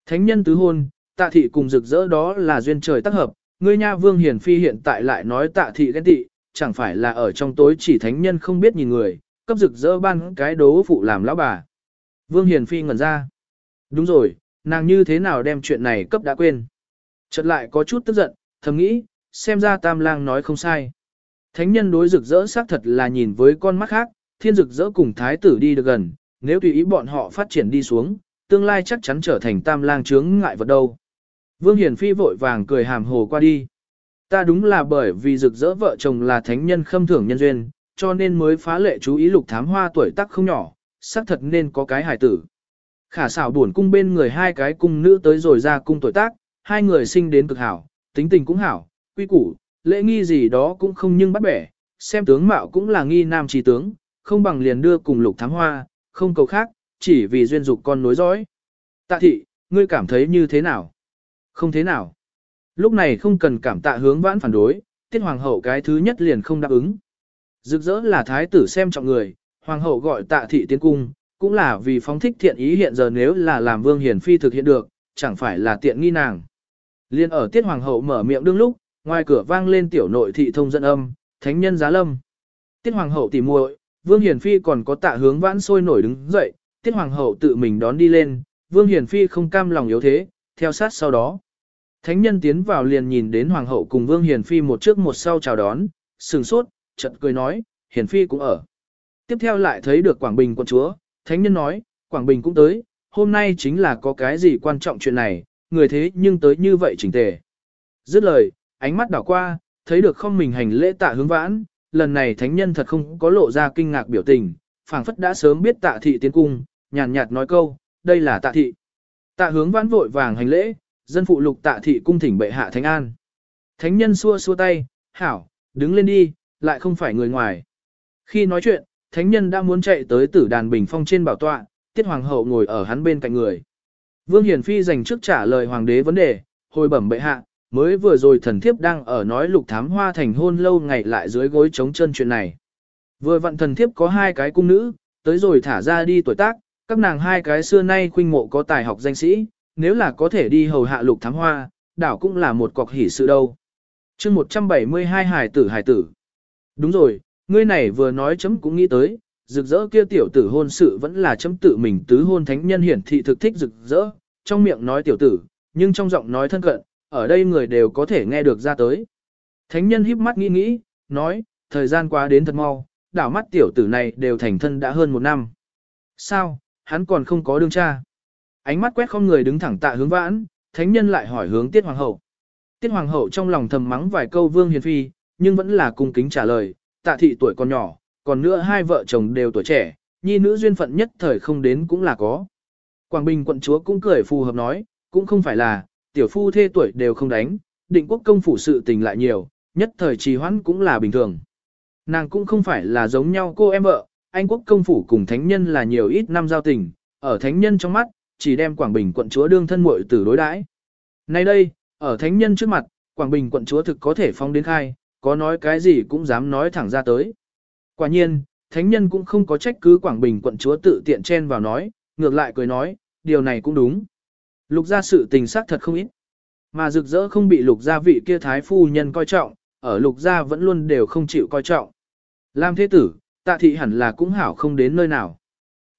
Thánh nhân tứ hôn, tạ thị cùng rực rỡ đó là duyên trời tác hợp, ngươi nha vương hiền phi hiện tại lại nói tạ thị ghen tị, chẳng phải là ở trong tối chỉ thánh nhân không biết nhìn người, cấp rực rỡ ban cái đố phụ làm lão bà. Vương hiền phi ngẩn ra. Đúng rồi, nàng như thế nào đem chuyện này cấp đã quên. Chợt lại có chút tức giận, thầm nghĩ, xem ra tam lang nói không sai. Thánh nhân đối rực rỡ xác thật là nhìn với con mắt khác, thiên rực rỡ cùng thái tử đi được gần, nếu tùy ý bọn họ phát triển đi xuống, tương lai chắc chắn trở thành tam lang chướng ngại vật đâu. Vương Hiền Phi vội vàng cười hàm hồ qua đi. Ta đúng là bởi vì rực rỡ vợ chồng là thánh nhân khâm thưởng nhân duyên, cho nên mới phá lệ chú ý lục thám hoa tuổi tác không nhỏ, xác thật nên có cái hài tử. Khả xảo buồn cung bên người hai cái cung nữ tới rồi ra cung tuổi tác, hai người sinh đến cực hảo, tính tình cũng hảo, quy củ, lễ nghi gì đó cũng không nhưng bắt bẻ, xem tướng mạo cũng là nghi nam trí tướng, không bằng liền đưa cùng lục thám hoa, không cầu khác, chỉ vì duyên dục con nối dõi. Tạ thị, ngươi cảm thấy như thế nào? Không thế nào. Lúc này không cần cảm tạ hướng vãn phản đối, tiết hoàng hậu cái thứ nhất liền không đáp ứng. Rực rỡ là thái tử xem trọng người, hoàng hậu gọi tạ thị tiến cung, cũng là vì phóng thích thiện ý hiện giờ nếu là làm vương hiền phi thực hiện được, chẳng phải là tiện nghi nàng. Liên ở tiết hoàng hậu mở miệng đương lúc, ngoài cửa vang lên tiểu nội thị thông dẫn âm, thánh nhân giá lâm. Tiết hoàng hậu tỉ muội, vương hiền phi còn có tạ hướng vãn sôi nổi đứng dậy, tiết hoàng hậu tự mình đón đi lên, vương hiền phi không cam lòng yếu thế, theo sát sau đó. Thánh nhân tiến vào liền nhìn đến hoàng hậu cùng vương hiền phi một trước một sau chào đón, sừng sốt, chợt cười nói, hiền phi cũng ở. Tiếp theo lại thấy được Quảng Bình quận chúa, thánh nhân nói, Quảng Bình cũng tới, hôm nay chính là có cái gì quan trọng chuyện này, người thế nhưng tới như vậy chỉnh tề. Dứt lời, ánh mắt đảo qua, thấy được không mình hành lễ tạ hướng vãn, lần này thánh nhân thật không có lộ ra kinh ngạc biểu tình, phảng phất đã sớm biết tạ thị tiến cung, nhàn nhạt nói câu, đây là tạ thị. Tạ hướng vãn vội vàng hành lễ, dân phụ lục tạ thị cung thỉnh bệ hạ thánh an. Thánh nhân xua xua tay, hảo, đứng lên đi, lại không phải người ngoài. Khi nói chuyện, thánh nhân đã muốn chạy tới tử đàn bình phong trên bảo tọa, tiết hoàng hậu ngồi ở hắn bên cạnh người. Vương Hiền Phi dành trước trả lời hoàng đế vấn đề, hồi bẩm bệ hạ, mới vừa rồi thần thiếp đang ở nói lục thám hoa thành hôn lâu ngày lại dưới gối chống chân chuyện này. Vừa vặn thần thiếp có hai cái cung nữ, tới rồi thả ra đi tuổi tác, các nàng hai cái xưa nay khuynh mộ có tài học danh sĩ, nếu là có thể đi hầu hạ lục thám hoa, đảo cũng là một cọc hỷ sự đâu. chương 172 hải tử hải tử. Đúng rồi, ngươi này vừa nói chấm cũng nghĩ tới, rực rỡ kia tiểu tử hôn sự vẫn là chấm tự mình tứ hôn thánh nhân hiển thị thực thích rực rỡ, trong miệng nói tiểu tử, nhưng trong giọng nói thân cận, ở đây người đều có thể nghe được ra tới. Thánh nhân híp mắt nghĩ nghĩ, nói, thời gian qua đến thật mau, đảo mắt tiểu tử này đều thành thân đã hơn một năm. Sao, hắn còn không có đương cha. Ánh mắt quét không người đứng thẳng tạ hướng vãn, thánh nhân lại hỏi hướng tiết hoàng hậu. Tiết hoàng hậu trong lòng thầm mắng vài câu vương hiền phi, nhưng vẫn là cung kính trả lời, tạ thị tuổi còn nhỏ, còn nữa hai vợ chồng đều tuổi trẻ, nhi nữ duyên phận nhất thời không đến cũng là có. Quảng Bình quận chúa cũng cười phù hợp nói, cũng không phải là, tiểu phu thê tuổi đều không đánh, định quốc công phủ sự tình lại nhiều, nhất thời trì hoãn cũng là bình thường. Nàng cũng không phải là giống nhau cô em vợ, anh quốc công phủ cùng thánh nhân là nhiều ít năm giao tình, ở thánh nhân trong mắt, chỉ đem Quảng Bình quận chúa đương thân muội tử đối đãi. Nay đây, ở thánh nhân trước mặt, Quảng Bình quận chúa thực có thể phong đến khai, có nói cái gì cũng dám nói thẳng ra tới. Quả nhiên, thánh nhân cũng không có trách cứ Quảng Bình quận chúa tự tiện chen vào nói, ngược lại cười nói, điều này cũng đúng. Lục gia sự tình xác thật không ít. Mà rực rỡ không bị lục gia vị kia thái phu nhân coi trọng, ở lục gia vẫn luôn đều không chịu coi trọng. Lam thế tử, tạ thị hẳn là cũng hảo không đến nơi nào.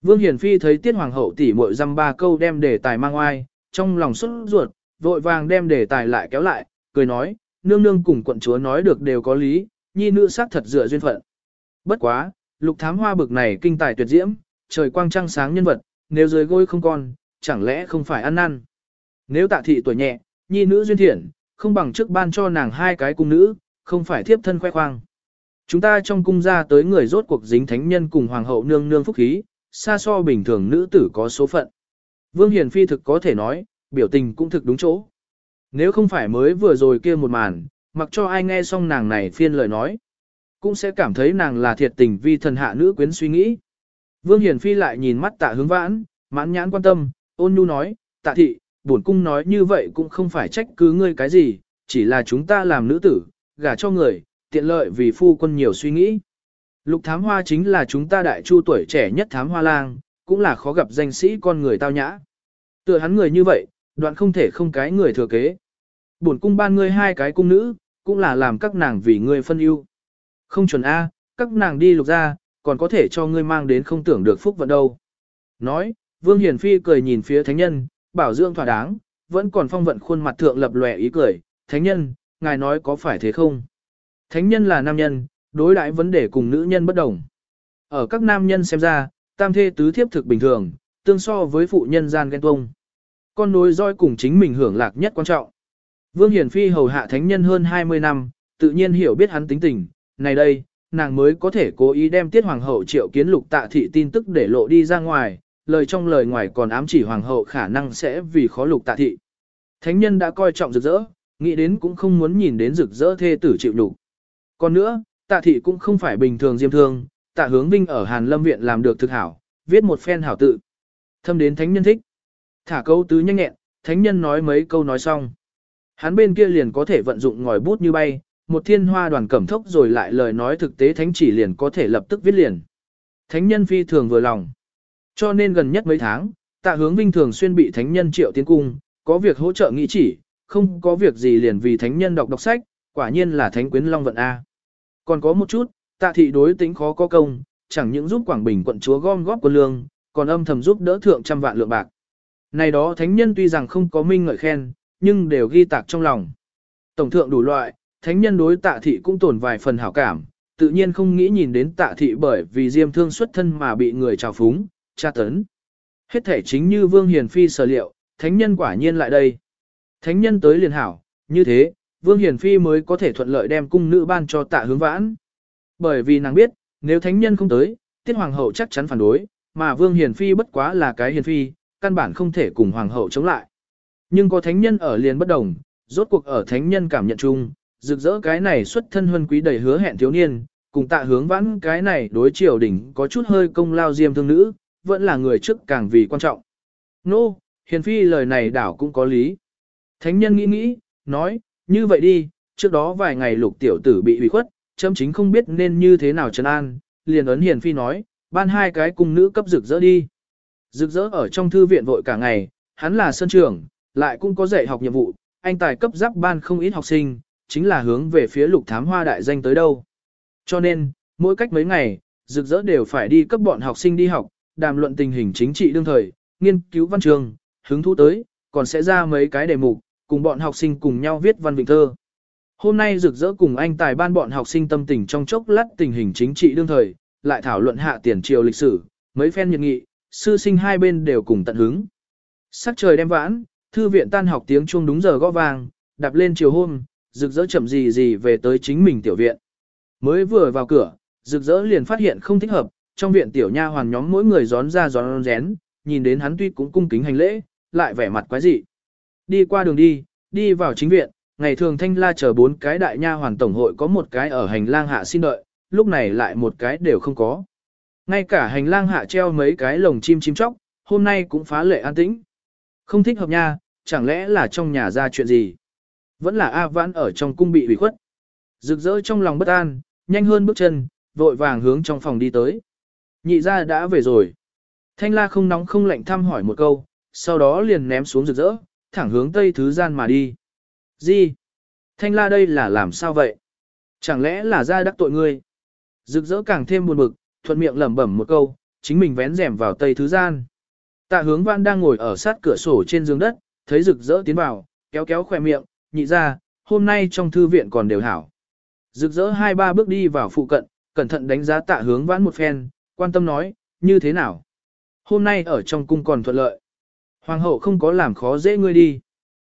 Vương Hiển Phi thấy tiết hoàng hậu tỉ muội dăm ba câu đem đề tài mang oai, trong lòng xuất ruột, vội vàng đem đề tài lại kéo lại, cười nói, nương nương cùng quận chúa nói được đều có lý, nhi nữ sắc thật dựa duyên phận. Bất quá, lục thám hoa bực này kinh tài tuyệt diễm, trời quang trăng sáng nhân vật, nếu dưới gối không còn, chẳng lẽ không phải ăn năn. Nếu tạ thị tuổi nhẹ, nhi nữ duyên thiện, không bằng trước ban cho nàng hai cái cung nữ, không phải thiếp thân khoe khoang. Chúng ta trong cung ra tới người rốt cuộc dính thánh nhân cùng hoàng hậu nương nương phúc khí, xa so bình thường nữ tử có số phận. Vương Hiền Phi thực có thể nói, biểu tình cũng thực đúng chỗ. Nếu không phải mới vừa rồi kia một màn, mặc cho ai nghe xong nàng này phiên lời nói, cũng sẽ cảm thấy nàng là thiệt tình vì thần hạ nữ quyến suy nghĩ. Vương hiển Phi lại nhìn mắt tạ hướng vãn, mãn nhãn quan tâm, ôn nhu nói, tạ thị, bổn cung nói như vậy cũng không phải trách cứ ngươi cái gì, chỉ là chúng ta làm nữ tử, gả cho người, tiện lợi vì phu quân nhiều suy nghĩ. Lục thám hoa chính là chúng ta đại chu tuổi trẻ nhất thám hoa lang, cũng là khó gặp danh sĩ con người tao nhã. Tựa hắn người như vậy, đoạn không thể không cái người thừa kế. Bổn cung ban ngươi hai cái cung nữ, cũng là làm các nàng vì ngươi phân ưu. Không chuẩn A, các nàng đi lục ra, còn có thể cho ngươi mang đến không tưởng được phúc vận đâu. Nói, Vương Hiển Phi cười nhìn phía thánh nhân, bảo dưỡng thỏa đáng, vẫn còn phong vận khuôn mặt thượng lập lòe ý cười, thánh nhân, ngài nói có phải thế không? Thánh nhân là nam nhân, đối đãi vấn đề cùng nữ nhân bất đồng. Ở các nam nhân xem ra, tam thê tứ thiếp thực bình thường, tương so với phụ nhân gian ghen tuông. Con nối roi cùng chính mình hưởng lạc nhất quan trọng. Vương Hiển Phi hầu hạ thánh nhân hơn 20 năm, tự nhiên hiểu biết hắn tính tình, này đây, nàng mới có thể cố ý đem tiết hoàng hậu triệu kiến lục tạ thị tin tức để lộ đi ra ngoài, lời trong lời ngoài còn ám chỉ hoàng hậu khả năng sẽ vì khó lục tạ thị. Thánh nhân đã coi trọng rực rỡ, nghĩ đến cũng không muốn nhìn đến rực rỡ thê tử chịu đủ. Còn nữa, tạ thị cũng không phải bình thường diêm thương, tạ hướng vinh ở Hàn Lâm Viện làm được thực hảo, viết một phen hảo tự. Thâm đến thánh nhân thích. Thả câu tứ nhanh nhẹn, thánh nhân nói mấy câu nói xong. Hắn bên kia liền có thể vận dụng ngòi bút như bay, một thiên hoa đoàn cẩm thốc rồi lại lời nói thực tế thánh chỉ liền có thể lập tức viết liền. Thánh nhân phi thường vừa lòng. Cho nên gần nhất mấy tháng, tạ hướng vinh thường xuyên bị thánh nhân triệu tiến cung, có việc hỗ trợ nghĩ chỉ, không có việc gì liền vì thánh nhân đọc đọc sách, quả nhiên là thánh quyến long vận A. Còn có một chút, tạ thị đối tính khó có công, chẳng những giúp Quảng Bình quận chúa gom góp quân lương, còn âm thầm giúp đỡ thượng trăm vạn lượng bạc. Này đó thánh nhân tuy rằng không có minh ngợi khen, nhưng đều ghi tạc trong lòng. Tổng thượng đủ loại, thánh nhân đối tạ thị cũng tồn vài phần hảo cảm, tự nhiên không nghĩ nhìn đến tạ thị bởi vì diêm thương xuất thân mà bị người trào phúng, tra tấn. Hết thể chính như Vương Hiền Phi sở liệu, thánh nhân quả nhiên lại đây. Thánh nhân tới liền hảo, như thế, Vương Hiền Phi mới có thể thuận lợi đem cung nữ ban cho tạ hướng vãn. Bởi vì nàng biết, nếu thánh nhân không tới, tiết hoàng hậu chắc chắn phản đối, mà Vương Hiền Phi bất quá là cái hiền phi, căn bản không thể cùng hoàng hậu chống lại. Nhưng có thánh nhân ở liền bất đồng, rốt cuộc ở thánh nhân cảm nhận chung, rực rỡ cái này xuất thân huân quý đầy hứa hẹn thiếu niên, cùng tạ hướng vãn cái này đối triều đỉnh có chút hơi công lao diêm thương nữ, vẫn là người trước càng vì quan trọng. Nô, no, hiền phi lời này đảo cũng có lý. Thánh nhân nghĩ nghĩ, nói, như vậy đi, trước đó vài ngày lục tiểu tử bị hủy khuất, chấm chính không biết nên như thế nào trấn an, liền ấn hiền phi nói, ban hai cái cung nữ cấp rực rỡ đi. Rực rỡ ở trong thư viện vội cả ngày, hắn là sân trưởng lại cũng có dạy học nhiệm vụ, anh tài cấp giáp ban không ít học sinh, chính là hướng về phía lục thám hoa đại danh tới đâu. Cho nên, mỗi cách mấy ngày, rực rỡ đều phải đi cấp bọn học sinh đi học, đàm luận tình hình chính trị đương thời, nghiên cứu văn trường, hứng thú tới, còn sẽ ra mấy cái đề mục, cùng bọn học sinh cùng nhau viết văn vịnh thơ. Hôm nay rực rỡ cùng anh tài ban bọn học sinh tâm tình trong chốc lát tình hình chính trị đương thời, lại thảo luận hạ tiền triều lịch sử, mấy phen nhiệt nghị, sư sinh hai bên đều cùng tận hứng. Sắc trời đem vãn, thư viện tan học tiếng chuông đúng giờ gõ vang, đạp lên chiều hôm, rực rỡ chậm gì gì về tới chính mình tiểu viện. Mới vừa vào cửa, rực rỡ liền phát hiện không thích hợp, trong viện tiểu nha hoàn nhóm mỗi người gión ra gión rén, nhìn đến hắn tuy cũng cung kính hành lễ, lại vẻ mặt quái dị. Đi qua đường đi, đi vào chính viện, ngày thường thanh la chờ bốn cái đại nha hoàn tổng hội có một cái ở hành lang hạ xin đợi, lúc này lại một cái đều không có. Ngay cả hành lang hạ treo mấy cái lồng chim chim chóc, hôm nay cũng phá lệ an tĩnh. Không thích hợp nha, chẳng lẽ là trong nhà ra chuyện gì? Vẫn là A Vãn ở trong cung bị ủy khuất. Rực rỡ trong lòng bất an, nhanh hơn bước chân, vội vàng hướng trong phòng đi tới. Nhị ra đã về rồi. Thanh la không nóng không lạnh thăm hỏi một câu, sau đó liền ném xuống rực rỡ, thẳng hướng tây thứ gian mà đi. Gì? Thanh la đây là làm sao vậy? Chẳng lẽ là ra đắc tội ngươi? Rực rỡ càng thêm buồn bực, thuận miệng lẩm bẩm một câu, chính mình vén rèm vào tây thứ gian. Tạ hướng văn đang ngồi ở sát cửa sổ trên giường đất, thấy rực rỡ tiến vào, kéo kéo khỏe miệng, nhị ra, hôm nay trong thư viện còn đều hảo. Rực rỡ hai ba bước đi vào phụ cận, cẩn thận đánh giá tạ hướng vãn một phen, quan tâm nói, như thế nào? Hôm nay ở trong cung còn thuận lợi. Hoàng hậu không có làm khó dễ ngươi đi.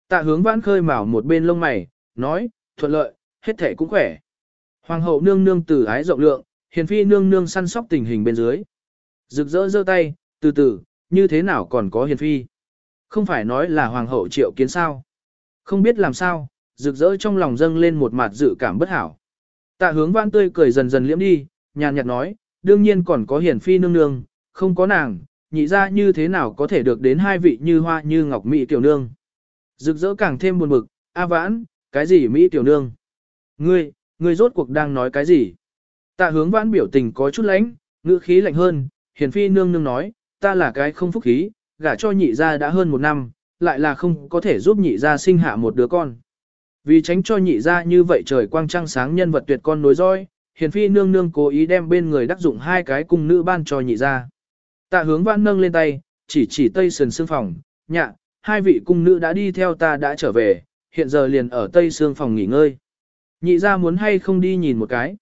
Tạ hướng vãn khơi mào một bên lông mày, nói, thuận lợi, hết thể cũng khỏe. Hoàng hậu nương nương từ ái rộng lượng, hiền phi nương nương săn sóc tình hình bên dưới. Rực rỡ giơ tay, từ từ, như thế nào còn có hiền phi? Không phải nói là hoàng hậu triệu kiến sao? Không biết làm sao, rực rỡ trong lòng dâng lên một mặt dự cảm bất hảo. Tạ hướng vãn tươi cười dần dần liễm đi, nhàn nhạt nói, đương nhiên còn có Hiển phi nương nương, không có nàng, nhị ra như thế nào có thể được đến hai vị như hoa như ngọc mỹ tiểu nương. Rực rỡ càng thêm buồn bực, A vãn, cái gì Mỹ tiểu nương? Ngươi, ngươi rốt cuộc đang nói cái gì? Tạ hướng vãn biểu tình có chút lãnh, ngữ khí lạnh hơn, Hiển phi nương nương nói, ta là cái không phúc khí, gả cho nhị gia đã hơn một năm, lại là không có thể giúp nhị gia sinh hạ một đứa con. Vì tránh cho nhị gia như vậy trời quang trăng sáng nhân vật tuyệt con nối roi, hiền phi nương nương cố ý đem bên người đắc dụng hai cái cung nữ ban cho nhị gia. Tạ hướng văn nâng lên tay, chỉ chỉ tây sườn xương phòng, nhạ, hai vị cung nữ đã đi theo ta đã trở về, hiện giờ liền ở tây xương phòng nghỉ ngơi. Nhị gia muốn hay không đi nhìn một cái.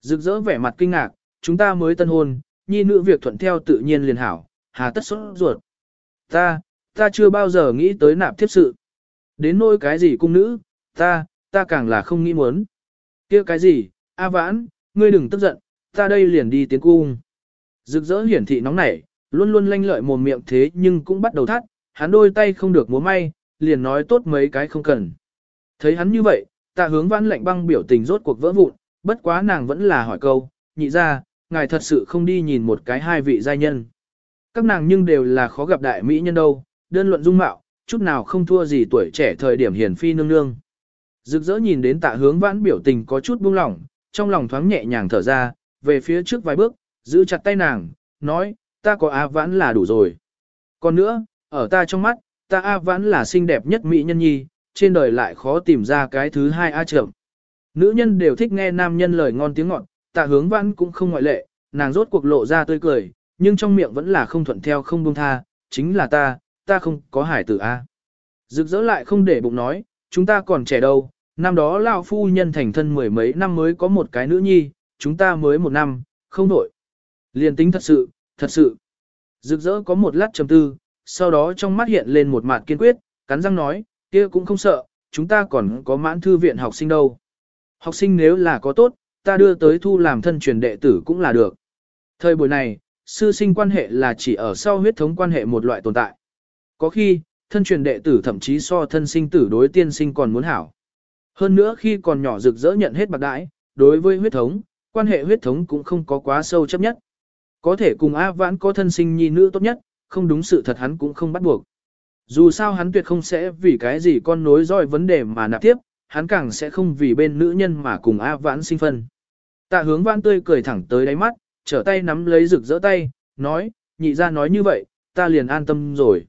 Rực rỡ vẻ mặt kinh ngạc, chúng ta mới tân hôn, nhi nữ việc thuận theo tự nhiên liền hảo, hà tất sốt ruột. Ta, ta chưa bao giờ nghĩ tới nạp thiếp sự. Đến nỗi cái gì cung nữ, ta, ta càng là không nghĩ muốn. kia cái gì, A vãn, ngươi đừng tức giận, ta đây liền đi tiến cung. Rực rỡ hiển thị nóng nảy, luôn luôn lanh lợi mồm miệng thế nhưng cũng bắt đầu thắt, hắn đôi tay không được múa may, liền nói tốt mấy cái không cần. Thấy hắn như vậy, ta hướng vãn lạnh băng biểu tình rốt cuộc vỡ vụn, bất quá nàng vẫn là hỏi câu, nhị ra, ngài thật sự không đi nhìn một cái hai vị giai nhân. Các nàng nhưng đều là khó gặp đại mỹ nhân đâu, đơn luận dung mạo, chút nào không thua gì tuổi trẻ thời điểm hiền phi nương nương. Rực rỡ nhìn đến tạ hướng vãn biểu tình có chút buông lỏng, trong lòng thoáng nhẹ nhàng thở ra, về phía trước vài bước, giữ chặt tay nàng, nói, ta có A vãn là đủ rồi. Còn nữa, ở ta trong mắt, ta A vãn là xinh đẹp nhất mỹ nhân nhi, trên đời lại khó tìm ra cái thứ hai A trưởng. Nữ nhân đều thích nghe nam nhân lời ngon tiếng ngọt, tạ hướng vãn cũng không ngoại lệ, nàng rốt cuộc lộ ra tươi cười, nhưng trong miệng vẫn là không thuận theo không buông tha, chính là ta, ta không có hải tử A. Rực rỡ lại không để bụng nói, chúng ta còn trẻ đâu, năm đó lão phu nhân thành thân mười mấy năm mới có một cái nữ nhi, chúng ta mới một năm, không nổi. liên tính thật sự, thật sự. Rực rỡ có một lát trầm tư, sau đó trong mắt hiện lên một mặt kiên quyết, cắn răng nói, kia cũng không sợ, chúng ta còn có mãn thư viện học sinh đâu. Học sinh nếu là có tốt, ta đưa tới thu làm thân truyền đệ tử cũng là được. Thời buổi này, sư sinh quan hệ là chỉ ở sau huyết thống quan hệ một loại tồn tại. Có khi, thân truyền đệ tử thậm chí so thân sinh tử đối tiên sinh còn muốn hảo. Hơn nữa khi còn nhỏ rực rỡ nhận hết bạc đãi, đối với huyết thống, quan hệ huyết thống cũng không có quá sâu chấp nhất. Có thể cùng A Vãn có thân sinh nhi nữ tốt nhất, không đúng sự thật hắn cũng không bắt buộc. Dù sao hắn tuyệt không sẽ vì cái gì con nối dõi vấn đề mà nạp tiếp, hắn càng sẽ không vì bên nữ nhân mà cùng A Vãn sinh phân. Tạ hướng vãn tươi cười thẳng tới đáy mắt, trở tay nắm lấy rực rỡ tay, nói, nhị ra nói như vậy, ta liền an tâm rồi.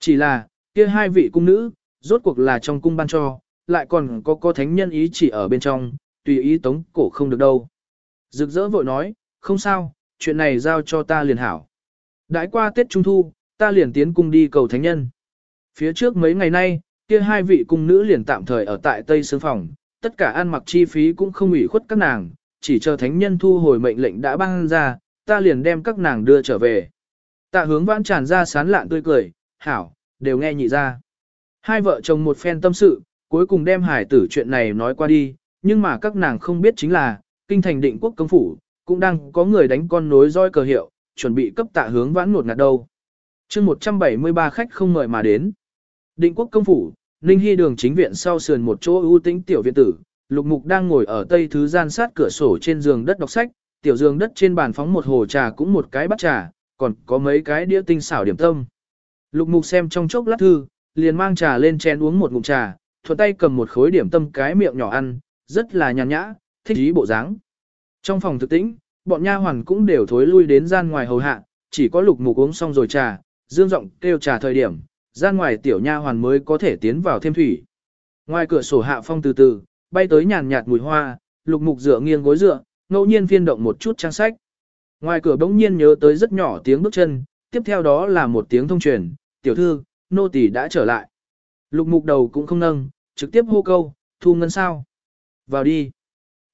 Chỉ là, kia hai vị cung nữ, rốt cuộc là trong cung ban cho, lại còn có có thánh nhân ý chỉ ở bên trong, tùy ý tống cổ không được đâu. Rực rỡ vội nói, không sao, chuyện này giao cho ta liền hảo. Đãi qua Tết Trung Thu, ta liền tiến cung đi cầu thánh nhân. Phía trước mấy ngày nay, kia hai vị cung nữ liền tạm thời ở tại Tây Sương Phòng, tất cả ăn mặc chi phí cũng không ủy khuất các nàng, chỉ chờ thánh nhân thu hồi mệnh lệnh đã ban ra, ta liền đem các nàng đưa trở về. Tạ hướng vãn tràn ra sán lạn tươi cười, hảo, đều nghe nhị ra. Hai vợ chồng một phen tâm sự, cuối cùng đem hải tử chuyện này nói qua đi, nhưng mà các nàng không biết chính là, kinh thành định quốc công phủ, cũng đang có người đánh con nối roi cờ hiệu, chuẩn bị cấp tạ hướng vãn nột ngạt đâu. chương 173 khách không mời mà đến. Định quốc công phủ, Ninh Hy đường chính viện sau sườn một chỗ ưu tĩnh tiểu viện tử, Lục Mục đang ngồi ở tây thứ gian sát cửa sổ trên giường đất đọc sách, tiểu giường đất trên bàn phóng một hồ trà cũng một cái bát trà, còn có mấy cái đĩa tinh xảo điểm tâm. Lục Mục xem trong chốc lát thư, liền mang trà lên chén uống một ngụm trà, thuận tay cầm một khối điểm tâm cái miệng nhỏ ăn, rất là nhàn nhã, thích ý bộ dáng. Trong phòng thực tĩnh, bọn nha hoàn cũng đều thối lui đến gian ngoài hầu hạ, chỉ có Lục Mục uống xong rồi trà, dương giọng kêu trà thời điểm, gian ngoài tiểu nha hoàn mới có thể tiến vào thêm thủy. Ngoài cửa sổ hạ phong từ từ, bay tới nhàn nhạt mùi hoa, Lục Mục dựa nghiêng gối dựa, ngẫu nhiên phiên động một chút trang sách. Ngoài cửa bỗng nhiên nhớ tới rất nhỏ tiếng bước chân, tiếp theo đó là một tiếng thông truyền, tiểu thư, nô tỳ đã trở lại. Lục mục đầu cũng không nâng, trực tiếp hô câu, thu ngân sao? Vào đi.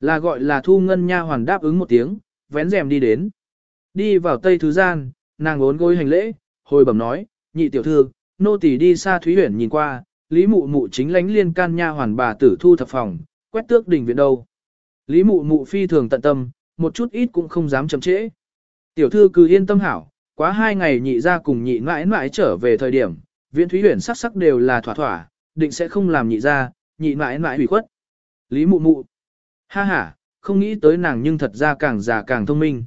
Là gọi là thu ngân nha hoàn đáp ứng một tiếng, vén rèm đi đến. Đi vào tây thứ gian, nàng ốn gối hành lễ, hồi bẩm nói, nhị tiểu thư, nô tỳ đi xa thúy huyển nhìn qua, lý mụ mụ chính lánh liên can nha hoàn bà tử thu thập phòng, quét tước đỉnh viện đâu. Lý mụ mụ phi thường tận tâm, một chút ít cũng không dám chậm trễ. Tiểu thư cứ yên tâm hảo, quá hai ngày nhị ra cùng nhị mãi mãi trở về thời điểm, viện thúy huyền sắc sắc đều là thỏa thỏa, định sẽ không làm nhị ra, nhị mãi mãi hủy khuất. Lý mụ mụ. Ha ha, không nghĩ tới nàng nhưng thật ra càng già càng thông minh.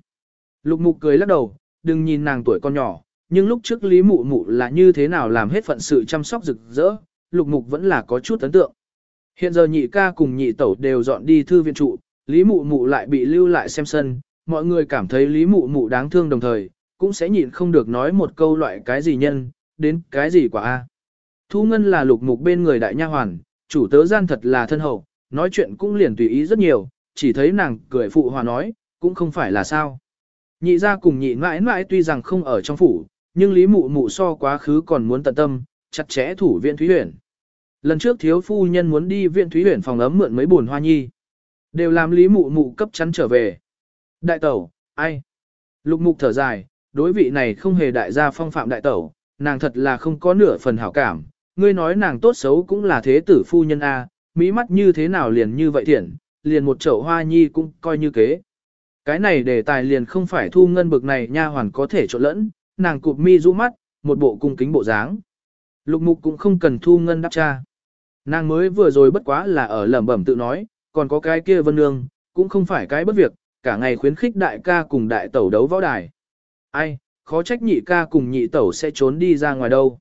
Lục mục cười lắc đầu, đừng nhìn nàng tuổi con nhỏ, nhưng lúc trước Lý mụ mụ là như thế nào làm hết phận sự chăm sóc rực rỡ, lục mục vẫn là có chút ấn tượng. Hiện giờ nhị ca cùng nhị tẩu đều dọn đi thư viện trụ, Lý mụ mụ lại bị lưu lại xem sân, mọi người cảm thấy Lý mụ mụ đáng thương đồng thời, cũng sẽ nhịn không được nói một câu loại cái gì nhân, đến cái gì quả a. Thu Ngân là lục mục bên người đại nha hoàn, chủ tớ gian thật là thân hậu, nói chuyện cũng liền tùy ý rất nhiều, chỉ thấy nàng cười phụ hòa nói, cũng không phải là sao. Nhị ra cùng nhị mãi mãi tuy rằng không ở trong phủ, nhưng lý mụ mụ so quá khứ còn muốn tận tâm, chặt chẽ thủ viện Thúy Huyền. Lần trước thiếu phu nhân muốn đi viện Thúy Huyền phòng ấm mượn mấy buồn hoa nhi. Đều làm lý mụ mụ cấp chắn trở về. Đại tẩu, ai? Lục mục thở dài, đối vị này không hề đại gia phong phạm đại tẩu, nàng thật là không có nửa phần hảo cảm. Ngươi nói nàng tốt xấu cũng là thế tử phu nhân A, mỹ mắt như thế nào liền như vậy thiện, liền một chậu hoa nhi cũng coi như kế. Cái này đề tài liền không phải thu ngân bực này nha hoàn có thể trộn lẫn, nàng cụp mi rũ mắt, một bộ cung kính bộ dáng. Lục mục cũng không cần thu ngân đáp cha. Nàng mới vừa rồi bất quá là ở lẩm bẩm tự nói, còn có cái kia vân nương, cũng không phải cái bất việc, cả ngày khuyến khích đại ca cùng đại tẩu đấu võ đài. Ai, khó trách nhị ca cùng nhị tẩu sẽ trốn đi ra ngoài đâu.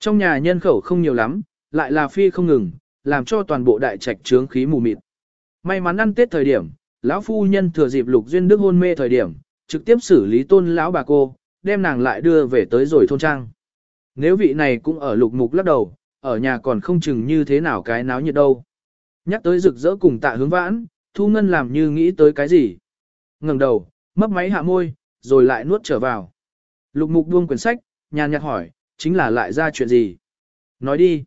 Trong nhà nhân khẩu không nhiều lắm, lại là phi không ngừng, làm cho toàn bộ đại trạch trướng khí mù mịt. May mắn ăn tết thời điểm, lão phu nhân thừa dịp lục duyên đức hôn mê thời điểm, trực tiếp xử lý tôn lão bà cô, đem nàng lại đưa về tới rồi thôn trang. Nếu vị này cũng ở lục mục lắc đầu, ở nhà còn không chừng như thế nào cái náo nhiệt đâu. Nhắc tới rực rỡ cùng tạ hướng vãn, thu ngân làm như nghĩ tới cái gì. ngẩng đầu, mấp máy hạ môi, rồi lại nuốt trở vào. Lục mục buông quyển sách, nhàn nhạt hỏi, chính là lại ra chuyện gì? Nói đi.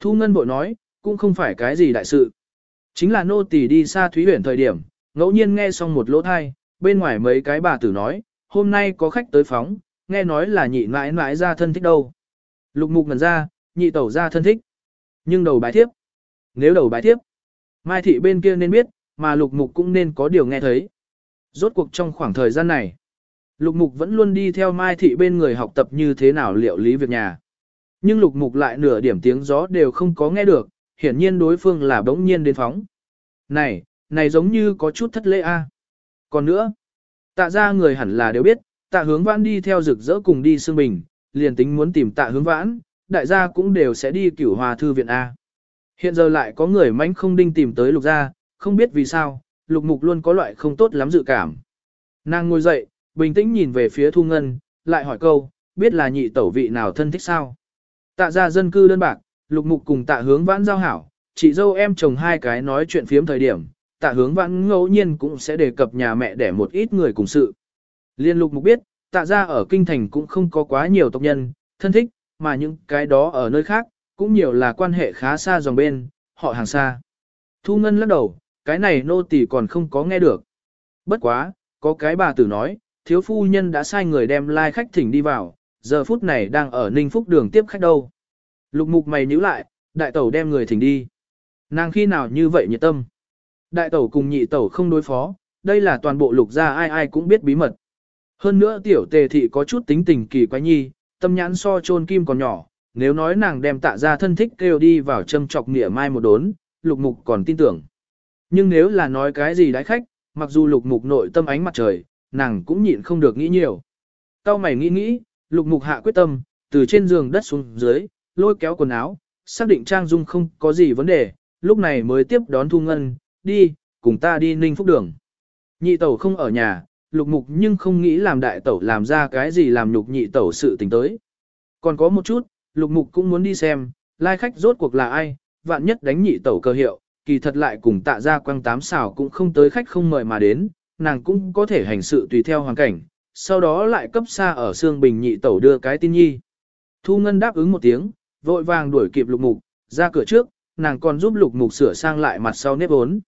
Thu ngân bội nói, cũng không phải cái gì đại sự. Chính là nô tỳ đi xa thúy huyển thời điểm, ngẫu nhiên nghe xong một lỗ thai, bên ngoài mấy cái bà tử nói, hôm nay có khách tới phóng, nghe nói là nhị mãi mãi ra thân thích đâu. Lục mục ngần ra, nhị tẩu ra thân thích. Nhưng đầu bái thiếp. Nếu đầu bái thiếp, mai thị bên kia nên biết, mà lục mục cũng nên có điều nghe thấy. Rốt cuộc trong khoảng thời gian này, lục mục vẫn luôn đi theo mai thị bên người học tập như thế nào liệu lý việc nhà. Nhưng lục mục lại nửa điểm tiếng gió đều không có nghe được, hiển nhiên đối phương là bỗng nhiên đến phóng. Này, này giống như có chút thất lễ a. Còn nữa, tạ ra người hẳn là đều biết, tạ hướng vãn đi theo rực rỡ cùng đi xương bình, liền tính muốn tìm tạ hướng vãn, đại gia cũng đều sẽ đi cửu hòa thư viện A. Hiện giờ lại có người mánh không đinh tìm tới lục gia, không biết vì sao, lục mục luôn có loại không tốt lắm dự cảm. Nàng ngồi dậy, bình tĩnh nhìn về phía thu ngân, lại hỏi câu, biết là nhị tẩu vị nào thân thích sao? Tạ gia dân cư đơn bạc, lục mục cùng tạ hướng vãn giao hảo, chị dâu em chồng hai cái nói chuyện phiếm thời điểm, tạ hướng vãn ngẫu nhiên cũng sẽ đề cập nhà mẹ để một ít người cùng sự. Liên lục mục biết, tạ ra ở kinh thành cũng không có quá nhiều tộc nhân, thân thích, mà những cái đó ở nơi khác, cũng nhiều là quan hệ khá xa dòng bên, họ hàng xa. Thu Ngân lắc đầu, cái này nô tỳ còn không có nghe được. Bất quá, có cái bà tử nói, thiếu phu nhân đã sai người đem lai like khách thỉnh đi vào, giờ phút này đang ở Ninh Phúc đường tiếp khách đâu. Lục mục mày nhíu lại, đại tẩu đem người thỉnh đi. Nàng khi nào như vậy nhiệt tâm. Đại tẩu cùng nhị tẩu không đối phó, đây là toàn bộ lục gia ai ai cũng biết bí mật. Hơn nữa tiểu tề thị có chút tính tình kỳ quái nhi, tâm nhãn so trôn kim còn nhỏ, nếu nói nàng đem tạ ra thân thích kêu đi vào châm chọc nghĩa mai một đốn, lục mục còn tin tưởng. Nhưng nếu là nói cái gì đái khách, mặc dù lục mục nội tâm ánh mặt trời, nàng cũng nhịn không được nghĩ nhiều. Cao mày nghĩ nghĩ, lục mục hạ quyết tâm, từ trên giường đất xuống dưới, lôi kéo quần áo, xác định trang dung không có gì vấn đề, lúc này mới tiếp đón thu ngân, đi, cùng ta đi ninh phúc đường. Nhị tẩu không ở nhà, lục mục nhưng không nghĩ làm đại tẩu làm ra cái gì làm nhục nhị tẩu sự tình tới. Còn có một chút, lục mục cũng muốn đi xem, lai khách rốt cuộc là ai, vạn nhất đánh nhị tẩu cơ hiệu, kỳ thật lại cùng tạ ra quăng tám xào cũng không tới khách không mời mà đến, nàng cũng có thể hành sự tùy theo hoàn cảnh, sau đó lại cấp xa ở xương bình nhị tẩu đưa cái tin nhi. Thu Ngân đáp ứng một tiếng, vội vàng đuổi kịp lục mục, ra cửa trước, nàng còn giúp lục mục sửa sang lại mặt sau nếp ốn.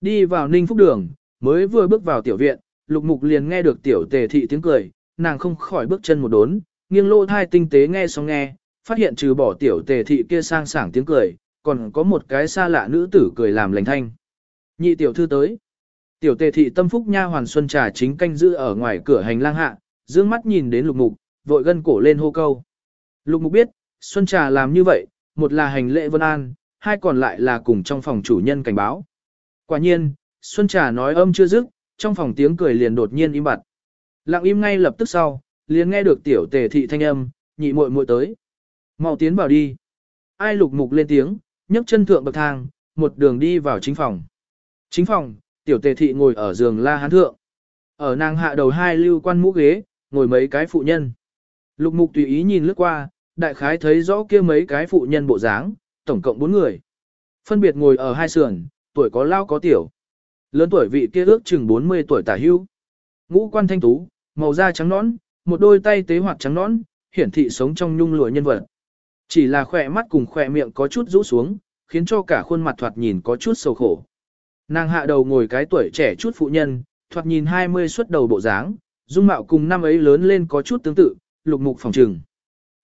Đi vào ninh phúc đường, mới vừa bước vào tiểu viện, lục mục liền nghe được tiểu tề thị tiếng cười, nàng không khỏi bước chân một đốn, nghiêng lô thai tinh tế nghe xong nghe, phát hiện trừ bỏ tiểu tề thị kia sang sảng tiếng cười, còn có một cái xa lạ nữ tử cười làm lành thanh. Nhị tiểu thư tới. Tiểu tề thị tâm phúc nha hoàn xuân trà chính canh giữ ở ngoài cửa hành lang hạ, dương mắt nhìn đến lục mục, vội gân cổ lên hô câu. Lục mục biết, xuân trà làm như vậy, một là hành lễ vân an, hai còn lại là cùng trong phòng chủ nhân cảnh báo. Quả nhiên, xuân trà nói âm chưa dứt, trong phòng tiếng cười liền đột nhiên im bặt. Lặng im ngay lập tức sau, liền nghe được tiểu tề thị thanh âm, nhị muội muội tới. Mau tiến vào đi. Ai lục mục lên tiếng, nhấc chân thượng bậc thang, một đường đi vào chính phòng. Chính phòng, tiểu tề thị ngồi ở giường la hán thượng. Ở nàng hạ đầu hai lưu quan mũ ghế, ngồi mấy cái phụ nhân. Lục mục tùy ý nhìn lướt qua, đại khái thấy rõ kia mấy cái phụ nhân bộ dáng, tổng cộng bốn người. Phân biệt ngồi ở hai sườn, tuổi có lao có tiểu. Lớn tuổi vị kia ước chừng 40 tuổi tả hưu. Ngũ quan thanh tú, màu da trắng nõn, một đôi tay tế hoạt trắng nõn, hiển thị sống trong nhung lụa nhân vật. Chỉ là khỏe mắt cùng khỏe miệng có chút rũ xuống, khiến cho cả khuôn mặt thoạt nhìn có chút sầu khổ. Nàng hạ đầu ngồi cái tuổi trẻ chút phụ nhân, thoạt nhìn 20 xuất đầu bộ dáng, dung mạo cùng năm ấy lớn lên có chút tương tự, lục mục phòng trừng.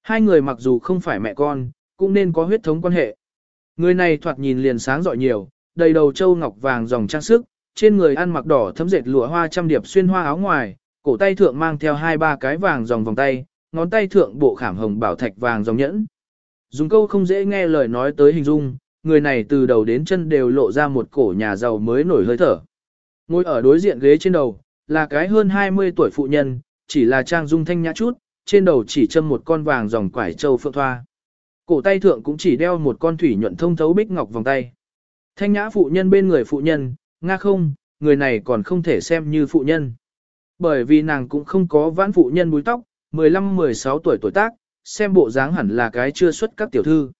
Hai người mặc dù không phải mẹ con, cũng nên có huyết thống quan hệ. Người này thoạt nhìn liền sáng giỏi nhiều, đầy đầu châu ngọc vàng dòng trang sức, trên người ăn mặc đỏ thấm dệt lụa hoa trăm điệp xuyên hoa áo ngoài, cổ tay thượng mang theo hai ba cái vàng dòng vòng tay, ngón tay thượng bộ khảm hồng bảo thạch vàng dòng nhẫn. Dùng câu không dễ nghe lời nói tới hình dung, người này từ đầu đến chân đều lộ ra một cổ nhà giàu mới nổi hơi thở. Ngồi ở đối diện ghế trên đầu, là cái hơn 20 tuổi phụ nhân, chỉ là trang dung thanh nhã chút, trên đầu chỉ châm một con vàng dòng quải châu phượng thoa. Cổ tay thượng cũng chỉ đeo một con thủy nhuận thông thấu bích ngọc vòng tay. Thanh nhã phụ nhân bên người phụ nhân, nga không, người này còn không thể xem như phụ nhân. Bởi vì nàng cũng không có vãn phụ nhân búi tóc, 15-16 tuổi tuổi tác, xem bộ dáng hẳn là cái chưa xuất các tiểu thư.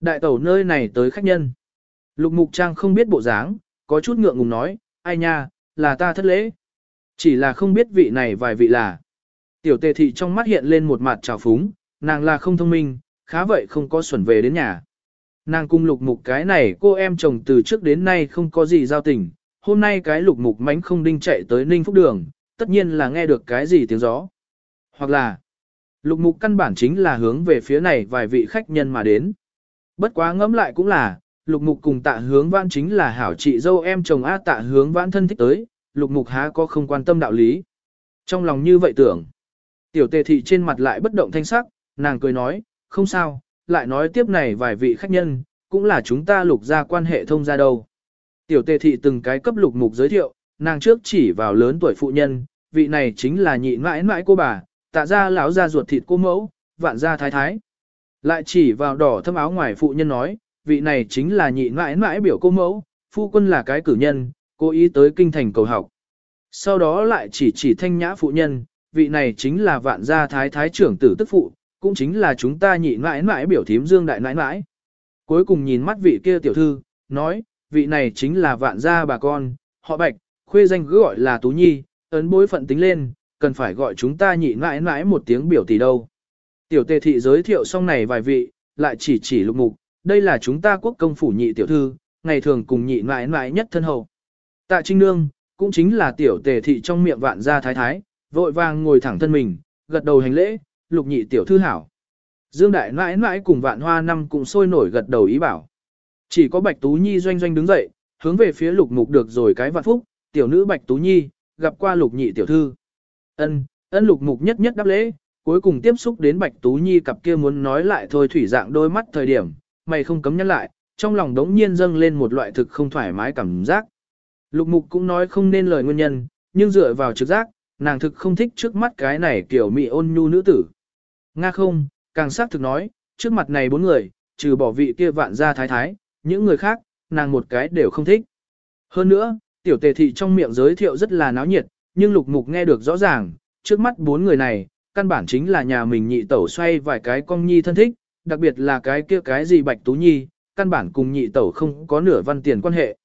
Đại tẩu nơi này tới khách nhân. Lục mục trang không biết bộ dáng, có chút ngượng ngùng nói, ai nha, là ta thất lễ. Chỉ là không biết vị này vài vị là. Tiểu tề thị trong mắt hiện lên một mặt trào phúng, nàng là không thông minh, khá vậy không có xuẩn về đến nhà. Nàng cung lục mục cái này cô em chồng từ trước đến nay không có gì giao tình, hôm nay cái lục mục mánh không đinh chạy tới ninh phúc đường, tất nhiên là nghe được cái gì tiếng gió. Hoặc là, lục mục căn bản chính là hướng về phía này vài vị khách nhân mà đến. Bất quá ngẫm lại cũng là, lục mục cùng tạ hướng vãn chính là hảo chị dâu em chồng A tạ hướng vãn thân thích tới, lục mục há có không quan tâm đạo lý. Trong lòng như vậy tưởng, tiểu tề thị trên mặt lại bất động thanh sắc, nàng cười nói, không sao, lại nói tiếp này vài vị khách nhân, cũng là chúng ta lục ra quan hệ thông ra đâu. Tiểu tề thị từng cái cấp lục mục giới thiệu, nàng trước chỉ vào lớn tuổi phụ nhân, vị này chính là nhị mãi mãi cô bà, tạ ra lão ra ruột thịt cô mẫu, vạn gia thái thái. Lại chỉ vào đỏ thâm áo ngoài phụ nhân nói, vị này chính là nhị mãi mãi biểu cô mẫu, phu quân là cái cử nhân, cố ý tới kinh thành cầu học. Sau đó lại chỉ chỉ thanh nhã phụ nhân, vị này chính là vạn gia thái thái trưởng tử tức phụ, cũng chính là chúng ta nhị mãi mãi biểu thím dương đại mãi mãi. Cuối cùng nhìn mắt vị kia tiểu thư, nói, vị này chính là vạn gia bà con, họ bạch, khuê danh cứ gọi là Tú Nhi, ấn bối phận tính lên, cần phải gọi chúng ta nhị mãi mãi một tiếng biểu tỷ đâu. Tiểu tề thị giới thiệu xong này vài vị, lại chỉ chỉ lục mục, đây là chúng ta quốc công phủ nhị tiểu thư, ngày thường cùng nhị mãi mãi nhất thân hậu. Tạ Trinh Nương, cũng chính là tiểu tề thị trong miệng vạn gia thái thái, vội vàng ngồi thẳng thân mình, gật đầu hành lễ, lục nhị tiểu thư hảo. Dương đại mãi mãi cùng vạn hoa năm cũng sôi nổi gật đầu ý bảo. Chỉ có Bạch Tú Nhi doanh doanh đứng dậy, hướng về phía lục mục được rồi cái vạn phúc, tiểu nữ Bạch Tú Nhi, gặp qua lục nhị tiểu thư. Ân, ân lục mục nhất nhất đáp lễ, cuối cùng tiếp xúc đến Bạch Tú Nhi cặp kia muốn nói lại thôi thủy dạng đôi mắt thời điểm, mày không cấm nhắc lại, trong lòng đống nhiên dâng lên một loại thực không thoải mái cảm giác. Lục mục cũng nói không nên lời nguyên nhân, nhưng dựa vào trực giác, nàng thực không thích trước mắt cái này kiểu mị ôn nhu nữ tử. Nga không, càng xác thực nói, trước mặt này bốn người, trừ bỏ vị kia vạn gia thái thái, những người khác, nàng một cái đều không thích. Hơn nữa, tiểu tề thị trong miệng giới thiệu rất là náo nhiệt, nhưng lục mục nghe được rõ ràng, trước mắt bốn người này, căn bản chính là nhà mình nhị tẩu xoay vài cái con nhi thân thích, đặc biệt là cái kia cái gì bạch tú nhi, căn bản cùng nhị tẩu không có nửa văn tiền quan hệ.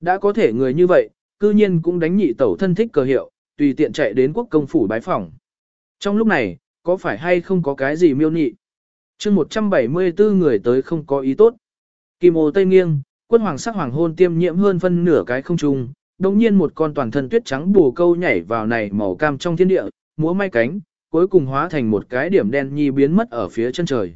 Đã có thể người như vậy, cư nhiên cũng đánh nhị tẩu thân thích cờ hiệu, tùy tiện chạy đến quốc công phủ bái phỏng. Trong lúc này, có phải hay không có cái gì miêu nhị? chương 174 người tới không có ý tốt. Kim ô tây nghiêng, quân hoàng sắc hoàng hôn tiêm nhiễm hơn phân nửa cái không trung, đồng nhiên một con toàn thân tuyết trắng bù câu nhảy vào này màu cam trong thiên địa, múa may cánh, cuối cùng hóa thành một cái điểm đen nhi biến mất ở phía chân trời.